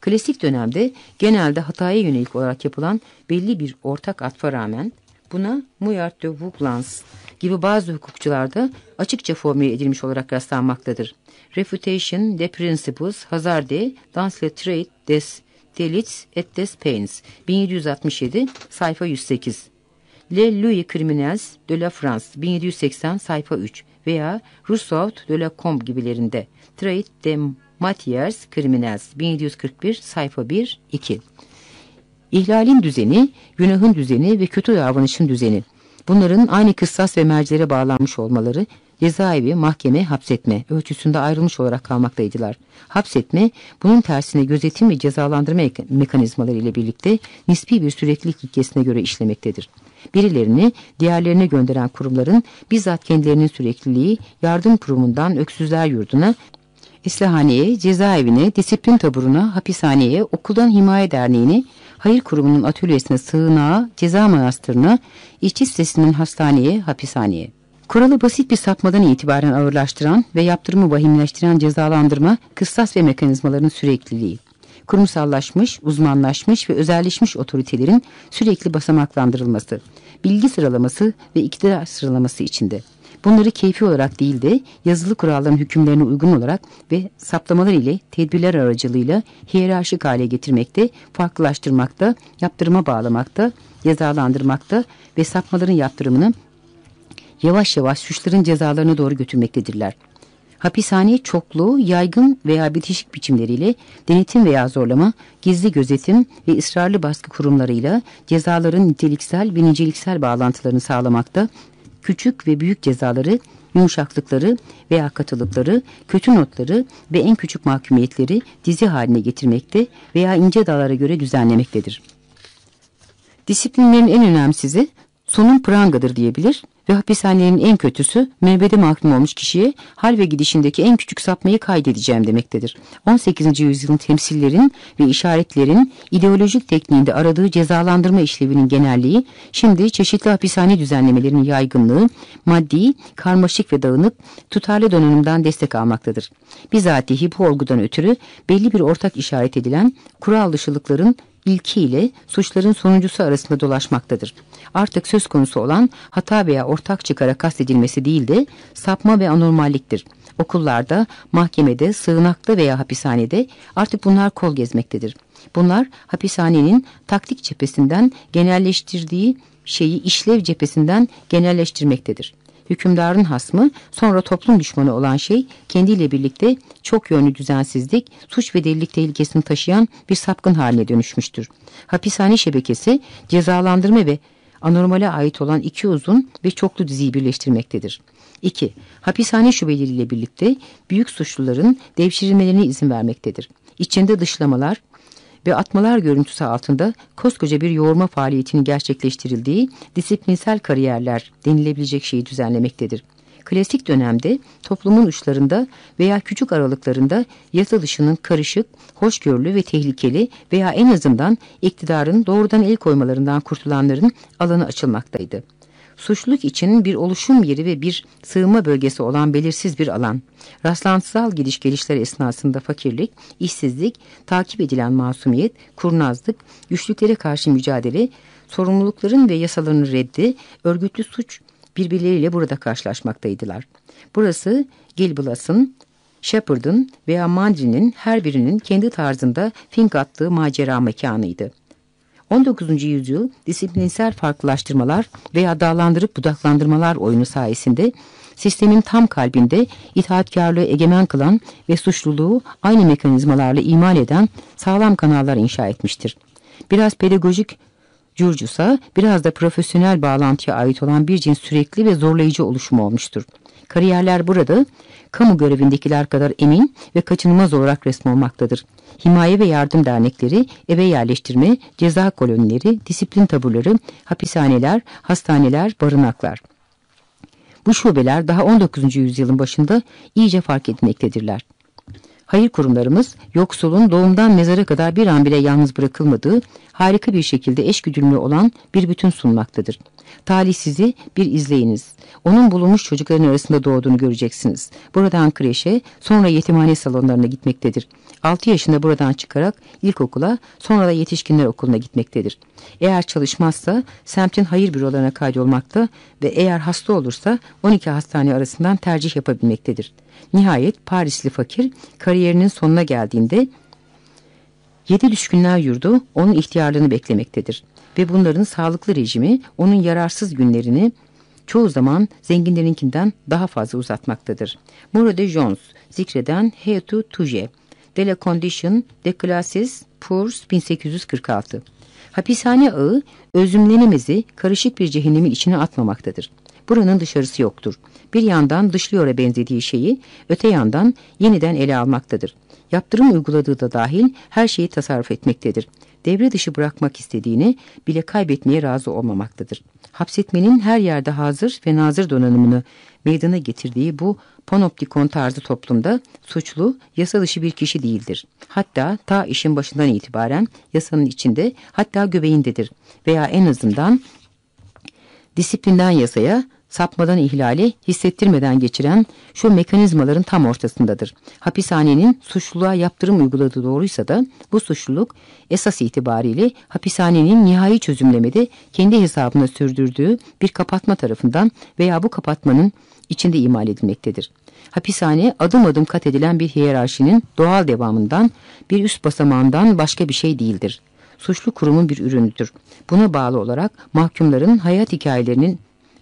Klasik dönemde genelde hataya yönelik olarak yapılan belli bir ortak atfa rağmen buna Muyart de Vouglans gibi bazı hukukçularda açıkça formüle edilmiş olarak rastlanmaktadır. Refutation de Principes Hazarde dans le trait des délits et des peines 1767 sayfa 108 Le Louis Criminels de la France 1780 sayfa 3 veya Rousseau de la Combe gibilerinde Trait de Matières Criminels 1741 sayfa 1 2 İhlalin düzeni, günahın düzeni ve kötü davranışın düzeni. Bunların aynı kıssas ve mercilere bağlanmış olmaları cezaevi, mahkeme, hapsetme ölçüsünde ayrılmış olarak kalmaktaydılar. Hapsetme, bunun tersine gözetim ve cezalandırma mekanizmaları ile birlikte nispi bir süreklilik ilkesine göre işlemektedir. Birilerini diğerlerine gönderen kurumların bizzat kendilerinin sürekliliği yardım kurumundan öksüzler yurduna, İslahaneye, cezaevine, disiplin taburuna, hapishaneye, okuldan himaye derneğine, hayır kurumunun atölyesine, sığınağa, ceza manastırına, işçi sitesinin hastaneye, hapishaneye. Kuralı basit bir sapmadan itibaren ağırlaştıran ve yaptırımı vahimleştiren cezalandırma, kıssas ve mekanizmaların sürekliliği. Kurumsallaşmış, uzmanlaşmış ve özelleşmiş otoritelerin sürekli basamaklandırılması, bilgi sıralaması ve iktidar sıralaması içinde. Bunları keyfi olarak değil de yazılı kuralların hükümlerine uygun olarak ve saplamalar ile tedbirler aracılığıyla hiyerarşik hale getirmekte, farklılaştırmakta, yaptırıma bağlamakta, cezalandırmakta ve sapmaların yaptırımını yavaş yavaş suçların cezalarına doğru götürmektedirler. Hapishane çoklu, yaygın veya bitişik biçimleriyle denetim veya zorlama, gizli gözetim ve ısrarlı baskı kurumlarıyla cezaların niteliksel ve niceliksel bağlantılarını sağlamakta, küçük ve büyük cezaları, yumuşaklıkları veya katılıkları, kötü notları ve en küçük mahkumiyetleri dizi haline getirmekte veya ince dağlara göre düzenlemektedir. Disiplinlerin en önemsizi sonun prangadır diyebilir ve hapishanenin en kötüsü müebbede mahkum olmuş kişiye hal ve gidişindeki en küçük sapmayı kaydedeceğim demektedir. 18. yüzyılın temsillerin ve işaretlerin ideolojik tekniğinde aradığı cezalandırma işlevinin genelliği şimdi çeşitli hapishane düzenlemelerinin yaygınlığı maddi, karmaşık ve dağınık tutarlı donanımdan destek almaktadır. Bizatihi bu olgudan ötürü belli bir ortak işaret edilen kural dışılıkların ilkiyle suçların sonuncusu arasında dolaşmaktadır. Artık söz konusu olan hata veya ortak çıkara kastedilmesi değil de sapma ve anormalliktir. Okullarda, mahkemede, sığınakta veya hapishanede artık bunlar kol gezmektedir. Bunlar hapishanenin taktik cephesinden genelleştirdiği şeyi işlev cephesinden genelleştirmektedir. Hükümdarın hasmı sonra toplum düşmanı olan şey kendiyle birlikte çok yönlü düzensizlik, suç ve delilik tehlikesini taşıyan bir sapkın haline dönüşmüştür. Hapishane şebekesi cezalandırma ve anormale ait olan iki uzun ve çoklu diziyi birleştirmektedir. 2. Hapishane şubeleriyle birlikte büyük suçluların devşirilmelerine izin vermektedir. İçinde dışlamalar, ve atmalar görüntüsü altında koskoca bir yoğurma faaliyetinin gerçekleştirildiği disiplinsel kariyerler denilebilecek şeyi düzenlemektedir. Klasik dönemde toplumun uçlarında veya küçük aralıklarında yasa dışının karışık, hoşgörülü ve tehlikeli veya en azından iktidarın doğrudan el koymalarından kurtulanların alanı açılmaktaydı. Suçluluk için bir oluşum yeri ve bir sığınma bölgesi olan belirsiz bir alan. Rastlantısal gidiş gelişler esnasında fakirlik, işsizlik, takip edilen masumiyet, kurnazlık, güçlüklere karşı mücadele, sorumlulukların ve yasaların reddi, örgütlü suç birbirleriyle burada karşılaşmaktaydılar. Burası Gilblas'ın, Shepard'ın veya Mandri'nin her birinin kendi tarzında fink attığı macera mekanıydı. 19. yüzyıl disiplinsel farklılaştırmalar veya dağlandırıp budaklandırmalar oyunu sayesinde sistemin tam kalbinde itaatkarlığı egemen kılan ve suçluluğu aynı mekanizmalarla imal eden sağlam kanallar inşa etmiştir. Biraz pedagojik Curcus'a biraz da profesyonel bağlantıya ait olan bir cins sürekli ve zorlayıcı oluşum olmuştur. Kariyerler burada kamu görevindekiler kadar emin ve kaçınılmaz olarak resmolmaktadır. Himaye ve yardım dernekleri, eve yerleştirme, ceza kolonileri, disiplin taburları, hapishaneler, hastaneler, barınaklar. Bu şubeler daha 19. yüzyılın başında iyice fark edilmektedirler. Hayır kurumlarımız yoksulun doğumdan mezara kadar bir an bile yalnız bırakılmadığı harika bir şekilde eşgüdümlü olan bir bütün sunmaktadır. Talihsizi bir izleyiniz. Onun bulunmuş çocukların arasında doğduğunu göreceksiniz. Buradan kreşe, sonra yetimhane salonlarına gitmektedir. 6 yaşında buradan çıkarak ilkokula, sonra da yetişkinler okuluna gitmektedir. Eğer çalışmazsa semtin hayır bürolarına kaydolmakta ve eğer hasta olursa 12 hastane arasından tercih yapabilmektedir. Nihayet Parisli fakir kariyerinin sonuna geldiğinde Yedi düşkünler yurdu onun ihtiyarlığını beklemektedir ve bunların sağlıklı rejimi onun yararsız günlerini çoğu zaman zenginlerinkinden daha fazla uzatmaktadır. Moreau Jones zikreden Heatu Tuje, De la Condition de Classes Poors 1846 Hapishane ağı özümlenemezi karışık bir cehennemin içine atmamaktadır. Buranın dışarısı yoktur. Bir yandan dışlıyora benzediği şeyi, öte yandan yeniden ele almaktadır. Yaptırım uyguladığı da dahil her şeyi tasarruf etmektedir. Devre dışı bırakmak istediğini bile kaybetmeye razı olmamaktadır. Hapsetmenin her yerde hazır ve nazır donanımını meydana getirdiği bu panoptikon tarzı toplumda suçlu yasa dışı bir kişi değildir. Hatta ta işin başından itibaren yasanın içinde hatta göbeğindedir veya en azından disiplinden yasaya sapmadan ihlali hissettirmeden geçiren şu mekanizmaların tam ortasındadır. Hapishanenin suçluluğa yaptırım uyguladığı doğruysa da bu suçluluk esas itibariyle hapishanenin nihai çözümlemede kendi hesabına sürdürdüğü bir kapatma tarafından veya bu kapatmanın içinde imal edilmektedir. Hapishane adım adım kat edilen bir hiyerarşinin doğal devamından bir üst basamağından başka bir şey değildir. Suçlu kurumun bir ürünüdür. Buna bağlı olarak mahkumların hayat hikayelerinin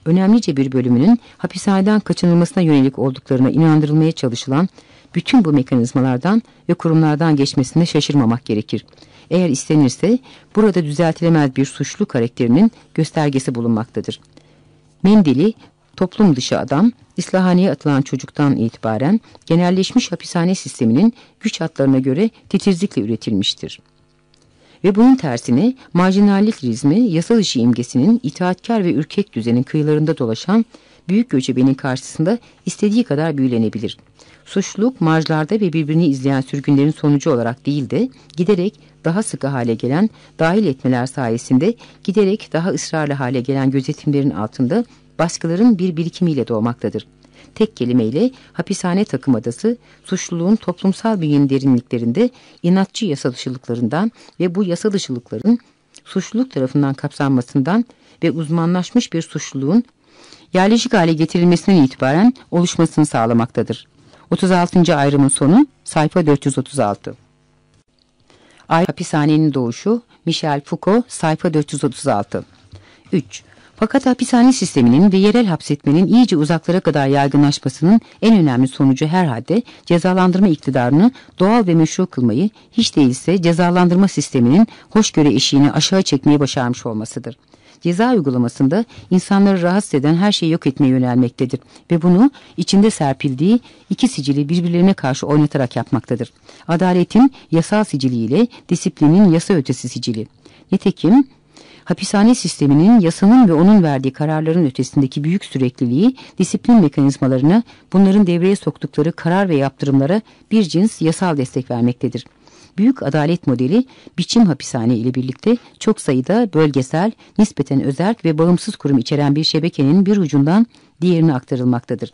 önemlice bir bölümünün hapishaneden kaçınılmasına yönelik olduklarına inandırılmaya çalışılan bütün bu mekanizmalardan ve kurumlardan geçmesine şaşırmamak gerekir. Eğer istenirse burada düzeltilemez bir suçlu karakterinin göstergesi bulunmaktadır. Mendili toplum dışı adam, İslahaneye atılan çocuktan itibaren genelleşmiş hapishane sisteminin güç hatlarına göre titizlikle üretilmiştir. Ve bunun tersine marjinallik rizmi yasa dışı imgesinin itaatkar ve ürkek düzenin kıyılarında dolaşan büyük göçebenin karşısında istediği kadar büyülenebilir. Suçluluk marjlarda ve birbirini izleyen sürgünlerin sonucu olarak değil de giderek daha sıkı hale gelen dahil etmeler sayesinde giderek daha ısrarlı hale gelen gözetimlerin altında baskıların bir birikimiyle doğmaktadır. Tek kelimeyle hapishane takım adası suçluluğun toplumsal bünyenin derinliklerinde inatçı yasa dışılıklarından ve bu yasa dışılıkların suçluluk tarafından kapsanmasından ve uzmanlaşmış bir suçluluğun yerleşik hale getirilmesinden itibaren oluşmasını sağlamaktadır. 36. ayrımın sonu sayfa 436. Ay hapishanenin doğuşu Michel Foucault sayfa 436. 3. Fakat hapishane sisteminin ve yerel hapsetmenin iyice uzaklara kadar yaygınlaşmasının en önemli sonucu herhalde cezalandırma iktidarını doğal ve meşru kılmayı, hiç değilse cezalandırma sisteminin hoşgörü eşiğini aşağı çekmeyi başarmış olmasıdır. Ceza uygulamasında insanları rahatsız eden her şeyi yok etmeye yönelmektedir ve bunu içinde serpildiği iki sicili birbirlerine karşı oynatarak yapmaktadır. Adaletin yasal siciliyle disiplinin yasa ötesi sicili. Nitekim Hapishane sisteminin yasanın ve onun verdiği kararların ötesindeki büyük sürekliliği disiplin mekanizmalarına bunların devreye soktukları karar ve yaptırımlara bir cins yasal destek vermektedir. Büyük adalet modeli biçim hapishane ile birlikte çok sayıda bölgesel, nispeten özerk ve bağımsız kurum içeren bir şebekenin bir ucundan diğerine aktarılmaktadır.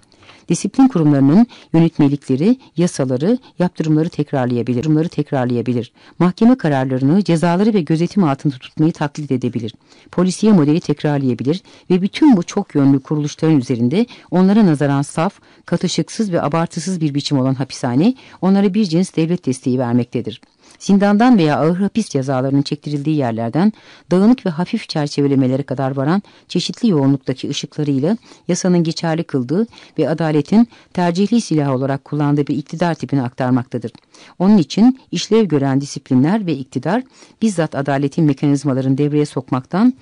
Disiplin kurumlarının yönetmelikleri, yasaları, yaptırımları tekrarlayabilir. Yaptırımları tekrarlayabilir. Mahkeme kararlarını, cezaları ve gözetim altında tutmayı taklit edebilir. Polisiye modeli tekrarlayabilir ve bütün bu çok yönlü kuruluşların üzerinde onlara nazaran saf, katışıksız ve abartısız bir biçim olan hapishane onlara bir cins devlet desteği vermektedir. Zindandan veya ağır hapis cezalarının çektirildiği yerlerden dağınık ve hafif çerçevelemelere kadar varan çeşitli yoğunluktaki ışıklarıyla yasanın geçerli kıldığı ve adaletin tercihli silah olarak kullandığı bir iktidar tipini aktarmaktadır. Onun için işlev gören disiplinler ve iktidar bizzat adaletin mekanizmalarını devreye sokmaktan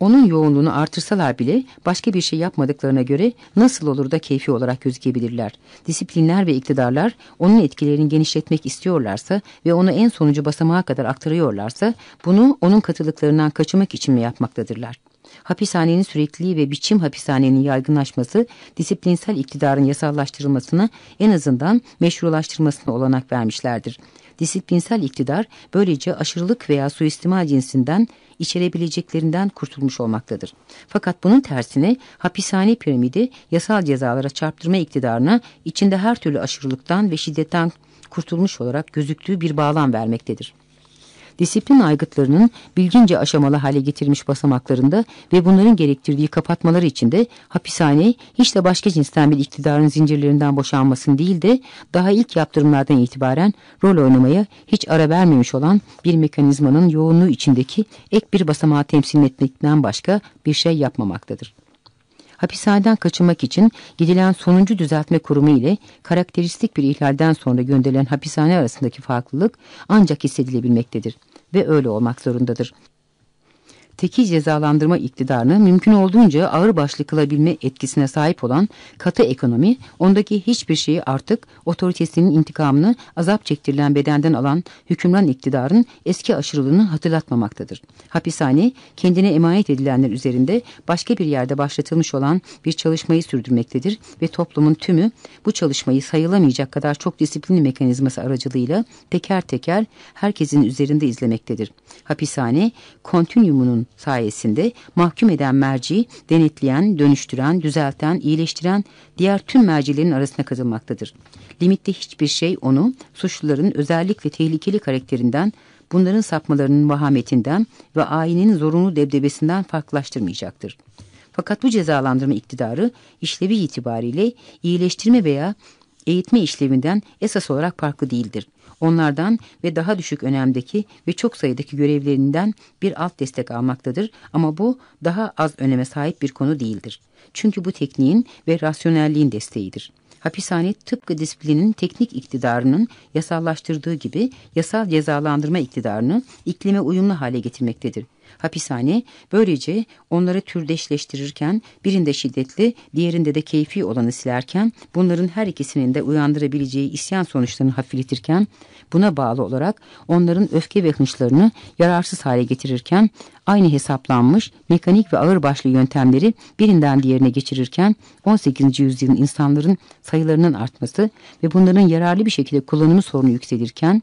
onun yoğunluğunu artırsalar bile başka bir şey yapmadıklarına göre nasıl olur da keyfi olarak gözükebilirler. Disiplinler ve iktidarlar onun etkilerini genişletmek istiyorlarsa ve onu en sonucu basamağa kadar aktarıyorlarsa bunu onun katılıklarından kaçınmak için mi yapmaktadırlar? Hapishanenin sürekliliği ve biçim hapishanenin yaygınlaşması disiplinsel iktidarın yasallaştırılmasına en azından meşrulaştırmasına olanak vermişlerdir. Disiplinsel iktidar böylece aşırılık veya suistimal cinsinden içerebileceklerinden kurtulmuş olmaktadır. Fakat bunun tersine hapishane piramidi yasal cezalara çarptırma iktidarına içinde her türlü aşırılıktan ve şiddetten kurtulmuş olarak gözüktüğü bir bağlam vermektedir disiplin aygıtlarının bilgince aşamalı hale getirilmiş basamaklarında ve bunların gerektirdiği kapatmaları içinde hapishane hiç de başka cinsten bir iktidarın zincirlerinden boşanmasın değil de daha ilk yaptırımlardan itibaren rol oynamaya hiç ara vermemiş olan bir mekanizmanın yoğunluğu içindeki ek bir basamağı temsil etmekten başka bir şey yapmamaktadır. Hapishaneden kaçınmak için gidilen sonuncu düzeltme kurumu ile karakteristik bir ihlalden sonra gönderilen hapishane arasındaki farklılık ancak hissedilebilmektedir ve öyle olmak zorundadır teki cezalandırma iktidarını mümkün olduğunca ağır başlı kılabilme etkisine sahip olan katı ekonomi, ondaki hiçbir şeyi artık otoritesinin intikamını azap çektirilen bedenden alan hükümran iktidarın eski aşırılığını hatırlatmamaktadır. Hapishane, kendine emanet edilenler üzerinde başka bir yerde başlatılmış olan bir çalışmayı sürdürmektedir ve toplumun tümü bu çalışmayı sayılamayacak kadar çok disiplinli mekanizması aracılığıyla teker teker herkesin üzerinde izlemektedir. Hapishane, sayesinde mahkum eden merci, denetleyen, dönüştüren, düzelten, iyileştiren diğer tüm mercilerin arasına katılmaktadır. Limitte hiçbir şey onu suçluların özellikle tehlikeli karakterinden, bunların sapmalarının vahametinden ve ayinin zorunlu debdebesinden farklılaştırmayacaktır. Fakat bu cezalandırma iktidarı işlevi itibariyle iyileştirme veya eğitme işlevinden esas olarak farklı değildir onlardan ve daha düşük önemdeki ve çok sayıdaki görevlerinden bir alt destek almaktadır ama bu daha az öneme sahip bir konu değildir. Çünkü bu tekniğin ve rasyonelliğin desteğidir. Hapishane tıpkı disiplinin teknik iktidarının yasallaştırdığı gibi yasal cezalandırma iktidarını iklime uyumlu hale getirmektedir. Hapishane böylece onları türdeşleştirirken birinde şiddetli diğerinde de keyfi olanı silerken bunların her ikisinin de uyandırabileceği isyan sonuçlarını hafifletirken buna bağlı olarak onların öfke ve hınçlarını yararsız hale getirirken aynı hesaplanmış mekanik ve ağırbaşlı yöntemleri birinden diğerine geçirirken 18. yüzyılın insanların sayılarının artması ve bunların yararlı bir şekilde kullanımı sorunu yükselirken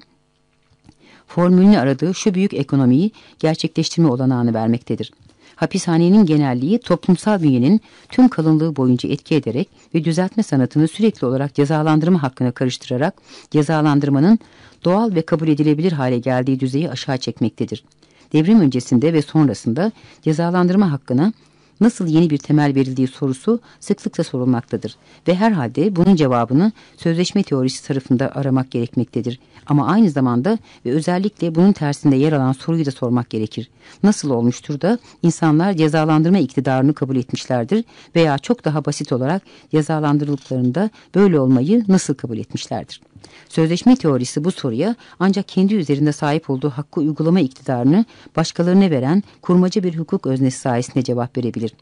formülünü aradığı şu büyük ekonomiyi gerçekleştirme olanağını vermektedir. Hapishanenin genelliği toplumsal bünyenin tüm kalınlığı boyunca etki ederek ve düzeltme sanatını sürekli olarak cezalandırma hakkına karıştırarak cezalandırmanın doğal ve kabul edilebilir hale geldiği düzeyi aşağı çekmektedir. Devrim öncesinde ve sonrasında cezalandırma hakkına nasıl yeni bir temel verildiği sorusu sıklıkla sorulmaktadır ve herhalde bunun cevabını sözleşme teorisi tarafında aramak gerekmektedir. Ama aynı zamanda ve özellikle bunun tersinde yer alan soruyu da sormak gerekir. Nasıl olmuştur da insanlar cezalandırma iktidarını kabul etmişlerdir veya çok daha basit olarak cezalandırıldıklarında böyle olmayı nasıl kabul etmişlerdir? Sözleşme teorisi bu soruya ancak kendi üzerinde sahip olduğu hakkı uygulama iktidarını başkalarına veren kurmaca bir hukuk öznesi sayesinde cevap verebilir.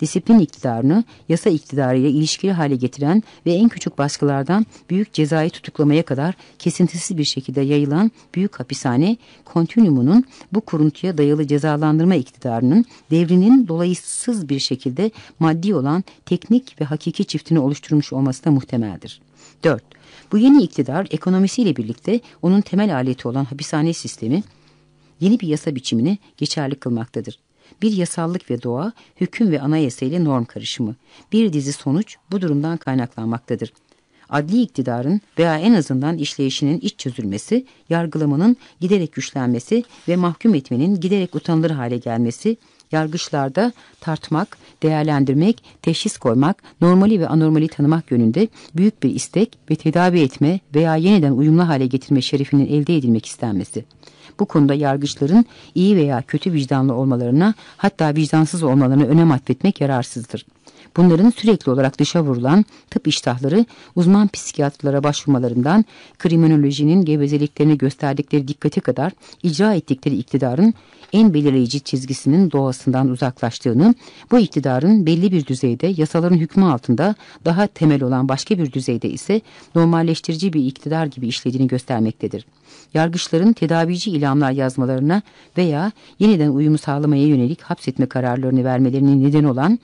disiplin iktidarını yasa iktidarıyla ilişkili hale getiren ve en küçük baskılardan büyük cezai tutuklamaya kadar kesintisiz bir şekilde yayılan büyük hapishane kontinümunun bu kuruntuya dayalı cezalandırma iktidarının devrinin dolayısız bir şekilde maddi olan teknik ve hakiki çiftini oluşturmuş olması da muhtemeldir. 4. Bu yeni iktidar ekonomisiyle birlikte onun temel aleti olan hapishane sistemi yeni bir yasa biçimini geçerli kılmaktadır. Bir yasallık ve doğa, hüküm ve anayasa ile norm karışımı. Bir dizi sonuç bu durumdan kaynaklanmaktadır. Adli iktidarın veya en azından işleyişinin iç çözülmesi, yargılamanın giderek güçlenmesi ve mahkum etmenin giderek utanılır hale gelmesi, yargıçlarda tartmak, değerlendirmek, teşhis koymak, normali ve anormali tanımak yönünde büyük bir istek ve tedavi etme veya yeniden uyumlu hale getirme şerefinin elde edilmek istenmesi. Bu konuda yargıçların iyi veya kötü vicdanlı olmalarına hatta vicdansız olmalarına önem atfetmek yararsızdır. Bunların sürekli olarak dışa vurulan tıp iştahları uzman psikiyatrlara başvurmalarından kriminolojinin gevezeliklerini gösterdikleri dikkate kadar icra ettikleri iktidarın en belirleyici çizgisinin doğasından uzaklaştığını, bu iktidarın belli bir düzeyde yasaların hükmü altında daha temel olan başka bir düzeyde ise normalleştirici bir iktidar gibi işlediğini göstermektedir. Yargıçların tedavici ilamlar yazmalarına veya yeniden uyumu sağlamaya yönelik hapsetme kararlarını vermelerinin neden olan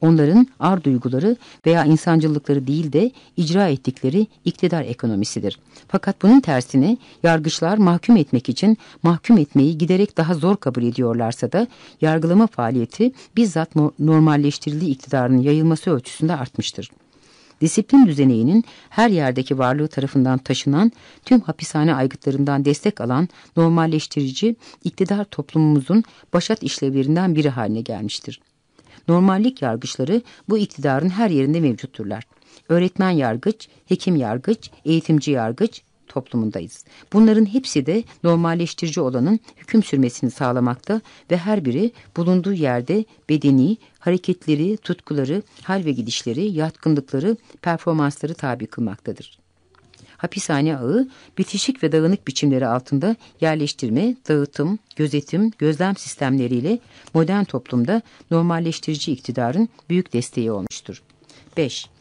onların ar duyguları veya insancılıkları değil de icra ettikleri iktidar ekonomisidir. Fakat bunun tersine yargıçlar mahkum etmek için mahkum etmeyi giderek daha zor kabul ediyorlarsa da yargılama faaliyeti bizzat normalleştirildiği iktidarın yayılması ölçüsünde artmıştır. Disiplin düzeneğinin her yerdeki varlığı tarafından taşınan, tüm hapishane aygıtlarından destek alan normalleştirici iktidar toplumumuzun başat işlevlerinden biri haline gelmiştir. Normallik yargıçları bu iktidarın her yerinde mevcutturlar. Öğretmen yargıç, hekim yargıç, eğitimci yargıç toplumundayız. Bunların hepsi de normalleştirici olanın hüküm sürmesini sağlamakta ve her biri bulunduğu yerde bedeni, hareketleri, tutkuları, hal ve gidişleri, yatkınlıkları, performansları tabi kılmaktadır. Hapishane ağı bitişik ve dağınık biçimleri altında yerleştirme, dağıtım, gözetim, gözlem sistemleriyle modern toplumda normalleştirici iktidarın büyük desteği olmuştur. 5.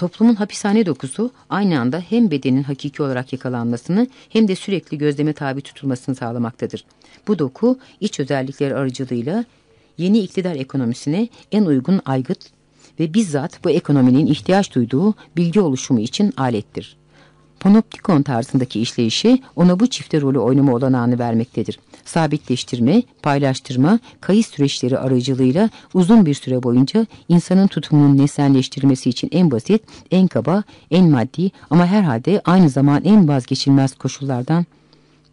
Toplumun hapishane dokusu aynı anda hem bedenin hakiki olarak yakalanmasını hem de sürekli gözleme tabi tutulmasını sağlamaktadır. Bu doku iç özellikleri aracılığıyla yeni iktidar ekonomisine en uygun aygıt ve bizzat bu ekonominin ihtiyaç duyduğu bilgi oluşumu için alettir. Panoptikon tarzındaki işleyişi ona bu çifte rolü oynama olanağını vermektedir. Sabitleştirme, paylaştırma, kayıt süreçleri aracılığıyla uzun bir süre boyunca insanın tutumunun nesnelleştirilmesi için en basit, en kaba, en maddi ama herhalde aynı zaman en vazgeçilmez koşullardan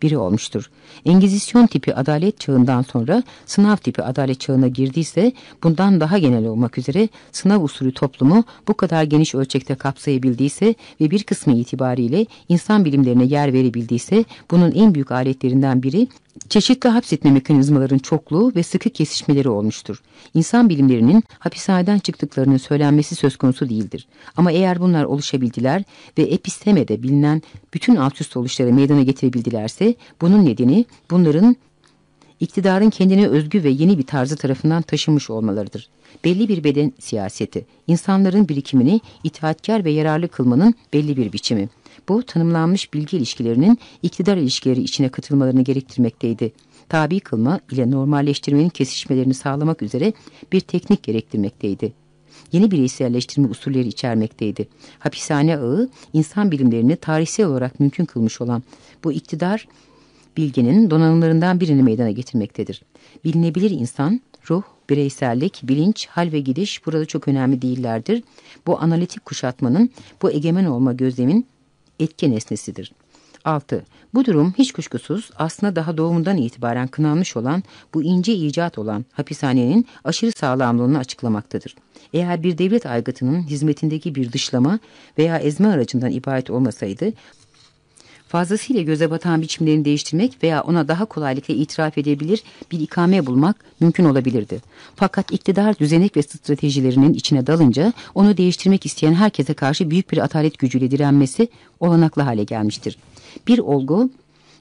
biri olmuştur. Engizisyon tipi adalet çağından sonra sınav tipi adalet çağına girdiyse bundan daha genel olmak üzere sınav usulü toplumu bu kadar geniş ölçekte kapsayabildiyse ve bir kısmı itibariyle insan bilimlerine yer verebildiyse bunun en büyük aletlerinden biri çeşitli hapsetme mekanizmaların çokluğu ve sıkı kesişmeleri olmuştur. İnsan bilimlerinin hapishaneden çıktıklarının söylenmesi söz konusu değildir. Ama eğer bunlar oluşabildiler ve epistemede bilinen bütün alt üst oluşları meydana getirebildilerse bunun nedeni bunların iktidarın kendine özgü ve yeni bir tarzı tarafından taşınmış olmalarıdır. Belli bir beden siyaseti, insanların birikimini itaatkar ve yararlı kılmanın belli bir biçimi. Bu tanımlanmış bilgi ilişkilerinin iktidar ilişkileri içine katılmalarını gerektirmekteydi. Tabi kılma ile normalleştirmenin kesişmelerini sağlamak üzere bir teknik gerektirmekteydi. Yeni bireyselleştirme usulleri içermekteydi. Hapishane ağı insan bilimlerini tarihsel olarak mümkün kılmış olan bu iktidar bilginin donanımlarından birini meydana getirmektedir. Bilinebilir insan, ruh, bireysellik, bilinç, hal ve gidiş burada çok önemli değillerdir. Bu analitik kuşatmanın, bu egemen olma gözlemin etki nesnesidir. 6. Bu durum hiç kuşkusuz aslında daha doğumundan itibaren kınanmış olan bu ince icat olan hapishanenin aşırı sağlamlığını açıklamaktadır. Eğer bir devlet aygıtının hizmetindeki bir dışlama veya ezme aracından ibaret olmasaydı fazlasıyla göze batan biçimlerini değiştirmek veya ona daha kolaylıkla itiraf edebilir bir ikame bulmak mümkün olabilirdi. Fakat iktidar düzenek ve stratejilerinin içine dalınca onu değiştirmek isteyen herkese karşı büyük bir atalet gücüyle direnmesi olanaklı hale gelmiştir. Bir olgu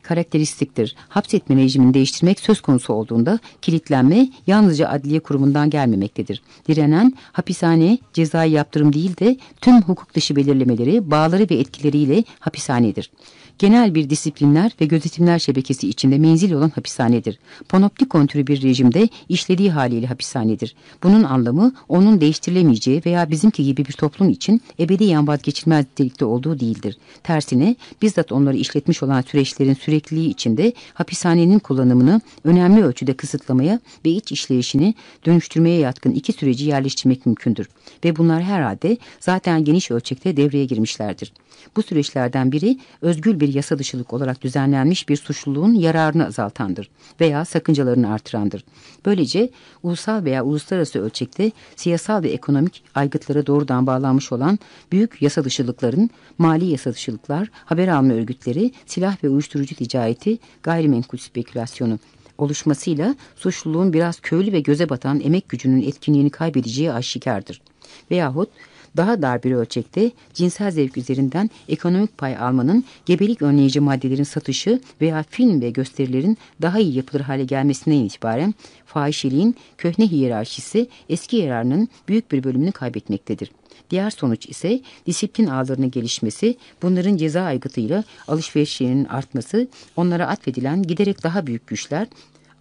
karakteristiktir. Hapsetme rejimini değiştirmek söz konusu olduğunda kilitlenme yalnızca adliye kurumundan gelmemektedir. Direnen hapishane cezai yaptırım değil de tüm hukuk dışı belirlemeleri, bağları ve etkileriyle hapishanedir genel bir disiplinler ve gözetimler şebekesi içinde menzil olan hapishanedir. Panoptikon türü bir rejimde işlediği haliyle hapishanedir. Bunun anlamı onun değiştirilemeyeceği veya bizimki gibi bir toplum için ebediyen vazgeçilmez nitelikte olduğu değildir. Tersine bizzat onları işletmiş olan süreçlerin sürekliliği içinde hapishanenin kullanımını önemli ölçüde kısıtlamaya ve iç işleyişini dönüştürmeye yatkın iki süreci yerleştirmek mümkündür. Ve bunlar herhalde zaten geniş ölçekte devreye girmişlerdir. Bu süreçlerden biri özgül bir yasa dışılık olarak düzenlenmiş bir suçluluğun yararını azaltandır veya sakıncalarını artırandır. Böylece ulusal veya uluslararası ölçekte siyasal ve ekonomik aygıtlara doğrudan bağlanmış olan büyük yasa dışılıkların mali yasa dışılıklar, haber alma örgütleri, silah ve uyuşturucu ticareti, gayrimenkul spekülasyonu oluşmasıyla suçluluğun biraz köylü ve göze batan emek gücünün etkinliğini kaybedeceği aşikardır. Veyahut daha dar bir ölçekte cinsel zevk üzerinden ekonomik pay almanın gebelik önleyici maddelerin satışı veya film ve gösterilerin daha iyi yapılır hale gelmesinden itibaren fahişeliğin köhne hiyerarşisi eski yararının büyük bir bölümünü kaybetmektedir. Diğer sonuç ise disiplin ağlarının gelişmesi, bunların ceza aygıtıyla alışverişlerinin artması, onlara atfedilen giderek daha büyük güçler,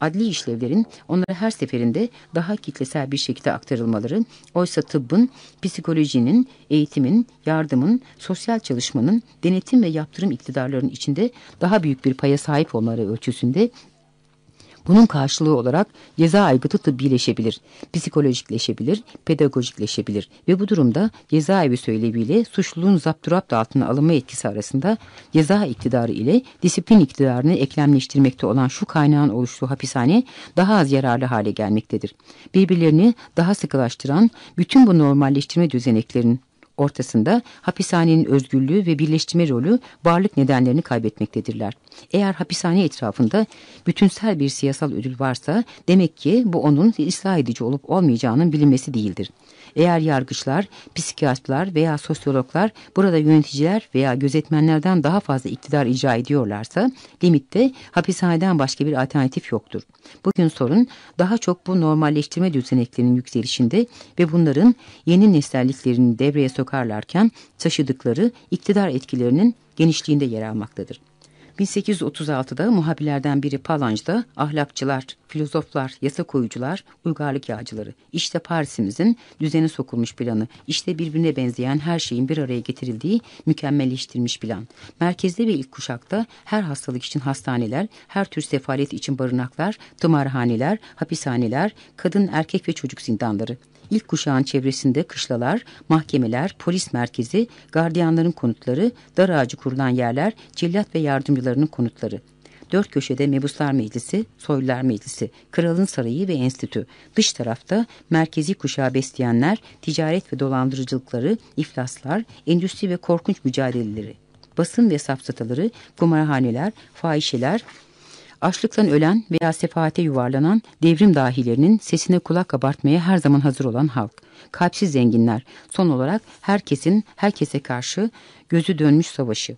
adli işlevlerin onlara her seferinde daha kitlesel bir şekilde aktarılmaları, oysa tıbbın, psikolojinin, eğitimin, yardımın, sosyal çalışmanın, denetim ve yaptırım iktidarlarının içinde daha büyük bir paya sahip olmaları ölçüsünde bunun karşılığı olarak ceza aygıtı tıbbileşebilir, psikolojikleşebilir, pedagojikleşebilir ve bu durumda cezaevi söyleviyle suçluluğun zapturapt altına alınma etkisi arasında ceza iktidarı ile disiplin iktidarını eklemleştirmekte olan şu kaynağın oluştuğu hapishane daha az yararlı hale gelmektedir. Birbirlerini daha sıkılaştıran bütün bu normalleştirme düzeneklerin ortasında hapishanenin özgürlüğü ve birleştirme rolü varlık nedenlerini kaybetmektedirler. Eğer hapishane etrafında bütünsel bir siyasal ödül varsa demek ki bu onun ıslah edici olup olmayacağının bilinmesi değildir. Eğer yargıçlar, psikiyatrlar veya sosyologlar burada yöneticiler veya gözetmenlerden daha fazla iktidar icra ediyorlarsa limitte hapishaneden başka bir alternatif yoktur. Bugün sorun daha çok bu normalleştirme düzeneklerinin yükselişinde ve bunların yeni neselliklerini devreye sokarlarken taşıdıkları iktidar etkilerinin genişliğinde yer almaktadır. 1836'da muhabirlerden biri Palanj'da ahlakçılar, filozoflar, yasa koyucular, uygarlık yağcıları. İşte Paris'imizin düzeni sokulmuş planı. İşte birbirine benzeyen her şeyin bir araya getirildiği mükemmelleştirilmiş plan. Merkezde ve ilk kuşakta her hastalık için hastaneler, her tür sefalet için barınaklar, tımarhaneler, hapishaneler, kadın, erkek ve çocuk zindanları. İlk kuşağın çevresinde kışlalar, mahkemeler, polis merkezi, gardiyanların konutları, dar ağacı kurulan yerler, cellat ve yardımcılarının konutları. Dört köşede Mebuslar Meclisi, Soylular Meclisi, Kralın Sarayı ve Enstitü. Dış tarafta merkezi kuşağı besleyenler, ticaret ve dolandırıcılıkları, iflaslar, endüstri ve korkunç mücadeleleri. Basın ve safsataları, kumarhaneler, fahişeler, Açlıktan ölen veya sefahate yuvarlanan devrim dahilerinin sesine kulak kabartmaya her zaman hazır olan halk. Kalpsiz zenginler. Son olarak herkesin herkese karşı gözü dönmüş savaşı.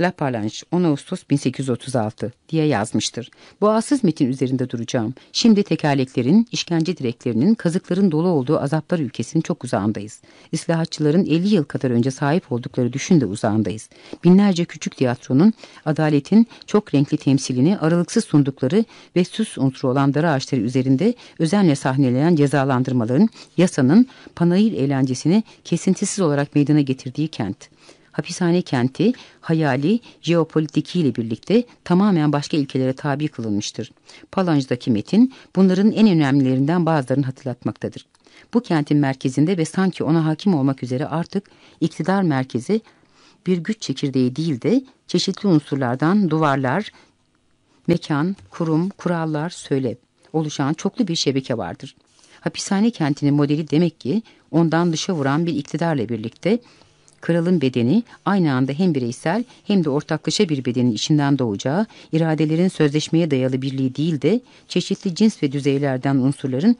La Palanche 10 Ağustos 1836 diye yazmıştır. Bu asız metin üzerinde duracağım. Şimdi tekerleklerin, işkence direklerinin, kazıkların dolu olduğu azaplar ülkesinin çok uzağındayız. İslahatçıların 50 yıl kadar önce sahip oldukları düşün de uzağındayız. Binlerce küçük tiyatronun adaletin çok renkli temsilini aralıksız sundukları ve süs unsuru olan dar ağaçları üzerinde özenle sahnelenen cezalandırmaların yasanın panayır eğlencesini kesintisiz olarak meydana getirdiği kent hapishane kenti hayali jeopolitikiyle birlikte tamamen başka ilkelere tabi kılınmıştır. Palanj'daki metin bunların en önemlilerinden bazılarını hatırlatmaktadır. Bu kentin merkezinde ve sanki ona hakim olmak üzere artık iktidar merkezi bir güç çekirdeği değil de çeşitli unsurlardan duvarlar, mekan, kurum, kurallar, söyle oluşan çoklu bir şebeke vardır. Hapishane kentinin modeli demek ki ondan dışa vuran bir iktidarla birlikte kralın bedeni aynı anda hem bireysel hem de ortaklaşa bir bedenin içinden doğacağı, iradelerin sözleşmeye dayalı birliği değil de çeşitli cins ve düzeylerden unsurların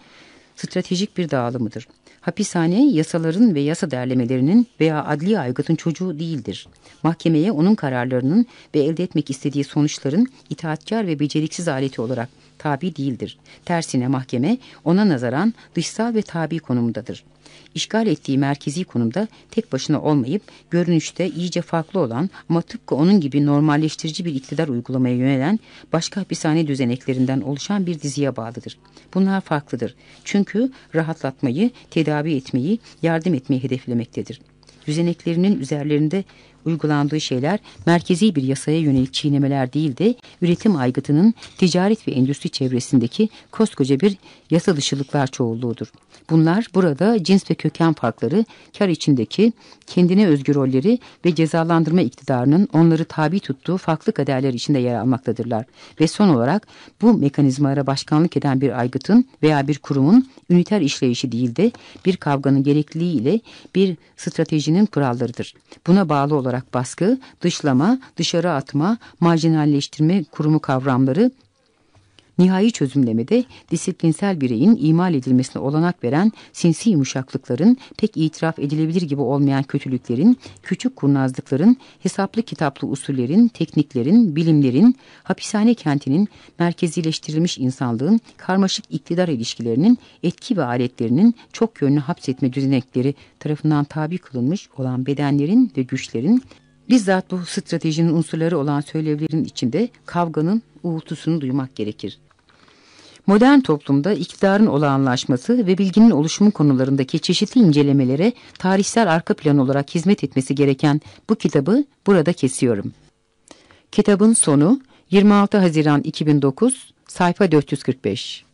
stratejik bir dağılımıdır. Hapishane yasaların ve yasa derlemelerinin veya adli aygıtın çocuğu değildir. Mahkemeye onun kararlarının ve elde etmek istediği sonuçların itaatkar ve beceriksiz aleti olarak tabi değildir. Tersine mahkeme ona nazaran dışsal ve tabi konumundadır. İşgal ettiği merkezi konumda tek başına olmayıp görünüşte iyice farklı olan ama tıpkı onun gibi normalleştirici bir iktidar uygulamaya yönelen başka hapishane düzeneklerinden oluşan bir diziye bağlıdır. Bunlar farklıdır. Çünkü rahatlatmayı, tedavi etmeyi, yardım etmeyi hedeflemektedir düzeneklerinin üzerlerinde uygulandığı şeyler merkezi bir yasaya yönelik çiğnemeler değil de üretim aygıtının ticaret ve endüstri çevresindeki koskoca bir yasa dışılıklar çoğulluğudur. Bunlar burada cins ve köken farkları, kar içindeki kendine özgü rolleri ve cezalandırma iktidarının onları tabi tuttuğu farklı kaderler içinde yer almaktadırlar. Ve son olarak bu mekanizmalara başkanlık eden bir aygıtın veya bir kurumun üniter işleyişi değil de bir kavganın gerekliliği ile bir stratejinin kurallarıdır. Buna bağlı olarak baskı, dışlama, dışarı atma, marjinalleştirme kurumu kavramları Nihai çözümlemede disiplinsel bireyin imal edilmesine olanak veren sinsi yumuşaklıkların, pek itiraf edilebilir gibi olmayan kötülüklerin, küçük kurnazlıkların, hesaplı kitaplı usullerin, tekniklerin, bilimlerin, hapishane kentinin, merkezileştirilmiş insanlığın, karmaşık iktidar ilişkilerinin, etki ve aletlerinin çok yönlü hapsetme düzenekleri tarafından tabi kılınmış olan bedenlerin ve güçlerin, Bizzat bu stratejinin unsurları olan söylevlerin içinde kavganın uğultusunu duymak gerekir. Modern toplumda iktidarın olağanlaşması ve bilginin oluşumu konularındaki çeşitli incelemelere tarihsel arka plan olarak hizmet etmesi gereken bu kitabı burada kesiyorum. Kitabın sonu 26 Haziran 2009 sayfa 445